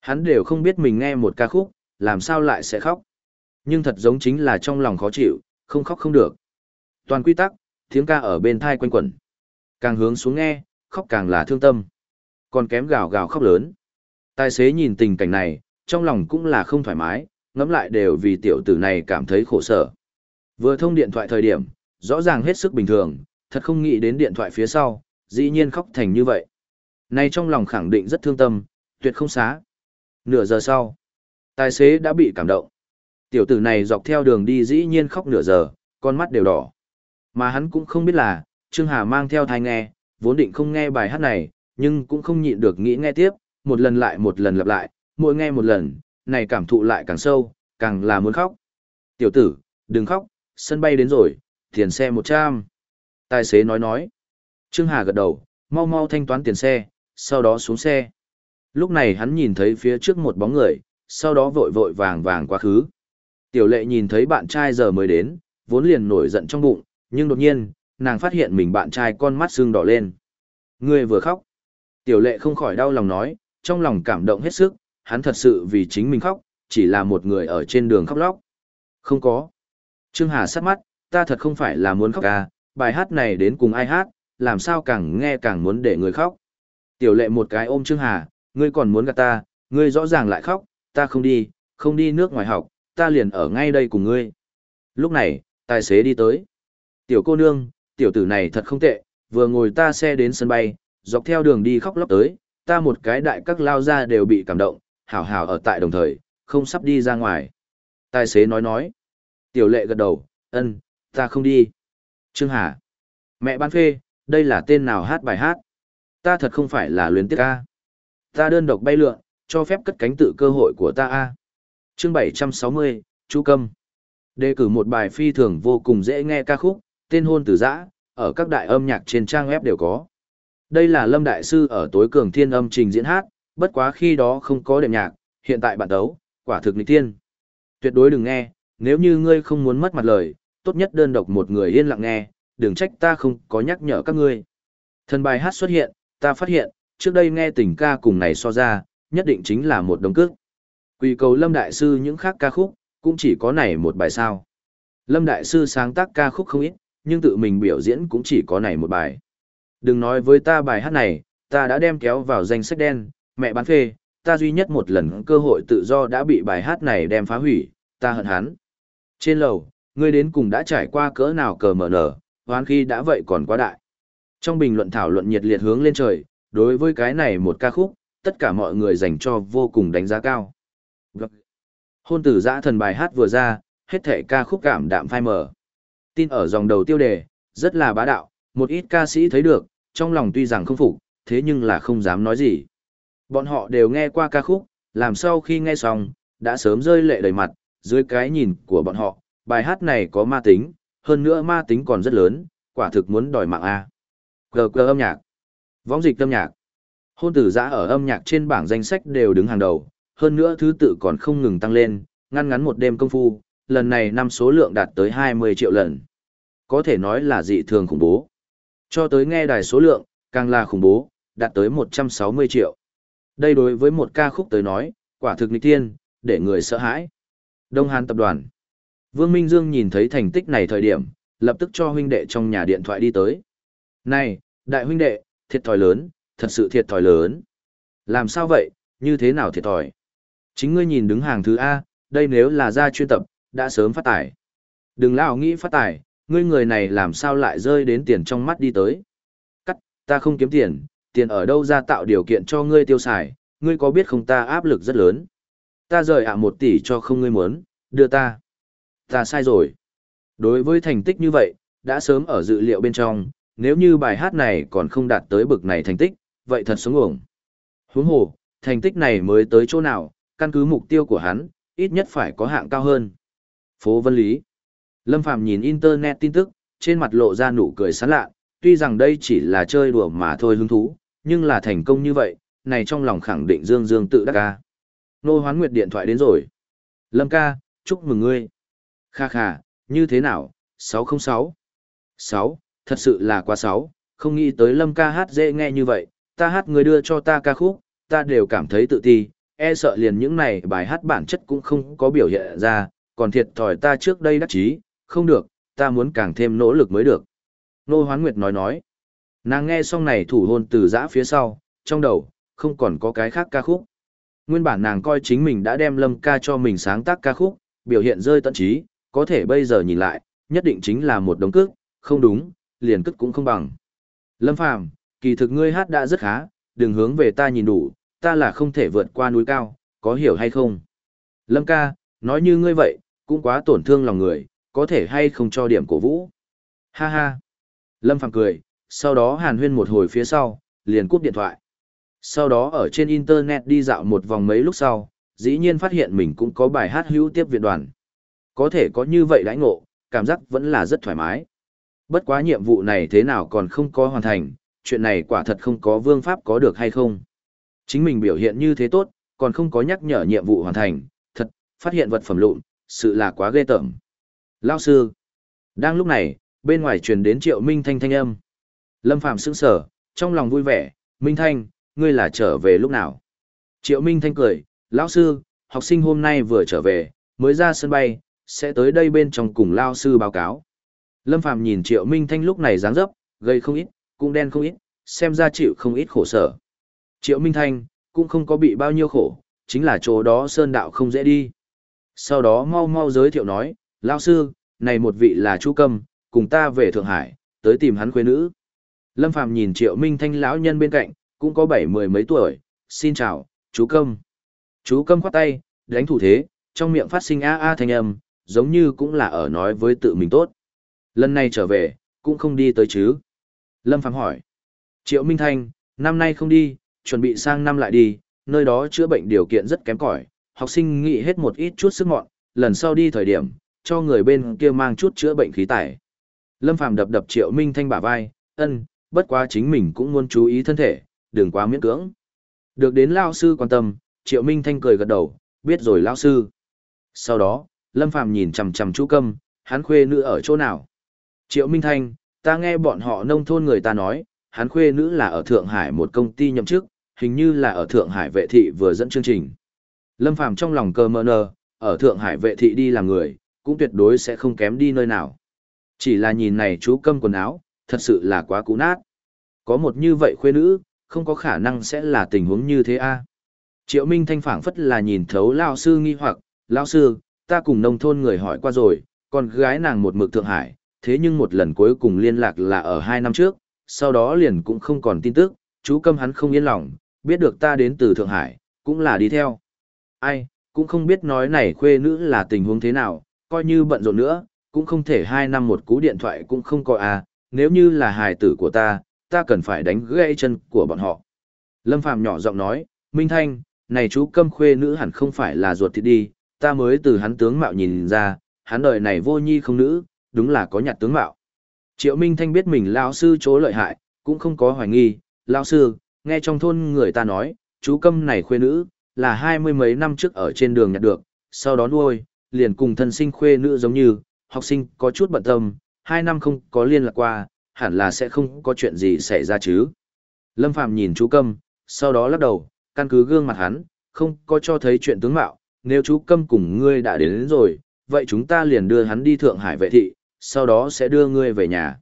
Hắn đều không biết mình nghe một ca khúc, làm sao lại sẽ khóc. Nhưng thật giống chính là trong lòng khó chịu, không khóc không được. Toàn quy tắc, tiếng ca ở bên thai quanh quẩn. Càng hướng xuống nghe, khóc càng là thương tâm. Còn kém gào gào khóc lớn. Tài xế nhìn tình cảnh này, trong lòng cũng là không thoải mái, ngẫm lại đều vì tiểu tử này cảm thấy khổ sở. Vừa thông điện thoại thời điểm, rõ ràng hết sức bình thường, thật không nghĩ đến điện thoại phía sau, dĩ nhiên khóc thành như vậy. nay trong lòng khẳng định rất thương tâm, tuyệt không xá. Nửa giờ sau, tài xế đã bị cảm động. Tiểu tử này dọc theo đường đi dĩ nhiên khóc nửa giờ, con mắt đều đỏ. Mà hắn cũng không biết là, Trương Hà mang theo thai nghe, vốn định không nghe bài hát này, nhưng cũng không nhịn được nghĩ nghe tiếp, một lần lại một lần lặp lại, mỗi nghe một lần, này cảm thụ lại càng sâu, càng là muốn khóc. Tiểu tử, đừng khóc, sân bay đến rồi, tiền xe 100. Tài xế nói nói. Trương Hà gật đầu, mau mau thanh toán tiền xe, sau đó xuống xe. Lúc này hắn nhìn thấy phía trước một bóng người, sau đó vội vội vàng vàng quá khứ. Tiểu lệ nhìn thấy bạn trai giờ mới đến, vốn liền nổi giận trong bụng, nhưng đột nhiên, nàng phát hiện mình bạn trai con mắt sưng đỏ lên. người vừa khóc. Tiểu lệ không khỏi đau lòng nói, trong lòng cảm động hết sức, hắn thật sự vì chính mình khóc, chỉ là một người ở trên đường khóc lóc. Không có. Trương Hà sát mắt, ta thật không phải là muốn khóc à, bài hát này đến cùng ai hát, làm sao càng nghe càng muốn để người khóc. Tiểu lệ một cái ôm Trương Hà, ngươi còn muốn gạt ta, ngươi rõ ràng lại khóc, ta không đi, không đi nước ngoài học, ta liền ở ngay đây cùng ngươi. Lúc này, tài xế đi tới. Tiểu cô nương, tiểu tử này thật không tệ, vừa ngồi ta xe đến sân bay, dọc theo đường đi khóc lóc tới, ta một cái đại các lao ra đều bị cảm động, hảo hảo ở tại đồng thời, không sắp đi ra ngoài. Tài xế nói nói. Tiểu lệ gật đầu, ân, ta không đi. Trương Hà. Mẹ bán phê, đây là tên nào hát bài hát? Ta thật không phải là luyến tiếc A. Ta đơn độc bay lượn, cho phép cất cánh tự cơ hội của ta a. Chương 760, Chu Câm. Đề cử một bài phi thường vô cùng dễ nghe ca khúc, tên hôn từ dã, ở các đại âm nhạc trên trang web đều có. Đây là Lâm Đại Sư ở tối cường thiên âm trình diễn hát, bất quá khi đó không có đệm nhạc, hiện tại bạn đấu, quả thực lý tiên. Tuyệt đối đừng nghe, nếu như ngươi không muốn mất mặt lời, tốt nhất đơn độc một người yên lặng nghe, đừng trách ta không có nhắc nhở các ngươi. Thần bài hát xuất hiện, ta phát hiện, trước đây nghe tình ca cùng này so ra, nhất định chính là một đồng cước. Quỳ cầu Lâm Đại Sư những khác ca khúc, cũng chỉ có này một bài sao. Lâm Đại Sư sáng tác ca khúc không ít, nhưng tự mình biểu diễn cũng chỉ có này một bài. Đừng nói với ta bài hát này, ta đã đem kéo vào danh sách đen, mẹ bán phê, ta duy nhất một lần cơ hội tự do đã bị bài hát này đem phá hủy, ta hận hắn. Trên lầu, ngươi đến cùng đã trải qua cỡ nào cờ mở nở, hoán khi đã vậy còn quá đại. Trong bình luận thảo luận nhiệt liệt hướng lên trời, đối với cái này một ca khúc, tất cả mọi người dành cho vô cùng đánh giá cao. Hôn tử giã thần bài hát vừa ra, hết thể ca khúc cảm đạm phai mờ. Tin ở dòng đầu tiêu đề, rất là bá đạo, một ít ca sĩ thấy được, trong lòng tuy rằng không phục, thế nhưng là không dám nói gì. Bọn họ đều nghe qua ca khúc, làm sau khi nghe xong, đã sớm rơi lệ đầy mặt, dưới cái nhìn của bọn họ, bài hát này có ma tính, hơn nữa ma tính còn rất lớn, quả thực muốn đòi mạng A. Gờ gờ âm nhạc, võng dịch âm nhạc, hôn tử giã ở âm nhạc trên bảng danh sách đều đứng hàng đầu, hơn nữa thứ tự còn không ngừng tăng lên, ngăn ngắn một đêm công phu, lần này năm số lượng đạt tới 20 triệu lần. Có thể nói là dị thường khủng bố. Cho tới nghe đài số lượng, càng là khủng bố, đạt tới 160 triệu. Đây đối với một ca khúc tới nói, quả thực nghịch tiên, để người sợ hãi. Đông Hàn tập đoàn. Vương Minh Dương nhìn thấy thành tích này thời điểm, lập tức cho huynh đệ trong nhà điện thoại đi tới. Này, đại huynh đệ, thiệt thòi lớn, thật sự thiệt thòi lớn. Làm sao vậy, như thế nào thiệt thòi? Chính ngươi nhìn đứng hàng thứ A, đây nếu là ra chuyên tập, đã sớm phát tải. Đừng lao nghĩ phát tải, ngươi người này làm sao lại rơi đến tiền trong mắt đi tới. Cắt, ta không kiếm tiền, tiền ở đâu ra tạo điều kiện cho ngươi tiêu xài, ngươi có biết không ta áp lực rất lớn. Ta rời ạ một tỷ cho không ngươi muốn, đưa ta. Ta sai rồi. Đối với thành tích như vậy, đã sớm ở dự liệu bên trong, nếu như bài hát này còn không đạt tới bực này thành tích, vậy thật sống uổng. Huống hồ, thành tích này mới tới chỗ nào, căn cứ mục tiêu của hắn, ít nhất phải có hạng cao hơn. Phố Vân Lý Lâm Phàm nhìn Internet tin tức, trên mặt lộ ra nụ cười sán lạ, tuy rằng đây chỉ là chơi đùa mà thôi hứng thú, nhưng là thành công như vậy, này trong lòng khẳng định dương dương tự đắc ca. Nô hoán nguyệt điện thoại đến rồi. Lâm ca, chúc mừng ngươi. Kha kha, như thế nào, 606. 6, thật sự là quá 6, không nghĩ tới Lâm ca hát dễ nghe như vậy, ta hát người đưa cho ta ca khúc, ta đều cảm thấy tự ti, e sợ liền những này bài hát bản chất cũng không có biểu hiện ra, còn thiệt thòi ta trước đây đắc chí, không được, ta muốn càng thêm nỗ lực mới được. Nô Hoán Nguyệt nói nói, nàng nghe xong này thủ hôn từ giã phía sau, trong đầu, không còn có cái khác ca khúc. Nguyên bản nàng coi chính mình đã đem lâm ca cho mình sáng tác ca khúc, biểu hiện rơi tận trí, có thể bây giờ nhìn lại, nhất định chính là một đống cước, không đúng, liền cước cũng không bằng. Lâm Phàm, kỳ thực ngươi hát đã rất khá, đừng hướng về ta nhìn đủ, ta là không thể vượt qua núi cao, có hiểu hay không? Lâm ca, nói như ngươi vậy, cũng quá tổn thương lòng người, có thể hay không cho điểm cổ vũ. Ha ha. Lâm Phàm cười, sau đó hàn huyên một hồi phía sau, liền cúp điện thoại. Sau đó ở trên internet đi dạo một vòng mấy lúc sau, dĩ nhiên phát hiện mình cũng có bài hát hữu tiếp viện đoàn. Có thể có như vậy đãi ngộ, cảm giác vẫn là rất thoải mái. Bất quá nhiệm vụ này thế nào còn không có hoàn thành, chuyện này quả thật không có vương pháp có được hay không. Chính mình biểu hiện như thế tốt, còn không có nhắc nhở nhiệm vụ hoàn thành, thật, phát hiện vật phẩm lụn, sự là quá ghê tởm. Lao sư. Đang lúc này, bên ngoài truyền đến Triệu Minh Thanh thanh âm. Lâm Phàm sững sờ, trong lòng vui vẻ, Minh Thanh, ngươi là trở về lúc nào? Triệu Minh Thanh cười, lão sư, học sinh hôm nay vừa trở về, mới ra sân bay, sẽ tới đây bên trong cùng lao sư báo cáo. Lâm Phàm nhìn Triệu Minh Thanh lúc này dáng dấp, gây không ít, cũng đen không ít, xem ra chịu không ít khổ sở. Triệu Minh Thanh, cũng không có bị bao nhiêu khổ, chính là chỗ đó sơn đạo không dễ đi. Sau đó mau mau giới thiệu nói, lão sư, này một vị là chú Câm, cùng ta về Thượng Hải, tới tìm hắn quê nữ. Lâm Phàm nhìn Triệu Minh Thanh lão nhân bên cạnh, cũng có bảy mười mấy tuổi, xin chào, chú Câm. Chú Câm khoát tay, đánh thủ thế, trong miệng phát sinh a a thanh âm, giống như cũng là ở nói với tự mình tốt. Lần này trở về, cũng không đi tới chứ. Lâm Phàm hỏi. Triệu Minh Thanh, năm nay không đi, chuẩn bị sang năm lại đi, nơi đó chữa bệnh điều kiện rất kém cỏi, học sinh nghĩ hết một ít chút sức mọn, lần sau đi thời điểm, cho người bên kia mang chút chữa bệnh khí tải. Lâm Phàm đập đập Triệu Minh Thanh bả vai, ân, bất quá chính mình cũng muốn chú ý thân thể, đừng quá miễn cưỡng. Được đến Lao Sư quan tâm, Triệu Minh Thanh cười gật đầu, biết rồi Lao Sư. Sau đó, Lâm Phàm nhìn chằm chằm chú Câm, hắn khuê nữ ở chỗ nào? Triệu Minh Thanh, ta nghe bọn họ nông thôn người ta nói, hắn khuê nữ là ở Thượng Hải một công ty nhậm chức, hình như là ở Thượng Hải vệ thị vừa dẫn chương trình. Lâm Phàm trong lòng cơ mơ nơ, ở Thượng Hải vệ thị đi làm người, cũng tuyệt đối sẽ không kém đi nơi nào. Chỉ là nhìn này chú câm quần áo, thật sự là quá cũ nát. Có một như vậy khuê nữ, không có khả năng sẽ là tình huống như thế a. Triệu Minh Thanh phảng phất là nhìn thấu lao sư nghi hoặc, lao sư, ta cùng nông thôn người hỏi qua rồi, con gái nàng một mực Thượng Hải, thế nhưng một lần cuối cùng liên lạc là ở hai năm trước, sau đó liền cũng không còn tin tức, chú câm hắn không yên lòng, biết được ta đến từ Thượng Hải, cũng là đi theo. Ai, cũng không biết nói này khuê nữ là tình huống thế nào, coi như bận rộn nữa, cũng không thể hai năm một cú điện thoại cũng không có à, nếu như là hài tử của ta, ta cần phải đánh gãy chân của bọn họ. Lâm Phàm nhỏ giọng nói, Minh Thanh, này chú câm khuê nữ hẳn không phải là ruột thịt đi, ta mới từ hắn tướng mạo nhìn ra, hắn đời này vô nhi không nữ, đúng là có nhặt tướng mạo. Triệu Minh Thanh biết mình lão sư chỗ lợi hại, cũng không có hoài nghi, lão sư, nghe trong thôn người ta nói, chú câm này khuê nữ, là hai mươi mấy năm trước ở trên đường nhặt được, sau đó nuôi, liền cùng thân sinh khuê nữ giống như, học sinh có chút bận tâm, hai năm không có liên lạc qua, hẳn là sẽ không có chuyện gì xảy ra chứ. Lâm Phàm nhìn chú Câm, sau đó lắc đầu, căn cứ gương mặt hắn, không có cho thấy chuyện tướng mạo, nếu chú Câm cùng ngươi đã đến, đến rồi, vậy chúng ta liền đưa hắn đi Thượng Hải vệ thị, sau đó sẽ đưa ngươi về nhà.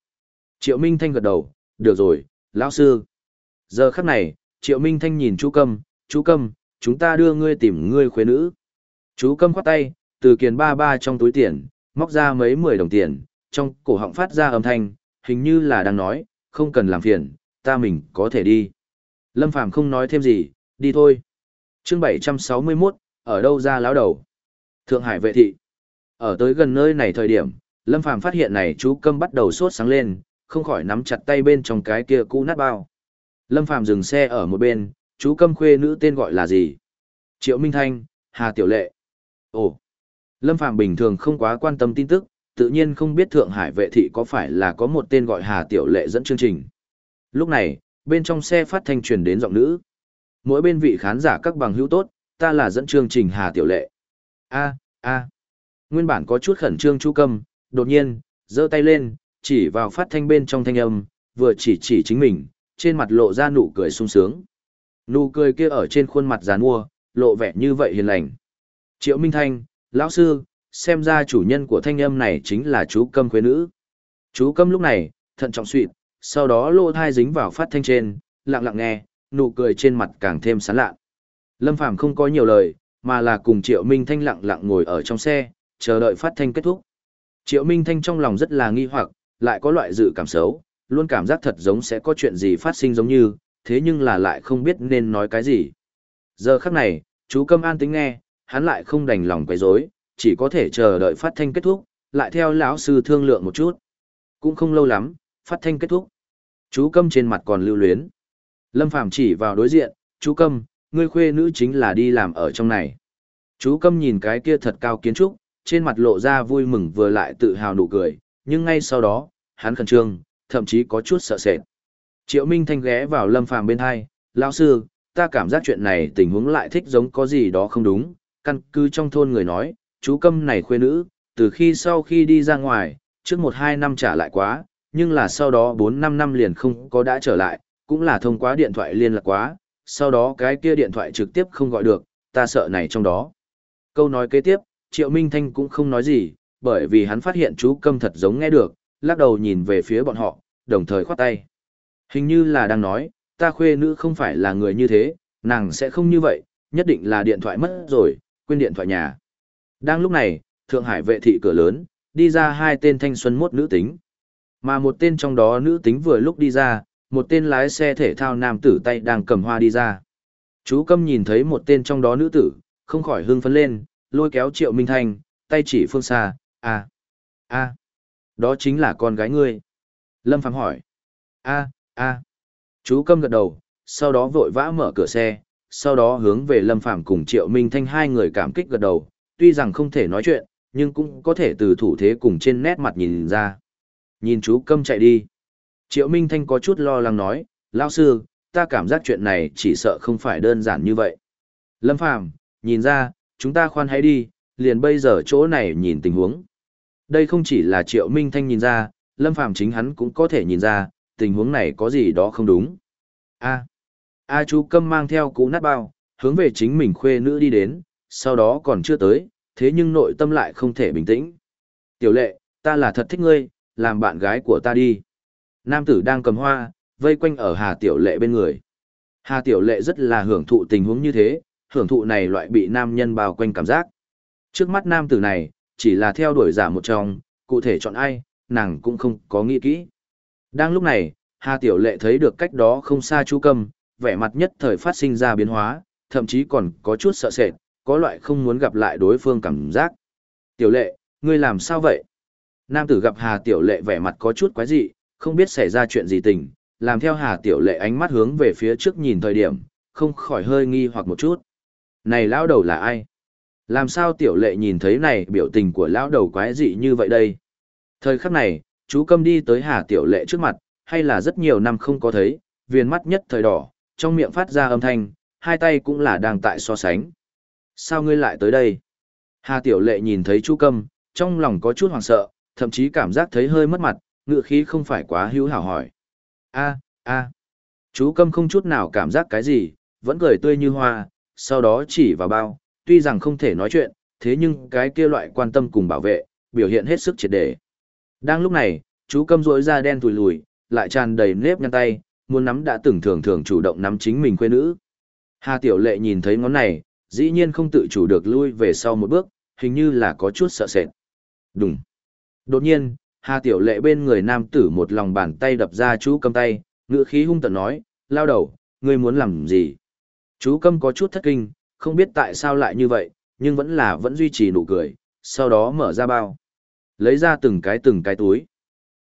Triệu Minh Thanh gật đầu, được rồi, lão sư. Giờ khắc này, Triệu Minh Thanh nhìn chú Câm, chú Câm, chúng ta đưa ngươi tìm ngươi khuê nữ. Chú Câm khoát tay, từ kiền ba ba trong túi tiền, móc ra mấy mười đồng tiền, trong cổ họng phát ra âm thanh, hình như là đang nói, không cần làm phiền, ta mình có thể đi. Lâm Phàm không nói thêm gì, đi thôi. Chương 761, ở đâu ra lão đầu? Thượng Hải vệ thị. Ở tới gần nơi này thời điểm, Lâm Phàm phát hiện này chú câm bắt đầu sốt sáng lên, không khỏi nắm chặt tay bên trong cái kia cũ nát bao. Lâm Phàm dừng xe ở một bên, chú câm khuê nữ tên gọi là gì? Triệu Minh Thanh, Hà Tiểu Lệ. Ồ, Lâm Phàm bình thường không quá quan tâm tin tức, tự nhiên không biết Thượng Hải vệ thị có phải là có một tên gọi Hà Tiểu Lệ dẫn chương trình. Lúc này, bên trong xe phát thanh truyền đến giọng nữ. Mỗi bên vị khán giả các bằng hữu tốt, ta là dẫn chương trình Hà Tiểu Lệ. A, a. Nguyên bản có chút khẩn trương chu câm, đột nhiên, giơ tay lên, chỉ vào phát thanh bên trong thanh âm, vừa chỉ chỉ chính mình, trên mặt lộ ra nụ cười sung sướng. Nụ cười kia ở trên khuôn mặt giàn mua, lộ vẻ như vậy hiền lành. Triệu Minh Thanh, lão sư, xem ra chủ nhân của thanh âm này chính là chú câm khuê nữ. Chú câm lúc này, thận trọng suỵt, sau đó lô thai dính vào phát thanh trên, lặng lặng nghe, nụ cười trên mặt càng thêm sán lạ. Lâm Phàm không có nhiều lời, mà là cùng Triệu Minh Thanh lặng lặng ngồi ở trong xe, chờ đợi phát thanh kết thúc. Triệu Minh Thanh trong lòng rất là nghi hoặc, lại có loại dự cảm xấu, luôn cảm giác thật giống sẽ có chuyện gì phát sinh giống như, thế nhưng là lại không biết nên nói cái gì. Giờ khắc này, chú Câm an tính nghe, hắn lại không đành lòng quấy rối, chỉ có thể chờ đợi phát thanh kết thúc, lại theo lão sư thương lượng một chút. Cũng không lâu lắm, phát thanh kết thúc. Chú Câm trên mặt còn lưu luyến. Lâm Phàm chỉ vào đối diện, chú Câm, ngươi khuê nữ chính là đi làm ở trong này. Chú Câm nhìn cái kia thật cao kiến trúc, trên mặt lộ ra vui mừng vừa lại tự hào nụ cười, nhưng ngay sau đó, hắn khẩn trương, thậm chí có chút sợ sệt. Triệu Minh Thanh ghé vào Lâm Phàm bên hai, lão sư, ta cảm giác chuyện này tình huống lại thích giống có gì đó không đúng, căn cứ trong thôn người nói, chú câm này khuê nữ, từ khi sau khi đi ra ngoài, trước một hai năm trả lại quá, nhưng là sau đó bốn năm năm liền không có đã trở lại, cũng là thông qua điện thoại liên lạc quá, sau đó cái kia điện thoại trực tiếp không gọi được, ta sợ này trong đó. Câu nói kế tiếp, Triệu Minh Thanh cũng không nói gì, bởi vì hắn phát hiện chú câm thật giống nghe được, lắc đầu nhìn về phía bọn họ, đồng thời khoát tay. Hình như là đang nói, ta khuê nữ không phải là người như thế, nàng sẽ không như vậy, nhất định là điện thoại mất rồi, quên điện thoại nhà. Đang lúc này, Thượng Hải vệ thị cửa lớn, đi ra hai tên thanh xuân mốt nữ tính. Mà một tên trong đó nữ tính vừa lúc đi ra, một tên lái xe thể thao nam tử tay đang cầm hoa đi ra. Chú Câm nhìn thấy một tên trong đó nữ tử, không khỏi hưng phấn lên, lôi kéo Triệu Minh Thanh, tay chỉ phương xa, à, à, đó chính là con gái ngươi. Lâm Phàm hỏi, a a. Chú Câm gật đầu, sau đó vội vã mở cửa xe, sau đó hướng về Lâm Phàm cùng Triệu Minh Thanh hai người cảm kích gật đầu, tuy rằng không thể nói chuyện, nhưng cũng có thể từ thủ thế cùng trên nét mặt nhìn ra. Nhìn chú Câm chạy đi. Triệu Minh Thanh có chút lo lắng nói, lão sư, ta cảm giác chuyện này chỉ sợ không phải đơn giản như vậy. Lâm Phàm, nhìn ra, chúng ta khoan hãy đi, liền bây giờ chỗ này nhìn tình huống. Đây không chỉ là Triệu Minh Thanh nhìn ra, Lâm Phàm chính hắn cũng có thể nhìn ra, tình huống này có gì đó không đúng. A. A chú Câm mang theo cú nát bao, hướng về chính mình khuê nữ đi đến, sau đó còn chưa tới, thế nhưng nội tâm lại không thể bình tĩnh. Tiểu lệ, ta là thật thích ngươi, làm bạn gái của ta đi. Nam tử đang cầm hoa, vây quanh ở Hà Tiểu Lệ bên người. Hà Tiểu Lệ rất là hưởng thụ tình huống như thế, hưởng thụ này loại bị nam nhân bao quanh cảm giác. Trước mắt nam tử này, chỉ là theo đuổi giả một trong, cụ thể chọn ai, nàng cũng không có nghĩ kỹ. Đang lúc này, Hà Tiểu Lệ thấy được cách đó không xa chú Câm, vẻ mặt nhất thời phát sinh ra biến hóa, thậm chí còn có chút sợ sệt, có loại không muốn gặp lại đối phương cảm giác. Tiểu Lệ, ngươi làm sao vậy? Nam tử gặp Hà Tiểu Lệ vẻ mặt có chút quái dị, không biết xảy ra chuyện gì tình, làm theo Hà Tiểu Lệ ánh mắt hướng về phía trước nhìn thời điểm, không khỏi hơi nghi hoặc một chút. Này lão đầu là ai? Làm sao Tiểu Lệ nhìn thấy này biểu tình của lão đầu quái dị như vậy đây? Thời khắc này, chú Câm đi tới Hà Tiểu Lệ trước mặt, hay là rất nhiều năm không có thấy, viền mắt nhất thời đỏ, trong miệng phát ra âm thanh, hai tay cũng là đang tại so sánh. Sao ngươi lại tới đây? Hà Tiểu Lệ nhìn thấy chú Câm, trong lòng có chút hoảng sợ, thậm chí cảm giác thấy hơi mất mặt, ngựa khí không phải quá hữu hảo hỏi. a a Chú câm không chút nào cảm giác cái gì, vẫn cười tươi như hoa, sau đó chỉ vào bao, tuy rằng không thể nói chuyện, thế nhưng cái kia loại quan tâm cùng bảo vệ, biểu hiện hết sức triệt để. Đang lúc này, chú câm rỗi ra đen tùi lùi, lại tràn đầy nếp nhăn tay, muốn nắm đã từng thường thường chủ động nắm chính mình quê nữ. Hà Tiểu Lệ nhìn thấy ngón này, dĩ nhiên không tự chủ được lui về sau một bước, hình như là có chút sợ sệt. Đúng. Đột nhiên, Hà Tiểu Lệ bên người nam tử một lòng bàn tay đập ra chú cầm tay, ngữ khí hung tận nói, lao đầu, ngươi muốn làm gì? Chú cầm có chút thất kinh, không biết tại sao lại như vậy, nhưng vẫn là vẫn duy trì nụ cười, sau đó mở ra bao. Lấy ra từng cái từng cái túi.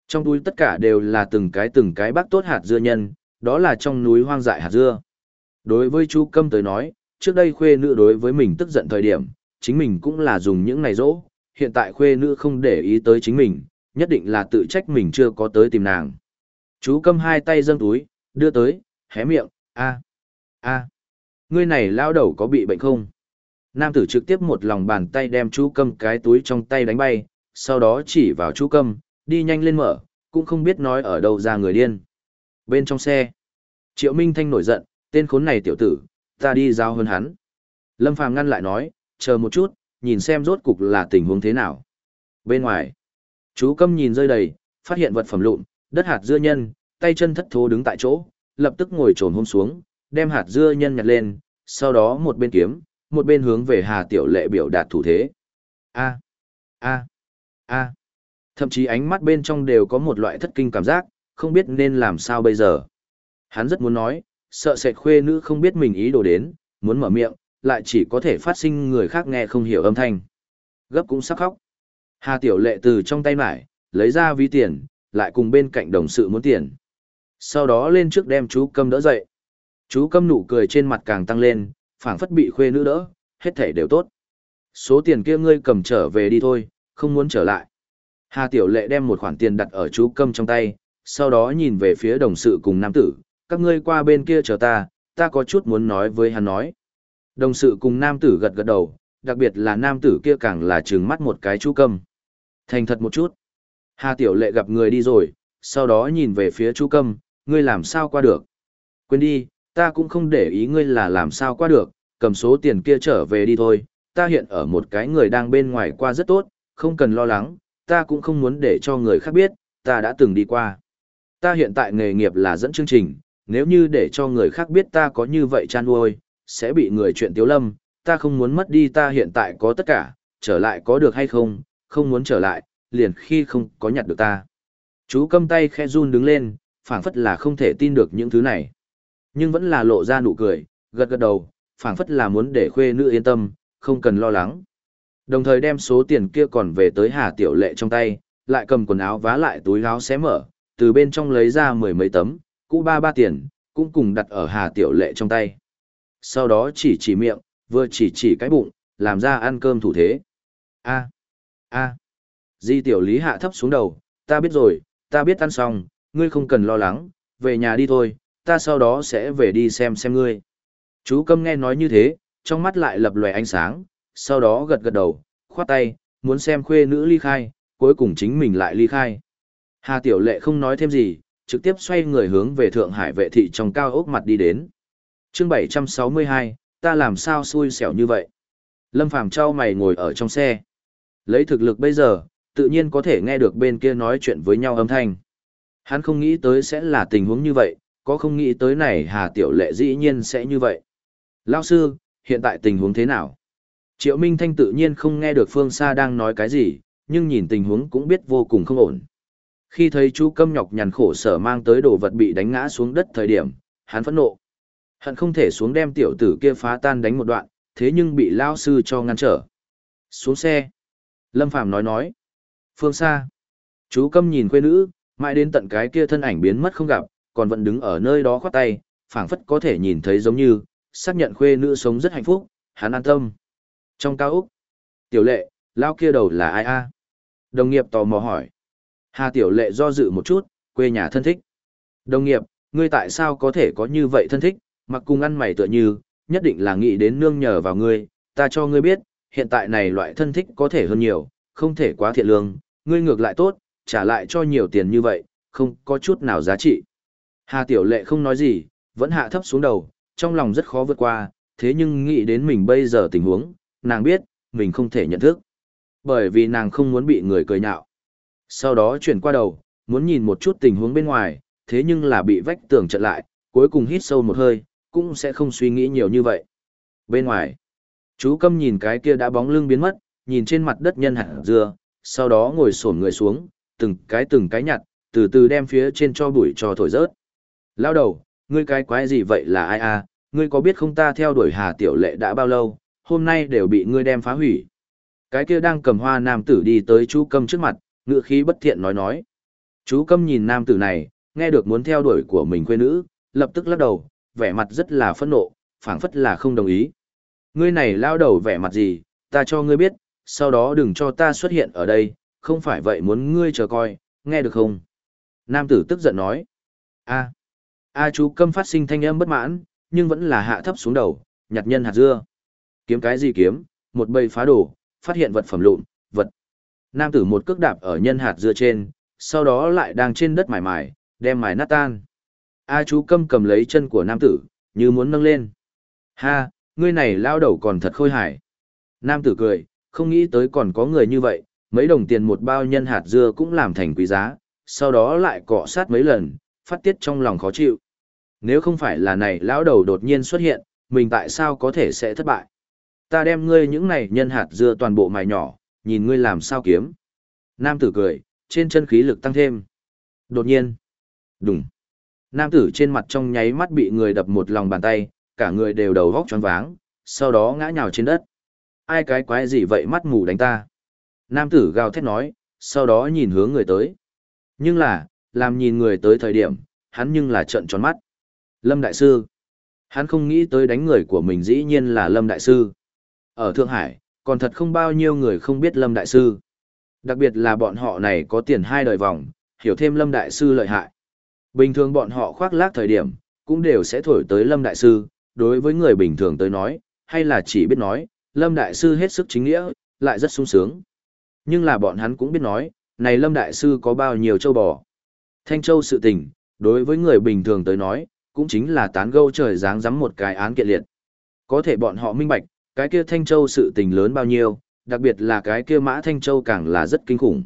Trong túi tất cả đều là từng cái từng cái bác tốt hạt dưa nhân, đó là trong núi hoang dại hạt dưa. Đối với chú câm tới nói, trước đây khuê nữ đối với mình tức giận thời điểm, chính mình cũng là dùng những này dỗ hiện tại khuê nữ không để ý tới chính mình, nhất định là tự trách mình chưa có tới tìm nàng. Chú câm hai tay dâng túi, đưa tới, hé miệng, a a ngươi này lao đầu có bị bệnh không? Nam tử trực tiếp một lòng bàn tay đem chú câm cái túi trong tay đánh bay, sau đó chỉ vào chú câm, đi nhanh lên mở, cũng không biết nói ở đâu ra người điên. Bên trong xe, Triệu Minh Thanh nổi giận, tên khốn này tiểu tử, ta đi giao hơn hắn. Lâm Phàm ngăn lại nói, chờ một chút, nhìn xem rốt cục là tình huống thế nào. Bên ngoài, Chú câm nhìn rơi đầy, phát hiện vật phẩm lụn, đất hạt dưa nhân, tay chân thất thố đứng tại chỗ, lập tức ngồi trồn hôm xuống, đem hạt dưa nhân nhặt lên, sau đó một bên kiếm, một bên hướng về Hà Tiểu Lệ biểu đạt thủ thế. A, a, a. Thậm chí ánh mắt bên trong đều có một loại thất kinh cảm giác, không biết nên làm sao bây giờ. Hắn rất muốn nói, sợ sệt khuê nữ không biết mình ý đồ đến, muốn mở miệng, lại chỉ có thể phát sinh người khác nghe không hiểu âm thanh. Gấp cũng sắp khóc. Hà Tiểu Lệ từ trong tay mải, lấy ra ví tiền, lại cùng bên cạnh đồng sự muốn tiền. Sau đó lên trước đem chú Câm đỡ dậy. Chú Câm nụ cười trên mặt càng tăng lên, phảng phất bị khuê nữ đỡ, hết thể đều tốt. Số tiền kia ngươi cầm trở về đi thôi, không muốn trở lại. Hà Tiểu Lệ đem một khoản tiền đặt ở chú Câm trong tay, sau đó nhìn về phía đồng sự cùng nam tử, các ngươi qua bên kia chờ ta, ta có chút muốn nói với hắn nói. Đồng sự cùng nam tử gật gật đầu, đặc biệt là nam tử kia càng là trừng mắt một cái chú Câm. Thành thật một chút. Hà Tiểu Lệ gặp người đi rồi, sau đó nhìn về phía Chu Câm, ngươi làm sao qua được? Quên đi, ta cũng không để ý ngươi là làm sao qua được, cầm số tiền kia trở về đi thôi, ta hiện ở một cái người đang bên ngoài qua rất tốt, không cần lo lắng, ta cũng không muốn để cho người khác biết, ta đã từng đi qua. Ta hiện tại nghề nghiệp là dẫn chương trình, nếu như để cho người khác biết ta có như vậy chan uôi, sẽ bị người chuyện tiếu lâm, ta không muốn mất đi ta hiện tại có tất cả, trở lại có được hay không, không muốn trở lại, liền khi không có nhặt được ta. Chú cầm tay khe run đứng lên, phảng phất là không thể tin được những thứ này. Nhưng vẫn là lộ ra nụ cười, gật gật đầu, phảng phất là muốn để khuê nữ yên tâm, không cần lo lắng. Đồng thời đem số tiền kia còn về tới Hà Tiểu Lệ trong tay, lại cầm quần áo vá lại túi áo xé mở, từ bên trong lấy ra mười mấy tấm, cũ ba ba tiền, cũng cùng đặt ở Hà Tiểu Lệ trong tay. Sau đó chỉ chỉ miệng, vừa chỉ chỉ cái bụng, làm ra ăn cơm thủ thế. A, a. Di Tiểu Lý hạ thấp xuống đầu, ta biết rồi, ta biết ăn xong, ngươi không cần lo lắng, về nhà đi thôi, ta sau đó sẽ về đi xem xem ngươi. Chú Câm nghe nói như thế, trong mắt lại lập lòe ánh sáng, sau đó gật gật đầu, khoát tay, muốn xem khuê nữ ly khai, cuối cùng chính mình lại ly khai. Hà Tiểu Lệ không nói thêm gì, trực tiếp xoay người hướng về Thượng Hải vệ thị trong cao ốc mặt đi đến. chương 762, ta làm sao xui xẻo như vậy? Lâm Phàm trao mày ngồi ở trong xe. Lấy thực lực bây giờ, tự nhiên có thể nghe được bên kia nói chuyện với nhau âm thanh. Hắn không nghĩ tới sẽ là tình huống như vậy, có không nghĩ tới này Hà Tiểu Lệ dĩ nhiên sẽ như vậy. Lao sư, hiện tại tình huống thế nào? Triệu Minh Thanh tự nhiên không nghe được Phương Sa đang nói cái gì, nhưng nhìn tình huống cũng biết vô cùng không ổn. Khi thấy chú câm nhọc nhằn khổ sở mang tới đồ vật bị đánh ngã xuống đất thời điểm, hắn phẫn nộ. Hận không thể xuống đem tiểu tử kia phá tan đánh một đoạn, thế nhưng bị lao sư cho ngăn trở. Xuống xe. Lâm Phàm nói nói. Phương xa. Chú câm nhìn quê nữ, mãi đến tận cái kia thân ảnh biến mất không gặp, còn vẫn đứng ở nơi đó khoát tay, phảng phất có thể nhìn thấy giống như, xác nhận khuê nữ sống rất hạnh phúc, hắn an tâm. Trong cao Úc, tiểu lệ, lao kia đầu là ai a? Đồng nghiệp tò mò hỏi. Hà tiểu lệ do dự một chút, quê nhà thân thích. Đồng nghiệp, ngươi tại sao có thể có như vậy thân thích, mặc cùng ăn mày tựa như, nhất định là nghĩ đến nương nhờ vào ngươi, ta cho ngươi biết, hiện tại này loại thân thích có thể hơn nhiều, không thể quá thiện lương, ngươi ngược lại tốt, trả lại cho nhiều tiền như vậy, không có chút nào giá trị. Hà Tiểu Lệ không nói gì, vẫn hạ thấp xuống đầu, trong lòng rất khó vượt qua, thế nhưng nghĩ đến mình bây giờ tình huống, nàng biết, mình không thể nhận thức. Bởi vì nàng không muốn bị người cười nhạo. Sau đó chuyển qua đầu, muốn nhìn một chút tình huống bên ngoài, thế nhưng là bị vách tường chặn lại, cuối cùng hít sâu một hơi, cũng sẽ không suy nghĩ nhiều như vậy. Bên ngoài, chú câm nhìn cái kia đã bóng lưng biến mất, nhìn trên mặt đất nhân hạt dưa, sau đó ngồi xổm người xuống, từng cái từng cái nhặt, từ từ đem phía trên cho bụi cho thổi rớt. Lao đầu, ngươi cái quái gì vậy là ai à, ngươi có biết không ta theo đuổi Hà Tiểu Lệ đã bao lâu, hôm nay đều bị ngươi đem phá hủy. Cái kia đang cầm hoa nam tử đi tới chú câm trước mặt, ngựa khí bất thiện nói nói. Chú câm nhìn nam tử này, nghe được muốn theo đuổi của mình quê nữ, lập tức lắc đầu, vẻ mặt rất là phẫn nộ, phảng phất là không đồng ý. Ngươi này lao đầu vẻ mặt gì, ta cho ngươi biết, sau đó đừng cho ta xuất hiện ở đây, không phải vậy muốn ngươi chờ coi, nghe được không? Nam tử tức giận nói. a a chú câm phát sinh thanh âm bất mãn, nhưng vẫn là hạ thấp xuống đầu, nhặt nhân hạt dưa. Kiếm cái gì kiếm, một bầy phá đổ, phát hiện vật phẩm lụn, vật. Nam tử một cước đạp ở nhân hạt dưa trên, sau đó lại đang trên đất mài mài, đem mài nát tan. A chú câm cầm lấy chân của nam tử, như muốn nâng lên. Ha, ngươi này lao đầu còn thật khôi hài. Nam tử cười, không nghĩ tới còn có người như vậy, mấy đồng tiền một bao nhân hạt dưa cũng làm thành quý giá, sau đó lại cọ sát mấy lần, phát tiết trong lòng khó chịu. Nếu không phải là này lão đầu đột nhiên xuất hiện, mình tại sao có thể sẽ thất bại? Ta đem ngươi những này nhân hạt dưa toàn bộ mài nhỏ, nhìn ngươi làm sao kiếm. Nam tử cười, trên chân khí lực tăng thêm. Đột nhiên. Đùng. Nam tử trên mặt trong nháy mắt bị người đập một lòng bàn tay, cả người đều đầu vóc choáng váng, sau đó ngã nhào trên đất. Ai cái quái gì vậy mắt mù đánh ta? Nam tử gào thét nói, sau đó nhìn hướng người tới. Nhưng là, làm nhìn người tới thời điểm, hắn nhưng là trợn tròn mắt. Lâm Đại Sư. Hắn không nghĩ tới đánh người của mình dĩ nhiên là Lâm Đại Sư. Ở Thượng Hải, còn thật không bao nhiêu người không biết Lâm Đại Sư. Đặc biệt là bọn họ này có tiền hai đời vòng, hiểu thêm Lâm Đại Sư lợi hại. Bình thường bọn họ khoác lác thời điểm, cũng đều sẽ thổi tới Lâm Đại Sư, đối với người bình thường tới nói, hay là chỉ biết nói, Lâm Đại Sư hết sức chính nghĩa, lại rất sung sướng. Nhưng là bọn hắn cũng biết nói, này Lâm Đại Sư có bao nhiêu châu bò. Thanh Châu sự tình, đối với người bình thường tới nói, cũng chính là tán gâu trời dáng dám một cái án kiện liệt. Có thể bọn họ minh bạch, cái kia Thanh Châu sự tình lớn bao nhiêu, đặc biệt là cái kia Mã Thanh Châu càng là rất kinh khủng.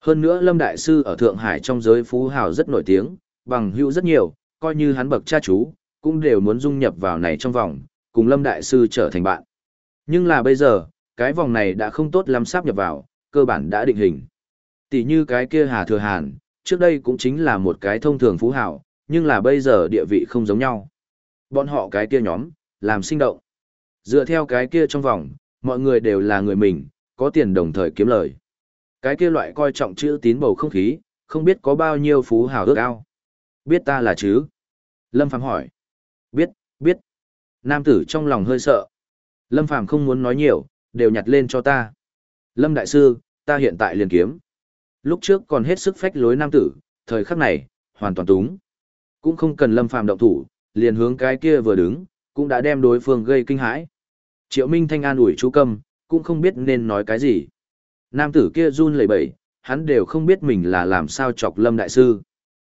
Hơn nữa Lâm Đại Sư ở Thượng Hải trong giới phú hào rất nổi tiếng, bằng hữu rất nhiều, coi như hắn bậc cha chú, cũng đều muốn dung nhập vào này trong vòng, cùng Lâm Đại Sư trở thành bạn. Nhưng là bây giờ, cái vòng này đã không tốt lắm sắp nhập vào, cơ bản đã định hình. Tỷ như cái kia Hà Thừa Hàn, trước đây cũng chính là một cái thông thường phú hào, nhưng là bây giờ địa vị không giống nhau. Bọn họ cái kia nhóm, làm sinh động. Dựa theo cái kia trong vòng, mọi người đều là người mình, có tiền đồng thời kiếm lời. Cái kia loại coi trọng chữ tín bầu không khí, không biết có bao nhiêu phú hào ước ao. Biết ta là chứ? Lâm Phạm hỏi. Biết, biết. Nam tử trong lòng hơi sợ. Lâm Phàm không muốn nói nhiều, đều nhặt lên cho ta. Lâm Đại Sư, ta hiện tại liền kiếm. Lúc trước còn hết sức phách lối nam tử, thời khắc này, hoàn toàn túng. Cũng không cần Lâm Phàm động thủ, liền hướng cái kia vừa đứng, cũng đã đem đối phương gây kinh hãi. Triệu Minh Thanh an ủi chú Câm, cũng không biết nên nói cái gì. Nam tử kia run lẩy bẩy, hắn đều không biết mình là làm sao chọc Lâm Đại Sư.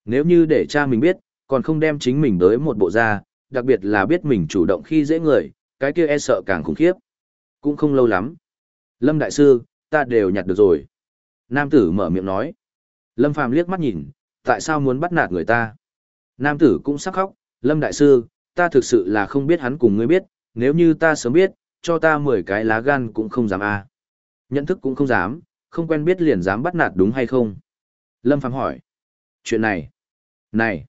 Nếu như để cha mình biết, còn không đem chính mình tới một bộ da, đặc biệt là biết mình chủ động khi dễ người, cái kia e sợ càng khủng khiếp. Cũng không lâu lắm. Lâm Đại Sư, ta đều nhặt được rồi. Nam tử mở miệng nói. Lâm Phàm liếc mắt nhìn, tại sao muốn bắt nạt người ta? Nam tử cũng sắc khóc, Lâm Đại Sư, ta thực sự là không biết hắn cùng ngươi biết, nếu như ta sớm biết, cho ta 10 cái lá gan cũng không dám a. À. Nhận thức cũng không dám, không quen biết liền dám bắt nạt đúng hay không? Lâm Phàm hỏi. Chuyện này, này,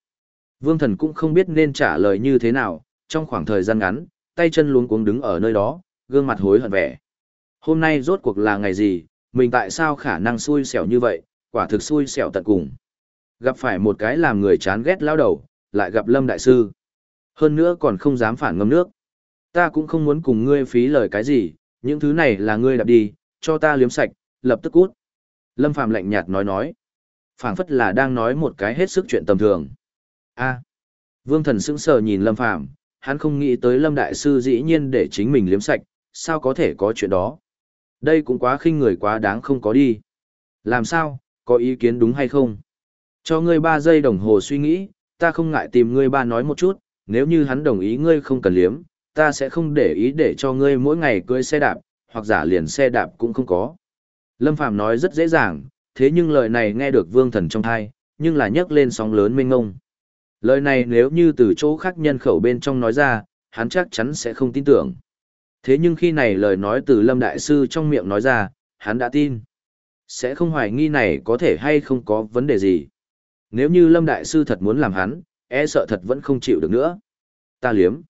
Vương Thần cũng không biết nên trả lời như thế nào, trong khoảng thời gian ngắn, tay chân luống cuống đứng ở nơi đó, gương mặt hối hận vẻ. Hôm nay rốt cuộc là ngày gì, mình tại sao khả năng xui xẻo như vậy, quả thực xui xẻo tận cùng. Gặp phải một cái làm người chán ghét lao đầu, lại gặp Lâm Đại Sư. Hơn nữa còn không dám phản ngâm nước. Ta cũng không muốn cùng ngươi phí lời cái gì, những thứ này là ngươi đạp đi, cho ta liếm sạch, lập tức cút. Lâm Phàm lạnh nhạt nói nói. phảng phất là đang nói một cái hết sức chuyện tầm thường a Vương thần sững sờ nhìn Lâm Phàm hắn không nghĩ tới Lâm Đại Sư dĩ nhiên để chính mình liếm sạch, sao có thể có chuyện đó. Đây cũng quá khinh người quá đáng không có đi. Làm sao, có ý kiến đúng hay không? Cho ngươi ba giây đồng hồ suy nghĩ, ta không ngại tìm ngươi ba nói một chút, nếu như hắn đồng ý ngươi không cần liếm, ta sẽ không để ý để cho ngươi mỗi ngày cưỡi xe đạp, hoặc giả liền xe đạp cũng không có. Lâm Phàm nói rất dễ dàng, thế nhưng lời này nghe được vương thần trong thai, nhưng là nhấc lên sóng lớn mênh ngông. Lời này nếu như từ chỗ khác nhân khẩu bên trong nói ra, hắn chắc chắn sẽ không tin tưởng. Thế nhưng khi này lời nói từ Lâm Đại Sư trong miệng nói ra, hắn đã tin. Sẽ không hoài nghi này có thể hay không có vấn đề gì. Nếu như Lâm Đại Sư thật muốn làm hắn, e sợ thật vẫn không chịu được nữa. Ta liếm.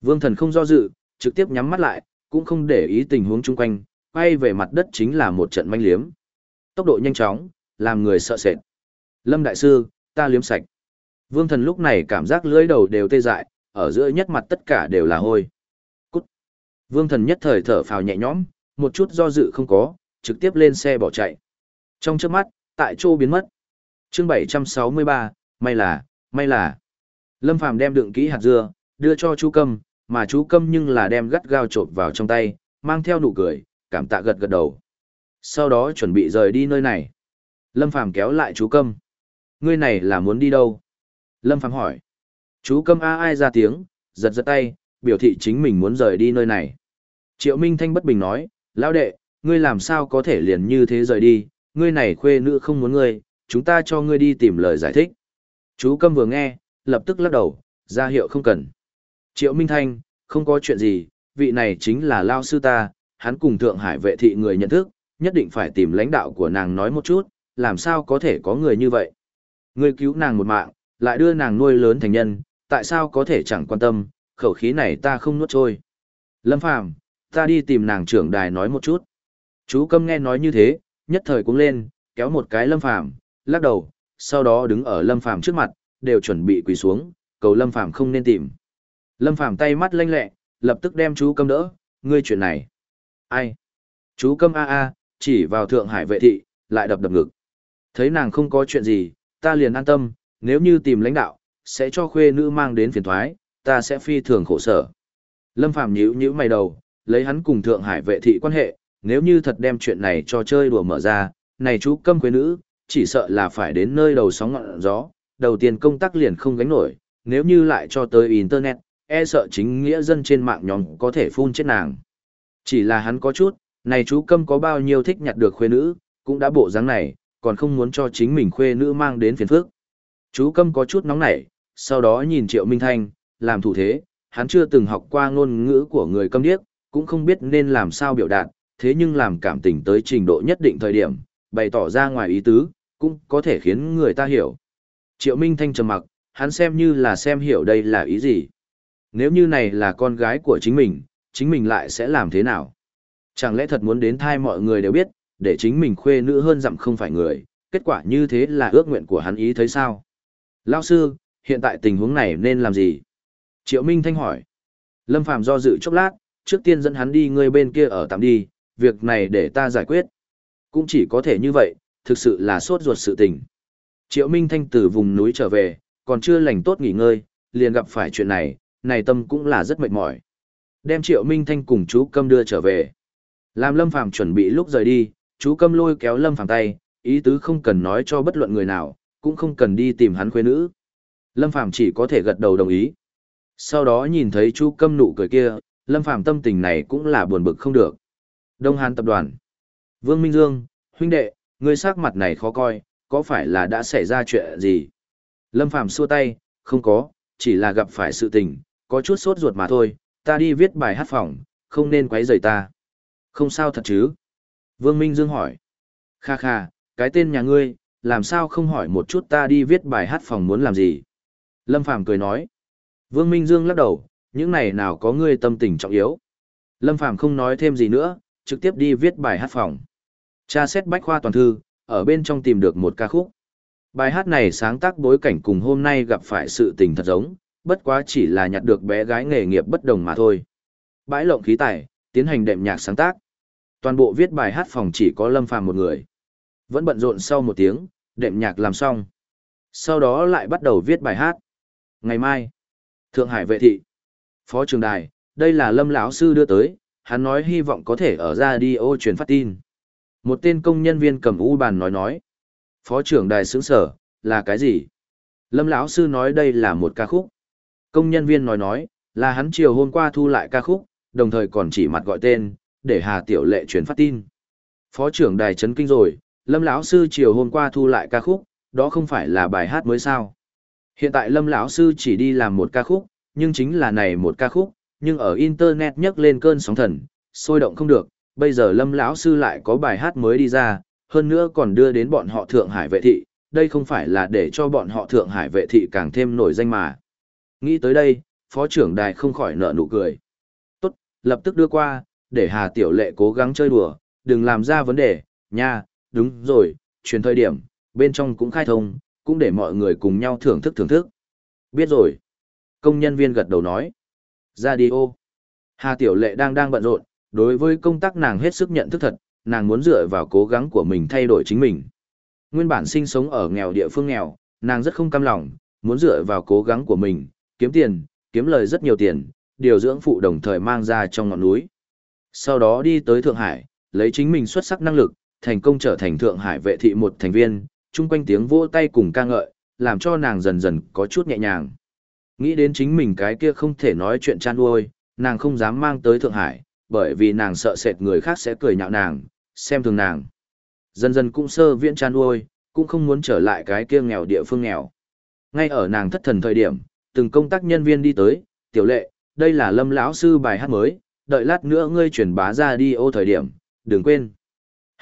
Vương thần không do dự, trực tiếp nhắm mắt lại, cũng không để ý tình huống chung quanh, quay về mặt đất chính là một trận manh liếm. Tốc độ nhanh chóng, làm người sợ sệt. Lâm Đại Sư, ta liếm sạch. Vương thần lúc này cảm giác lưỡi đầu đều tê dại, ở giữa nhất mặt tất cả đều là hôi. Cút. Vương thần nhất thời thở phào nhẹ nhõm, một chút do dự không có, trực tiếp lên xe bỏ chạy. Trong trước mắt, tại chỗ biến mất. chương 763, may là, may là. Lâm Phàm đem đựng kỹ hạt dưa, đưa cho chú Câm, mà chú Câm nhưng là đem gắt gao trộn vào trong tay, mang theo nụ cười, cảm tạ gật gật đầu. Sau đó chuẩn bị rời đi nơi này. Lâm Phàm kéo lại chú Câm. Ngươi này là muốn đi đâu? Lâm Phàm hỏi. Chú Câm a ai ra tiếng, giật giật tay, biểu thị chính mình muốn rời đi nơi này. Triệu Minh Thanh bất bình nói, lão đệ, ngươi làm sao có thể liền như thế rời đi, ngươi này khuê nữ không muốn ngươi, chúng ta cho ngươi đi tìm lời giải thích. Chú Câm vừa nghe, lập tức lắc đầu, ra hiệu không cần. Triệu Minh Thanh, không có chuyện gì, vị này chính là Lao Sư ta, hắn cùng Thượng Hải vệ thị người nhận thức, nhất định phải tìm lãnh đạo của nàng nói một chút, làm sao có thể có người như vậy. Ngươi cứu nàng một mạng, lại đưa nàng nuôi lớn thành nhân, tại sao có thể chẳng quan tâm, khẩu khí này ta không nuốt trôi. Lâm Phàm, ta đi tìm nàng trưởng đài nói một chút. Chú Câm nghe nói như thế, nhất thời cũng lên, kéo một cái Lâm Phàm, lắc đầu, sau đó đứng ở Lâm Phàm trước mặt, đều chuẩn bị quỳ xuống, cầu Lâm Phàm không nên tìm. Lâm Phàm tay mắt lanh lẹ, lập tức đem chú Câm đỡ, ngươi chuyện này. Ai? Chú Câm a a, chỉ vào Thượng Hải vệ thị, lại đập đập ngực. Thấy nàng không có chuyện gì, ta liền an tâm, nếu như tìm lãnh đạo, sẽ cho khuê nữ mang đến phiền thoái, ta sẽ phi thường khổ sở. Lâm Phàm nhíu nhíu mày đầu, lấy hắn cùng Thượng Hải vệ thị quan hệ, nếu như thật đem chuyện này cho chơi đùa mở ra, này chú câm quê nữ, chỉ sợ là phải đến nơi đầu sóng ngọn gió, đầu tiên công tác liền không gánh nổi, nếu như lại cho tới Internet, e sợ chính nghĩa dân trên mạng nhóm có thể phun chết nàng. Chỉ là hắn có chút, này chú câm có bao nhiêu thích nhặt được khuê nữ, cũng đã bộ dáng này, còn không muốn cho chính mình khuê nữ mang đến phiền phức. Chú câm có chút nóng nảy, sau đó nhìn Triệu Minh Thanh, làm thủ thế, hắn chưa từng học qua ngôn ngữ của người câm điếc, cũng không biết nên làm sao biểu đạt, thế nhưng làm cảm tình tới trình độ nhất định thời điểm, bày tỏ ra ngoài ý tứ, cũng có thể khiến người ta hiểu. Triệu Minh Thanh trầm mặc, hắn xem như là xem hiểu đây là ý gì. Nếu như này là con gái của chính mình, chính mình lại sẽ làm thế nào? Chẳng lẽ thật muốn đến thai mọi người đều biết, để chính mình khuê nữ hơn dặm không phải người, kết quả như thế là ước nguyện của hắn ý thấy sao? Lao sư, hiện tại tình huống này nên làm gì? Triệu Minh Thanh hỏi. Lâm Phàm do dự chốc lát, trước tiên dẫn hắn đi người bên kia ở tạm đi, việc này để ta giải quyết. Cũng chỉ có thể như vậy, thực sự là sốt ruột sự tình. Triệu Minh Thanh từ vùng núi trở về, còn chưa lành tốt nghỉ ngơi, liền gặp phải chuyện này, này tâm cũng là rất mệt mỏi. Đem Triệu Minh Thanh cùng chú Câm đưa trở về. Làm Lâm Phàm chuẩn bị lúc rời đi, chú Câm lôi kéo Lâm Phàm tay, ý tứ không cần nói cho bất luận người nào, cũng không cần đi tìm hắn khuê nữ. Lâm Phàm chỉ có thể gật đầu đồng ý. Sau đó nhìn thấy chú Câm nụ cười kia, Lâm Phàm tâm tình này cũng là buồn bực không được. Đông Hàn tập đoàn. Vương Minh Dương, huynh đệ, ngươi sắc mặt này khó coi, có phải là đã xảy ra chuyện gì? Lâm Phàm xua tay, không có, chỉ là gặp phải sự tình, có chút sốt ruột mà thôi, ta đi viết bài hát phòng, không nên quấy rầy ta. Không sao thật chứ? Vương Minh Dương hỏi. Kha kha, cái tên nhà ngươi, làm sao không hỏi một chút ta đi viết bài hát phòng muốn làm gì? Lâm Phàm cười nói. Vương Minh Dương lắc đầu, những này nào có ngươi tâm tình trọng yếu. Lâm Phàm không nói thêm gì nữa, trực tiếp đi viết bài hát phòng. Cha xét bách khoa toàn thư, ở bên trong tìm được một ca khúc. Bài hát này sáng tác bối cảnh cùng hôm nay gặp phải sự tình thật giống, bất quá chỉ là nhặt được bé gái nghề nghiệp bất đồng mà thôi. Bãi lộng khí tài, tiến hành đệm nhạc sáng tác. Toàn bộ viết bài hát phòng chỉ có Lâm Phàm một người. Vẫn bận rộn sau một tiếng, đệm nhạc làm xong. Sau đó lại bắt đầu viết bài hát. Ngày mai, Thượng Hải vệ thị, Phó Trường Đài, đây là Lâm lão sư đưa tới, hắn nói hy vọng có thể ở ra đi ô truyền phát tin. Một tên công nhân viên cầm u bàn nói nói. Phó trưởng đài sướng sở, là cái gì? Lâm lão sư nói đây là một ca khúc. Công nhân viên nói nói, là hắn chiều hôm qua thu lại ca khúc, đồng thời còn chỉ mặt gọi tên, để Hà Tiểu Lệ truyền phát tin. Phó trưởng đài chấn kinh rồi, Lâm lão sư chiều hôm qua thu lại ca khúc, đó không phải là bài hát mới sao? Hiện tại Lâm lão sư chỉ đi làm một ca khúc, nhưng chính là này một ca khúc, nhưng ở internet nhấc lên cơn sóng thần, sôi động không được, bây giờ Lâm lão sư lại có bài hát mới đi ra, hơn nữa còn đưa đến bọn họ Thượng Hải vệ thị, đây không phải là để cho bọn họ Thượng Hải vệ thị càng thêm nổi danh mà. Nghĩ tới đây, phó trưởng đài không khỏi nở nụ cười. Tốt, lập tức đưa qua, để Hà Tiểu Lệ cố gắng chơi đùa, đừng làm ra vấn đề, nha, đúng rồi, truyền thời điểm, bên trong cũng khai thông, cũng để mọi người cùng nhau thưởng thức thưởng thức. Biết rồi. Công nhân viên gật đầu nói. Radio. Hà Tiểu Lệ đang đang bận rộn, đối với công tác nàng hết sức nhận thức thật, nàng muốn dựa vào cố gắng của mình thay đổi chính mình. Nguyên bản sinh sống ở nghèo địa phương nghèo, nàng rất không cam lòng, muốn dựa vào cố gắng của mình, kiếm tiền, kiếm lời rất nhiều tiền, điều dưỡng phụ đồng thời mang ra trong ngọn núi. Sau đó đi tới Thượng Hải, lấy chính mình xuất sắc năng lực, thành công trở thành Thượng Hải vệ thị một thành viên, chung quanh tiếng vỗ tay cùng ca ngợi, làm cho nàng dần dần có chút nhẹ nhàng. Nghĩ đến chính mình cái kia không thể nói chuyện chan nuôi, nàng không dám mang tới Thượng Hải, bởi vì nàng sợ sệt người khác sẽ cười nhạo nàng, xem thường nàng. Dần dần cũng sơ viễn chan nuôi, cũng không muốn trở lại cái kia nghèo địa phương nghèo. Ngay ở nàng thất thần thời điểm, từng công tác nhân viên đi tới, tiểu lệ, đây là lâm lão sư bài hát mới, đợi lát nữa ngươi chuyển bá ra đi ô thời điểm, đừng quên.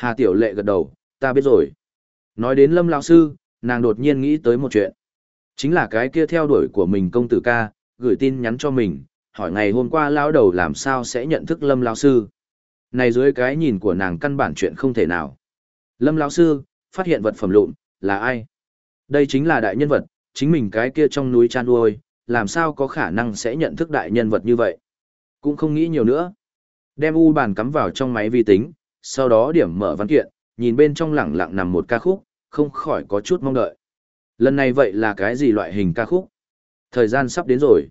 Hà tiểu lệ gật đầu, ta biết rồi. Nói đến lâm lão sư, nàng đột nhiên nghĩ tới một chuyện. Chính là cái kia theo đuổi của mình công tử ca, gửi tin nhắn cho mình, hỏi ngày hôm qua lão đầu làm sao sẽ nhận thức lâm lão sư. Này dưới cái nhìn của nàng căn bản chuyện không thể nào. Lâm lão sư, phát hiện vật phẩm lụn, là ai? Đây chính là đại nhân vật, chính mình cái kia trong núi chan uôi, làm sao có khả năng sẽ nhận thức đại nhân vật như vậy? Cũng không nghĩ nhiều nữa. Đem u bàn cắm vào trong máy vi tính, sau đó điểm mở văn kiện, nhìn bên trong lẳng lặng nằm một ca khúc, không khỏi có chút mong đợi. Lần này vậy là cái gì loại hình ca khúc? Thời gian sắp đến rồi.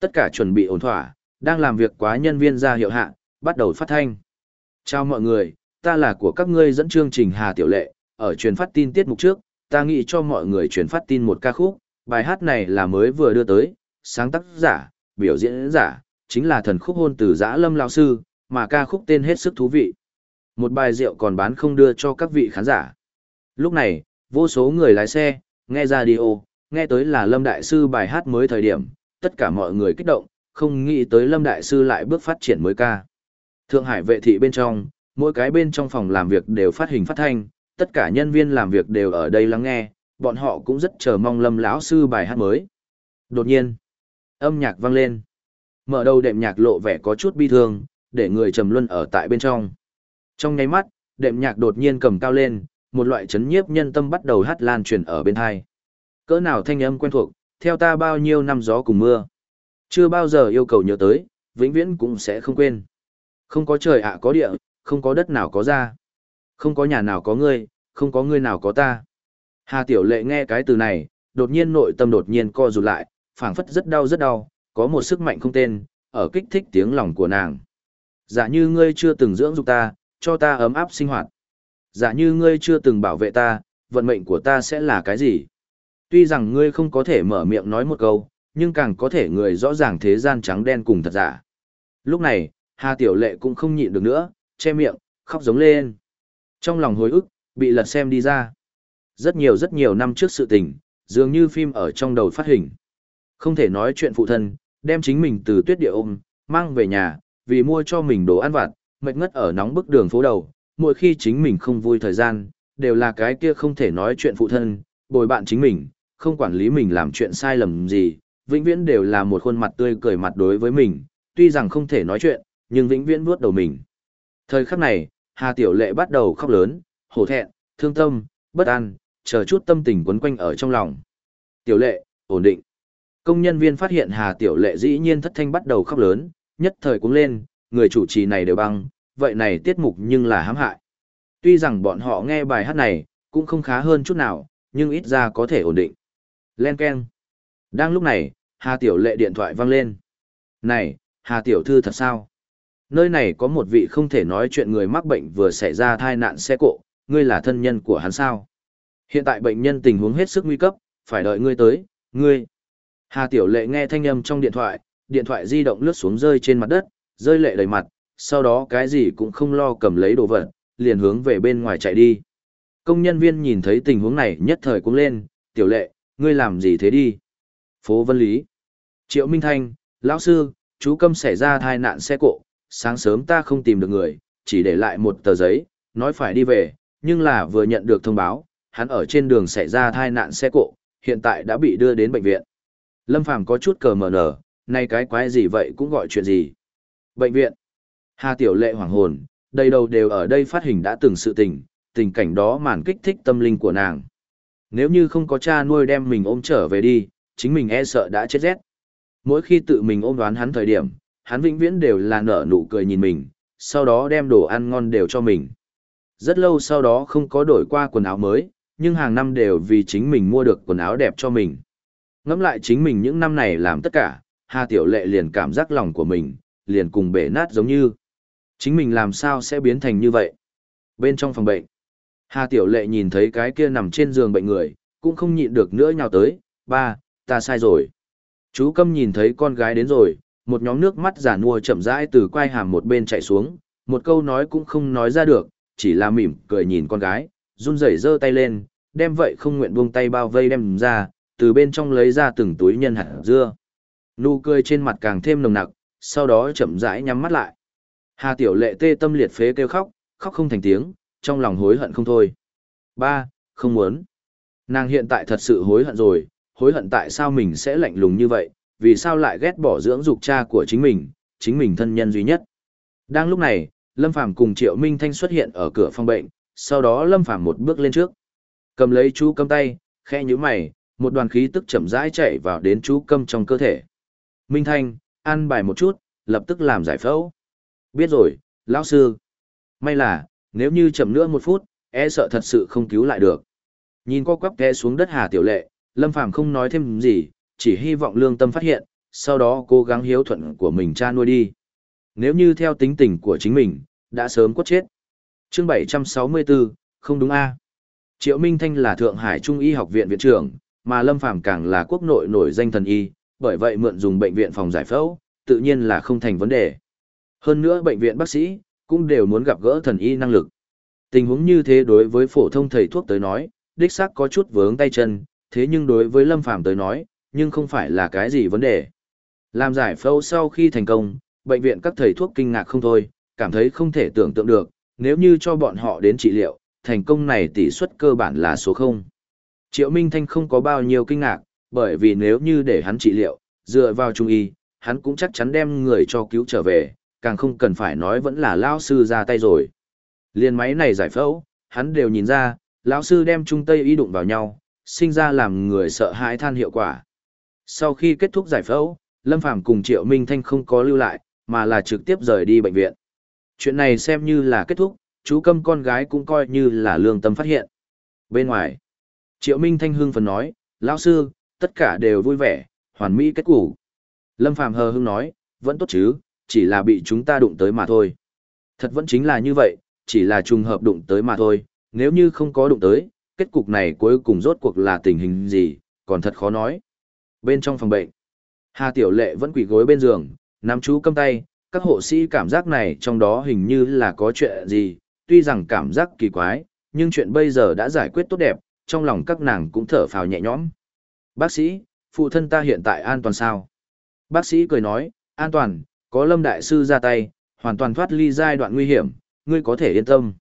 Tất cả chuẩn bị ổn thỏa, đang làm việc quá nhân viên ra hiệu hạ, bắt đầu phát thanh. Chào mọi người, ta là của các ngươi dẫn chương trình Hà Tiểu Lệ, ở truyền phát tin tiết mục trước, ta nghĩ cho mọi người truyền phát tin một ca khúc, bài hát này là mới vừa đưa tới, sáng tác giả, biểu diễn giả, chính là thần khúc hôn từ giã lâm lao sư, mà ca khúc tên hết sức thú vị. Một bài rượu còn bán không đưa cho các vị khán giả. Lúc này, vô số người lái xe, nghe radio, nghe tới là Lâm Đại Sư bài hát mới thời điểm, tất cả mọi người kích động, không nghĩ tới Lâm Đại Sư lại bước phát triển mới ca. Thượng Hải vệ thị bên trong, mỗi cái bên trong phòng làm việc đều phát hình phát thanh, tất cả nhân viên làm việc đều ở đây lắng nghe, bọn họ cũng rất chờ mong Lâm lão sư bài hát mới. Đột nhiên, âm nhạc vang lên. Mở đầu đệm nhạc lộ vẻ có chút bi thương, để người trầm luân ở tại bên trong. Trong nháy mắt, đệm nhạc đột nhiên cầm cao lên, một loại chấn nhiếp nhân tâm bắt đầu hát lan truyền ở bên hai. Cỡ nào thanh âm quen thuộc, theo ta bao nhiêu năm gió cùng mưa. Chưa bao giờ yêu cầu nhớ tới, vĩnh viễn cũng sẽ không quên. Không có trời ạ có địa, không có đất nào có ra. Không có nhà nào có ngươi, không có ngươi nào có ta. Hà Tiểu Lệ nghe cái từ này, đột nhiên nội tâm đột nhiên co rụt lại, phảng phất rất đau rất đau, có một sức mạnh không tên, ở kích thích tiếng lòng của nàng. Giả như ngươi chưa từng dưỡng dục ta, cho ta ấm áp sinh hoạt. Giả như ngươi chưa từng bảo vệ ta, vận mệnh của ta sẽ là cái gì? Tuy rằng ngươi không có thể mở miệng nói một câu, nhưng càng có thể người rõ ràng thế gian trắng đen cùng thật giả. Lúc này, Hà Tiểu Lệ cũng không nhịn được nữa, che miệng, khóc giống lên. Trong lòng hối ức, bị lật xem đi ra. Rất nhiều rất nhiều năm trước sự tình, dường như phim ở trong đầu phát hình. Không thể nói chuyện phụ thân, đem chính mình từ tuyết địa ôm, mang về nhà, vì mua cho mình đồ ăn vặt, mệt ngất ở nóng bức đường phố đầu, mỗi khi chính mình không vui thời gian, đều là cái kia không thể nói chuyện phụ thân, bồi bạn chính mình, không quản lý mình làm chuyện sai lầm gì, vĩnh viễn đều là một khuôn mặt tươi cười mặt đối với mình, tuy rằng không thể nói chuyện, nhưng vĩnh viễn vuốt đầu mình. Thời khắc này, Hà Tiểu Lệ bắt đầu khóc lớn, hổ thẹn, thương tâm, bất an, chờ chút tâm tình quấn quanh ở trong lòng. Tiểu Lệ, ổn định. Công nhân viên phát hiện Hà Tiểu Lệ dĩ nhiên thất thanh bắt đầu khóc lớn, nhất thời cũng lên, người chủ trì này đều băng, vậy này tiết mục nhưng là hãm hại. Tuy rằng bọn họ nghe bài hát này, cũng không khá hơn chút nào, nhưng ít ra có thể ổn định. Len Ken. Đang lúc này, Hà Tiểu Lệ điện thoại vang lên. Này, Hà Tiểu Thư thật sao? Nơi này có một vị không thể nói chuyện người mắc bệnh vừa xảy ra thai nạn xe cộ, ngươi là thân nhân của hắn sao? Hiện tại bệnh nhân tình huống hết sức nguy cấp, phải đợi ngươi tới, ngươi. Hà Tiểu Lệ nghe thanh âm trong điện thoại, điện thoại di động lướt xuống rơi trên mặt đất, rơi lệ đầy mặt, sau đó cái gì cũng không lo cầm lấy đồ vật, liền hướng về bên ngoài chạy đi. Công nhân viên nhìn thấy tình huống này nhất thời cũng lên, Tiểu Lệ, ngươi làm gì thế đi? Phố Vân Lý. Triệu Minh Thanh, lão sư, chú Câm xảy ra tai nạn xe cộ, sáng sớm ta không tìm được người, chỉ để lại một tờ giấy, nói phải đi về, nhưng là vừa nhận được thông báo, hắn ở trên đường xảy ra tai nạn xe cộ, hiện tại đã bị đưa đến bệnh viện. Lâm Phàm có chút cờ mở nở, nay cái quái gì vậy cũng gọi chuyện gì. Bệnh viện. Hà Tiểu Lệ hoảng hồn, đầy đầu đều ở đây phát hình đã từng sự tình, tình cảnh đó màn kích thích tâm linh của nàng. Nếu như không có cha nuôi đem mình ôm trở về đi, chính mình e sợ đã chết rét. Mỗi khi tự mình ôm đoán hắn thời điểm, hắn vĩnh viễn đều là nở nụ cười nhìn mình, sau đó đem đồ ăn ngon đều cho mình. Rất lâu sau đó không có đổi qua quần áo mới, nhưng hàng năm đều vì chính mình mua được quần áo đẹp cho mình. Ngẫm lại chính mình những năm này làm tất cả, Hà Tiểu Lệ liền cảm giác lòng của mình, liền cùng bể nát giống như. Chính mình làm sao sẽ biến thành như vậy? Bên trong phòng bệnh, Hà Tiểu Lệ nhìn thấy cái kia nằm trên giường bệnh người, cũng không nhịn được nữa nhào tới, ba, ta sai rồi. Chú Câm nhìn thấy con gái đến rồi, một nhóm nước mắt giả nua chậm rãi từ quai hàm một bên chạy xuống, một câu nói cũng không nói ra được, chỉ là mỉm cười nhìn con gái, run rẩy giơ tay lên, đem vậy không nguyện buông tay bao vây đem ra, từ bên trong lấy ra từng túi nhân hạt dưa. Nụ cười trên mặt càng thêm nồng nặc, sau đó chậm rãi nhắm mắt lại. Hà Tiểu Lệ tê tâm liệt phế kêu khóc, khóc không thành tiếng, trong lòng hối hận không thôi. Ba, không muốn. Nàng hiện tại thật sự hối hận rồi, hối hận tại sao mình sẽ lạnh lùng như vậy, vì sao lại ghét bỏ dưỡng dục cha của chính mình, chính mình thân nhân duy nhất. Đang lúc này, Lâm Phàm cùng Triệu Minh Thanh xuất hiện ở cửa phòng bệnh, sau đó Lâm Phàm một bước lên trước. Cầm lấy chú câm tay, khe nhíu mày, một đoàn khí tức chậm rãi chạy vào đến chú câm trong cơ thể. Minh Thanh, ăn bài một chút, lập tức làm giải phẫu. Biết rồi, lão sư. May là, nếu như chậm nữa một phút, e sợ thật sự không cứu lại được. Nhìn qua quắp té xuống đất Hà Tiểu Lệ, Lâm Phàm không nói thêm gì, chỉ hy vọng lương tâm phát hiện, sau đó cố gắng hiếu thuận của mình cha nuôi đi. Nếu như theo tính tình của chính mình, đã sớm quất chết. Chương 764, không đúng a Triệu Minh Thanh là Thượng Hải Trung y học viện viện trưởng, mà Lâm Phàm càng là quốc nội nổi danh thần y, bởi vậy mượn dùng bệnh viện phòng giải phẫu, tự nhiên là không thành vấn đề. Hơn nữa bệnh viện bác sĩ cũng đều muốn gặp gỡ thần y năng lực. Tình huống như thế đối với phổ thông thầy thuốc tới nói, đích xác có chút vướng tay chân, thế nhưng đối với Lâm Phàm tới nói, nhưng không phải là cái gì vấn đề. Làm giải phẫu sau khi thành công, bệnh viện các thầy thuốc kinh ngạc không thôi, cảm thấy không thể tưởng tượng được, nếu như cho bọn họ đến trị liệu, thành công này tỷ suất cơ bản là số 0. Triệu Minh Thanh không có bao nhiêu kinh ngạc, bởi vì nếu như để hắn trị liệu, dựa vào trung y, hắn cũng chắc chắn đem người cho cứu trở về, càng không cần phải nói vẫn là lão sư ra tay rồi. Liên máy này giải phẫu, hắn đều nhìn ra, lão sư đem trung tây y đụng vào nhau, sinh ra làm người sợ hãi than hiệu quả. Sau khi kết thúc giải phẫu, Lâm Phàm cùng Triệu Minh Thanh không có lưu lại, mà là trực tiếp rời đi bệnh viện. Chuyện này xem như là kết thúc, chú câm con gái cũng coi như là lương tâm phát hiện. Bên ngoài, Triệu Minh Thanh hưng phấn nói, lão sư, tất cả đều vui vẻ, hoàn mỹ kết cục. Lâm Phàm hờ hưng nói, vẫn tốt chứ, chỉ là bị chúng ta đụng tới mà thôi. Thật vẫn chính là như vậy, chỉ là trùng hợp đụng tới mà thôi, nếu như không có đụng tới, kết cục này cuối cùng rốt cuộc là tình hình gì, còn thật khó nói. Bên trong phòng bệnh, Hà Tiểu Lệ vẫn quỳ gối bên giường, nắm chú cầm tay, các hộ sĩ cảm giác này trong đó hình như là có chuyện gì, tuy rằng cảm giác kỳ quái, nhưng chuyện bây giờ đã giải quyết tốt đẹp, trong lòng các nàng cũng thở phào nhẹ nhõm. Bác sĩ, phụ thân ta hiện tại an toàn sao? Bác sĩ cười nói, an toàn, có Lâm Đại Sư ra tay, hoàn toàn thoát ly giai đoạn nguy hiểm, ngươi có thể yên tâm.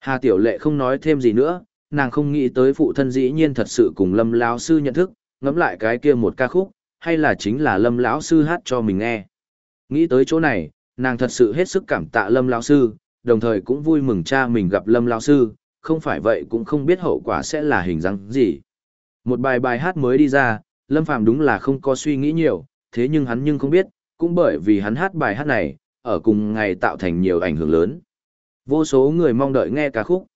Hà Tiểu Lệ không nói thêm gì nữa, nàng không nghĩ tới phụ thân dĩ nhiên thật sự cùng Lâm lão sư nhận thức, ngẫm lại cái kia một ca khúc, hay là chính là Lâm lão sư hát cho mình nghe. Nghĩ tới chỗ này, nàng thật sự hết sức cảm tạ Lâm lão sư, đồng thời cũng vui mừng cha mình gặp Lâm lão sư, không phải vậy cũng không biết hậu quả sẽ là hình dáng gì. Một bài bài hát mới đi ra, Lâm Phàm đúng là không có suy nghĩ nhiều, thế nhưng hắn nhưng không biết, cũng bởi vì hắn hát bài hát này, ở cùng ngày tạo thành nhiều ảnh hưởng lớn. Vô số người mong đợi nghe ca khúc.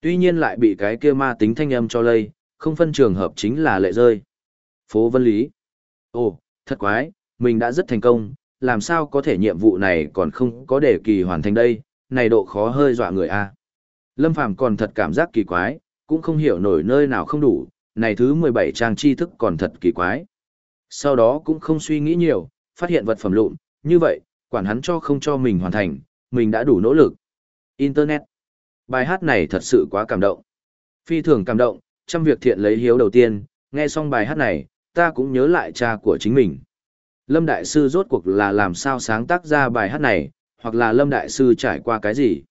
Tuy nhiên lại bị cái kia ma tính thanh âm cho lây, không phân trường hợp chính là lệ rơi. Phố Vân Lý. Ồ, thật quái, mình đã rất thành công, làm sao có thể nhiệm vụ này còn không có để kỳ hoàn thành đây, này độ khó hơi dọa người a. Lâm Phàm còn thật cảm giác kỳ quái, cũng không hiểu nổi nơi nào không đủ, này thứ 17 trang tri thức còn thật kỳ quái. Sau đó cũng không suy nghĩ nhiều, phát hiện vật phẩm lụn, như vậy, quản hắn cho không cho mình hoàn thành, mình đã đủ nỗ lực. Internet. Bài hát này thật sự quá cảm động. Phi thường cảm động, trong việc thiện lấy hiếu đầu tiên, nghe xong bài hát này, ta cũng nhớ lại cha của chính mình. Lâm Đại Sư rốt cuộc là làm sao sáng tác ra bài hát này, hoặc là Lâm Đại Sư trải qua cái gì.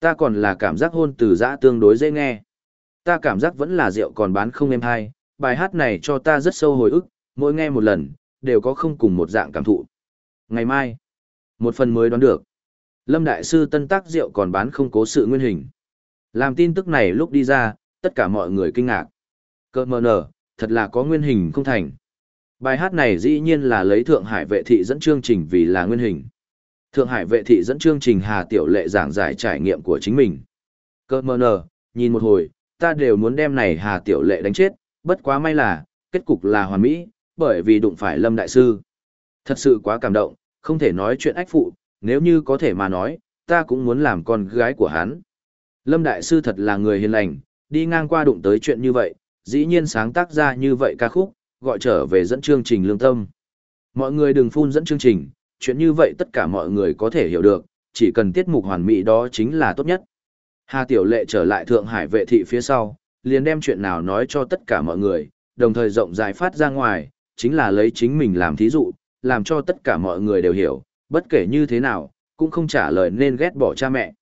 Ta còn là cảm giác hôn từ giã tương đối dễ nghe. Ta cảm giác vẫn là rượu còn bán không em hay, bài hát này cho ta rất sâu hồi ức, mỗi nghe một lần, đều có không cùng một dạng cảm thụ. Ngày mai, một phần mới đoán được. Lâm Đại Sư tân tác rượu còn bán không cố sự nguyên hình. Làm tin tức này lúc đi ra, tất cả mọi người kinh ngạc. Cơ mờ nở, thật là có nguyên hình không thành. Bài hát này dĩ nhiên là lấy Thượng Hải vệ thị dẫn chương trình vì là nguyên hình. Thượng Hải vệ thị dẫn chương trình Hà Tiểu Lệ giảng giải trải nghiệm của chính mình. Cơ mờ nở, nhìn một hồi, ta đều muốn đem này Hà Tiểu Lệ đánh chết, bất quá may là, kết cục là hoàn mỹ, bởi vì đụng phải Lâm Đại Sư. Thật sự quá cảm động, không thể nói chuyện ách phụ, nếu như có thể mà nói, ta cũng muốn làm con gái của hắn. Lâm Đại Sư thật là người hiền lành, đi ngang qua đụng tới chuyện như vậy, dĩ nhiên sáng tác ra như vậy ca khúc, gọi trở về dẫn chương trình lương tâm. Mọi người đừng phun dẫn chương trình, chuyện như vậy tất cả mọi người có thể hiểu được, chỉ cần tiết mục hoàn mỹ đó chính là tốt nhất. Hà Tiểu Lệ trở lại Thượng Hải vệ thị phía sau, liền đem chuyện nào nói cho tất cả mọi người, đồng thời rộng rãi phát ra ngoài, chính là lấy chính mình làm thí dụ, làm cho tất cả mọi người đều hiểu, bất kể như thế nào, cũng không trả lời nên ghét bỏ cha mẹ.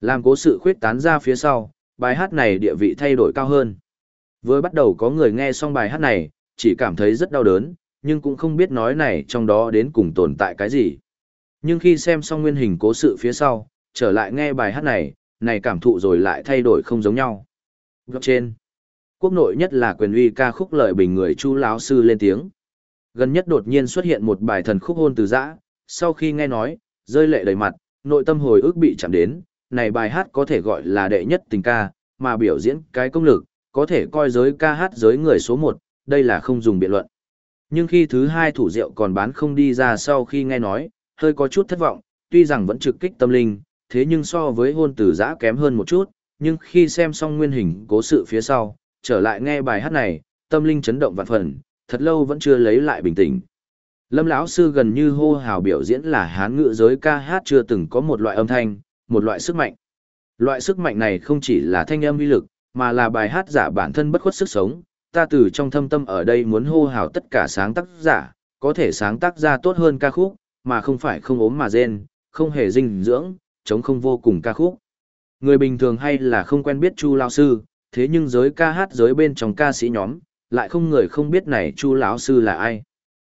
Làm cố sự khuyết tán ra phía sau, bài hát này địa vị thay đổi cao hơn. Vừa bắt đầu có người nghe xong bài hát này, chỉ cảm thấy rất đau đớn, nhưng cũng không biết nói này trong đó đến cùng tồn tại cái gì. Nhưng khi xem xong nguyên hình cố sự phía sau, trở lại nghe bài hát này, này cảm thụ rồi lại thay đổi không giống nhau. Góc trên, quốc nội nhất là quyền uy ca khúc lợi bình người chu lão sư lên tiếng. Gần nhất đột nhiên xuất hiện một bài thần khúc hôn từ dã, sau khi nghe nói, rơi lệ đầy mặt, nội tâm hồi ức bị chạm đến, này bài hát có thể gọi là đệ nhất tình ca, mà biểu diễn cái công lực, có thể coi giới ca hát giới người số một, đây là không dùng biện luận. Nhưng khi thứ hai thủ rượu còn bán không đi ra sau khi nghe nói, hơi có chút thất vọng, tuy rằng vẫn trực kích tâm linh, thế nhưng so với hôn từ giã kém hơn một chút, nhưng khi xem xong nguyên hình cố sự phía sau, trở lại nghe bài hát này, tâm linh chấn động vạn phần, thật lâu vẫn chưa lấy lại bình tĩnh. Lâm lão sư gần như hô hào biểu diễn là hán ngữ giới ca hát chưa từng có một loại âm thanh, một loại sức mạnh. Loại sức mạnh này không chỉ là thanh âm uy lực, mà là bài hát giả bản thân bất khuất sức sống. Ta từ trong thâm tâm ở đây muốn hô hào tất cả sáng tác giả, có thể sáng tác ra tốt hơn ca khúc, mà không phải không ốm mà rên, không hề dinh dưỡng, chống không vô cùng ca khúc. Người bình thường hay là không quen biết Chu lão sư, thế nhưng giới ca hát giới bên trong ca sĩ nhóm, lại không người không biết này Chu lão sư là ai.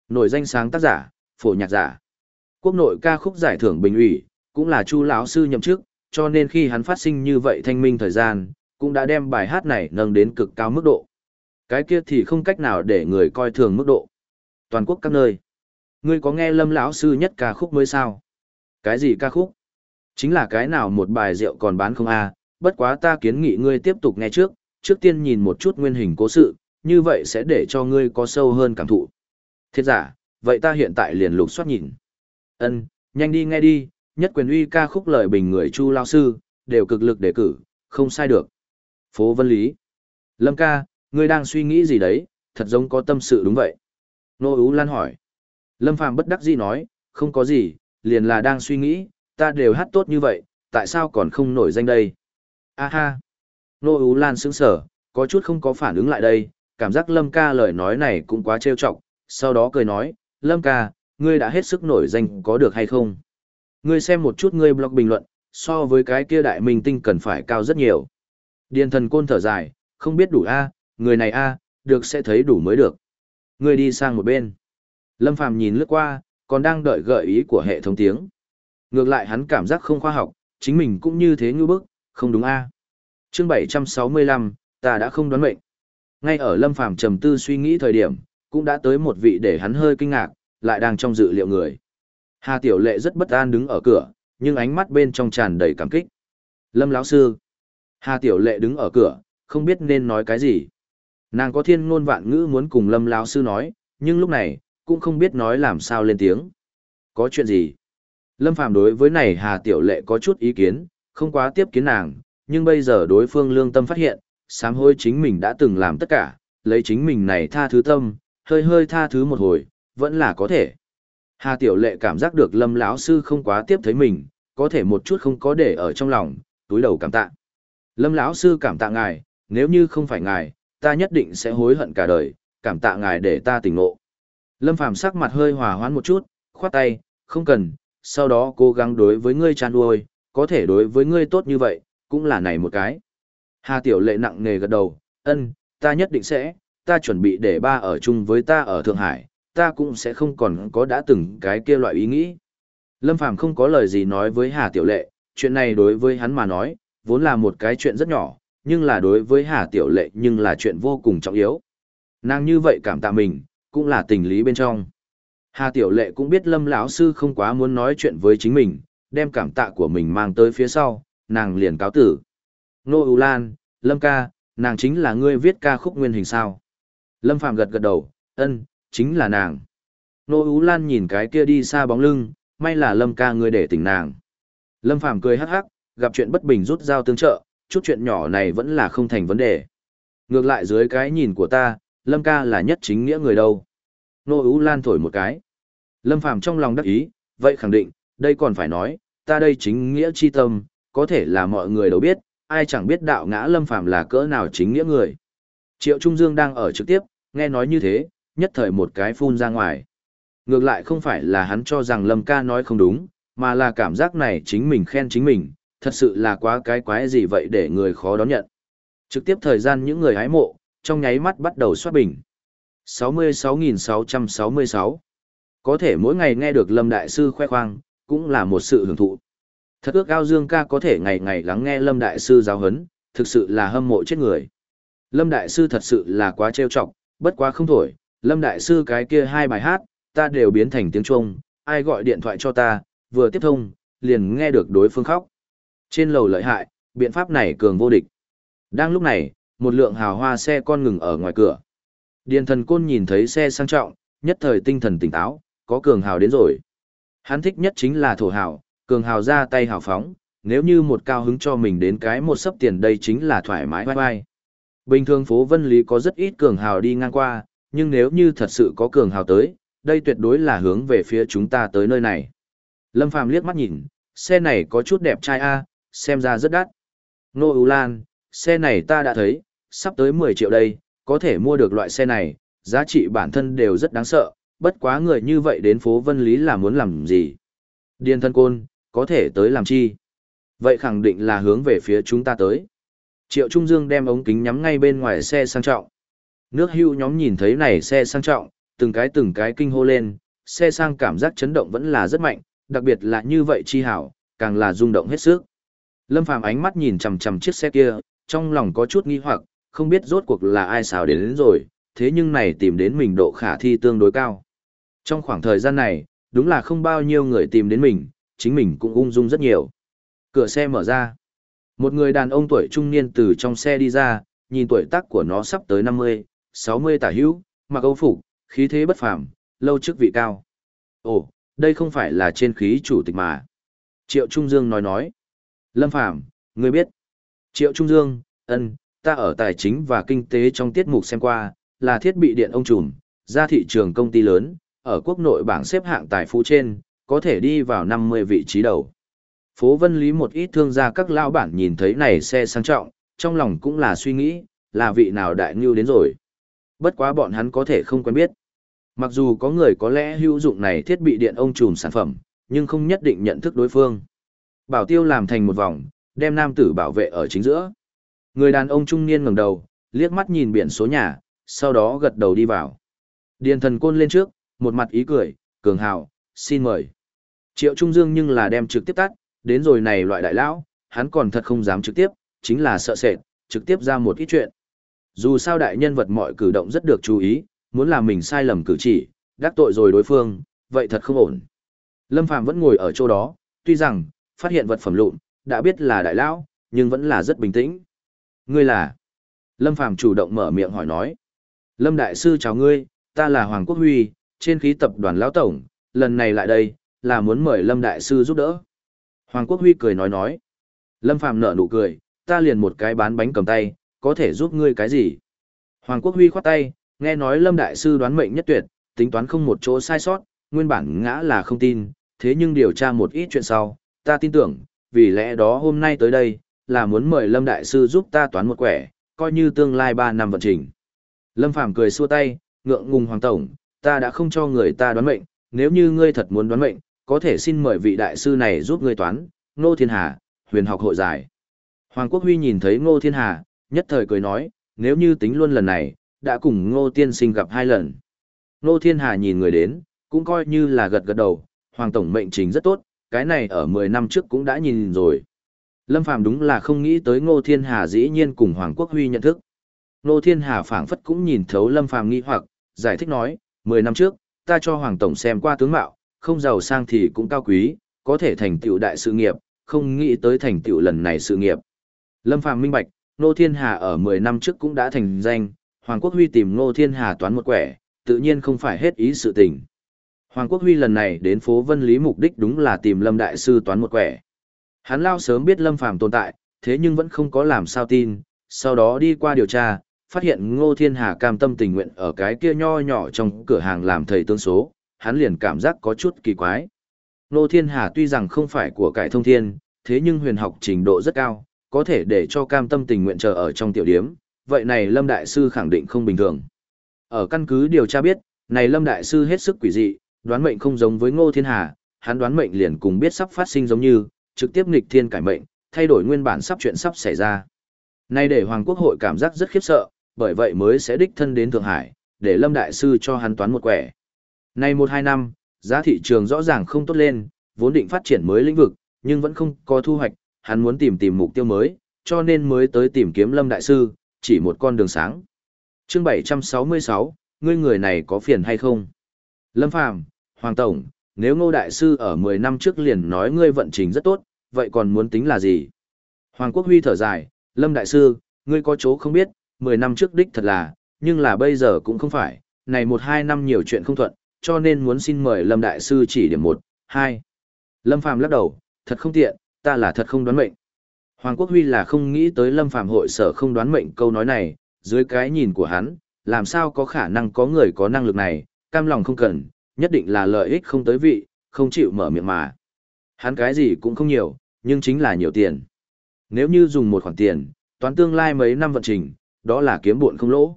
Nổi danh sáng tác giả, phổ nhạc giả. Quốc nội ca khúc giải thưởng bình ủy, cũng là Chu lão sư nhậm chức, cho nên khi hắn phát sinh như vậy thanh minh thời gian, cũng đã đem bài hát này nâng đến cực cao mức độ. Cái kia thì không cách nào để người coi thường mức độ. Toàn quốc các nơi. Ngươi có nghe Lâm lão sư nhất ca khúc mới sao? Cái gì ca khúc? Chính là cái nào một bài rượu còn bán không a, bất quá ta kiến nghị ngươi tiếp tục nghe trước, trước tiên nhìn một chút nguyên hình cố sự, như vậy sẽ để cho ngươi có sâu hơn cảm thụ. Thiết giả, vậy ta hiện tại liền lục soát nhìn. Ân, nhanh đi nghe đi, nhất quyền uy ca khúc lời bình người Chu lao sư, đều cực lực đề cử, không sai được. Phố Vân Lý. Lâm ca, ngươi đang suy nghĩ gì đấy, thật giống có tâm sự đúng vậy. Nô Ú Lan hỏi. Lâm Phàm bất đắc dĩ nói, không có gì, liền là đang suy nghĩ, ta đều hát tốt như vậy, tại sao còn không nổi danh đây? A ha. Nô Ú Lan sững sở, có chút không có phản ứng lại đây, cảm giác Lâm ca lời nói này cũng quá trêu chọc, sau đó cười nói, Lâm ca, ngươi đã hết sức nổi danh có được hay không? Ngươi xem một chút ngươi blog bình luận, so với cái kia đại minh tinh cần phải cao rất nhiều. Điền thần côn thở dài, không biết đủ a, người này a, được sẽ thấy đủ mới được. Ngươi đi sang một bên. Lâm Phàm nhìn lướt qua, còn đang đợi gợi ý của hệ thống tiếng. Ngược lại hắn cảm giác không khoa học, chính mình cũng như thế như bức, không đúng a. À. Chương 765, ta đã không đoán mệnh. Ngay ở Lâm Phàm trầm tư suy nghĩ thời điểm, cũng đã tới một vị để hắn hơi kinh ngạc, lại đang trong dự liệu người. Hà Tiểu Lệ rất bất an đứng ở cửa, nhưng ánh mắt bên trong tràn đầy cảm kích. Lâm lão sư. Hà Tiểu Lệ đứng ở cửa, không biết nên nói cái gì. Nàng có thiên ngôn vạn ngữ muốn cùng Lâm lão sư nói, nhưng lúc này, cũng không biết nói làm sao lên tiếng. Có chuyện gì? Lâm Phàm đối với này Hà Tiểu Lệ có chút ý kiến, không quá tiếp kiến nàng, nhưng bây giờ đối phương lương tâm phát hiện, sám hối chính mình đã từng làm tất cả, lấy chính mình này tha thứ tâm, hơi hơi tha thứ một hồi, vẫn là có thể. Hà Tiểu Lệ cảm giác được Lâm lão sư không quá tiếp thấy mình, có thể một chút không có để ở trong lòng, túi đầu cảm tạ. Lâm lão sư cảm tạ ngài, nếu như không phải ngài, ta nhất định sẽ hối hận cả đời, cảm tạ ngài để ta tỉnh ngộ. Lâm Phàm sắc mặt hơi hòa hoãn một chút, khoát tay, không cần, sau đó cố gắng đối với ngươi chăn nuôi, có thể đối với ngươi tốt như vậy, cũng là này một cái. Hà Tiểu Lệ nặng nề gật đầu, ân, ta nhất định sẽ, ta chuẩn bị để ba ở chung với ta ở Thượng Hải, ta cũng sẽ không còn có đã từng cái kia loại ý nghĩ. Lâm Phàm không có lời gì nói với Hà Tiểu Lệ, chuyện này đối với hắn mà nói, vốn là một cái chuyện rất nhỏ, nhưng là đối với Hà Tiểu Lệ nhưng là chuyện vô cùng trọng yếu. Nàng như vậy cảm tạ mình, cũng là tình lý bên trong. Hà Tiểu Lệ cũng biết Lâm lão sư không quá muốn nói chuyện với chính mình, đem cảm tạ của mình mang tới phía sau, nàng liền cáo tử. Nô U Lan, Lâm ca, nàng chính là ngươi viết ca khúc nguyên hình sao. Lâm Phạm gật gật đầu, ân, chính là nàng. Nô U Lan nhìn cái kia đi xa bóng lưng, may là Lâm ca ngươi để tỉnh nàng. Lâm Phạm cười hắc hắc, gặp chuyện bất bình rút dao tương trợ, chút chuyện nhỏ này vẫn là không thành vấn đề. Ngược lại dưới cái nhìn của ta, Lâm ca là nhất chính nghĩa người đâu. Nô Ú Lan thổi một cái. Lâm Phàm trong lòng đắc ý, vậy khẳng định, đây còn phải nói, ta đây chính nghĩa chi tâm, có thể là mọi người đều biết, ai chẳng biết đạo ngã Lâm Phàm là cỡ nào chính nghĩa người. Triệu Trung Dương đang ở trực tiếp, nghe nói như thế, nhất thời một cái phun ra ngoài. Ngược lại không phải là hắn cho rằng Lâm ca nói không đúng, mà là cảm giác này chính mình khen chính mình, thật sự là quá cái quái gì vậy để người khó đón nhận. Trực tiếp thời gian những người hái mộ, trong nháy mắt bắt đầu soát bình. 66.666 Có thể mỗi ngày nghe được Lâm Đại Sư khoe khoang, cũng là một sự hưởng thụ. Thật ước ao Dương ca có thể ngày ngày lắng nghe Lâm Đại Sư giáo huấn, thực sự là hâm mộ chết người. Lâm Đại Sư thật sự là quá trêu chọc, bất quá không thổi, Lâm Đại Sư cái kia hai bài hát, ta đều biến thành tiếng Trung, ai gọi điện thoại cho ta, vừa tiếp thông, liền nghe được đối phương khóc. Trên lầu lợi hại, biện pháp này cường vô địch. Đang lúc này, một lượng hào hoa xe con ngừng ở ngoài cửa. Điền thần côn nhìn thấy xe sang trọng, nhất thời tinh thần tỉnh táo, có cường hào đến rồi. Hắn thích nhất chính là thổ hào, cường hào ra tay hào phóng, nếu như một cao hứng cho mình đến cái một sấp tiền đây chính là thoải mái vai vai. Bình thường phố Vân Lý có rất ít cường hào đi ngang qua, nhưng nếu như thật sự có cường hào tới, đây tuyệt đối là hướng về phía chúng ta tới nơi này. Lâm Phàm liếc mắt nhìn, xe này có chút đẹp trai a, xem ra rất đắt. Nô Ú Lan, xe này ta đã thấy, sắp tới 10 triệu đây, có thể mua được loại xe này, giá trị bản thân đều rất đáng sợ, bất quá người như vậy đến phố Vân Lý là muốn làm gì? Điên thân côn, có thể tới làm chi? Vậy khẳng định là hướng về phía chúng ta tới. Triệu Trung Dương đem ống kính nhắm ngay bên ngoài xe sang trọng. Nước hưu nhóm nhìn thấy này xe sang trọng, từng cái từng cái kinh hô lên, xe sang cảm giác chấn động vẫn là rất mạnh, đặc biệt là như vậy chi hảo, càng là rung động hết sức. Lâm Phàm ánh mắt nhìn chằm chằm chiếc xe kia, trong lòng có chút nghi hoặc, không biết rốt cuộc là ai xào đến, đến rồi, thế nhưng này tìm đến mình độ khả thi tương đối cao. Trong khoảng thời gian này, đúng là không bao nhiêu người tìm đến mình, chính mình cũng ung dung rất nhiều. Cửa xe mở ra. Một người đàn ông tuổi trung niên từ trong xe đi ra, nhìn tuổi tác của nó sắp tới 50, 60 tả hữu, mặc âu phục, khí thế bất phàm, lâu chức vị cao. Ồ, đây không phải là trên khí chủ tịch mà. Triệu Trung Dương nói nói. Lâm Phàm ngươi biết. Triệu Trung Dương, ân, ta ở tài chính và kinh tế trong tiết mục xem qua, là thiết bị điện ông trùm, ra thị trường công ty lớn, ở quốc nội bảng xếp hạng tài phú trên, có thể đi vào 50 vị trí đầu. Phố Vân Lý một ít thương gia các lao bản nhìn thấy này xe sang trọng, trong lòng cũng là suy nghĩ, là vị nào đại ngưu đến rồi. Bất quá bọn hắn có thể không quen biết. Mặc dù có người có lẽ hữu dụng này thiết bị điện ông trùm sản phẩm, nhưng không nhất định nhận thức đối phương. Bảo tiêu làm thành một vòng, đem nam tử bảo vệ ở chính giữa. Người đàn ông trung niên ngẩng đầu, liếc mắt nhìn biển số nhà, sau đó gật đầu đi vào. Điền thần côn lên trước, một mặt ý cười, cường hào, xin mời. Triệu Trung Dương nhưng là đem trực tiếp tắt, đến rồi này loại đại lão, hắn còn thật không dám trực tiếp, chính là sợ sệt, trực tiếp ra một ít chuyện. Dù sao đại nhân vật mọi cử động rất được chú ý, muốn làm mình sai lầm cử chỉ, đắc tội rồi đối phương, vậy thật không ổn. Lâm Phàm vẫn ngồi ở chỗ đó, tuy rằng, phát hiện vật phẩm lụn, đã biết là đại lão, nhưng vẫn là rất bình tĩnh. Ngươi là? Lâm Phàm chủ động mở miệng hỏi nói. Lâm Đại Sư chào ngươi, ta là Hoàng Quốc Huy, trên khí tập đoàn lão tổng, lần này lại đây, là muốn mời Lâm Đại Sư giúp đỡ. Hoàng Quốc Huy cười nói nói. Lâm Phàm nở nụ cười, ta liền một cái bán bánh cầm tay, có thể giúp ngươi cái gì? Hoàng Quốc Huy khoát tay, nghe nói Lâm Đại Sư đoán mệnh nhất tuyệt, tính toán không một chỗ sai sót, nguyên bản ngã là không tin, thế nhưng điều tra một ít chuyện sau, ta tin tưởng, vì lẽ đó hôm nay tới đây, là muốn mời Lâm Đại Sư giúp ta toán một quẻ, coi như tương lai 3 năm vận trình. Lâm Phàm cười xua tay, ngượng ngùng Hoàng Tổng, ta đã không cho người ta đoán mệnh, nếu như ngươi thật muốn đoán mệnh, có thể xin mời vị đại sư này giúp ngươi toán, Ngô Thiên Hà, huyền học hội giải. Hoàng Quốc Huy nhìn thấy Ngô Thiên Hà, nhất thời cười nói, nếu như tính luôn lần này, đã cùng Ngô Tiên Sinh gặp hai lần. Ngô Thiên Hà nhìn người đến, cũng coi như là gật gật đầu, Hoàng Tổng mệnh trình rất tốt, cái này ở 10 năm trước cũng đã nhìn rồi. Lâm Phàm đúng là không nghĩ tới Ngô Thiên Hà dĩ nhiên cùng Hoàng Quốc Huy nhận thức. Ngô Thiên Hà phảng phất cũng nhìn thấu Lâm Phàm nghi hoặc, giải thích nói, 10 năm trước, ta cho Hoàng Tổng xem qua tướng mạo, không giàu sang thì cũng cao quý, có thể thành tựu đại sự nghiệp, không nghĩ tới thành tựu lần này sự nghiệp. Lâm Phàm minh bạch, Ngô Thiên Hà ở 10 năm trước cũng đã thành danh, Hoàng Quốc Huy tìm Ngô Thiên Hà toán một quẻ, tự nhiên không phải hết ý sự tình. Hoàng Quốc Huy lần này đến phố Vân Lý mục đích đúng là tìm Lâm Đại Sư toán một quẻ. Hắn lao sớm biết Lâm Phàm tồn tại, thế nhưng vẫn không có làm sao tin, sau đó đi qua điều tra, phát hiện Ngô Thiên Hà cam tâm tình nguyện ở cái kia nho nhỏ trong cửa hàng làm thầy tương số, hắn liền cảm giác có chút kỳ quái. Ngô Thiên Hà tuy rằng không phải của cải thông thiên, thế nhưng huyền học trình độ rất cao, có thể để cho cam tâm tình nguyện chờ ở trong tiểu điếm, vậy này Lâm Đại Sư khẳng định không bình thường. Ở căn cứ điều tra biết, này Lâm Đại Sư hết sức quỷ dị, đoán mệnh không giống với Ngô Thiên Hà, hắn đoán mệnh liền cùng biết sắp phát sinh giống như, trực tiếp nghịch thiên cải mệnh, thay đổi nguyên bản sắp chuyện sắp xảy ra. Nay để Hoàng Quốc hội cảm giác rất khiếp sợ, bởi vậy mới sẽ đích thân đến Thượng Hải, để Lâm Đại Sư cho hắn toán một quẻ. Nay một hai năm, giá thị trường rõ ràng không tốt lên, vốn định phát triển mới lĩnh vực, nhưng vẫn không có thu hoạch, hắn muốn tìm tìm mục tiêu mới, cho nên mới tới tìm kiếm Lâm Đại Sư, chỉ một con đường sáng. chương 766, ngươi người này có phiền hay không? Lâm Phàm Hoàng Tổng, nếu Ngô Đại Sư ở 10 năm trước liền nói ngươi vận trình rất tốt, vậy còn muốn tính là gì? Hoàng Quốc Huy thở dài, Lâm Đại Sư, ngươi có chỗ không biết, 10 năm trước đích thật là, nhưng là bây giờ cũng không phải, này một hai năm nhiều chuyện không thuận, cho nên muốn xin mời Lâm Đại Sư chỉ điểm một, hai. Lâm Phàm lắc đầu, thật không tiện, ta là thật không đoán mệnh. Hoàng Quốc Huy là không nghĩ tới Lâm Phàm hội sở không đoán mệnh câu nói này, dưới cái nhìn của hắn, làm sao có khả năng có người có năng lực này, cam lòng không cần, nhất định là lợi ích không tới vị, không chịu mở miệng mà. Hắn cái gì cũng không nhiều, nhưng chính là nhiều tiền. Nếu như dùng một khoản tiền, toán tương lai mấy năm vận trình, đó là kiếm buồn không lỗ.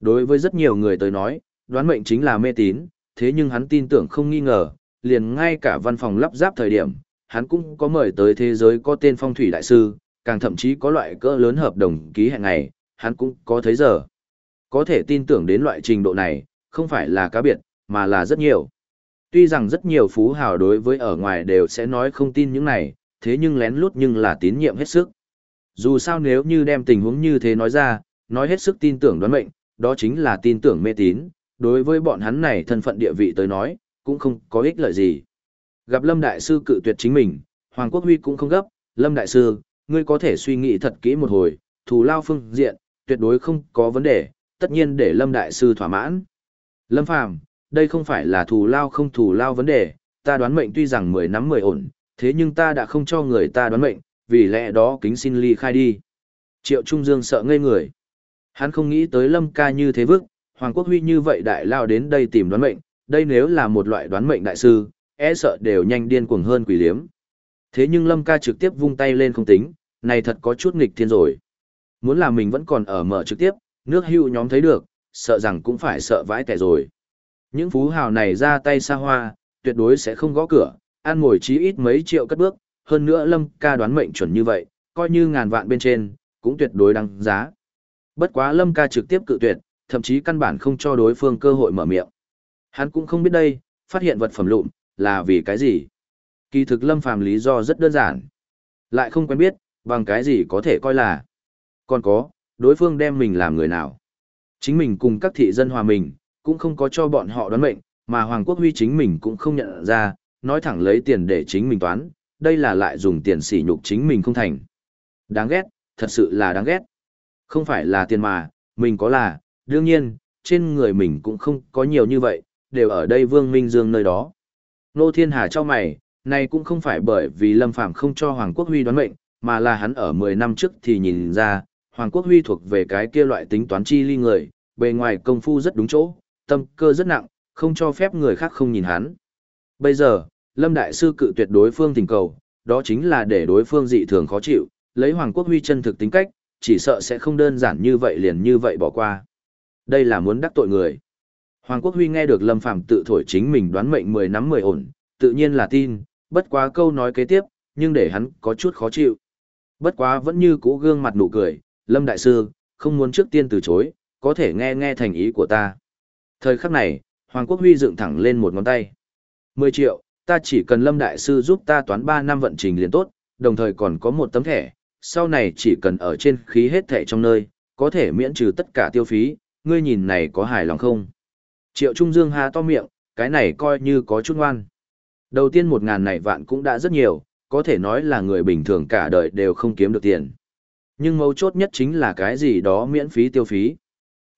Đối với rất nhiều người tới nói, đoán mệnh chính là mê tín, thế nhưng hắn tin tưởng không nghi ngờ, liền ngay cả văn phòng lắp ráp thời điểm, hắn cũng có mời tới thế giới có tên phong thủy đại sư, càng thậm chí có loại cỡ lớn hợp đồng ký hẹn ngày, hắn cũng có thấy giờ. Có thể tin tưởng đến loại trình độ này, không phải là cá biệt, mà là rất nhiều. Tuy rằng rất nhiều phú hào đối với ở ngoài đều sẽ nói không tin những này, thế nhưng lén lút nhưng là tín nhiệm hết sức. Dù sao nếu như đem tình huống như thế nói ra, nói hết sức tin tưởng đoán mệnh, đó chính là tin tưởng mê tín, đối với bọn hắn này thân phận địa vị tới nói, cũng không có ích lợi gì. Gặp Lâm Đại Sư cự tuyệt chính mình, Hoàng Quốc Huy cũng không gấp, Lâm Đại Sư, ngươi có thể suy nghĩ thật kỹ một hồi, thù lao phương diện, tuyệt đối không có vấn đề, tất nhiên để Lâm Đại Sư thỏa mãn. Lâm Phàm đây không phải là thù lao không thù lao vấn đề, ta đoán mệnh tuy rằng mười nắm mười ổn, thế nhưng ta đã không cho người ta đoán mệnh, vì lẽ đó kính xin ly khai đi. Triệu Trung Dương sợ ngây người. Hắn không nghĩ tới Lâm ca như thế vức, Hoàng Quốc Huy như vậy đại lao đến đây tìm đoán mệnh, đây nếu là một loại đoán mệnh đại sư, e sợ đều nhanh điên cuồng hơn quỷ liếm. Thế nhưng Lâm ca trực tiếp vung tay lên không tính, này thật có chút nghịch thiên rồi. Muốn là mình vẫn còn ở mở trực tiếp, nước hưu nhóm thấy được, sợ rằng cũng phải sợ vãi tẻ rồi. Những phú hào này ra tay xa hoa, tuyệt đối sẽ không gõ cửa, ăn ngồi chí ít mấy triệu cất bước, hơn nữa Lâm ca đoán mệnh chuẩn như vậy, coi như ngàn vạn bên trên, cũng tuyệt đối đăng giá. Bất quá Lâm ca trực tiếp cự tuyệt, thậm chí căn bản không cho đối phương cơ hội mở miệng. Hắn cũng không biết đây, phát hiện vật phẩm lụn, là vì cái gì. Kỳ thực Lâm Phàm lý do rất đơn giản. Lại không quen biết, bằng cái gì có thể coi là. Còn có, đối phương đem mình làm người nào. Chính mình cùng các thị dân hòa mình, cũng không có cho bọn họ đoán mệnh, mà Hoàng Quốc Huy chính mình cũng không nhận ra, nói thẳng lấy tiền để chính mình toán, đây là lại dùng tiền sỉ nhục chính mình không thành. Đáng ghét, thật sự là đáng ghét. Không phải là tiền mà, mình có là, đương nhiên, trên người mình cũng không có nhiều như vậy, đều ở đây Vương Minh Dương nơi đó. Nô Thiên Hà cho mày, này cũng không phải bởi vì Lâm Phàm không cho Hoàng Quốc Huy đoán mệnh, mà là hắn ở 10 năm trước thì nhìn ra, Hoàng Quốc Huy thuộc về cái kia loại tính toán chi ly người, bề ngoài công phu rất đúng chỗ, tâm cơ rất nặng, không cho phép người khác không nhìn hắn. Bây giờ, Lâm Đại Sư cự tuyệt đối phương tình cầu, đó chính là để đối phương dị thường khó chịu, lấy Hoàng Quốc Huy chân thực tính cách, chỉ sợ sẽ không đơn giản như vậy liền như vậy bỏ qua. Đây là muốn đắc tội người. Hoàng Quốc Huy nghe được Lâm Phàm tự thổi chính mình đoán mệnh 10 nắm 10 ổn, tự nhiên là tin, bất quá câu nói kế tiếp, nhưng để hắn có chút khó chịu. Bất quá vẫn như cũ gương mặt nụ cười, Lâm Đại Sư, không muốn trước tiên từ chối, có thể nghe nghe thành ý của ta. Thời khắc này, Hoàng Quốc Huy dựng thẳng lên một ngón tay. 10 triệu, ta chỉ cần Lâm Đại Sư giúp ta toán 3 năm vận trình liền tốt, đồng thời còn có một tấm thẻ, sau này chỉ cần ở trên khí hết thẻ trong nơi, có thể miễn trừ tất cả tiêu phí, ngươi nhìn này có hài lòng không? Triệu Trung Dương há to miệng, cái này coi như có chút ngoan. Đầu tiên một ngàn này vạn cũng đã rất nhiều, có thể nói là người bình thường cả đời đều không kiếm được tiền. Nhưng mấu chốt nhất chính là cái gì đó miễn phí tiêu phí.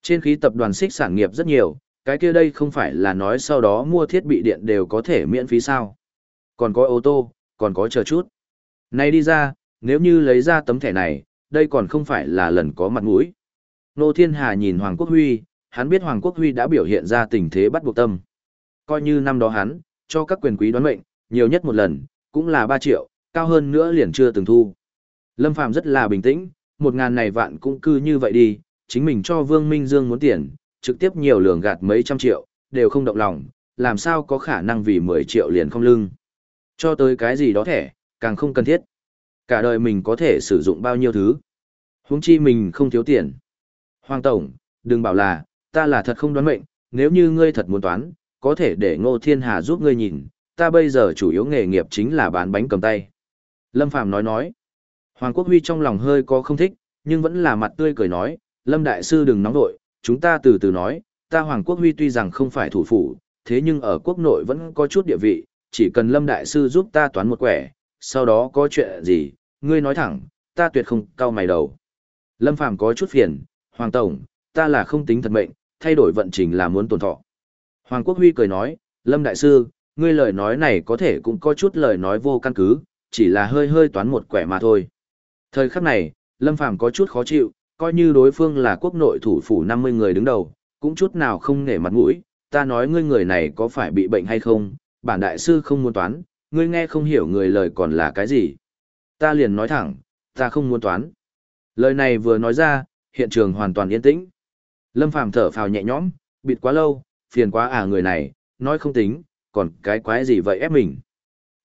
Trên khí tập đoàn xích sản nghiệp rất nhiều, cái kia đây không phải là nói sau đó mua thiết bị điện đều có thể miễn phí sao. Còn có ô tô, còn có chờ chút. Này đi ra, nếu như lấy ra tấm thẻ này, đây còn không phải là lần có mặt mũi. Nô Thiên Hà nhìn Hoàng Quốc Huy, hắn biết Hoàng Quốc Huy đã biểu hiện ra tình thế bắt buộc tâm. Coi như năm đó hắn, cho các quyền quý đoán mệnh, nhiều nhất một lần, cũng là 3 triệu, cao hơn nữa liền chưa từng thu. Lâm Phàm rất là bình tĩnh, một ngàn này vạn cũng cư như vậy đi, chính mình cho Vương Minh Dương muốn tiền, trực tiếp nhiều lường gạt mấy trăm triệu, đều không động lòng, làm sao có khả năng vì 10 triệu liền không lưng. Cho tới cái gì đó thẻ, càng không cần thiết. Cả đời mình có thể sử dụng bao nhiêu thứ. huống chi mình không thiếu tiền. Hoàng Tổng, đừng bảo là, ta là thật không đoán mệnh, nếu như ngươi thật muốn toán, có thể để Ngô Thiên Hà giúp ngươi nhìn, ta bây giờ chủ yếu nghề nghiệp chính là bán bánh cầm tay. Lâm Phàm nói nói. Hoàng Quốc Huy trong lòng hơi có không thích, nhưng vẫn là mặt tươi cười nói, Lâm Đại Sư đừng nóng nội, chúng ta từ từ nói, ta Hoàng Quốc Huy tuy rằng không phải thủ phủ, thế nhưng ở quốc nội vẫn có chút địa vị, chỉ cần Lâm Đại Sư giúp ta toán một quẻ, sau đó có chuyện gì, ngươi nói thẳng, ta tuyệt không cau mày đầu. Lâm Phàm có chút phiền, Hoàng Tổng, ta là không tính thật mệnh, thay đổi vận trình là muốn tồn thọ. Hoàng Quốc Huy cười nói, Lâm Đại Sư, ngươi lời nói này có thể cũng có chút lời nói vô căn cứ, chỉ là hơi hơi toán một quẻ mà thôi. Thời khắc này, Lâm Phàm có chút khó chịu, coi như đối phương là quốc nội thủ phủ 50 người đứng đầu, cũng chút nào không nể mặt mũi, ta nói ngươi người này có phải bị bệnh hay không, bản đại sư không muốn toán, ngươi nghe không hiểu người lời còn là cái gì. Ta liền nói thẳng, ta không muốn toán. Lời này vừa nói ra, hiện trường hoàn toàn yên tĩnh. Lâm Phàm thở phào nhẹ nhõm, bịt quá lâu, phiền quá à người này, nói không tính, còn cái quái gì vậy ép mình.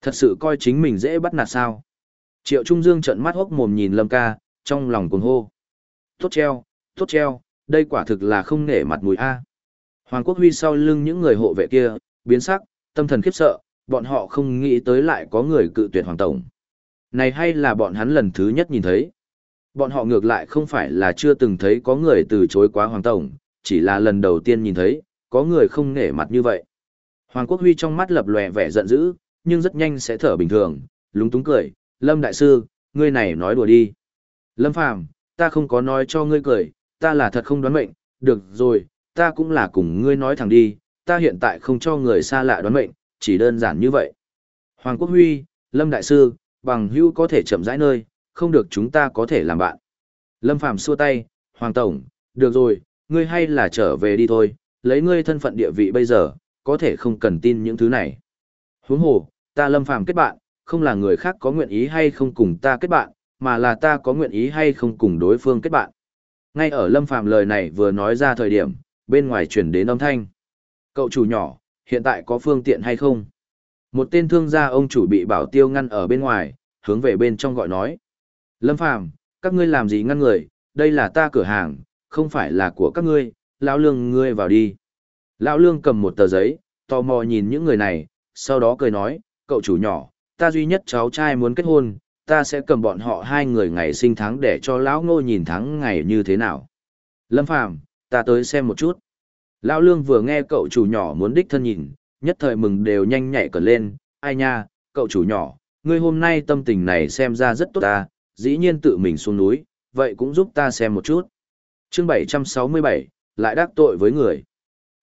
Thật sự coi chính mình dễ bắt nạt sao. Triệu Trung Dương trợn mắt hốc mồm nhìn Lâm ca, trong lòng cuồng hô. Tốt treo, tốt treo, đây quả thực là không nể mặt mũi A. Hoàng Quốc Huy sau lưng những người hộ vệ kia, biến sắc, tâm thần khiếp sợ, bọn họ không nghĩ tới lại có người cự tuyệt Hoàng Tổng. Này hay là bọn hắn lần thứ nhất nhìn thấy. Bọn họ ngược lại không phải là chưa từng thấy có người từ chối quá Hoàng Tổng, chỉ là lần đầu tiên nhìn thấy, có người không nể mặt như vậy. Hoàng Quốc Huy trong mắt lập lòe vẻ giận dữ, nhưng rất nhanh sẽ thở bình thường, lúng túng cười, Lâm Đại Sư, ngươi này nói đùa đi. Lâm Phàm ta không có nói cho ngươi cười, ta là thật không đoán mệnh, được rồi, ta cũng là cùng ngươi nói thẳng đi, ta hiện tại không cho người xa lạ đoán mệnh, chỉ đơn giản như vậy. Hoàng Quốc Huy, Lâm Đại Sư, bằng hữu có thể chậm rãi nơi, không được chúng ta có thể làm bạn. Lâm Phàm xua tay, Hoàng Tổng, được rồi, ngươi hay là trở về đi thôi, lấy ngươi thân phận địa vị bây giờ, có thể không cần tin những thứ này. Huống hồ, ta Lâm Phàm kết bạn, không là người khác có nguyện ý hay không cùng ta kết bạn, mà là ta có nguyện ý hay không cùng đối phương kết bạn. Ngay ở Lâm Phàm lời này vừa nói ra thời điểm, bên ngoài chuyển đến âm thanh. Cậu chủ nhỏ, hiện tại có phương tiện hay không? Một tên thương gia ông chủ bị bảo tiêu ngăn ở bên ngoài, hướng về bên trong gọi nói. Lâm Phàm các ngươi làm gì ngăn người, đây là ta cửa hàng, không phải là của các ngươi, lão lương ngươi vào đi. Lão lương cầm một tờ giấy, tò mò nhìn những người này, sau đó cười nói, cậu chủ nhỏ, ta duy nhất cháu trai muốn kết hôn, ta sẽ cầm bọn họ hai người ngày sinh tháng để cho lão ngô nhìn tháng ngày như thế nào. Lâm Phàm ta tới xem một chút. Lão lương vừa nghe cậu chủ nhỏ muốn đích thân nhìn, nhất thời mừng đều nhanh nhạy cẩn lên, ai nha, cậu chủ nhỏ, ngươi hôm nay tâm tình này xem ra rất tốt ta, dĩ nhiên tự mình xuống núi, vậy cũng giúp ta xem một chút. chương 767, lại đắc tội với người.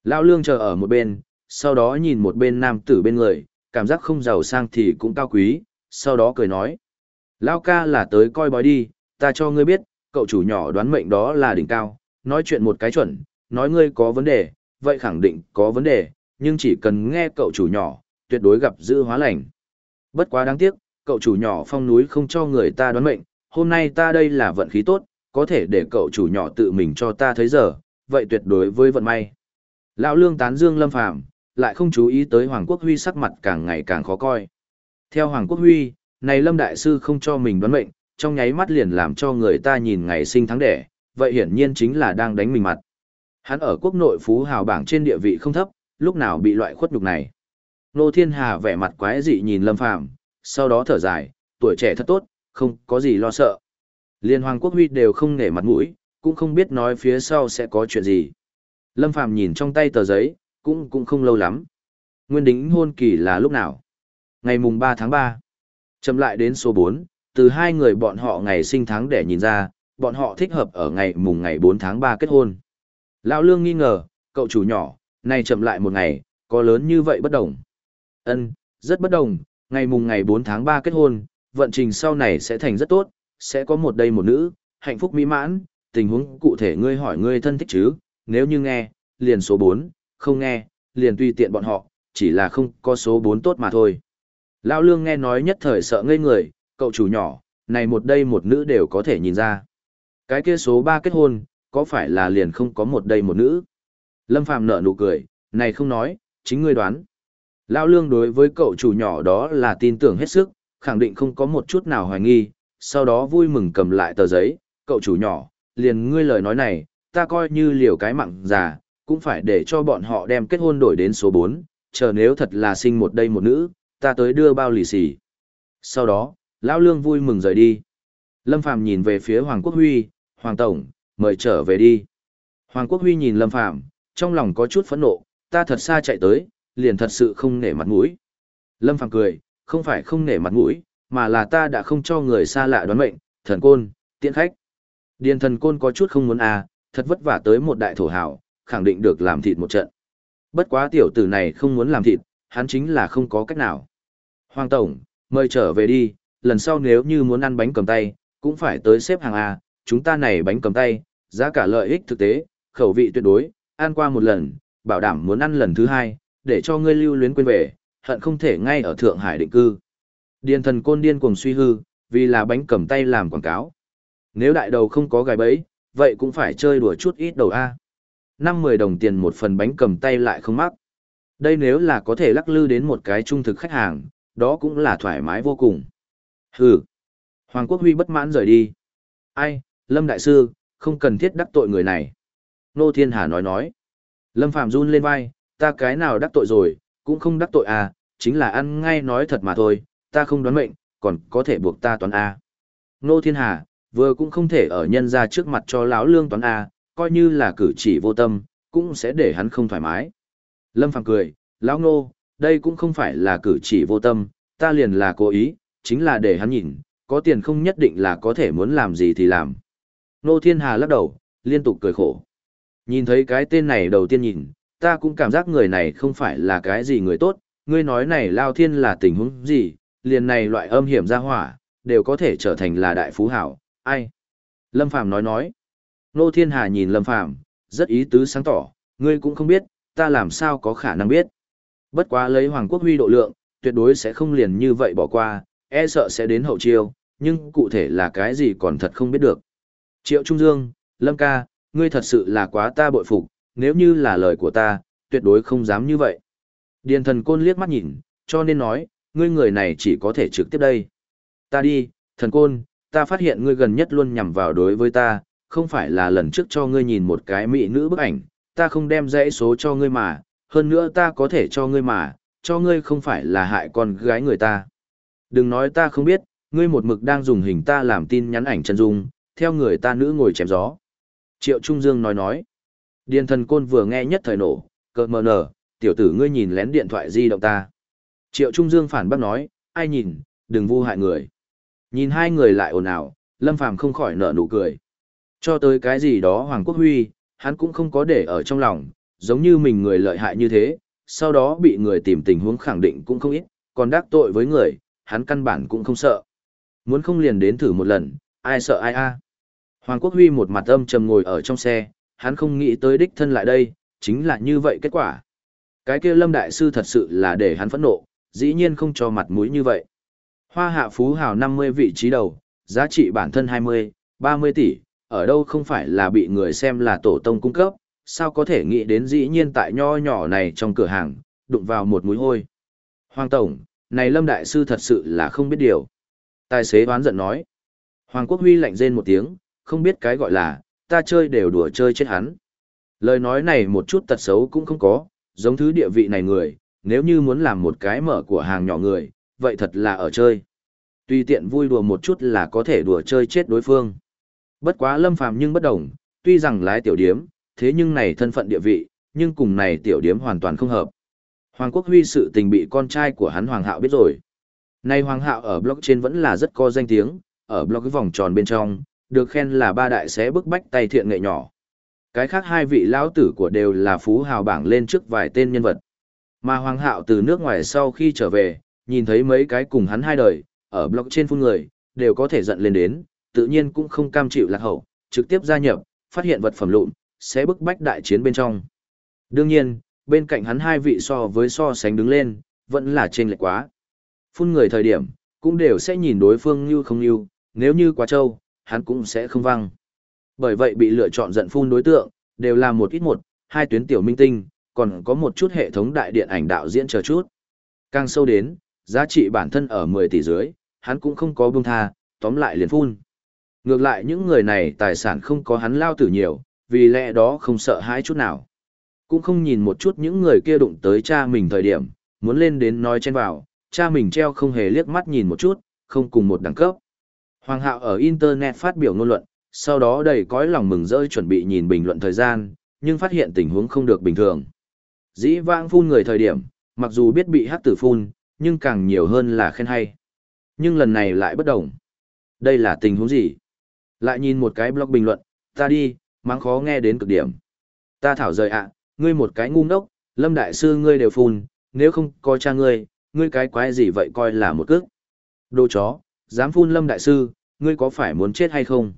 Lão lương chờ ở một bên, sau đó nhìn một bên nam tử bên người, cảm giác không giàu sang thì cũng cao quý, sau đó cười nói. Lão ca là tới coi bói đi, ta cho ngươi biết, cậu chủ nhỏ đoán mệnh đó là đỉnh cao, nói chuyện một cái chuẩn, nói ngươi có vấn đề, vậy khẳng định có vấn đề, nhưng chỉ cần nghe cậu chủ nhỏ, tuyệt đối gặp dữ hóa lành. Bất quá đáng tiếc, cậu chủ nhỏ phong núi không cho người ta đoán mệnh, hôm nay ta đây là vận khí tốt, có thể để cậu chủ nhỏ tự mình cho ta thấy giờ, vậy tuyệt đối với vận may. Lão lương tán dương lâm phàm, lại không chú ý tới Hoàng Quốc Huy sắc mặt càng ngày càng khó coi. Theo Hoàng Quốc Huy, này lâm đại sư không cho mình đoán mệnh, trong nháy mắt liền làm cho người ta nhìn ngày sinh tháng đẻ, vậy hiển nhiên chính là đang đánh mình mặt. Hắn ở quốc nội phú hào bảng trên địa vị không thấp, lúc nào bị loại khuất nhục này. Nô Thiên Hà vẻ mặt quái dị nhìn Lâm Phàm, sau đó thở dài, tuổi trẻ thật tốt, không có gì lo sợ. Liên Hoàng Quốc Huy đều không nể mặt mũi, cũng không biết nói phía sau sẽ có chuyện gì. Lâm Phàm nhìn trong tay tờ giấy, cũng cũng không lâu lắm. Nguyên đính hôn kỳ là lúc nào? Ngày mùng 3 tháng 3. Chậm lại đến số 4, từ hai người bọn họ ngày sinh tháng để nhìn ra, bọn họ thích hợp ở ngày mùng ngày 4 tháng 3 kết hôn. Lão Lương nghi ngờ, cậu chủ nhỏ, này chậm lại một ngày, có lớn như vậy bất đồng. Ân, rất bất đồng, ngày mùng ngày 4 tháng 3 kết hôn, vận trình sau này sẽ thành rất tốt, sẽ có một đây một nữ, hạnh phúc mỹ mãn, tình huống cụ thể ngươi hỏi ngươi thân thích chứ, nếu như nghe, liền số 4, không nghe, liền tùy tiện bọn họ, chỉ là không có số 4 tốt mà thôi. Lão Lương nghe nói nhất thời sợ ngây người, cậu chủ nhỏ, này một đây một nữ đều có thể nhìn ra. Cái kia số 3 kết hôn, có phải là liền không có một đây một nữ? Lâm Phàm nở nụ cười, này không nói, chính ngươi đoán. Lão Lương đối với cậu chủ nhỏ đó là tin tưởng hết sức, khẳng định không có một chút nào hoài nghi, sau đó vui mừng cầm lại tờ giấy, cậu chủ nhỏ, liền ngươi lời nói này, ta coi như liều cái mặn già, cũng phải để cho bọn họ đem kết hôn đổi đến số 4, chờ nếu thật là sinh một đây một nữ, ta tới đưa bao lì xì. Sau đó, Lão Lương vui mừng rời đi. Lâm Phàm nhìn về phía Hoàng Quốc Huy, Hoàng Tổng, mời trở về đi. Hoàng Quốc Huy nhìn Lâm Phàm trong lòng có chút phẫn nộ, ta thật xa chạy tới, liền thật sự không nể mặt mũi. Lâm Phàm cười, không phải không nể mặt mũi, mà là ta đã không cho người xa lạ đoán mệnh, thần côn, tiện khách. Điền thần côn có chút không muốn à, thật vất vả tới một đại thổ hào, khẳng định được làm thịt một trận. Bất quá tiểu tử này không muốn làm thịt, hắn chính là không có cách nào. Hoàng Tổng, mời trở về đi, lần sau nếu như muốn ăn bánh cầm tay, cũng phải tới xếp hàng A, chúng ta này bánh cầm tay, giá cả lợi ích thực tế, khẩu vị tuyệt đối, ăn qua một lần, bảo đảm muốn ăn lần thứ hai, để cho ngươi lưu luyến quên về, hận không thể ngay ở Thượng Hải định cư. Điền thần côn điên cuồng suy hư, vì là bánh cầm tay làm quảng cáo. Nếu đại đầu không có gài bẫy, vậy cũng phải chơi đùa chút ít đầu A. Năm mười đồng tiền một phần bánh cầm tay lại không mắc. Đây nếu là có thể lắc lư đến một cái trung thực khách hàng, đó cũng là thoải mái vô cùng. Hừ. Hoàng Quốc Huy bất mãn rời đi. Ai, Lâm Đại Sư, không cần thiết đắc tội người này. Nô Thiên Hà nói nói. Lâm Phạm run lên vai, ta cái nào đắc tội rồi, cũng không đắc tội à, chính là ăn ngay nói thật mà thôi, ta không đoán mệnh, còn có thể buộc ta toán A. Nô Thiên Hà, vừa cũng không thể ở nhân ra trước mặt cho lão lương toán A, coi như là cử chỉ vô tâm, cũng sẽ để hắn không thoải mái. Lâm Phàm cười, lão nô, đây cũng không phải là cử chỉ vô tâm, ta liền là cố ý, chính là để hắn nhìn, có tiền không nhất định là có thể muốn làm gì thì làm. Nô Thiên Hà lắc đầu, liên tục cười khổ. Nhìn thấy cái tên này đầu tiên nhìn, ta cũng cảm giác người này không phải là cái gì người tốt, ngươi nói này Lao Thiên là tình huống gì, liền này loại âm hiểm ra hỏa, đều có thể trở thành là đại phú hảo, ai? Lâm Phàm nói nói. Nô Thiên Hà nhìn Lâm Phàm rất ý tứ sáng tỏ, ngươi cũng không biết, ta làm sao có khả năng biết. Bất quá lấy Hoàng Quốc Huy độ lượng, tuyệt đối sẽ không liền như vậy bỏ qua, e sợ sẽ đến hậu chiêu, nhưng cụ thể là cái gì còn thật không biết được. Triệu Trung Dương, Lâm ca, ngươi thật sự là quá ta bội phục, nếu như là lời của ta, tuyệt đối không dám như vậy. Điền thần côn liếc mắt nhìn, cho nên nói, ngươi người này chỉ có thể trực tiếp đây. Ta đi, thần côn, ta phát hiện ngươi gần nhất luôn nhằm vào đối với ta, không phải là lần trước cho ngươi nhìn một cái mỹ nữ bức ảnh, ta không đem dãy số cho ngươi mà, hơn nữa ta có thể cho ngươi mà, cho ngươi không phải là hại con gái người ta. Đừng nói ta không biết, ngươi một mực đang dùng hình ta làm tin nhắn ảnh chân dung, theo người ta nữ ngồi chém gió. Triệu Trung Dương nói nói. Điền thần côn vừa nghe nhất thời nổ, cờ mờ nở, tiểu tử ngươi nhìn lén điện thoại di động ta. Triệu Trung Dương phản bác nói, ai nhìn, đừng vu hại người. Nhìn hai người lại ồn ào, Lâm Phàm không khỏi nở nụ cười. Cho tới cái gì đó Hoàng Quốc Huy, hắn cũng không có để ở trong lòng, giống như mình người lợi hại như thế, sau đó bị người tìm tình huống khẳng định cũng không ít, còn đắc tội với người, hắn căn bản cũng không sợ. Muốn không liền đến thử một lần, ai sợ ai a. Hoàng Quốc Huy một mặt âm trầm ngồi ở trong xe, hắn không nghĩ tới đích thân lại đây, chính là như vậy kết quả. Cái kia Lâm Đại Sư thật sự là để hắn phẫn nộ, dĩ nhiên không cho mặt mũi như vậy. Hoa hạ phú hào 50 vị trí đầu, giá trị bản thân 20, 30 tỷ, ở đâu không phải là bị người xem là tổ tông cung cấp, sao có thể nghĩ đến dĩ nhiên tại nho nhỏ này trong cửa hàng, đụng vào một mũi hôi. Hoàng Tổng, này Lâm Đại Sư thật sự là không biết điều. Tài xế đoán giận nói. Hoàng Quốc Huy lạnh rên một tiếng, không biết cái gọi là, ta chơi đều đùa chơi chết hắn. Lời nói này một chút tật xấu cũng không có, giống thứ địa vị này người, nếu như muốn làm một cái mở của hàng nhỏ người, vậy thật là ở chơi. Tuy tiện vui đùa một chút là có thể đùa chơi chết đối phương. Bất quá lâm phàm nhưng bất đồng, tuy rằng lái tiểu điếm, thế nhưng này thân phận địa vị, nhưng cùng này tiểu điếm hoàn toàn không hợp. Hoàng Quốc Huy sự tình bị con trai của hắn Hoàng Hạo biết rồi. Nay Hoàng Hạo ở blog trên vẫn là rất có danh tiếng, ở blog vòng tròn bên trong, được khen là ba đại xé bức bách tay thiện nghệ nhỏ. Cái khác hai vị lão tử của đều là phú hào bảng lên trước vài tên nhân vật. Mà Hoàng Hạo từ nước ngoài sau khi trở về, nhìn thấy mấy cái cùng hắn hai đời, ở blog trên phun người, đều có thể giận lên đến, tự nhiên cũng không cam chịu lạc hậu, trực tiếp gia nhập, phát hiện vật phẩm lụn, sẽ bức bách đại chiến bên trong. Đương nhiên, bên cạnh hắn hai vị so với so sánh đứng lên, vẫn là trên lệch quá. Phun người thời điểm, cũng đều sẽ nhìn đối phương như không như, nếu như quá trâu, hắn cũng sẽ không văng. Bởi vậy bị lựa chọn giận phun đối tượng, đều là một ít một, hai tuyến tiểu minh tinh, còn có một chút hệ thống đại điện ảnh đạo diễn chờ chút. Càng sâu đến, giá trị bản thân ở 10 tỷ dưới, hắn cũng không có buông tha, tóm lại liền phun. Ngược lại những người này tài sản không có hắn lao tử nhiều, vì lẽ đó không sợ hãi chút nào. Cũng không nhìn một chút những người kia đụng tới cha mình thời điểm, muốn lên đến nói chen vào, cha mình treo không hề liếc mắt nhìn một chút, không cùng một đẳng cấp. Hoàng hạo ở Internet phát biểu ngôn luận, sau đó đầy cõi lòng mừng rơi chuẩn bị nhìn bình luận thời gian, nhưng phát hiện tình huống không được bình thường. Dĩ vãng phun người thời điểm, mặc dù biết bị hắc tử phun, nhưng càng nhiều hơn là khen hay. Nhưng lần này lại bất đồng. Đây là tình huống gì? Lại nhìn một cái blog bình luận, ta đi, mắng khó nghe đến cực điểm. Ta thảo rời ạ, ngươi một cái ngu ngốc, lâm đại sư ngươi đều phun, nếu không coi cha ngươi, ngươi cái quái gì vậy coi là một cước. Đồ chó, dám phun Lâm Đại Sư, ngươi có phải muốn chết hay không?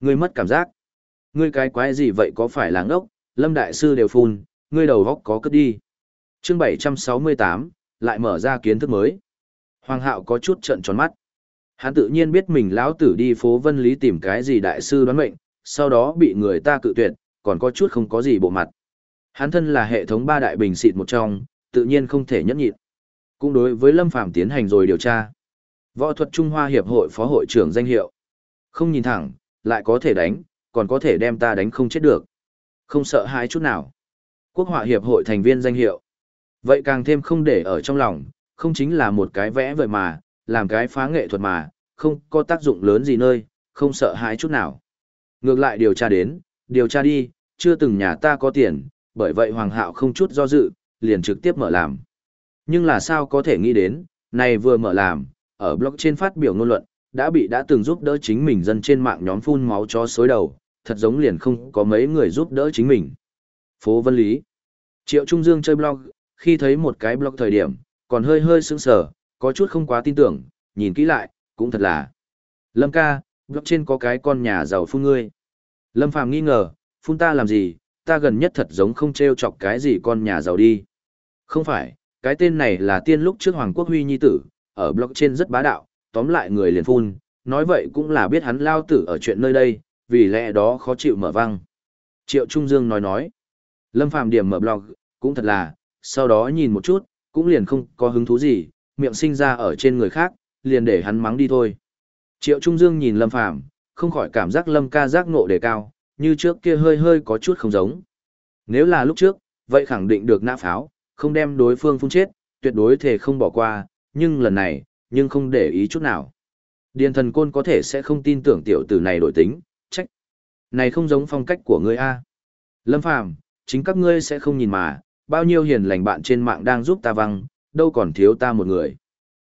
Ngươi mất cảm giác. Ngươi cái quái gì vậy có phải là ngốc, Lâm Đại Sư đều phun, ngươi đầu góc có cất đi. chương 768, lại mở ra kiến thức mới. Hoàng hạo có chút trận tròn mắt. Hắn tự nhiên biết mình lão tử đi phố Vân Lý tìm cái gì đại sư đoán mệnh, sau đó bị người ta cự tuyệt, còn có chút không có gì bộ mặt. Hắn thân là hệ thống ba đại bình xịt một trong, tự nhiên không thể nhẫn nhịn. Cũng đối với Lâm Phàm tiến hành rồi điều tra. Võ thuật Trung Hoa Hiệp hội phó hội trưởng danh hiệu. Không nhìn thẳng, lại có thể đánh, còn có thể đem ta đánh không chết được. Không sợ hãi chút nào. Quốc họa Hiệp hội thành viên danh hiệu. Vậy càng thêm không để ở trong lòng, không chính là một cái vẽ vậy mà, làm cái phá nghệ thuật mà, không có tác dụng lớn gì nơi, không sợ hãi chút nào. Ngược lại điều tra đến, điều tra đi, chưa từng nhà ta có tiền, bởi vậy Hoàng Hạo không chút do dự, liền trực tiếp mở làm. Nhưng là sao có thể nghĩ đến, này vừa mở làm, ở blog trên phát biểu ngôn luận, đã bị đã từng giúp đỡ chính mình dân trên mạng nhóm phun máu cho xối đầu, thật giống liền không có mấy người giúp đỡ chính mình. Phố Vân Lý Triệu Trung Dương chơi blog, khi thấy một cái blog thời điểm, còn hơi hơi sững sờ, có chút không quá tin tưởng, nhìn kỹ lại, cũng thật là. Lâm ca, blog trên có cái con nhà giàu phun ngươi. Lâm Phàm nghi ngờ, phun ta làm gì, ta gần nhất thật giống không treo chọc cái gì con nhà giàu đi. Không phải, cái tên này là tiên lúc trước Hoàng Quốc Huy Nhi Tử, ở blog trên rất bá đạo, tóm lại người liền phun, nói vậy cũng là biết hắn lao tử ở chuyện nơi đây, vì lẽ đó khó chịu mở văng. Triệu Trung Dương nói nói, Lâm Phàm điểm mở blog, cũng thật là, sau đó nhìn một chút, cũng liền không có hứng thú gì, miệng sinh ra ở trên người khác, liền để hắn mắng đi thôi. Triệu Trung Dương nhìn Lâm Phàm không khỏi cảm giác Lâm ca giác ngộ đề cao, như trước kia hơi hơi có chút không giống. Nếu là lúc trước, vậy khẳng định được nã pháo, không đem đối phương phun chết, tuyệt đối thể không bỏ qua, nhưng lần này, nhưng không để ý chút nào. Điền thần côn có thể sẽ không tin tưởng tiểu tử này đổi tính, trách. Này không giống phong cách của ngươi a. Lâm Phàm, chính các ngươi sẽ không nhìn mà, bao nhiêu hiền lành bạn trên mạng đang giúp ta văng, đâu còn thiếu ta một người.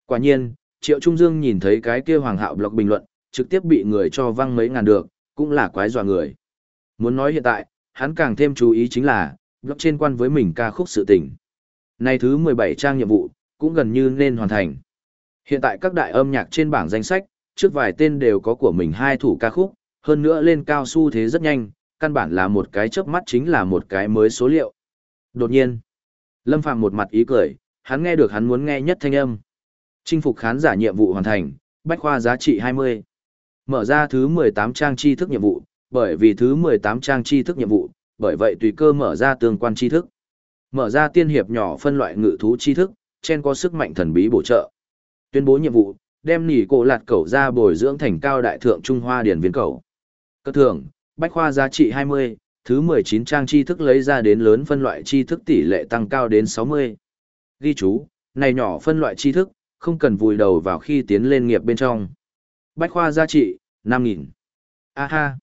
Quả nhiên, Triệu Trung Dương nhìn thấy cái kia hoàng hạo blog bình luận, trực tiếp bị người cho văng mấy ngàn được, cũng là quái dọa người. Muốn nói hiện tại, hắn càng thêm chú ý chính là, blog trên quan với mình ca khúc sự tình. nay thứ 17 trang nhiệm vụ, cũng gần như nên hoàn thành. Hiện tại các đại âm nhạc trên bảng danh sách, trước vài tên đều có của mình hai thủ ca khúc, hơn nữa lên cao su thế rất nhanh, căn bản là một cái chớp mắt chính là một cái mới số liệu. Đột nhiên, Lâm Phàm một mặt ý cười, hắn nghe được hắn muốn nghe nhất thanh âm. Chinh phục khán giả nhiệm vụ hoàn thành, bách khoa giá trị 20. Mở ra thứ 18 trang tri thức nhiệm vụ, bởi vì thứ 18 trang tri thức nhiệm vụ, bởi vậy tùy cơ mở ra tương quan tri thức. Mở ra tiên hiệp nhỏ phân loại ngự thú tri thức, trên có sức mạnh thần bí bổ trợ. Tuyên bố nhiệm vụ, đem nỉ cổ lạt cẩu ra bồi dưỡng thành cao đại thượng Trung Hoa điển viên cẩu. Cơ thưởng, bách khoa giá trị 20, thứ 19 trang tri thức lấy ra đến lớn phân loại tri thức tỷ lệ tăng cao đến 60. Ghi chú, này nhỏ phân loại tri thức, không cần vùi đầu vào khi tiến lên nghiệp bên trong. Bách khoa giá trị, 5.000. Aha.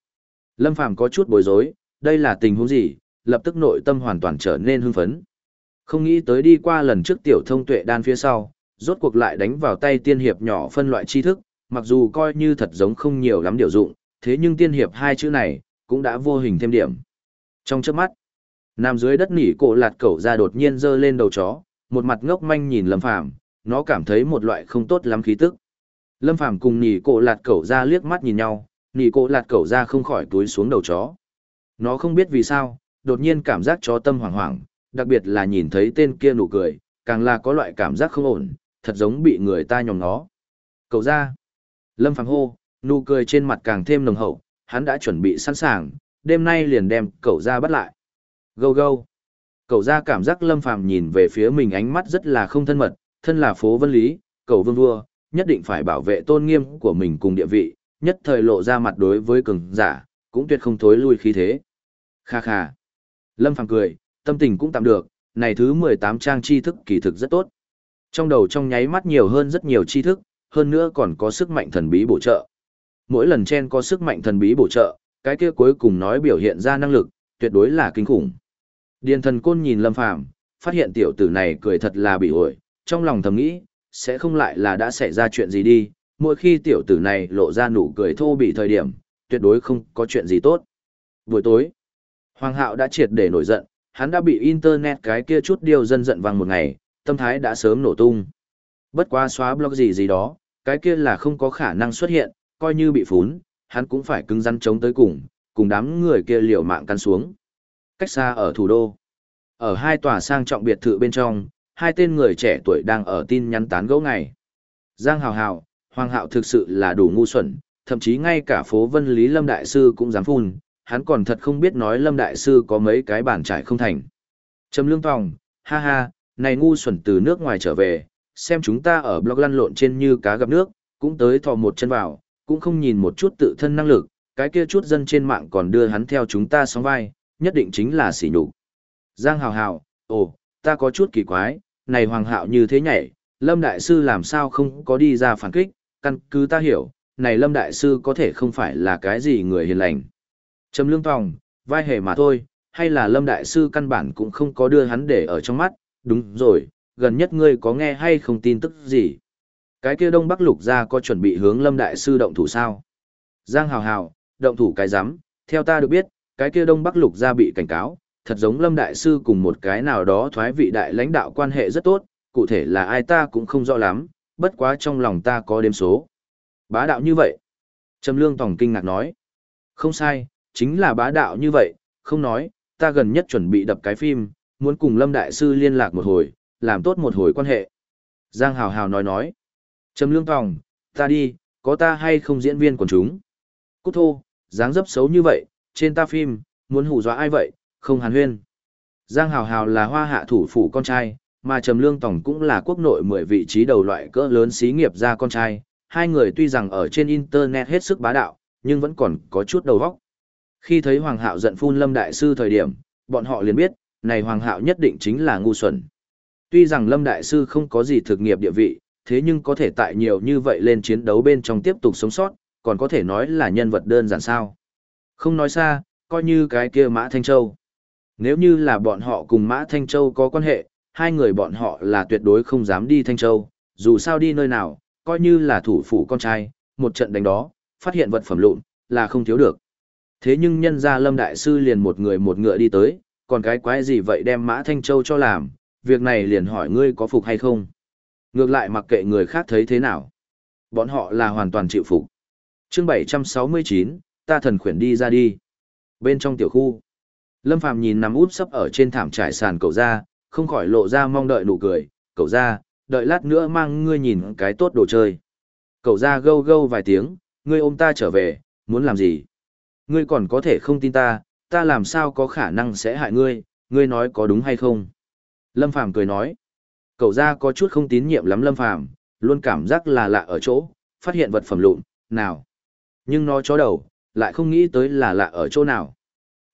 Lâm Phàm có chút bối rối, đây là tình huống gì, lập tức nội tâm hoàn toàn trở nên hưng phấn. Không nghĩ tới đi qua lần trước tiểu thông tuệ đan phía sau, rốt cuộc lại đánh vào tay tiên hiệp nhỏ phân loại tri thức, mặc dù coi như thật giống không nhiều lắm điều dụng, thế nhưng tiên hiệp hai chữ này, cũng đã vô hình thêm điểm. Trong chớp mắt, nằm dưới đất nỉ cổ lạt cẩu ra đột nhiên giơ lên đầu chó, một mặt ngốc manh nhìn Lâm Phàm, nó cảm thấy một loại không tốt lắm khí tức. Lâm Phàm cùng nỉ cổ lạt cẩu ra liếc mắt nhìn nhau, nỉ cổ lạt cẩu ra không khỏi túi xuống đầu chó. Nó không biết vì sao, đột nhiên cảm giác chó tâm hoảng hoảng, đặc biệt là nhìn thấy tên kia nụ cười, càng là có loại cảm giác không ổn, thật giống bị người ta nhòm nó. Cậu ra. Lâm Phàm hô, nụ cười trên mặt càng thêm nồng hậu, hắn đã chuẩn bị sẵn sàng, đêm nay liền đem cậu ra bắt lại. Gâu gâu. Cậu ra cảm giác Lâm Phàm nhìn về phía mình ánh mắt rất là không thân mật, thân là phố vân lý, cậu vương vua, nhất định phải bảo vệ tôn nghiêm của mình cùng địa vị, nhất thời lộ ra mặt đối với cường giả, cũng tuyệt không thối lui khí thế. Kha kha. Lâm Phàm cười, tâm tình cũng tạm được, này thứ 18 trang tri thức kỳ thực rất tốt. Trong đầu trong nháy mắt nhiều hơn rất nhiều tri thức, hơn nữa còn có sức mạnh thần bí bổ trợ. Mỗi lần chen có sức mạnh thần bí bổ trợ, cái kia cuối cùng nói biểu hiện ra năng lực, tuyệt đối là kinh khủng. Điền thần côn nhìn Lâm Phàm phát hiện tiểu tử này cười thật là bị ổi, trong lòng thầm nghĩ, sẽ không lại là đã xảy ra chuyện gì đi, mỗi khi tiểu tử này lộ ra nụ cười thô bị thời điểm, tuyệt đối không có chuyện gì tốt. Buổi tối, Hoàng Hạo đã triệt để nổi giận, hắn đã bị internet cái kia chút điều dân giận vang một ngày, tâm thái đã sớm nổ tung. Bất quá xóa blog gì gì đó, cái kia là không có khả năng xuất hiện, coi như bị phún, hắn cũng phải cứng rắn chống tới cùng, cùng đám người kia liều mạng căn xuống. Cách xa ở thủ đô, ở hai tòa sang trọng biệt thự bên trong, hai tên người trẻ tuổi đang ở tin nhắn tán gẫu ngày. Giang Hào Hào, Hoàng Hạo thực sự là đủ ngu xuẩn, thậm chí ngay cả phố Vân Lý Lâm Đại Sư cũng dám phun, hắn còn thật không biết nói Lâm Đại Sư có mấy cái bản trải không thành. Trầm Lương Tòng, ha ha, này ngu xuẩn từ nước ngoài trở về, xem chúng ta ở blog lăn lộn trên như cá gặp nước, cũng tới thò một chân vào, cũng không nhìn một chút tự thân năng lực, cái kia chút dân trên mạng còn đưa hắn theo chúng ta sóng vai, nhất định chính là sỉ nhục. Giang Hào Hào, ồ, ta có chút kỳ quái, này Hoàng Hạo như thế nhảy, Lâm Đại Sư làm sao không có đi ra phản kích, căn cứ ta hiểu, này Lâm Đại Sư có thể không phải là cái gì người hiền lành. Trầm Lương Tòng, vai hề mà thôi, hay là Lâm Đại Sư căn bản cũng không có đưa hắn để ở trong mắt, đúng rồi, gần nhất ngươi có nghe hay không tin tức gì? Cái kia Đông Bắc Lục gia có chuẩn bị hướng Lâm Đại Sư động thủ sao? Giang Hào Hào, động thủ cái rắm theo ta được biết, cái kia Đông Bắc Lục gia bị cảnh cáo, thật giống Lâm Đại Sư cùng một cái nào đó thoái vị đại lãnh đạo quan hệ rất tốt, cụ thể là ai ta cũng không rõ lắm, bất quá trong lòng ta có đếm số. Bá đạo như vậy. Trầm Lương Tòng kinh ngạc nói. Không sai, chính là bá đạo như vậy, không nói, ta gần nhất chuẩn bị đập cái phim, muốn cùng Lâm Đại Sư liên lạc một hồi, làm tốt một hồi quan hệ. Giang Hào Hào nói nói. Trầm Lương Tòng, ta đi, có ta hay không diễn viên quần chúng. Cúc thô, dáng dấp xấu như vậy, trên ta phim, muốn hù dọa ai vậy, không hàn huyên. Giang Hào Hào là hoa hạ thủ phủ con trai, mà Trầm Lương tổng cũng là quốc nội 10 vị trí đầu loại cỡ lớn xí nghiệp ra con trai. Hai người tuy rằng ở trên Internet hết sức bá đạo, nhưng vẫn còn có chút đầu óc. Khi thấy Hoàng Hạo giận phun Lâm Đại Sư thời điểm, bọn họ liền biết, này Hoàng Hạo nhất định chính là ngu xuẩn. Tuy rằng Lâm Đại Sư không có gì thực nghiệp địa vị, thế nhưng có thể tại nhiều như vậy lên chiến đấu bên trong tiếp tục sống sót, còn có thể nói là nhân vật đơn giản sao. Không nói xa, coi như cái kia Mã Thanh Châu. Nếu như là bọn họ cùng Mã Thanh Châu có quan hệ, hai người bọn họ là tuyệt đối không dám đi Thanh Châu, dù sao đi nơi nào, coi như là thủ phủ con trai, một trận đánh đó, phát hiện vật phẩm lụn, là không thiếu được. Thế nhưng nhân gia Lâm Đại Sư liền một người một ngựa đi tới, còn cái quái gì vậy đem Mã Thanh Châu cho làm, việc này liền hỏi ngươi có phục hay không. Ngược lại mặc kệ người khác thấy thế nào. Bọn họ là hoàn toàn chịu phục. chương 769, ta thần khuyển đi ra đi. Bên trong tiểu khu, Lâm Phàm nhìn nằm út sấp ở trên thảm trải sàn cậu ra, không khỏi lộ ra mong đợi nụ cười, cậu ra, đợi lát nữa mang ngươi nhìn cái tốt đồ chơi. Cậu ra gâu gâu vài tiếng, ngươi ôm ta trở về, muốn làm gì? Ngươi còn có thể không tin ta, ta làm sao có khả năng sẽ hại ngươi, ngươi nói có đúng hay không? Lâm Phàm cười nói, cậu ra có chút không tín nhiệm lắm Lâm Phàm luôn cảm giác là lạ ở chỗ, phát hiện vật phẩm lụn, nào. Nhưng nó chó đầu, lại không nghĩ tới là lạ ở chỗ nào.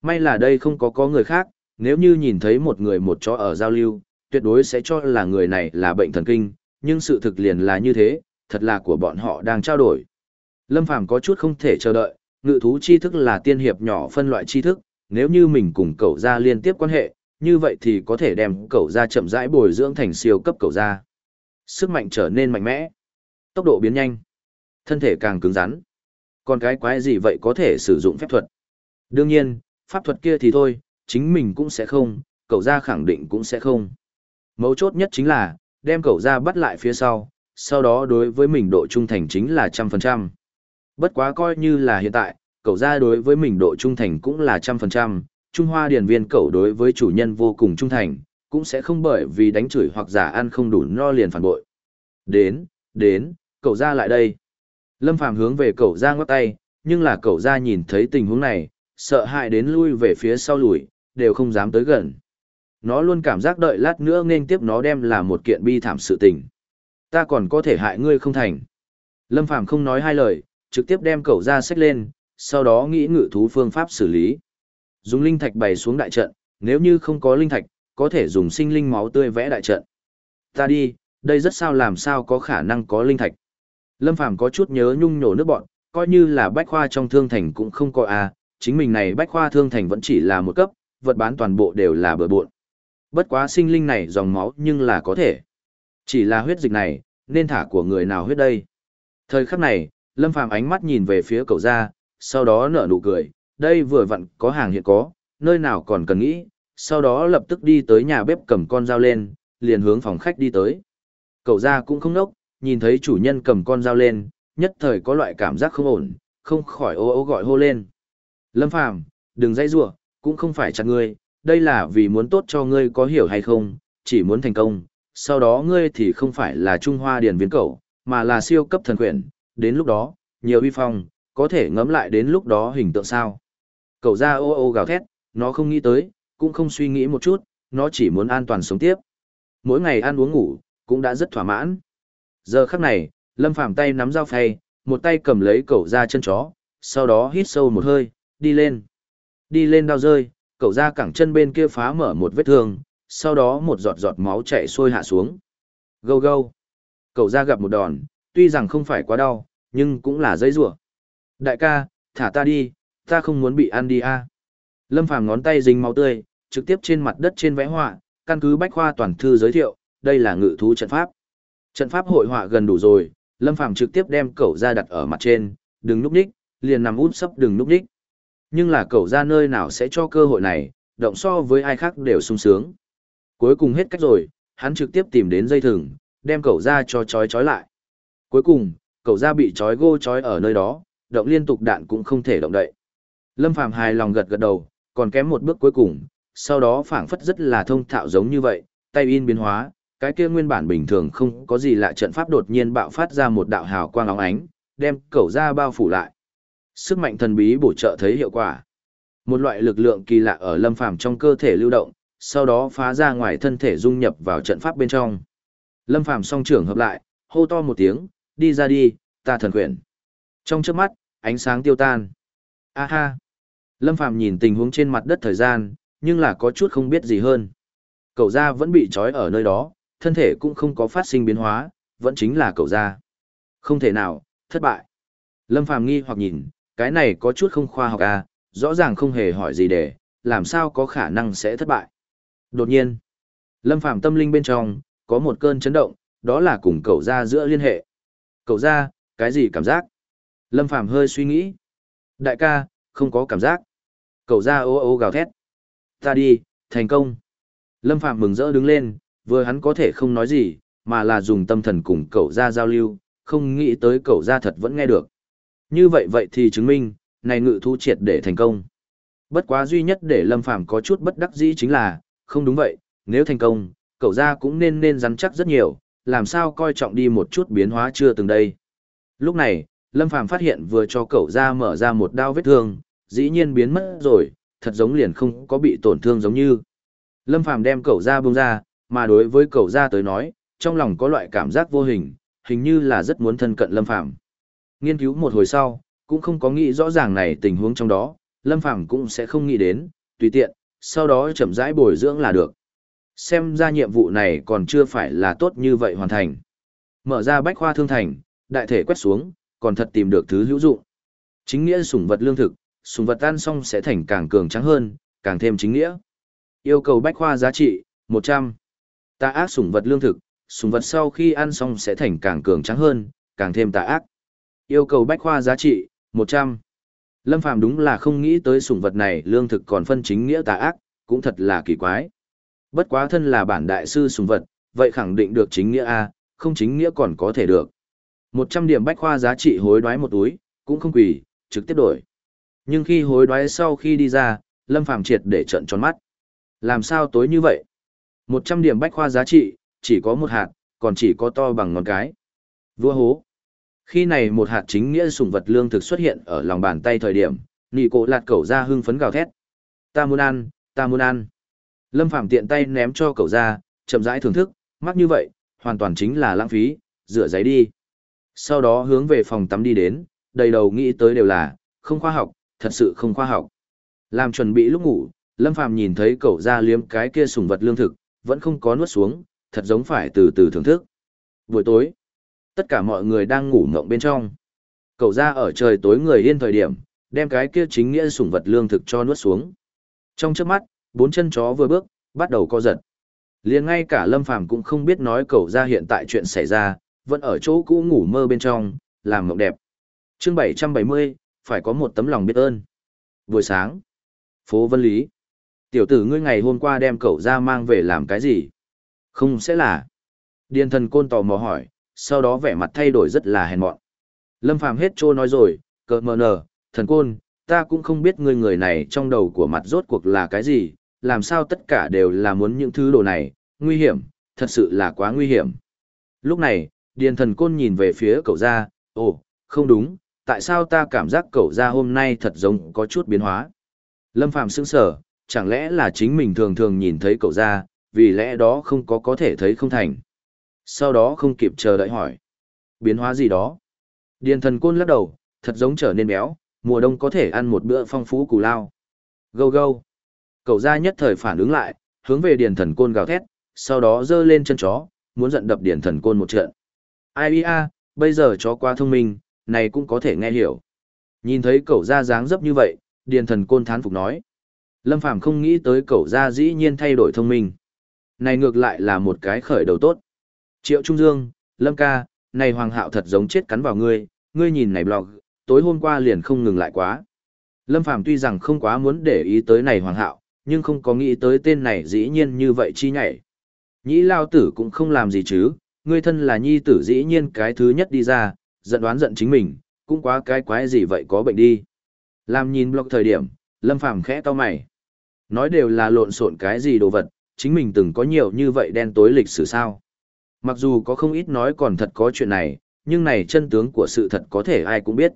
May là đây không có có người khác, nếu như nhìn thấy một người một chó ở giao lưu, tuyệt đối sẽ cho là người này là bệnh thần kinh, nhưng sự thực liền là như thế, thật là của bọn họ đang trao đổi. Lâm Phàm có chút không thể chờ đợi, ngự thú chi thức là tiên hiệp nhỏ phân loại chi thức, nếu như mình cùng cậu ra liên tiếp quan hệ, như vậy thì có thể đem cậu ra chậm rãi bồi dưỡng thành siêu cấp cậu ra. Sức mạnh trở nên mạnh mẽ, tốc độ biến nhanh, thân thể càng cứng rắn. Còn cái quái gì vậy có thể sử dụng phép thuật? Đương nhiên, pháp thuật kia thì thôi, chính mình cũng sẽ không, cậu ra khẳng định cũng sẽ không. Mấu chốt nhất chính là, đem cậu ra bắt lại phía sau, sau đó đối với mình độ trung thành chính là trăm phần trăm. Bất quá coi như là hiện tại, cậu ra đối với mình độ trung thành cũng là trăm phần trăm, Trung Hoa điển viên cậu đối với chủ nhân vô cùng trung thành, cũng sẽ không bởi vì đánh chửi hoặc giả ăn không đủ no liền phản bội. Đến, đến, cậu ra lại đây. Lâm Phàm hướng về cậu ra ngoắc tay, nhưng là cậu ra nhìn thấy tình huống này, sợ hãi đến lui về phía sau lùi, đều không dám tới gần. Nó luôn cảm giác đợi lát nữa nên tiếp nó đem là một kiện bi thảm sự tình. Ta còn có thể hại ngươi không thành. Lâm Phàm không nói hai lời, trực tiếp đem cậu ra xách lên, sau đó nghĩ ngự thú phương pháp xử lý. Dùng linh thạch bày xuống đại trận, nếu như không có linh thạch, có thể dùng sinh linh máu tươi vẽ đại trận. Ta đi, đây rất sao làm sao có khả năng có linh thạch. Lâm Phàm có chút nhớ nhung nhổ nước bọn, coi như là bách khoa trong thương thành cũng không có a, à, chính mình này bách khoa thương thành vẫn chỉ là một cấp, vật bán toàn bộ đều là bừa bộn. Bất quá sinh linh này dòng máu nhưng là có thể. Chỉ là huyết dịch này, nên thả của người nào huyết đây. Thời khắc này, Lâm Phàm ánh mắt nhìn về phía cậu ra, sau đó nở nụ cười, đây vừa vặn có hàng hiện có, nơi nào còn cần nghĩ, sau đó lập tức đi tới nhà bếp cầm con dao lên, liền hướng phòng khách đi tới. Cậu ra cũng không nốc, nhìn thấy chủ nhân cầm con dao lên, nhất thời có loại cảm giác không ổn, không khỏi ô ô gọi hô lên. Lâm Phàm, đừng dây rủa, cũng không phải chặt ngươi, đây là vì muốn tốt cho ngươi có hiểu hay không, chỉ muốn thành công, sau đó ngươi thì không phải là Trung Hoa Điền Viên Cẩu, mà là siêu cấp thần quyển, đến lúc đó, nhiều uy phong, có thể ngẫm lại đến lúc đó hình tượng sao. Cậu ra ô ô gào thét, nó không nghĩ tới, cũng không suy nghĩ một chút, nó chỉ muốn an toàn sống tiếp. Mỗi ngày ăn uống ngủ, cũng đã rất thỏa mãn. Giờ khắc này, Lâm Phàm tay nắm dao phay, một tay cầm lấy cậu ra chân chó, sau đó hít sâu một hơi, đi lên. Đi lên đao rơi, cậu ra cẳng chân bên kia phá mở một vết thương, sau đó một giọt giọt máu chạy xuôi hạ xuống. Gâu gâu. Cậu ra gặp một đòn, tuy rằng không phải quá đau, nhưng cũng là dây rủa. Đại ca, thả ta đi, ta không muốn bị ăn đi a. Lâm Phàm ngón tay dính máu tươi, trực tiếp trên mặt đất trên vẽ họa, căn cứ bách khoa toàn thư giới thiệu, đây là ngự thú trận pháp. Trận pháp hội họa gần đủ rồi, Lâm Phàm trực tiếp đem cậu ra đặt ở mặt trên, đừng núp đích, liền nằm út sấp đừng núp đích. Nhưng là cậu ra nơi nào sẽ cho cơ hội này, động so với ai khác đều sung sướng. Cuối cùng hết cách rồi, hắn trực tiếp tìm đến dây thừng, đem cậu ra cho trói trói lại. Cuối cùng, cậu ra bị trói gô trói ở nơi đó, động liên tục đạn cũng không thể động đậy. Lâm Phàm hài lòng gật gật đầu, còn kém một bước cuối cùng, sau đó phảng phất rất là thông thạo giống như vậy, tay in biến hóa, cái kia nguyên bản bình thường không có gì lạ trận pháp đột nhiên bạo phát ra một đạo hào quang óng ánh, đem cẩu ra bao phủ lại. Sức mạnh thần bí bổ trợ thấy hiệu quả. Một loại lực lượng kỳ lạ ở Lâm Phàm trong cơ thể lưu động, sau đó phá ra ngoài thân thể dung nhập vào trận pháp bên trong. Lâm Phàm song trưởng hợp lại, hô to một tiếng, đi ra đi, ta thần quyền. Trong trước mắt, ánh sáng tiêu tan. A ha. Lâm Phàm nhìn tình huống trên mặt đất thời gian, nhưng là có chút không biết gì hơn. Cậu ra vẫn bị trói ở nơi đó, thân thể cũng không có phát sinh biến hóa, vẫn chính là cậu ra. Không thể nào, thất bại. Lâm Phàm nghi hoặc nhìn, cái này có chút không khoa học à, rõ ràng không hề hỏi gì để, làm sao có khả năng sẽ thất bại. Đột nhiên, Lâm Phàm tâm linh bên trong, có một cơn chấn động, đó là cùng cậu ra giữa liên hệ. Cậu ra, cái gì cảm giác? Lâm Phàm hơi suy nghĩ. Đại ca, không có cảm giác. Cậu ra ô ô gào thét. Ta đi, thành công. Lâm Phàm mừng rỡ đứng lên, vừa hắn có thể không nói gì, mà là dùng tâm thần cùng cậu ra giao lưu, không nghĩ tới cậu ra thật vẫn nghe được. Như vậy vậy thì chứng minh, này ngự thu triệt để thành công. Bất quá duy nhất để Lâm Phàm có chút bất đắc dĩ chính là, không đúng vậy, nếu thành công, cậu ra cũng nên nên rắn chắc rất nhiều, làm sao coi trọng đi một chút biến hóa chưa từng đây. Lúc này, Lâm Phàm phát hiện vừa cho cậu ra mở ra một đao vết thương, dĩ nhiên biến mất rồi, thật giống liền không có bị tổn thương giống như. Lâm Phàm đem cậu ra buông ra, mà đối với cậu ra tới nói, trong lòng có loại cảm giác vô hình, hình như là rất muốn thân cận Lâm Phàm. Nghiên cứu một hồi sau, cũng không có nghĩ rõ ràng này tình huống trong đó, Lâm Phàm cũng sẽ không nghĩ đến, tùy tiện, sau đó chậm rãi bồi dưỡng là được. Xem ra nhiệm vụ này còn chưa phải là tốt như vậy hoàn thành. Mở ra bách khoa thương thành, đại thể quét xuống, còn thật tìm được thứ hữu dụng. Chính nghĩa sủng vật lương thực, sủng vật ăn xong sẽ thành càng cường trắng hơn, càng thêm chính nghĩa. Yêu cầu bách khoa giá trị, 100. Tà ác sủng vật lương thực, sủng vật sau khi ăn xong sẽ thành càng cường trắng hơn, càng thêm tà ác. Yêu cầu bách khoa giá trị, 100. Lâm Phàm đúng là không nghĩ tới sủng vật này lương thực còn phân chính nghĩa tà ác, cũng thật là kỳ quái. Bất quá thân là bản đại sư sủng vật, vậy khẳng định được chính nghĩa A, không chính nghĩa còn có thể được. 100 điểm bách khoa giá trị hối đoái một túi, cũng không quỷ, trực tiếp đổi. Nhưng khi hối đoái sau khi đi ra, Lâm Phàm triệt để trận tròn mắt. Làm sao tối như vậy? 100 điểm bách khoa giá trị, chỉ có một hạt, còn chỉ có to bằng ngón cái. Vua hố. Khi này một hạt chính nghĩa sủng vật lương thực xuất hiện ở lòng bàn tay thời điểm, nị cổ lạt cẩu ra hưng phấn gào thét. Ta muốn ăn, ta muốn ăn. Lâm Phàm tiện tay ném cho cậu ra, chậm rãi thưởng thức, mắc như vậy, hoàn toàn chính là lãng phí, rửa giấy đi. Sau đó hướng về phòng tắm đi đến, đầy đầu nghĩ tới đều là, không khoa học, thật sự không khoa học. Làm chuẩn bị lúc ngủ, Lâm Phàm nhìn thấy cậu ra liếm cái kia sủng vật lương thực, vẫn không có nuốt xuống, thật giống phải từ từ thưởng thức. Buổi tối, tất cả mọi người đang ngủ ngộng bên trong. Cậu ra ở trời tối người yên thời điểm, đem cái kia chính nghĩa sủng vật lương thực cho nuốt xuống. Trong chớp mắt, bốn chân chó vừa bước, bắt đầu co giật. Liền ngay cả Lâm Phàm cũng không biết nói cậu ra hiện tại chuyện xảy ra, vẫn ở chỗ cũ ngủ mơ bên trong, làm mộng đẹp. Chương 770, phải có một tấm lòng biết ơn. Buổi sáng, phố Vân Lý. Tiểu tử ngươi ngày hôm qua đem cậu ra mang về làm cái gì? Không sẽ là. Điền thần côn tò mò hỏi, sau đó vẻ mặt thay đổi rất là hèn mọn. Lâm Phàm hết trô nói rồi, cờ mờ nờ, thần côn, ta cũng không biết ngươi người này trong đầu của mặt rốt cuộc là cái gì, làm sao tất cả đều là muốn những thứ đồ này, nguy hiểm, thật sự là quá nguy hiểm. Lúc này, điền thần côn nhìn về phía cậu ra, ồ, không đúng, tại sao ta cảm giác cậu ra hôm nay thật giống có chút biến hóa. Lâm Phàm sững sờ, chẳng lẽ là chính mình thường thường nhìn thấy cậu ra, vì lẽ đó không có có thể thấy không thành. Sau đó không kịp chờ đợi hỏi. Biến hóa gì đó? Điền thần côn lắc đầu, thật giống trở nên béo, mùa đông có thể ăn một bữa phong phú củ lao. Gâu gâu. Cậu ra nhất thời phản ứng lại, hướng về điền thần côn gào thét, sau đó giơ lên chân chó, muốn giận đập điền thần côn một trận. Ai a, bây giờ chó quá thông minh, này cũng có thể nghe hiểu. Nhìn thấy cậu ra dáng dấp như vậy, điền thần côn thán phục nói. Lâm Phàm không nghĩ tới cậu ra dĩ nhiên thay đổi thông minh. Này ngược lại là một cái khởi đầu tốt. Triệu Trung Dương, Lâm ca, này Hoàng Hạo thật giống chết cắn vào ngươi, ngươi nhìn này blog, tối hôm qua liền không ngừng lại quá. Lâm Phàm tuy rằng không quá muốn để ý tới này Hoàng Hạo, nhưng không có nghĩ tới tên này dĩ nhiên như vậy chi nhảy. Nhĩ lao tử cũng không làm gì chứ, ngươi thân là nhi tử dĩ nhiên cái thứ nhất đi ra, giận đoán giận chính mình, cũng quá cái quái gì vậy có bệnh đi. Làm nhìn blog thời điểm, Lâm Phàm khẽ to mày. Nói đều là lộn xộn cái gì đồ vật, chính mình từng có nhiều như vậy đen tối lịch sử sao. Mặc dù có không ít nói còn thật có chuyện này, nhưng này chân tướng của sự thật có thể ai cũng biết.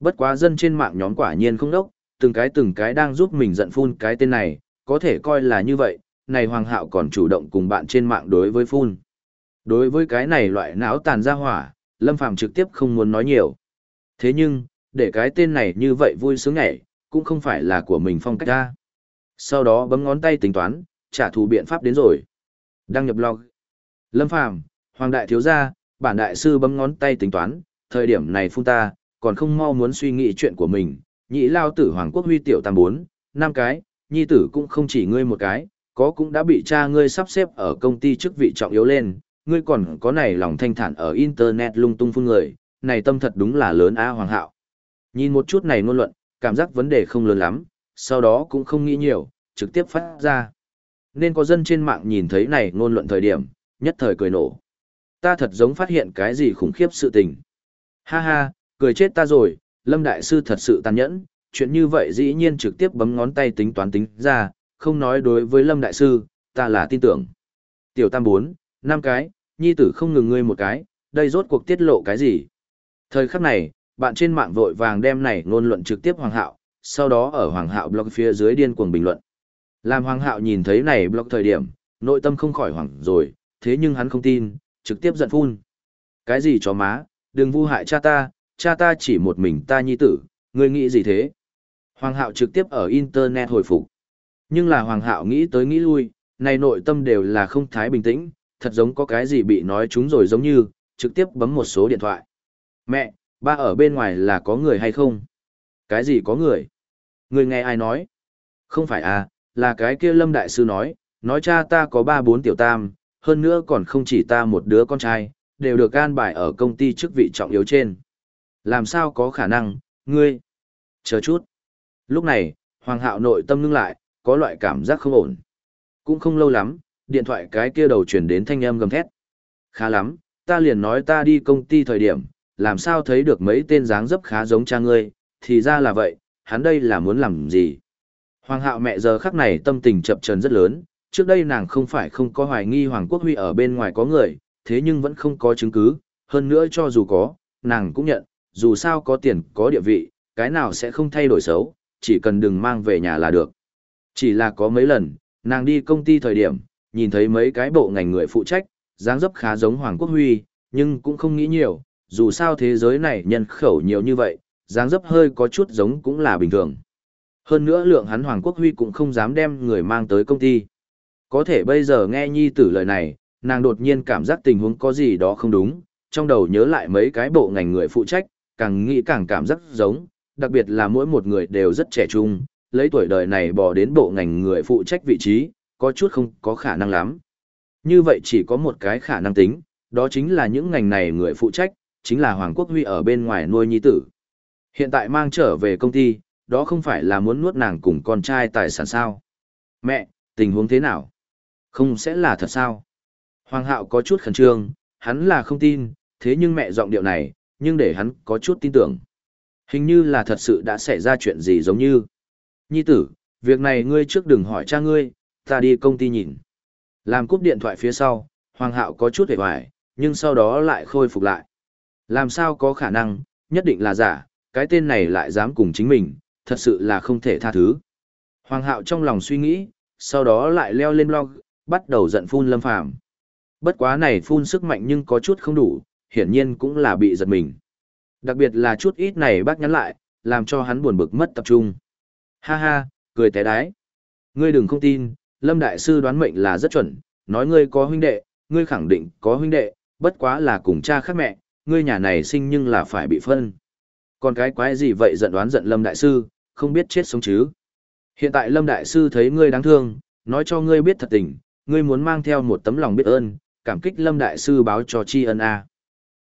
Bất quá dân trên mạng nhóm quả nhiên không đốc, từng cái từng cái đang giúp mình giận phun cái tên này, có thể coi là như vậy, này Hoàng Hạo còn chủ động cùng bạn trên mạng đối với phun. Đối với cái này loại não tàn ra hỏa, Lâm Phàm trực tiếp không muốn nói nhiều. Thế nhưng, để cái tên này như vậy vui sướng nhảy, cũng không phải là của mình phong cách ra. Sau đó bấm ngón tay tính toán, trả thù biện pháp đến rồi. Đăng nhập log. Lâm Phàm Hoàng Đại Thiếu Gia, bản đại sư bấm ngón tay tính toán, thời điểm này phun ta, còn không mau muốn suy nghĩ chuyện của mình. Nhị lao tử Hoàng Quốc huy tiểu tam bốn, năm cái, nhi tử cũng không chỉ ngươi một cái, có cũng đã bị cha ngươi sắp xếp ở công ty chức vị trọng yếu lên, ngươi còn có này lòng thanh thản ở internet lung tung phun người, này tâm thật đúng là lớn a hoàng hạo. Nhìn một chút này ngôn luận, cảm giác vấn đề không lớn lắm, sau đó cũng không nghĩ nhiều, trực tiếp phát ra. Nên có dân trên mạng nhìn thấy này ngôn luận thời điểm, nhất thời cười nổ. Ta thật giống phát hiện cái gì khủng khiếp sự tình. Ha ha, cười chết ta rồi, Lâm Đại Sư thật sự tàn nhẫn, chuyện như vậy dĩ nhiên trực tiếp bấm ngón tay tính toán tính ra, không nói đối với Lâm Đại Sư, ta là tin tưởng. Tiểu Tam bốn, năm cái, nhi tử không ngừng ngươi một cái, đây rốt cuộc tiết lộ cái gì. Thời khắc này, bạn trên mạng vội vàng đem này ngôn luận trực tiếp Hoàng Hạo, sau đó ở Hoàng Hạo blog phía dưới điên cuồng bình luận. Làm Hoàng Hạo nhìn thấy này blog thời điểm, nội tâm không khỏi hoảng rồi, thế nhưng hắn không tin, trực tiếp giận phun. Cái gì chó má, đừng vu hại cha ta, cha ta chỉ một mình ta nhi tử, ngươi nghĩ gì thế? Hoàng Hạo trực tiếp ở Internet hồi phục. Nhưng là Hoàng Hạo nghĩ tới nghĩ lui, này nội tâm đều là không thái bình tĩnh, thật giống có cái gì bị nói chúng rồi giống như, trực tiếp bấm một số điện thoại. Mẹ, ba ở bên ngoài là có người hay không? Cái gì có người? Người nghe ai nói? Không phải à, là cái kia Lâm Đại Sư nói, nói cha ta có ba bốn tiểu tam, hơn nữa còn không chỉ ta một đứa con trai, đều được an bài ở công ty chức vị trọng yếu trên. Làm sao có khả năng, ngươi? Chờ chút. Lúc này, Hoàng hạo nội tâm ngưng lại, có loại cảm giác không ổn. Cũng không lâu lắm, điện thoại cái kia đầu chuyển đến thanh âm gầm thét. Khá lắm, ta liền nói ta đi công ty thời điểm, làm sao thấy được mấy tên dáng dấp khá giống cha ngươi, thì ra là vậy, hắn đây là muốn làm gì? Hoàng hạo mẹ giờ khắc này tâm tình chập trần rất lớn, trước đây nàng không phải không có hoài nghi Hoàng Quốc Huy ở bên ngoài có người, thế nhưng vẫn không có chứng cứ, hơn nữa cho dù có, nàng cũng nhận, dù sao có tiền có địa vị, cái nào sẽ không thay đổi xấu, chỉ cần đừng mang về nhà là được. Chỉ là có mấy lần, nàng đi công ty thời điểm, nhìn thấy mấy cái bộ ngành người phụ trách, dáng dấp khá giống Hoàng Quốc Huy, nhưng cũng không nghĩ nhiều, dù sao thế giới này nhân khẩu nhiều như vậy, dáng dấp hơi có chút giống cũng là bình thường. Hơn nữa lượng hắn Hoàng Quốc Huy cũng không dám đem người mang tới công ty. Có thể bây giờ nghe nhi tử lời này, nàng đột nhiên cảm giác tình huống có gì đó không đúng, trong đầu nhớ lại mấy cái bộ ngành người phụ trách, càng nghĩ càng cảm giác giống, đặc biệt là mỗi một người đều rất trẻ trung, lấy tuổi đời này bỏ đến bộ ngành người phụ trách vị trí, có chút không có khả năng lắm. Như vậy chỉ có một cái khả năng tính, đó chính là những ngành này người phụ trách, chính là Hoàng Quốc Huy ở bên ngoài nuôi nhi tử. Hiện tại mang trở về công ty, đó không phải là muốn nuốt nàng cùng con trai tài sản sao. Mẹ, tình huống thế nào? Không sẽ là thật sao? Hoàng hạo có chút khẩn trương, hắn là không tin, thế nhưng mẹ giọng điệu này, nhưng để hắn có chút tin tưởng. Hình như là thật sự đã xảy ra chuyện gì giống như. Nhi tử, việc này ngươi trước đừng hỏi cha ngươi, ta đi công ty nhìn. Làm cúp điện thoại phía sau, Hoàng Hạo có chút hề hoài, nhưng sau đó lại khôi phục lại. Làm sao có khả năng, nhất định là giả, cái tên này lại dám cùng chính mình, thật sự là không thể tha thứ. Hoàng Hạo trong lòng suy nghĩ, sau đó lại leo lên blog, bắt đầu giận phun Lâm Phàm. Bất quá này phun sức mạnh nhưng có chút không đủ, hiển nhiên cũng là bị giật mình. Đặc biệt là chút ít này bác nhắn lại, làm cho hắn buồn bực mất tập trung. Ha ha, cười té đái. Ngươi đừng không tin, Lâm Đại Sư đoán mệnh là rất chuẩn, nói ngươi có huynh đệ, ngươi khẳng định có huynh đệ, bất quá là cùng cha khác mẹ, ngươi nhà này sinh nhưng là phải bị phân. Còn cái quái gì vậy giận đoán giận Lâm Đại Sư, không biết chết sống chứ. Hiện tại Lâm Đại Sư thấy ngươi đáng thương, nói cho ngươi biết thật tình, ngươi muốn mang theo một tấm lòng biết ơn, cảm kích Lâm Đại Sư báo cho tri ân A.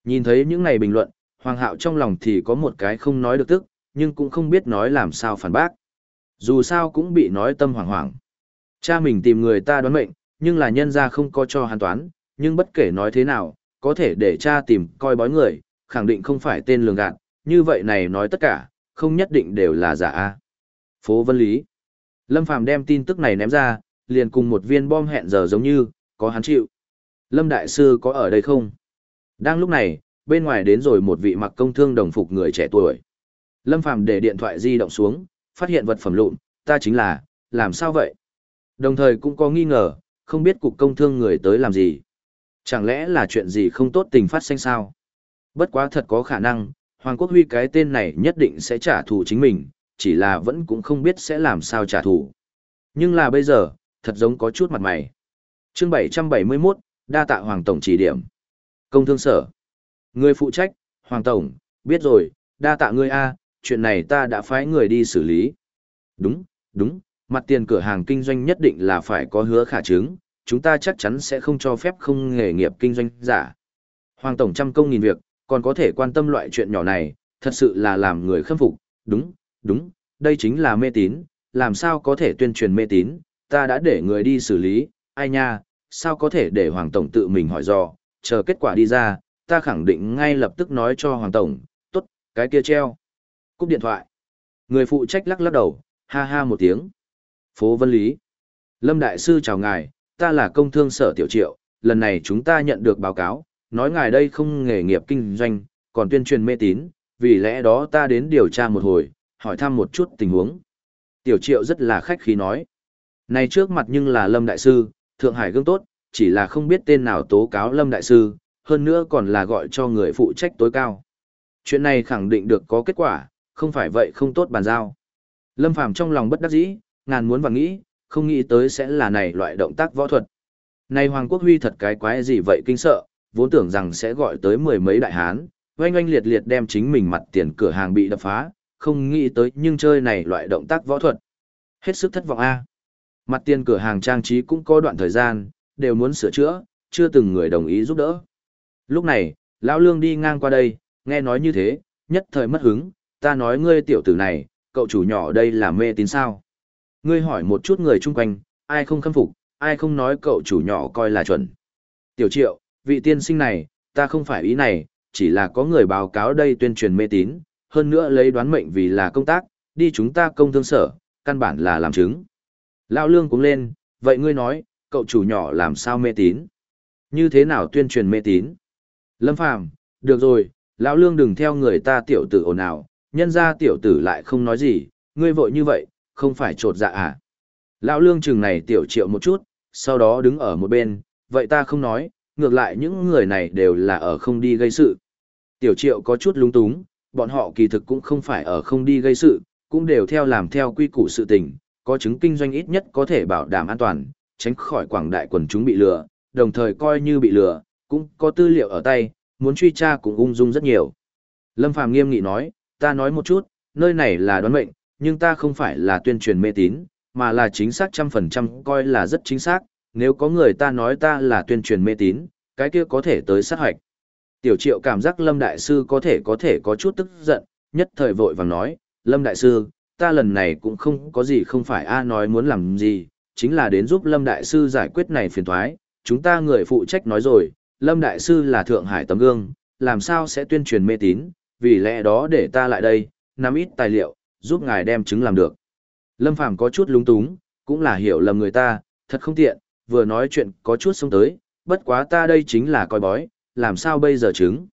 Nhìn thấy những này bình luận, Hoàng Hạo trong lòng thì có một cái không nói được tức, nhưng cũng không biết nói làm sao phản bác. Dù sao cũng bị nói tâm hoảng hoảng. Cha mình tìm người ta đoán mệnh, nhưng là nhân ra không có cho hàn toán, nhưng bất kể nói thế nào, có thể để cha tìm coi bói người, khẳng định không phải tên lường gạt, như vậy này nói tất cả, không nhất định đều là giả. a. Phố Vân Lý Lâm Phàm đem tin tức này ném ra, liền cùng một viên bom hẹn giờ giống như, có hắn chịu. Lâm Đại Sư có ở đây không? Đang lúc này, bên ngoài đến rồi một vị mặc công thương đồng phục người trẻ tuổi. Lâm Phàm để điện thoại di động xuống, phát hiện vật phẩm lụn, ta chính là, làm sao vậy? Đồng thời cũng có nghi ngờ, không biết cục công thương người tới làm gì. Chẳng lẽ là chuyện gì không tốt tình phát sinh sao? Bất quá thật có khả năng, Hoàng Quốc Huy cái tên này nhất định sẽ trả thù chính mình, chỉ là vẫn cũng không biết sẽ làm sao trả thù. Nhưng là bây giờ, thật giống có chút mặt mày. chương 771, đa tạ Hoàng Tổng chỉ điểm. Công thương sở. Người phụ trách, Hoàng Tổng, biết rồi, đa tạ ngươi A, chuyện này ta đã phái người đi xử lý. Đúng, đúng, mặt tiền cửa hàng kinh doanh nhất định là phải có hứa khả chứng, chúng ta chắc chắn sẽ không cho phép không nghề nghiệp kinh doanh giả. Hoàng Tổng trăm công nghìn việc, còn có thể quan tâm loại chuyện nhỏ này, thật sự là làm người khâm phục, đúng, đúng, đây chính là mê tín, làm sao có thể tuyên truyền mê tín, ta đã để người đi xử lý, ai nha, sao có thể để Hoàng Tổng tự mình hỏi dò, chờ kết quả đi ra, ta khẳng định ngay lập tức nói cho Hoàng Tổng, tốt, cái kia treo. Cúp điện thoại. Người phụ trách lắc lắc đầu, ha ha một tiếng. Phố Vân Lý. Lâm Đại Sư chào ngài, ta là công thương sở tiểu triệu, lần này chúng ta nhận được báo cáo, nói ngài đây không nghề nghiệp kinh doanh, còn tuyên truyền mê tín, vì lẽ đó ta đến điều tra một hồi, hỏi thăm một chút tình huống. Tiểu triệu rất là khách khí nói. Này trước mặt nhưng là Lâm Đại Sư, Thượng Hải gương tốt, chỉ là không biết tên nào tố cáo Lâm Đại Sư, hơn nữa còn là gọi cho người phụ trách tối cao. Chuyện này khẳng định được có kết quả, không phải vậy không tốt bàn giao. Lâm Phàm trong lòng bất đắc dĩ, ngàn muốn và nghĩ, không nghĩ tới sẽ là này loại động tác võ thuật. Này Hoàng Quốc Huy thật cái quái gì vậy kinh sợ, vốn tưởng rằng sẽ gọi tới mười mấy đại hán, oanh oanh liệt liệt đem chính mình mặt tiền cửa hàng bị đập phá, không nghĩ tới nhưng chơi này loại động tác võ thuật. Hết sức thất vọng a. Mặt tiền cửa hàng trang trí cũng có đoạn thời gian, đều muốn sửa chữa, chưa từng người đồng ý giúp đỡ. Lúc này, lão lương đi ngang qua đây, nghe nói như thế, nhất thời mất hứng, ta nói ngươi tiểu tử này, cậu chủ nhỏ đây là mê tín sao. Ngươi hỏi một chút người chung quanh, ai không khâm phục, ai không nói cậu chủ nhỏ coi là chuẩn. Tiểu triệu, vị tiên sinh này, ta không phải ý này, chỉ là có người báo cáo đây tuyên truyền mê tín, hơn nữa lấy đoán mệnh vì là công tác, đi chúng ta công thương sở, căn bản là làm chứng. Lão lương cũng lên, vậy ngươi nói, cậu chủ nhỏ làm sao mê tín? Như thế nào tuyên truyền mê tín? Lâm Phàm, được rồi, lão lương đừng theo người ta tiểu tử ồn ào, nhân ra tiểu tử lại không nói gì, ngươi vội như vậy, không phải trột dạ à? Lão lương chừng này tiểu triệu một chút, sau đó đứng ở một bên, vậy ta không nói, ngược lại những người này đều là ở không đi gây sự. Tiểu triệu có chút lung túng, bọn họ kỳ thực cũng không phải ở không đi gây sự, cũng đều theo làm theo quy củ sự tình, có chứng kinh doanh ít nhất có thể bảo đảm an toàn, tránh khỏi quảng đại quần chúng bị lừa, đồng thời coi như bị lừa, cũng có tư liệu ở tay, muốn truy tra cũng ung dung rất nhiều. Lâm Phàm nghiêm nghị nói, ta nói một chút, nơi này là đoán mệnh, nhưng ta không phải là tuyên truyền mê tín, mà là chính xác trăm phần trăm coi là rất chính xác, nếu có người ta nói ta là tuyên truyền mê tín, cái kia có thể tới sát hoạch. Tiểu triệu cảm giác Lâm Đại Sư có thể có thể có chút tức giận, nhất thời vội vàng nói, Lâm Đại Sư, ta lần này cũng không có gì không phải A nói muốn làm gì, chính là đến giúp Lâm Đại Sư giải quyết này phiền thoái, chúng ta người phụ trách nói rồi, Lâm Đại Sư là Thượng Hải tấm gương, làm sao sẽ tuyên truyền mê tín, vì lẽ đó để ta lại đây, nắm ít tài liệu, giúp ngài đem chứng làm được. Lâm Phàm có chút lúng túng, cũng là hiểu lầm người ta, thật không tiện, vừa nói chuyện có chút xông tới, bất quá ta đây chính là coi bói, làm sao bây giờ chứng.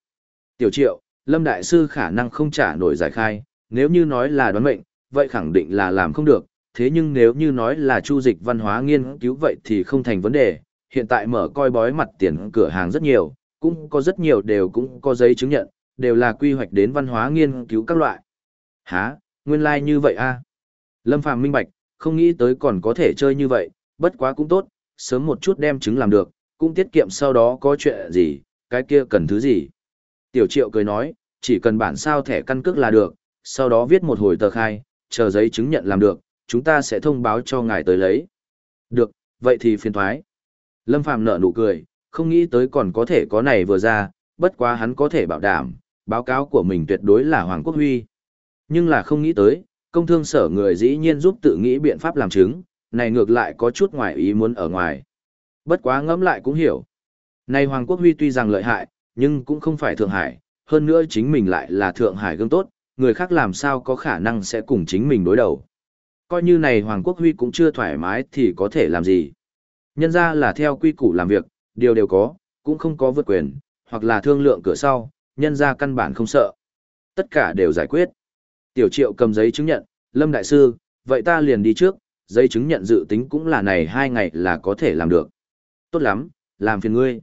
Tiểu triệu, Lâm Đại Sư khả năng không trả nổi giải khai, nếu như nói là đoán mệnh, vậy khẳng định là làm không được, thế nhưng nếu như nói là chu dịch văn hóa nghiên cứu vậy thì không thành vấn đề, hiện tại mở coi bói mặt tiền cửa hàng rất nhiều, cũng có rất nhiều đều cũng có giấy chứng nhận, đều là quy hoạch đến văn hóa nghiên cứu các loại. Hả, nguyên lai like như vậy a à? Lâm Phàm minh bạch, không nghĩ tới còn có thể chơi như vậy, bất quá cũng tốt, sớm một chút đem chứng làm được, cũng tiết kiệm sau đó có chuyện gì, cái kia cần thứ gì. Tiểu triệu cười nói, chỉ cần bản sao thẻ căn cước là được, sau đó viết một hồi tờ khai, chờ giấy chứng nhận làm được, chúng ta sẽ thông báo cho ngài tới lấy. Được, vậy thì phiền thoái. Lâm Phàm nở nụ cười, không nghĩ tới còn có thể có này vừa ra, bất quá hắn có thể bảo đảm, báo cáo của mình tuyệt đối là Hoàng Quốc Huy. Nhưng là không nghĩ tới, công thương sở người dĩ nhiên giúp tự nghĩ biện pháp làm chứng, này ngược lại có chút ngoài ý muốn ở ngoài. Bất quá ngẫm lại cũng hiểu. Này Hoàng Quốc Huy tuy rằng lợi hại, nhưng cũng không phải Thượng Hải, hơn nữa chính mình lại là Thượng Hải gương tốt, người khác làm sao có khả năng sẽ cùng chính mình đối đầu. Coi như này Hoàng Quốc Huy cũng chưa thoải mái thì có thể làm gì. Nhân ra là theo quy củ làm việc, điều đều có, cũng không có vượt quyền, hoặc là thương lượng cửa sau, nhân ra căn bản không sợ. Tất cả đều giải quyết. Tiểu triệu cầm giấy chứng nhận, Lâm Đại Sư, vậy ta liền đi trước, giấy chứng nhận dự tính cũng là này hai ngày là có thể làm được. Tốt lắm, làm phiền ngươi.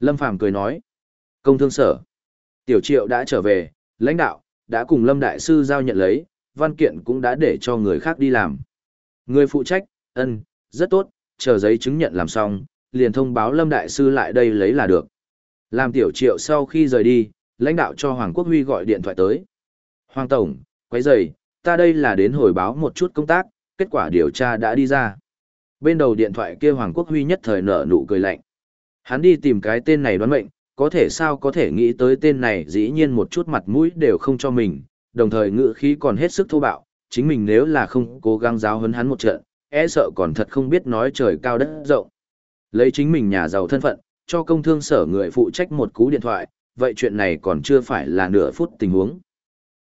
Lâm Phàm cười nói. Công thương sở. Tiểu triệu đã trở về, lãnh đạo, đã cùng Lâm Đại Sư giao nhận lấy, văn kiện cũng đã để cho người khác đi làm. Người phụ trách, ân, rất tốt, chờ giấy chứng nhận làm xong, liền thông báo Lâm Đại Sư lại đây lấy là được. Làm tiểu triệu sau khi rời đi, lãnh đạo cho Hoàng Quốc Huy gọi điện thoại tới. Hoàng Tổng, quấy rầy, ta đây là đến hồi báo một chút công tác, kết quả điều tra đã đi ra. Bên đầu điện thoại kia Hoàng Quốc Huy nhất thời nở nụ cười lạnh. Hắn đi tìm cái tên này đoán mệnh, có thể sao có thể nghĩ tới tên này dĩ nhiên một chút mặt mũi đều không cho mình, đồng thời ngữ khí còn hết sức thô bạo, chính mình nếu là không cố gắng giáo hấn hắn một trận, e sợ còn thật không biết nói trời cao đất rộng. Lấy chính mình nhà giàu thân phận, cho công thương sở người phụ trách một cú điện thoại, vậy chuyện này còn chưa phải là nửa phút tình huống.